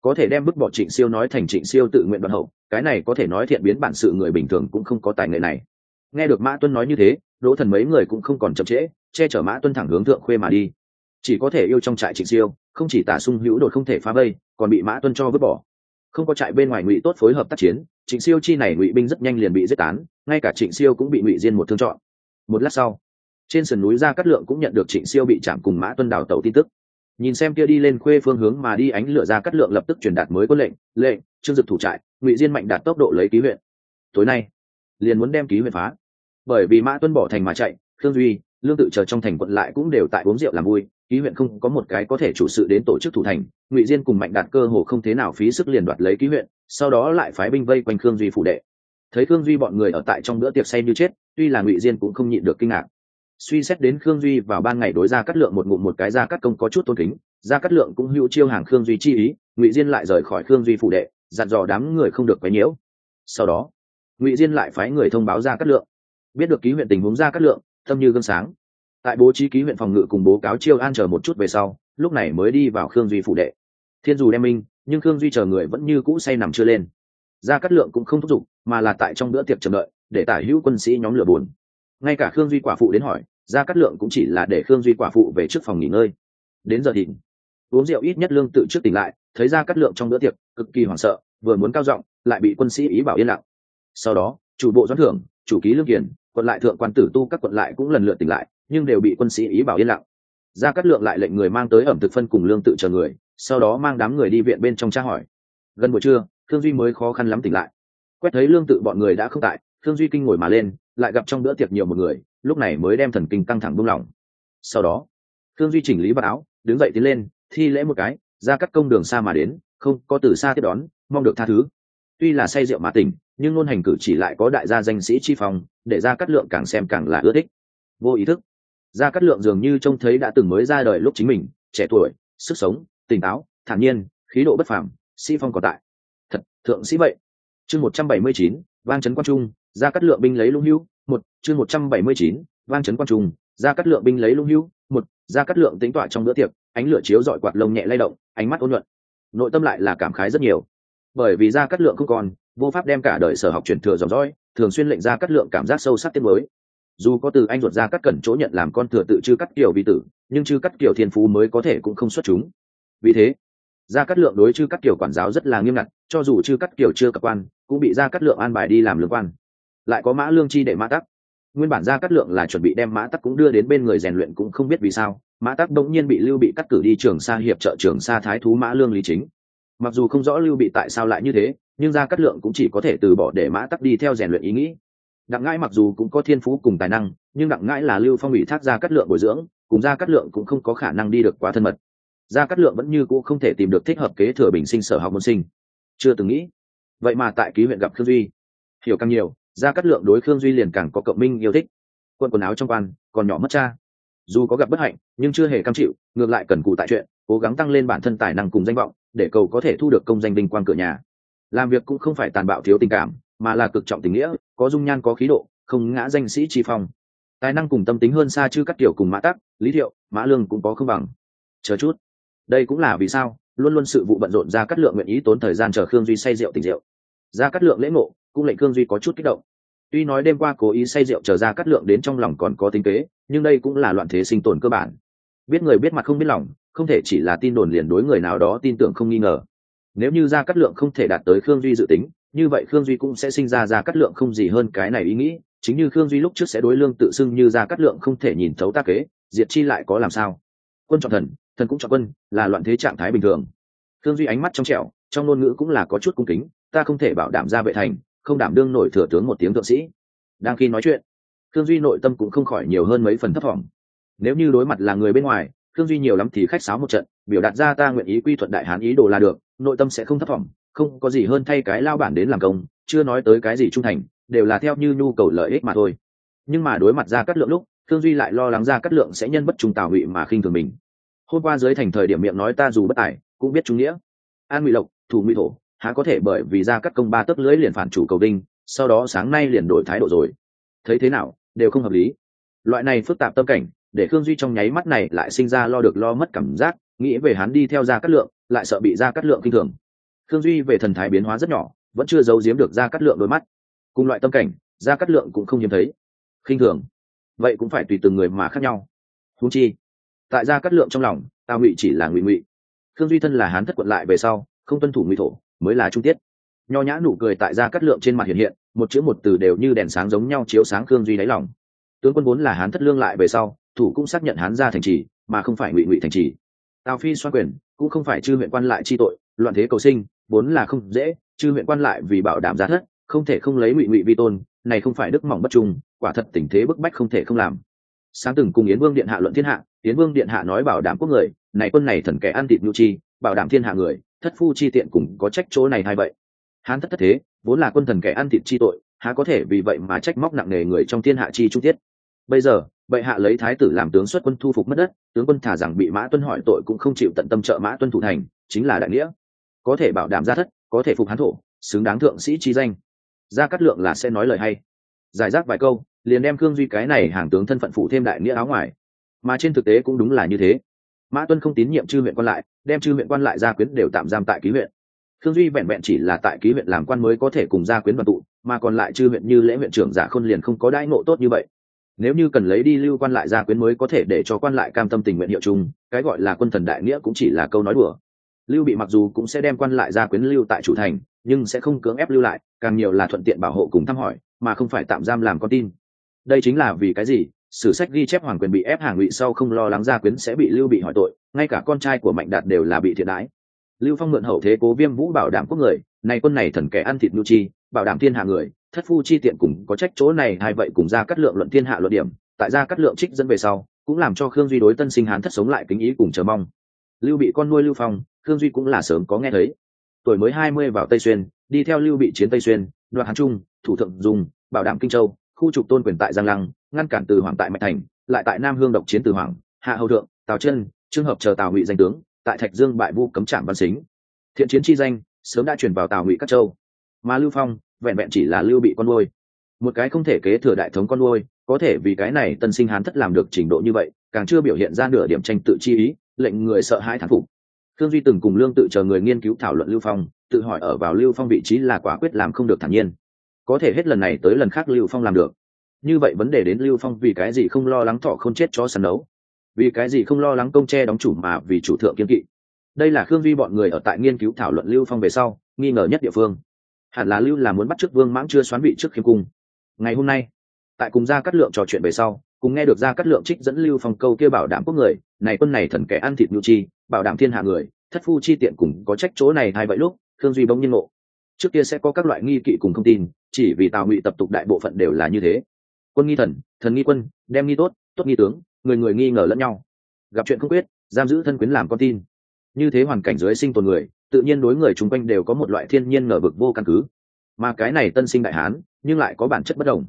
Có thể đem bức bỏ trịnh siêu nói thành trịnh siêu tự nguyện đoàn hậu, cái này có thể nói thiện biến bản sự người bình thường cũng không có tài nghệ này. Nghe được mã tuân nói như thế, đỗ thần mấy người cũng không còn chậm trễ, che chở mã tuân thẳng hướng thượng khuê mà đi. Chỉ có thể yêu trong trại trịnh siêu, không chỉ tả sung hữu đột không thể phá vây, còn bị mã tuân cho vứt bỏ. Không có trại bên ngoài ngụy tốt phối hợp tác chiến, trịnh siêu chi này ngụy binh rất nhanh liền bị giết tán, ngay cả trịnh siêu cũng bị ngụy diên một thương chọn. Một lát sau trên sườn núi ra cát lượng cũng nhận được trịnh siêu bị chạm cùng mã tuân đào tàu tin tức. Nhìn xem kia đi lên khuê phương hướng mà đi ánh lửa ra cát lượng lập tức truyền đạt mới có lệnh lệnh, trương dực thủ trại, ngụy diên mạnh đạt tốc độ lấy ký huyện. Tối nay, liền muốn đem ký huyện phá. Bởi vì mã tuân bỏ thành mà chạy, khương duy, lương tự chờ trong thành quận lại cũng đều tại uống rượu làm vui, ký huyện không có một cái có thể chủ sự đến tổ chức thủ thành. Ngụy diên cùng mạnh đạt cơ hồ không thế nào phí sức liền đoạt lấy ký huyện, sau đó lại phái binh vây quanh khương duy phủ đệ. Thấy khương duy bọn người ở tại trong bữa tiệc say như chết, tuy là ngụy diên cũng không nhịn được kinh ngạc suy xét đến khương duy vào ban ngày đối ra cắt lượng một ngụm một cái ra cắt công có chút tôn kính. Ra cắt lượng cũng hữu chiêu hàng khương duy chi ý, ngụy diên lại rời khỏi khương duy phủ đệ, dặn dò đám người không được quấy nhiễu. Sau đó, ngụy diên lại phái người thông báo ra cắt lượng. Biết được ký huyện tình huống ra cắt lượng, tâm như gương sáng. Tại bố trí ký huyện phòng ngự cùng bố cáo chiêu an chờ một chút về sau, lúc này mới đi vào khương duy phủ đệ. Thiên dù đem minh, nhưng khương duy chờ người vẫn như cũ say nằm chưa lên. Ra cắt lượng cũng không thúc giục, mà là tại trong bữa tiệc chờ đợi, để tả hữu quân sĩ nhóm lửa buồn. Ngay cả khương duy quả phụ đến hỏi ra cắt lượng cũng chỉ là để khương duy quả phụ về trước phòng nghỉ ngơi. Đến giờ thì uống rượu ít nhất lương tự trước tỉnh lại, thấy ra cắt lượng trong bữa tiệc, cực kỳ hoảng sợ, vừa muốn cao giọng, lại bị quân sĩ ý bảo yên lặng. Sau đó, chủ bộ doãn thưởng, chủ ký lương kiển quận lại thượng quan tử tu các quận lại cũng lần lượt tỉnh lại, nhưng đều bị quân sĩ ý bảo yên lặng. Ra cắt lượng lại lệnh người mang tới ẩm thực phân cùng lương tự chờ người, sau đó mang đám người đi viện bên trong tra hỏi. Gần buổi trưa thương duy mới khó khăn lắm tỉnh lại. Quét thấy lương tự bọn người đã không tại thương duy kinh ngồi mà lên lại gặp trong bữa tiệc nhiều một người, lúc này mới đem thần kinh căng thẳng buông lỏng. Sau đó thương duy chỉnh lý vào áo, đứng dậy tiến lên, thi lễ một cái, ra cắt công đường xa mà đến, không có từ xa tiếp đón, mong được tha thứ. Tuy là say rượu mà tỉnh, nhưng ngôn hành cử chỉ lại có đại gia danh sĩ chi phong, để ra cắt lượng càng xem càng là ưa thích. Vô ý thức, ra cắt lượng dường như trông thấy đã từng mới ra đời lúc chính mình, trẻ tuổi, sức sống, tỉnh táo, thản nhiên, khí độ bất phàm, sĩ phong còn tại. Thật, thượng sĩ vậy. Chương một trăm bảy mươi chín, vang trấn quan trung, ra cắt lượng binh lấy lũng hữu một, chương một trăm bảy mươi chín, vang trấn quan trung, ra cắt lượng binh lấy lung hữu một, ra cắt lượng tính tọa trong bữa tiệc, ánh lửa chiếu dọi quạt lông nhẹ lay động, ánh mắt ôn nhuận. Nội tâm lại là cảm khái rất nhiều. Bởi vì ra cắt lượng không còn, vô pháp đem cả đời sở học truyền thừa dòng dõi, thường xuyên lệnh ra cắt lượng cảm giác sâu sắc tiết mới dù có từ anh ruột ra cắt cẩn chỗ nhận làm con thừa tự chư cắt kiểu vi tử, nhưng chư cắt kiểu thiên phú mới có thể cũng không xuất chúng. Vì thế gia cắt lượng đối chư cắt kiểu quản giáo rất là nghiêm ngặt, cho dù chư cắt kiểu chưa cập quan, cũng bị gia cắt lượng an bài đi làm lương quan lại có mã lương chi để mã tắc. Nguyên bản gia cắt lượng là chuẩn bị đem mã tắc cũng đưa đến bên người rèn luyện cũng không biết vì sao, mã tắc bỗng nhiên bị lưu bị cắt cử đi trường sa hiệp trợ trường sa thái thú mã lương lý chính. Mặc dù không rõ lưu bị tại sao lại như thế, nhưng gia cắt lượng cũng chỉ có thể từ bỏ để mã tắc đi theo rèn luyện ý nghĩ. Đặng ngãi mặc dù cũng có thiên phú cùng tài năng, nhưng đặng ngãi là lưu phong ủy thác gia cắt lượng bồi dưỡng, cùng gia cắt lượng cũng không có khả năng đi được quá thân mật. Gia cát lượng vẫn như cũ không thể tìm được thích hợp kế thừa bình sinh sở học môn sinh. Chưa từng nghĩ. Vậy mà tại ký huyện gặp khương duy. Hiểu càng nhiều gia cát lượng đối khương duy liền càng có cộng minh yêu thích. Quân quần áo trong quan, còn nhỏ mất cha. Dù có gặp bất hạnh, nhưng chưa hề cam chịu, ngược lại cần cụ tại chuyện, cố gắng tăng lên bản thân tài năng cùng danh vọng, để cầu có thể thu được công danh đinh quang cửa nhà. Làm việc cũng không phải tàn bạo thiếu tình cảm, mà là cực trọng tình nghĩa, có dung nhan có khí độ, không ngã danh sĩ tri phong. Tài năng cùng tâm tính hơn xa chứ các tiểu cùng mã tắc, lý thiệu, mã lương cũng có không bằng. Chờ chút. Đây cũng là vì sao, luôn luôn sự vụ bận rộn ra cắt lượng nguyện ý tốn thời gian chờ khương duy say rượu tình rượu. Ra cắt lượng lễ ngộ cũng lệnh cương duy có chút kích động. Tuy nói đêm qua cố ý say rượu chờ ra cắt lượng đến trong lòng còn có tính kế, nhưng đây cũng là loạn thế sinh tồn cơ bản. Biết người biết mặt không biết lòng, không thể chỉ là tin đồn liền đối người nào đó tin tưởng không nghi ngờ. Nếu như ra cắt lượng không thể đạt tới khương duy dự tính, như vậy khương duy cũng sẽ sinh ra ra cắt lượng không gì hơn cái này ý nghĩ, chính như khương duy lúc trước sẽ đối lương tự xưng như ra cắt lượng không thể nhìn thấu tác kế, diệt chi lại có làm sao? Quân chọn thần thần cũng chọn quân, là loạn thế trạng thái bình thường. Khương duy ánh mắt trong trẻo, trong ngôn ngữ cũng là có chút cung kính, ta không thể bảo đảm ra vệ thành không đảm đương nổi thừa tướng một tiếng thượng sĩ. Đang khi nói chuyện thương duy nội tâm cũng không khỏi nhiều hơn mấy phần thấp thỏm. Nếu như đối mặt là người bên ngoài thương duy nhiều lắm thì khách sáo một trận, biểu đạt ra ta nguyện ý quy thuận đại hán ý đồ là được, nội tâm sẽ không thấp thỏm, không có gì hơn thay cái lao bản đến làm công, chưa nói tới cái gì trung thành, đều là theo như nhu cầu lợi ích mà thôi. Nhưng mà đối mặt ra cắt lượng lúc thương duy lại lo lắng ra cắt lượng sẽ nhân bất trung tào ngụy mà khinh thường mình. Hôm qua dưới thành thời điểm miệng nói ta dù bất tài, cũng biết trung nghĩa. An ngụy lộc, thủ ngụy thổ há có thể bởi vì ra cắt công ba tấc lưỡi liền phản chủ cầu đinh sau đó sáng nay liền đổi thái độ rồi. Thấy thế nào, đều không hợp lý. Loại này phức tạp tâm cảnh, để khương duy trong nháy mắt này lại sinh ra lo được lo mất cảm giác, nghĩ về hắn đi theo ra cắt lượng, lại sợ bị ra cắt lượng kinh thường. Khương duy về thần thái biến hóa rất nhỏ, vẫn chưa giấu giếm được ra cắt lượng đôi mắt. Cùng loại tâm cảnh, ra cắt lượng cũng không hiếm thấy. Khinh thường. Vậy cũng phải tùy từng người mà khác nhau. Húng chi, tại ra cắt lượng trong lòng, tào ngụy chỉ là ngụy ngụy. Khương duy thân là hán thất quận lại về sau, không tuân thủ ngụy thổ mới là trung tiết. Nho nhã nụ cười tại ra cắt lượng trên mặt hiện hiện, một chữ một từ đều như đèn sáng giống nhau chiếu sáng khương duy đáy lòng. Tướng quân vốn là hán thất lương lại về sau, thủ cũng xác nhận hán ra thành trì, mà không phải ngụy ngụy thành trì. Tào phi xoan quyền, cũng không phải chư huyện quan lại chi tội, loạn thế cầu sinh, vốn là không dễ, chư huyện quan lại vì bảo đảm giá thất, không thể không lấy ngụy ngụy vi tôn, này không phải đức mỏng bất trung, quả thật tình thế bức bách không thể không làm. Sáng từng cùng yến vương điện hạ luận thiên hạ, yến vương điện hạ nói bảo đảm quốc người, này quân này thần kẻ ăn thịt nhu chi, bảo đảm thiên hạ người thất phu chi tiện cũng có trách chỗ này hay vậy? Hán thất thất thế, vốn là quân thần kẻ ăn thịt chi tội, há có thể vì vậy mà trách móc nặng nề người trong thiên hạ chi trung tiết? Bây giờ, bệ hạ lấy thái tử làm tướng xuất quân thu phục mất đất, tướng quân thả rằng bị mã tuân hỏi tội cũng không chịu tận tâm trợ mã tuân thủ thành, chính là đại nghĩa. Có thể bảo đảm gia thất, có thể phục hán thổ, xứng đáng thượng sĩ chi danh. Gia cát lượng là sẽ nói lời hay. Giải rác vài câu, liền đem khương duy cái này hàng tướng thân phận phụ thêm đại nghĩa áo ngoài. Mà trên thực tế cũng đúng là như thế mã tuân không tín nhiệm chư huyện quan lại, đem chư huyện quan lại gia quyến đều tạm giam tại ký huyện. Khương duy vẹn vẹn chỉ là tại ký huyện làm quan mới có thể cùng gia quyến đoàn tụ, mà còn lại chư huyện như lễ huyện trưởng giả khôn liền không có đãi ngộ tốt như vậy. Nếu như cần lấy đi lưu quan lại gia quyến mới có thể để cho quan lại cam tâm tình nguyện hiệu chung, cái gọi là quân thần đại nghĩa cũng chỉ là câu nói đùa. Lưu bị mặc dù cũng sẽ đem quan lại gia quyến lưu tại chủ thành, nhưng sẽ không cưỡng ép lưu lại, càng nhiều là thuận tiện bảo hộ cùng thăm hỏi, mà không phải tạm giam làm con tin. Đây chính là vì cái gì? Sử sách ghi chép hoàng quyền bị ép hàng ngụy sau không lo lắng gia quyến sẽ bị lưu bị hỏi tội, ngay cả con trai của mạnh đạt đều là bị thiệt đái lưu phong mượn hậu thế cố viêm vũ bảo đảm quốc người này quân này thần kẻ ăn thịt nhu chi, bảo đảm thiên hạ người, thất phu chi tiện cùng có trách chỗ này hay vậy cùng ra cắt lượng luận thiên hạ luận điểm, tại ra cắt lượng trích dẫn về sau, cũng làm cho khương duy đối tân sinh hán thất sống lại kính ý cùng chờ mong. Lưu bị con nuôi lưu phong, khương duy cũng là sớm có nghe thấy. Tuổi mới hai mươi vào tây xuyên, đi theo lưu bị chiến tây xuyên, đoạt hán trung, thủ thượng dùng bảo đảm kinh châu, khu trục tôn quyền tại giang lăng ngăn cản từ hoàng tại mạch thành, lại tại nam hương độc chiến từ hoàng, hạ hầu thượng, tào chân trường hợp chờ tào ngụy danh tướng, tại thạch dương bại vu cấm trạm văn xính. Thiện chiến chi danh, sớm đã chuyển vào tào ngụy các châu. Mà lưu phong, vẹn vẹn chỉ là lưu bị con nuôi. Một cái không thể kế thừa đại thống con nuôi, có thể vì cái này tân sinh hán thất làm được trình độ như vậy, càng chưa biểu hiện ra nửa điểm tranh tự chi ý, lệnh người sợ hãi thán phục. Thương duy từng cùng lương tự chờ người nghiên cứu thảo luận lưu phong, tự hỏi ở vào lưu phong vị trí là quả quyết làm không được thản nhiên. Có thể hết lần này tới lần khác lưu phong làm được như vậy vấn đề đến lưu phong vì cái gì không lo lắng thọ không chết cho sàn đấu? Vì cái gì không lo lắng công tre đóng chủ mà vì chủ thượng kiên kỵ? Đây là khương vi bọn người ở tại nghiên cứu thảo luận lưu phong về sau, nghi ngờ nhất địa phương. Hẳn là lưu là muốn bắt trước vương mãng chưa xoán vị trước khiêm cung. Ngày hôm nay, tại cùng gia cát lượng trò chuyện về sau, cùng nghe được gia cát lượng trích dẫn lưu phong câu kia bảo đảm quốc người, này quân này thần kẻ ăn thịt nhu chi, bảo đảm thiên hạ người, thất phu chi tiện cùng có trách chỗ này hay vậy lúc, khương duy bỗng nhiên ngộ. Trước kia sẽ có các loại nghi kỵ cùng thông tin, chỉ vì tào ngụy tập tục đại bộ phận đều là như thế quân nghi thần thần nghi quân, đem nghi tốt tốt nghi tướng, người người nghi ngờ lẫn nhau. Gặp chuyện không quyết, giam giữ thân quyến làm con tin. Như thế hoàn cảnh dưới sinh tồn người, tự nhiên đối người chung quanh đều có một loại thiên nhiên ngờ vực vô căn cứ. Mà cái này tân sinh đại hán, nhưng lại có bản chất bất đồng.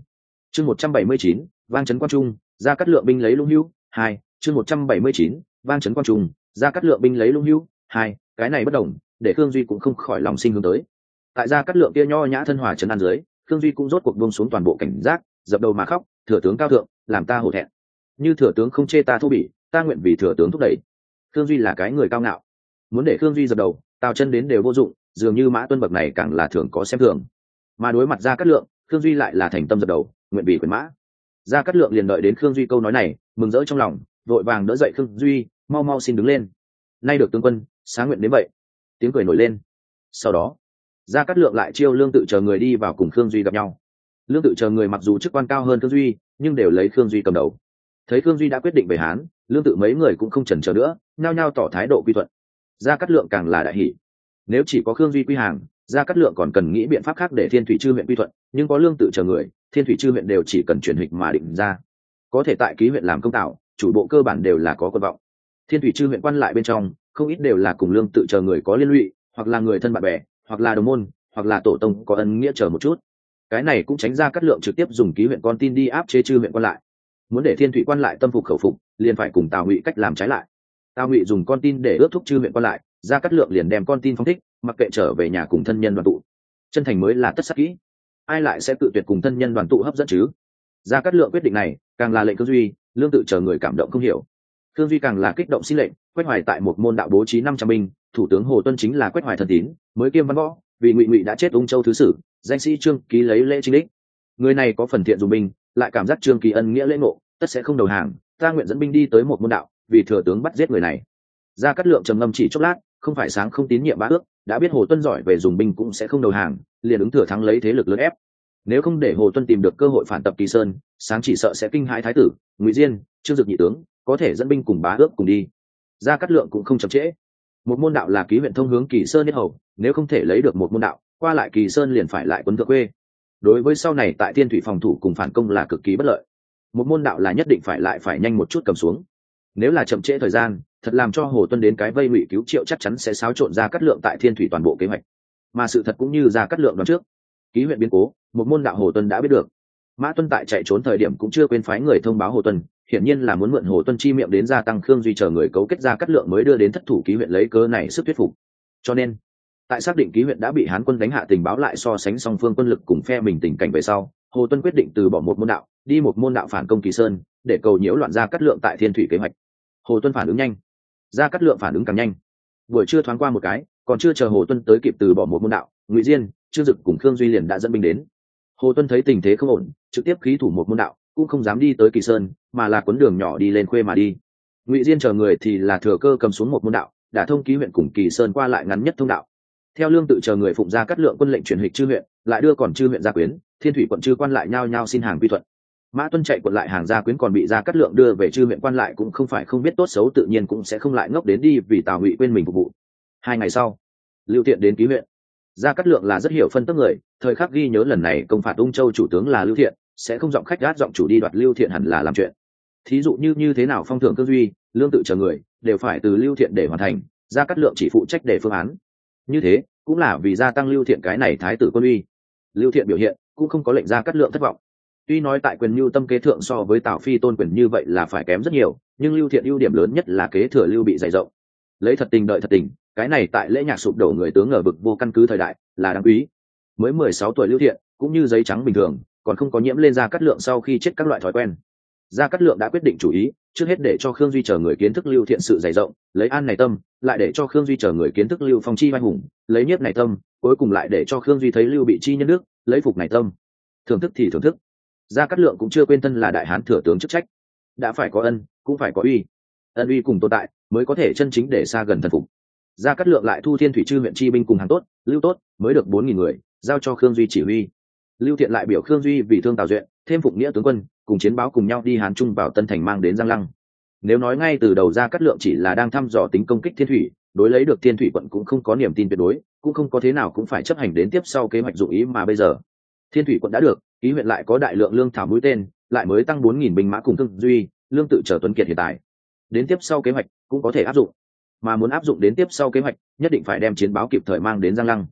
Chương một trăm bảy mươi chín, vang trấn quan trung ra cắt lượng binh lấy lũng hữu hai, chương một trăm bảy mươi chín, vang trấn quan trung ra cắt lượng binh lấy lũng hữu hai, cái này bất đồng, để khương duy cũng không khỏi lòng sinh hướng tới. Tại ra cắt lượng kia nho nhã thân hòa trấn an dưới, khương duy cũng rốt cuộc buông xuống toàn bộ cảnh giác dập đầu mà khóc, thừa tướng cao thượng, làm ta hổ thẹn. Như thừa tướng không chê ta thô bỉ, ta nguyện vì thừa tướng thúc đẩy. Khương duy là cái người cao ngạo. Muốn để khương duy dập đầu, tào chân đến đều vô dụng, dường như mã tuân bậc này càng là thường có xem thường. Mà đối mặt ra cát lượng, khương duy lại là thành tâm dập đầu, nguyện vì quyền mã. Ra cát lượng liền đợi đến khương duy câu nói này, mừng rỡ trong lòng, vội vàng đỡ dậy khương duy, mau mau xin đứng lên. Nay được tướng quân, sáng nguyện đến vậy. Tiếng cười nổi lên. Sau đó ra cát lượng lại chiêu lương tự chờ người đi vào cùng khương duy gặp nhau lương tự chờ người mặc dù chức quan cao hơn khương duy, nhưng đều lấy khương duy cầm đầu. Thấy khương duy đã quyết định về hán, lương tự mấy người cũng không chần chờ nữa nao nhao tỏ thái độ quy thuận. Gia cát lượng càng là đại hỷ nếu chỉ có khương duy quy hàng, Gia cát lượng còn cần nghĩ biện pháp khác để thiên thủy chư huyện quy thuận, nhưng có lương tự chờ người, thiên thủy chư huyện đều chỉ cần chuyển hịch mà định ra. Có thể tại ký huyện làm công tạo, chủ bộ cơ bản đều là có quân vọng. Thiên thủy chư huyện quan lại bên trong, không ít đều là cùng lương tự chờ người có liên lụy, hoặc là người thân bạn bè, hoặc là đồng môn, hoặc là tổ tông có ân nghĩa chờ một chút cái này cũng tránh ra cắt lượng trực tiếp dùng ký huyện con tin đi áp chế chư huyện quan lại. Muốn để thiên thụy quan lại tâm phục khẩu phục, liền phải cùng tào ngụy cách làm trái lại. Tào ngụy dùng con tin để ước thúc chư huyện quan lại, ra cắt lượng liền đem con tin phong thích, mặc kệ trở về nhà cùng thân nhân đoàn tụ. Chân thành mới là tất sắc kỹ. Ai lại sẽ tự tuyệt cùng thân nhân đoàn tụ hấp dẫn chứ? Ra cắt lượng quyết định này, càng là lệnh cương duy, lương tự chờ người cảm động không hiểu. Cương duy càng là kích động xin lệnh quách hoài tại một môn đạo bố trí năm trăm binh, thủ tướng hồ tuân chính là quách hoài thần tín, mới kiêm văn võ vì ngụy ngụy đã chết ung châu thứ sử, danh sĩ trương ký lấy lễ chính đích. Người này có phần thiện dùng binh, lại cảm giác trương kỳ ân nghĩa lễ ngộ, tất sẽ không đầu hàng, ta nguyện dẫn binh đi tới một môn đạo, vì thừa tướng bắt giết người này. Ra cắt lượng trầm ngâm chỉ chốc lát, không phải sáng không tín nhiệm bá ước, đã biết hồ tuân giỏi về dùng binh cũng sẽ không đầu hàng, liền ứng thừa thắng lấy thế lực lớn ép. Nếu không để hồ tuân tìm được cơ hội phản tập kỳ sơn, sáng chỉ sợ sẽ kinh hãi thái tử, ngụy diên, trương dực nhị tướng, có thể dẫn binh cùng bá ước cùng đi. Ra cắt lượng cũng không chậm trễ một môn đạo là ký huyện thông hướng kỳ sơn nhất hầu, nếu không thể lấy được một môn đạo, qua lại kỳ sơn liền phải lại quân thượng quê. Đối với sau này tại thiên thủy phòng thủ cùng phản công là cực kỳ bất lợi. Một môn đạo là nhất định phải lại phải nhanh một chút cầm xuống. Nếu là chậm trễ thời gian, thật làm cho hồ tuân đến cái vây ngụy cứu triệu chắc chắn sẽ xáo trộn ra cắt lượng tại thiên thủy toàn bộ kế hoạch. Mà sự thật cũng như ra cắt lượng đoạn trước. Ký huyện biến cố, một môn đạo hồ tuân đã biết được. Mã tuân tại chạy trốn thời điểm cũng chưa quên phái người thông báo hồ tuân hiển nhiên là muốn mượn hồ tuân chi miệng đến gia tăng khương duy chờ người cấu kết ra cắt lượng mới đưa đến thất thủ ký huyện lấy cớ này sức thuyết phục. Cho nên, tại xác định ký huyện đã bị hán quân đánh hạ tình báo lại so sánh song phương quân lực cùng phe mình tình cảnh về sau, hồ tuân quyết định từ bỏ một môn đạo, đi một môn đạo phản công kỳ sơn, để cầu nhiễu loạn ra cắt lượng tại thiên thủy kế hoạch. Hồ tuân phản ứng nhanh. Ra cắt lượng phản ứng càng nhanh. Buổi chưa thoáng qua một cái, còn chưa chờ hồ tuân tới kịp từ bỏ một môn đạo, ngụy diên, trương dực cùng khương duy liền đã dẫn binh đến. Hồ tuân thấy tình thế không ổn, trực tiếp khí thủ một môn đạo cũng không dám đi tới kỳ sơn, mà là quấn đường nhỏ đi lên khuê mà đi. Ngụy diên chờ người thì là thừa cơ cầm xuống một môn đạo, đã thông ký huyện cùng kỳ sơn qua lại ngắn nhất thông đạo. Theo lương tự chờ người phụng ra cắt lượng quân lệnh chuyển hịch chư huyện, lại đưa còn chư huyện gia quyến, thiên thủy quận chư quan lại nhao nhao xin hàng quy thuận. Mã tuân chạy quận lại hàng gia quyến còn bị ra cắt lượng đưa về chư huyện quan lại cũng không phải không biết tốt xấu tự nhiên cũng sẽ không lại ngốc đến đi vì tào ngụy quên mình phục vụ. Hai ngày sau, lưu thiện đến ký huyện. Gia cắt lượng là rất hiểu phân tức người, thời khắc ghi nhớ lần này công phạt ung châu chủ tướng là lưu thiện sẽ không giọng khách gát giọng chủ đi đoạt lưu thiện hẳn là làm chuyện. Thí dụ như như thế nào phong thưởng cơ duy, lương tự chờ người, đều phải từ lưu thiện để hoàn thành gia cắt lượng chỉ phụ trách để phương án. Như thế, cũng là vì gia tăng lưu thiện cái này thái tử quân uy. Lưu thiện biểu hiện, cũng không có lệnh gia cắt lượng thất vọng. Tuy nói tại quyền mưu tâm kế thượng so với tào phi tôn quyền như vậy là phải kém rất nhiều, nhưng lưu thiện ưu điểm lớn nhất là kế thừa lưu bị dày rộng. Lấy thật tình đợi thật tình, cái này tại lễ nhạc sụp đổ người tướng ở vực vô căn cứ thời đại là đáng quý. Mới mười sáu tuổi lưu thiện, cũng như giấy trắng bình thường còn không có nhiễm lên ra cắt lượng sau khi chết các loại thói quen. Gia cát lượng đã quyết định chủ ý, trước hết để cho khương duy chờ người kiến thức lưu thiện sự dày rộng, lấy an này tâm, lại để cho khương duy chờ người kiến thức lưu phong chi vai hùng, lấy nhiếp này tâm, cuối cùng lại để cho khương duy thấy lưu bị chi nhân nước lấy phục này tâm. Thưởng thức thì thưởng thức. Gia cát lượng cũng chưa quên thân là đại hán thừa tướng chức trách. Đã phải có ân, cũng phải có uy. Ân uy cùng tồn tại mới có thể chân chính để xa gần thần phục. Gia cát lượng lại thu thiên thủy chư huyện chi binh cùng hàng tốt, lưu tốt, mới được bốn nghìn người, giao cho khương duy chỉ huy lưu thiện lại biểu khương duy vì thương tào duyện thêm phụng nghĩa tướng quân, cùng chiến báo cùng nhau đi hán trung vào tân thành mang đến giang lăng. Nếu nói ngay từ đầu ra cát lượng chỉ là đang thăm dò tính công kích thiên thủy, đối lấy được thiên thủy quận cũng không có niềm tin tuyệt đối, cũng không có thế nào cũng phải chấp hành đến tiếp sau kế hoạch dụng ý mà bây giờ. Thiên thủy quận đã được ký huyện lại có đại lượng lương thảo mũi tên, lại mới tăng bốn nghìn binh mã cùng thương duy, lương tự trở tuấn kiệt hiện tại. Đến tiếp sau kế hoạch cũng có thể áp dụng. Mà muốn áp dụng đến tiếp sau kế hoạch, nhất định phải đem chiến báo kịp thời mang đến giang lăng.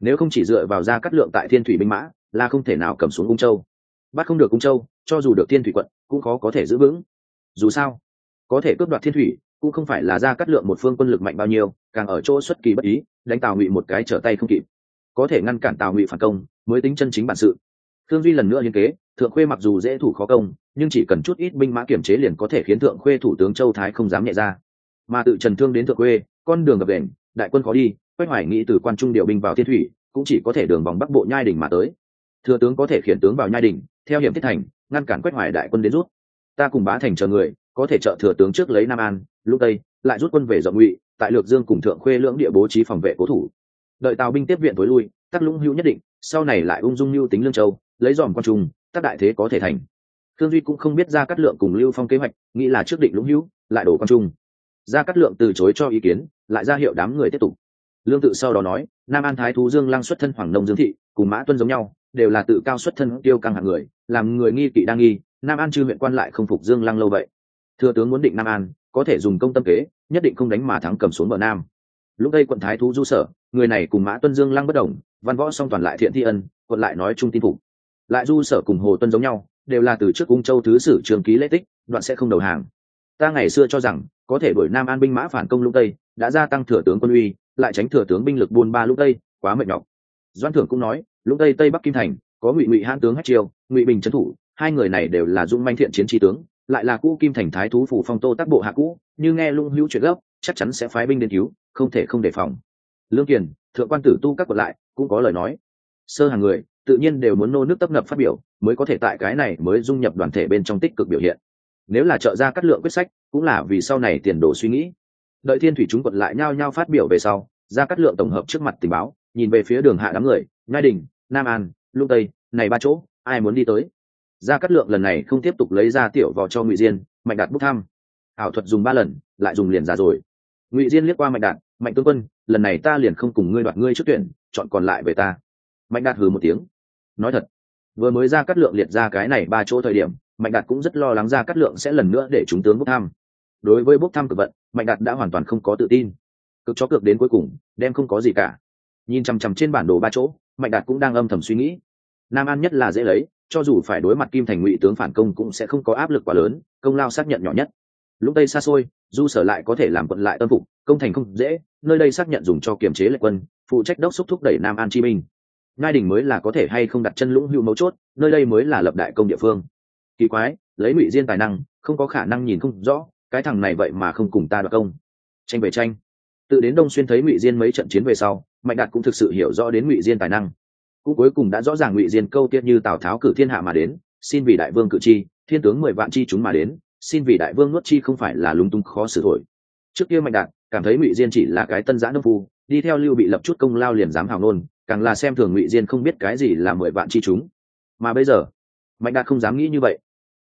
Nếu không chỉ dựa vào ra cắt lượng tại thiên thủy binh mã là không thể nào cầm xuống ung châu. Bắt không được ung châu cho dù được thiên thủy quận cũng khó có thể giữ vững. Dù sao có thể cướp đoạt thiên thủy cũng không phải là ra cắt lượng một phương quân lực mạnh bao nhiêu càng ở chỗ xuất kỳ bất ý đánh tào ngụy một cái trở tay không kịp. Có thể ngăn cản tào ngụy phản công mới tính chân chính bản sự. Thương duy lần nữa liên kế thượng khuê mặc dù dễ thủ khó công nhưng chỉ cần chút ít binh mã kiểm chế liền có thể khiến thượng khuê thủ tướng châu thái không dám nhẹ ra. Mà tự trần thương đến thượng khuê, con đường gập đền đại quân khó đi quách hoài nghĩ từ quan trung điều binh vào thiên thủy cũng chỉ có thể đường vòng bắc bộ nhai đỉnh mà tới thừa tướng có thể khiển tướng vào nhai đỉnh theo hiểm thiết thành, ngăn cản quách hoài đại quân đến rút. Ta cùng bá thành chờ người, có thể trợ thừa tướng trước lấy nam an lúc tây, lại rút quân về rộng ngụy, tại lược dương cùng thượng khuê lưỡng địa bố trí phòng vệ cố thủ. Đợi tào binh tiếp viện tối lui, tắc lũng hữu nhất định, sau này lại ung dung lưu tính lương châu, lấy dòm quan trung, tắc đại thế có thể thành. Thương duy cũng không biết ra cắt lượng cùng lưu phong kế hoạch, nghĩ là trước định lũng hữu, lại đổ quan trung. Ra cắt lượng từ chối cho ý kiến, lại ra hiệu đám người tiếp tục. Lương tự sau đó nói, nam an thái thú dương lăng xuất thân hoàng nông dương thị, cùng mã tuân giống nhau đều là tự cao xuất thân tiêu căng hạng người, làm người nghi kỵ đang nghi, nam an chư huyện quan lại không phục dương lăng lâu vậy. Thừa tướng muốn định nam an, có thể dùng công tâm kế, nhất định không đánh mà thắng cầm xuống bờ nam. Lúc đây quận thái thú du sở, người này cùng mã tuân dương lăng bất đồng, văn võ song toàn lại thiện thi ân, quận lại nói chung tin phục. Lại du sở cùng hồ tuân giống nhau, đều là từ trước cung châu thứ sử trường ký lễ tích, đoạn sẽ không đầu hàng. Ta ngày xưa cho rằng, có thể đuổi nam an binh mã phản công lúc tây đã gia tăng thừa tướng quân uy, lại tránh thừa tướng binh lực buôn ba lúc tây quá mệt nhọc. Doan thưởng cũng nói lúc tây tây bắc kim thành, có ngụy ngụy hãn tướng hát triều ngụy bình trấn thủ, hai người này đều là dung manh thiện chiến trí tướng, lại là cũ kim thành thái thú phủ phong tô tác bộ hạ cũ, như nghe lung hữu chuyện gốc, chắc chắn sẽ phái binh đến cứu, không thể không đề phòng. Lương kiền, thượng quan tử tu các quận lại, cũng có lời nói. Sơ hàng người, tự nhiên đều muốn nô nước tấp nập phát biểu, mới có thể tại cái này mới dung nhập đoàn thể bên trong tích cực biểu hiện. Nếu là trợ ra cắt lượng quyết sách, cũng là vì sau này tiền đồ suy nghĩ. Đợi thiên thủy chúng quận lại nhao nhao phát biểu về sau, ra cắt lượng tổng hợp trước mặt tình báo nhìn về phía đường hạ đám người ngai đình, nam an lung tây, này ba chỗ, ai muốn đi tới? Ra cắt lượng lần này không tiếp tục lấy ra tiểu vò cho ngụy diên, mạnh đạt bốc thăm. Ảo thuật dùng ba lần, lại dùng liền ra rồi. Ngụy diên liếc qua mạnh đạt, mạnh tướng quân, lần này ta liền không cùng ngươi đoạt ngươi trước tuyển, chọn còn lại về ta. Mạnh đạt hừ một tiếng. Nói thật, vừa mới ra cắt lượng liệt ra cái này ba chỗ thời điểm, mạnh đạt cũng rất lo lắng ra cắt lượng sẽ lần nữa để chúng tướng bốc thăm. Đối với bốc thăm cực vận, mạnh đạt đã hoàn toàn không có tự tin. Cực chó cược đến cuối cùng, đem không có gì cả nhìn chằm chằm trên bản đồ ba chỗ, mạnh đạt cũng đang âm thầm suy nghĩ. Nam an nhất là dễ lấy, cho dù phải đối mặt kim thành ngụy tướng phản công cũng sẽ không có áp lực quá lớn, công lao xác nhận nhỏ nhất. Lúc tây xa xôi, du sở lại có thể làm quận lại tâm phục, công thành không dễ, nơi đây xác nhận dùng cho kiềm chế lệ quân, phụ trách đốc xúc thúc đẩy nam an chi minh ngai đình mới là có thể hay không đặt chân lũng hữu mấu chốt, nơi đây mới là lập đại công địa phương. Kỳ quái, lấy ngụy diên tài năng, không có khả năng nhìn không rõ, cái thằng này vậy mà không cùng ta đoạt công. Tranh về tranh tự đến đông xuyên thấy ngụy diên mấy trận chiến về sau, mạnh đạt cũng thực sự hiểu rõ đến ngụy diên tài năng. Cũng cuối cùng đã rõ ràng ngụy diên câu tiết như tào tháo cử thiên hạ mà đến, xin vì đại vương cử chi thiên tướng mười vạn chi chúng mà đến, xin vì đại vương nuốt chi không phải là lúng túng khó xử thổi. Trước kia mạnh đạt cảm thấy ngụy diên chỉ là cái tân giã nông phu, đi theo lưu bị lập chút công lao liền dám hào nôn, càng là xem thường ngụy diên không biết cái gì là mười vạn chi chúng. Mà bây giờ, mạnh đạt không dám nghĩ như vậy.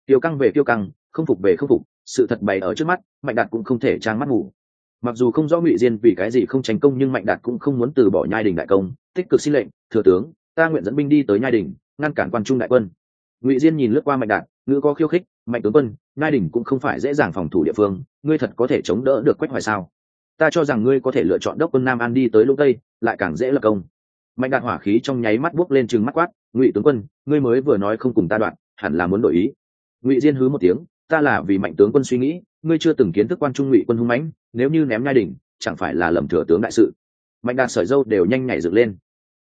Tiêu căng về tiêu căng, không phục về không phục, sự thật bày ở trước mắt, mạnh đạt cũng không thể trang mắt ngủ mặc dù không rõ ngụy diên vì cái gì không tranh công nhưng mạnh đạt cũng không muốn từ bỏ nhai đình đại công, tích cực xin lệnh, thừa tướng, ta nguyện dẫn binh đi tới nhai đình, ngăn cản quan trung đại quân. Ngụy diên nhìn lướt qua mạnh đạt, ngữ có khiêu khích, mạnh tướng quân, nhai đình cũng không phải dễ dàng phòng thủ địa phương, ngươi thật có thể chống đỡ được quách hoài sao? Ta cho rằng ngươi có thể lựa chọn đốc quân nam an đi tới lũ tây, lại càng dễ lập công. Mạnh đạt hỏa khí trong nháy mắt buốc lên chừng mắt quát, ngụy tướng quân, ngươi mới vừa nói không cùng ta đoạn, hẳn là muốn đổi ý. Ngụy diên hứ một tiếng, ta là vì mạnh tướng quân suy nghĩ, ngươi chưa từng kiến thức quan trung ngụy quân hung mãnh nếu như ném nhai đỉnh, chẳng phải là lầm thừa tướng đại sự. Mạnh đạt sởi dâu đều nhanh nhảy dựng lên.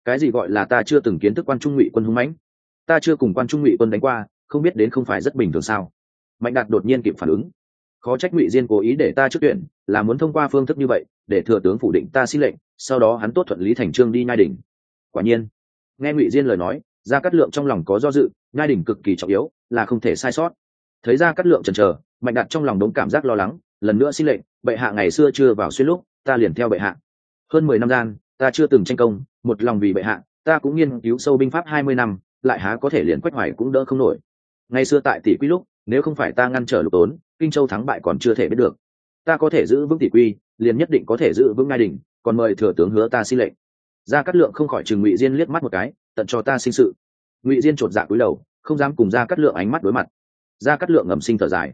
Cái gì gọi là ta chưa từng kiến thức quan trung ngụy quân hung mãnh? Ta chưa cùng quan trung ngụy quân đánh qua, không biết đến không phải rất bình thường sao? Mạnh đạt đột nhiên kịp phản ứng. Khó trách ngụy diên cố ý để ta trước tuyển, là muốn thông qua phương thức như vậy, để thừa tướng phủ định ta xin lệnh, sau đó hắn tốt thuận lý thành trương đi nhai đỉnh. Quả nhiên, nghe ngụy diên lời nói ra cát lượng trong lòng có do dự, nhai đỉnh cực kỳ trọng yếu, là không thể sai sót. Thấy ra cát lượng chần chờ, mạnh đạt trong lòng đống cảm giác lo lắng, lần nữa xin lệnh bệ hạ ngày xưa chưa vào xuyên lúc, ta liền theo bệ hạ. Hơn mười năm gian, ta chưa từng tranh công, một lòng vì bệ hạ, ta cũng nghiên cứu sâu binh pháp hai mươi năm, lại há có thể liền quách hoài cũng đỡ không nổi. Ngày xưa tại tỷ quy lúc, nếu không phải ta ngăn trở lục tốn, kinh châu thắng bại còn chưa thể biết được. Ta có thể giữ vững tỷ quy, liền nhất định có thể giữ vững ngai đình còn mời thừa tướng hứa ta xin lệnh. Gia cát lượng không khỏi chừng ngụy diên liếc mắt một cái, tận cho ta sinh sự. Ngụy diên chột dạ cúi đầu, không dám cùng gia cát lượng ánh mắt đối mặt. Gia cát lượng ngầm sinh thở dài.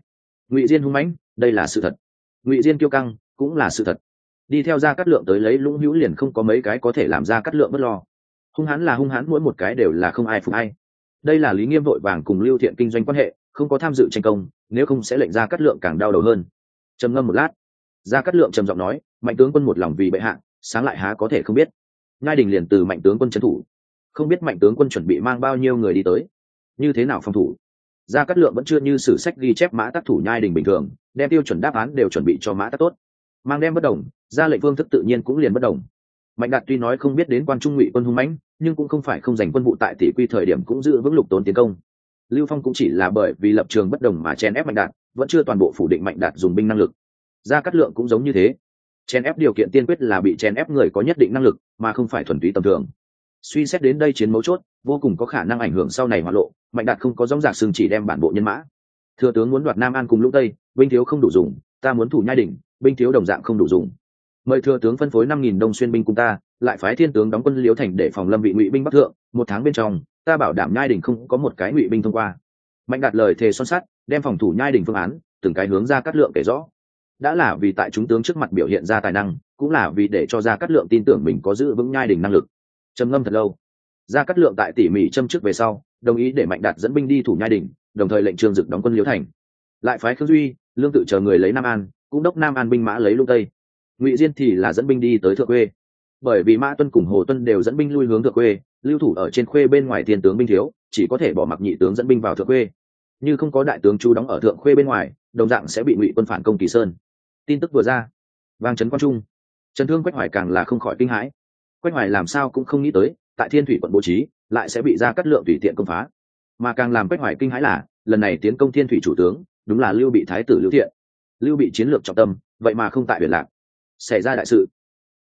Ngụy diên hung mãnh, đây là sự thật ngụy diên kiêu căng cũng là sự thật. Đi theo gia cát lượng tới lấy lũng hữu liền không có mấy cái có thể làm gia cát lượng bất lo. Hung hãn là hung hãn, mỗi một cái đều là không ai phục ai. Đây là lý nghiêm vội vàng cùng lưu thiện kinh doanh quan hệ, không có tham dự tranh công, nếu không sẽ lệnh gia cát lượng càng đau đầu hơn. Trầm ngâm một lát, gia cát lượng trầm giọng nói, mạnh tướng quân một lòng vì bệ hạ, sáng lại há có thể không biết? Ngai đình liền từ mạnh tướng quân trấn thủ. Không biết mạnh tướng quân chuẩn bị mang bao nhiêu người đi tới. Như thế nào phòng thủ? Gia cát lượng vẫn chưa như sử sách ghi chép mã tác thủ nhai đình bình thường, đem tiêu chuẩn đáp án đều chuẩn bị cho mã tác tốt. Mang đem bất đồng, ra lệnh phương thức tự nhiên cũng liền bất đồng. Mạnh đạt tuy nói không biết đến quan trung ngụy quân hung mãnh, nhưng cũng không phải không giành quân vụ tại tỷ quy thời điểm cũng giữ vững lục tốn tiến công. Lưu phong cũng chỉ là bởi vì lập trường bất đồng mà chen ép mạnh đạt, vẫn chưa toàn bộ phủ định mạnh đạt dùng binh năng lực. Gia cát lượng cũng giống như thế. Chen ép điều kiện tiên quyết là bị chen ép người có nhất định năng lực, mà không phải thuần túy tầm thường. Suy xét đến đây chiến mấu chốt vô cùng có khả năng ảnh hưởng sau này hoạn lộ, mạnh đạt không có dóng dạc sừng chỉ đem bản bộ nhân mã. Thừa tướng muốn đoạt nam an cùng lũng tây, binh thiếu không đủ dùng, ta muốn thủ nhai đỉnh, binh thiếu đồng dạng không đủ dùng. Mời thừa tướng phân phối năm nghìn đông xuyên binh cùng ta, lại phái thiên tướng đóng quân liễu thành để phòng lâm vị ngụy binh bắc thượng, một tháng bên trong, ta bảo đảm nhai đỉnh không có một cái ngụy binh thông qua. Mạnh đạt lời thề son sắt, đem phòng thủ nhai đỉnh phương án, từng cái hướng ra cắt lượng kể rõ. Đã là vì tại chúng tướng trước mặt biểu hiện ra tài năng, cũng là vì để cho ra cắt lượng tin tưởng mình có giữ vững nhai đỉnh năng lực. Trầm ngâm thật lâu ra cắt lượng tại tỉ mỉ châm trước về sau, đồng ý để mạnh đạt dẫn binh đi thủ nhai đỉnh đồng thời lệnh trương dực đóng quân liễu thành. Lại phái khương duy, lương tự chờ người lấy nam an, cũng đốc nam an binh mã lấy lung tây. Ngụy diên thì là dẫn binh đi tới thượng quê. Bởi vì mã tuân cùng hồ tuân đều dẫn binh lui hướng thượng quê, lưu thủ ở trên khuê bên ngoài tiền tướng binh thiếu, chỉ có thể bỏ mặc nhị tướng dẫn binh vào thượng quê. Như không có đại tướng chú đóng ở thượng khuê bên ngoài, đồng dạng sẽ bị ngụy quân phản công kỳ sơn. Tin tức vừa ra, vang trấn quan trung. Trần thương quách hoài càng là không khỏi kinh hãi. Quách hoài làm sao cũng không nghĩ tới tại thiên thủy quận bố trí, lại sẽ bị ra cắt lượng tùy tiện công phá. Mà càng làm quách hoài kinh hãi là, lần này tiến công thiên thủy chủ tướng, đúng là lưu bị thái tử lưu thiện. Lưu bị chiến lược trọng tâm, vậy mà không tại biển lạc. Xảy ra đại sự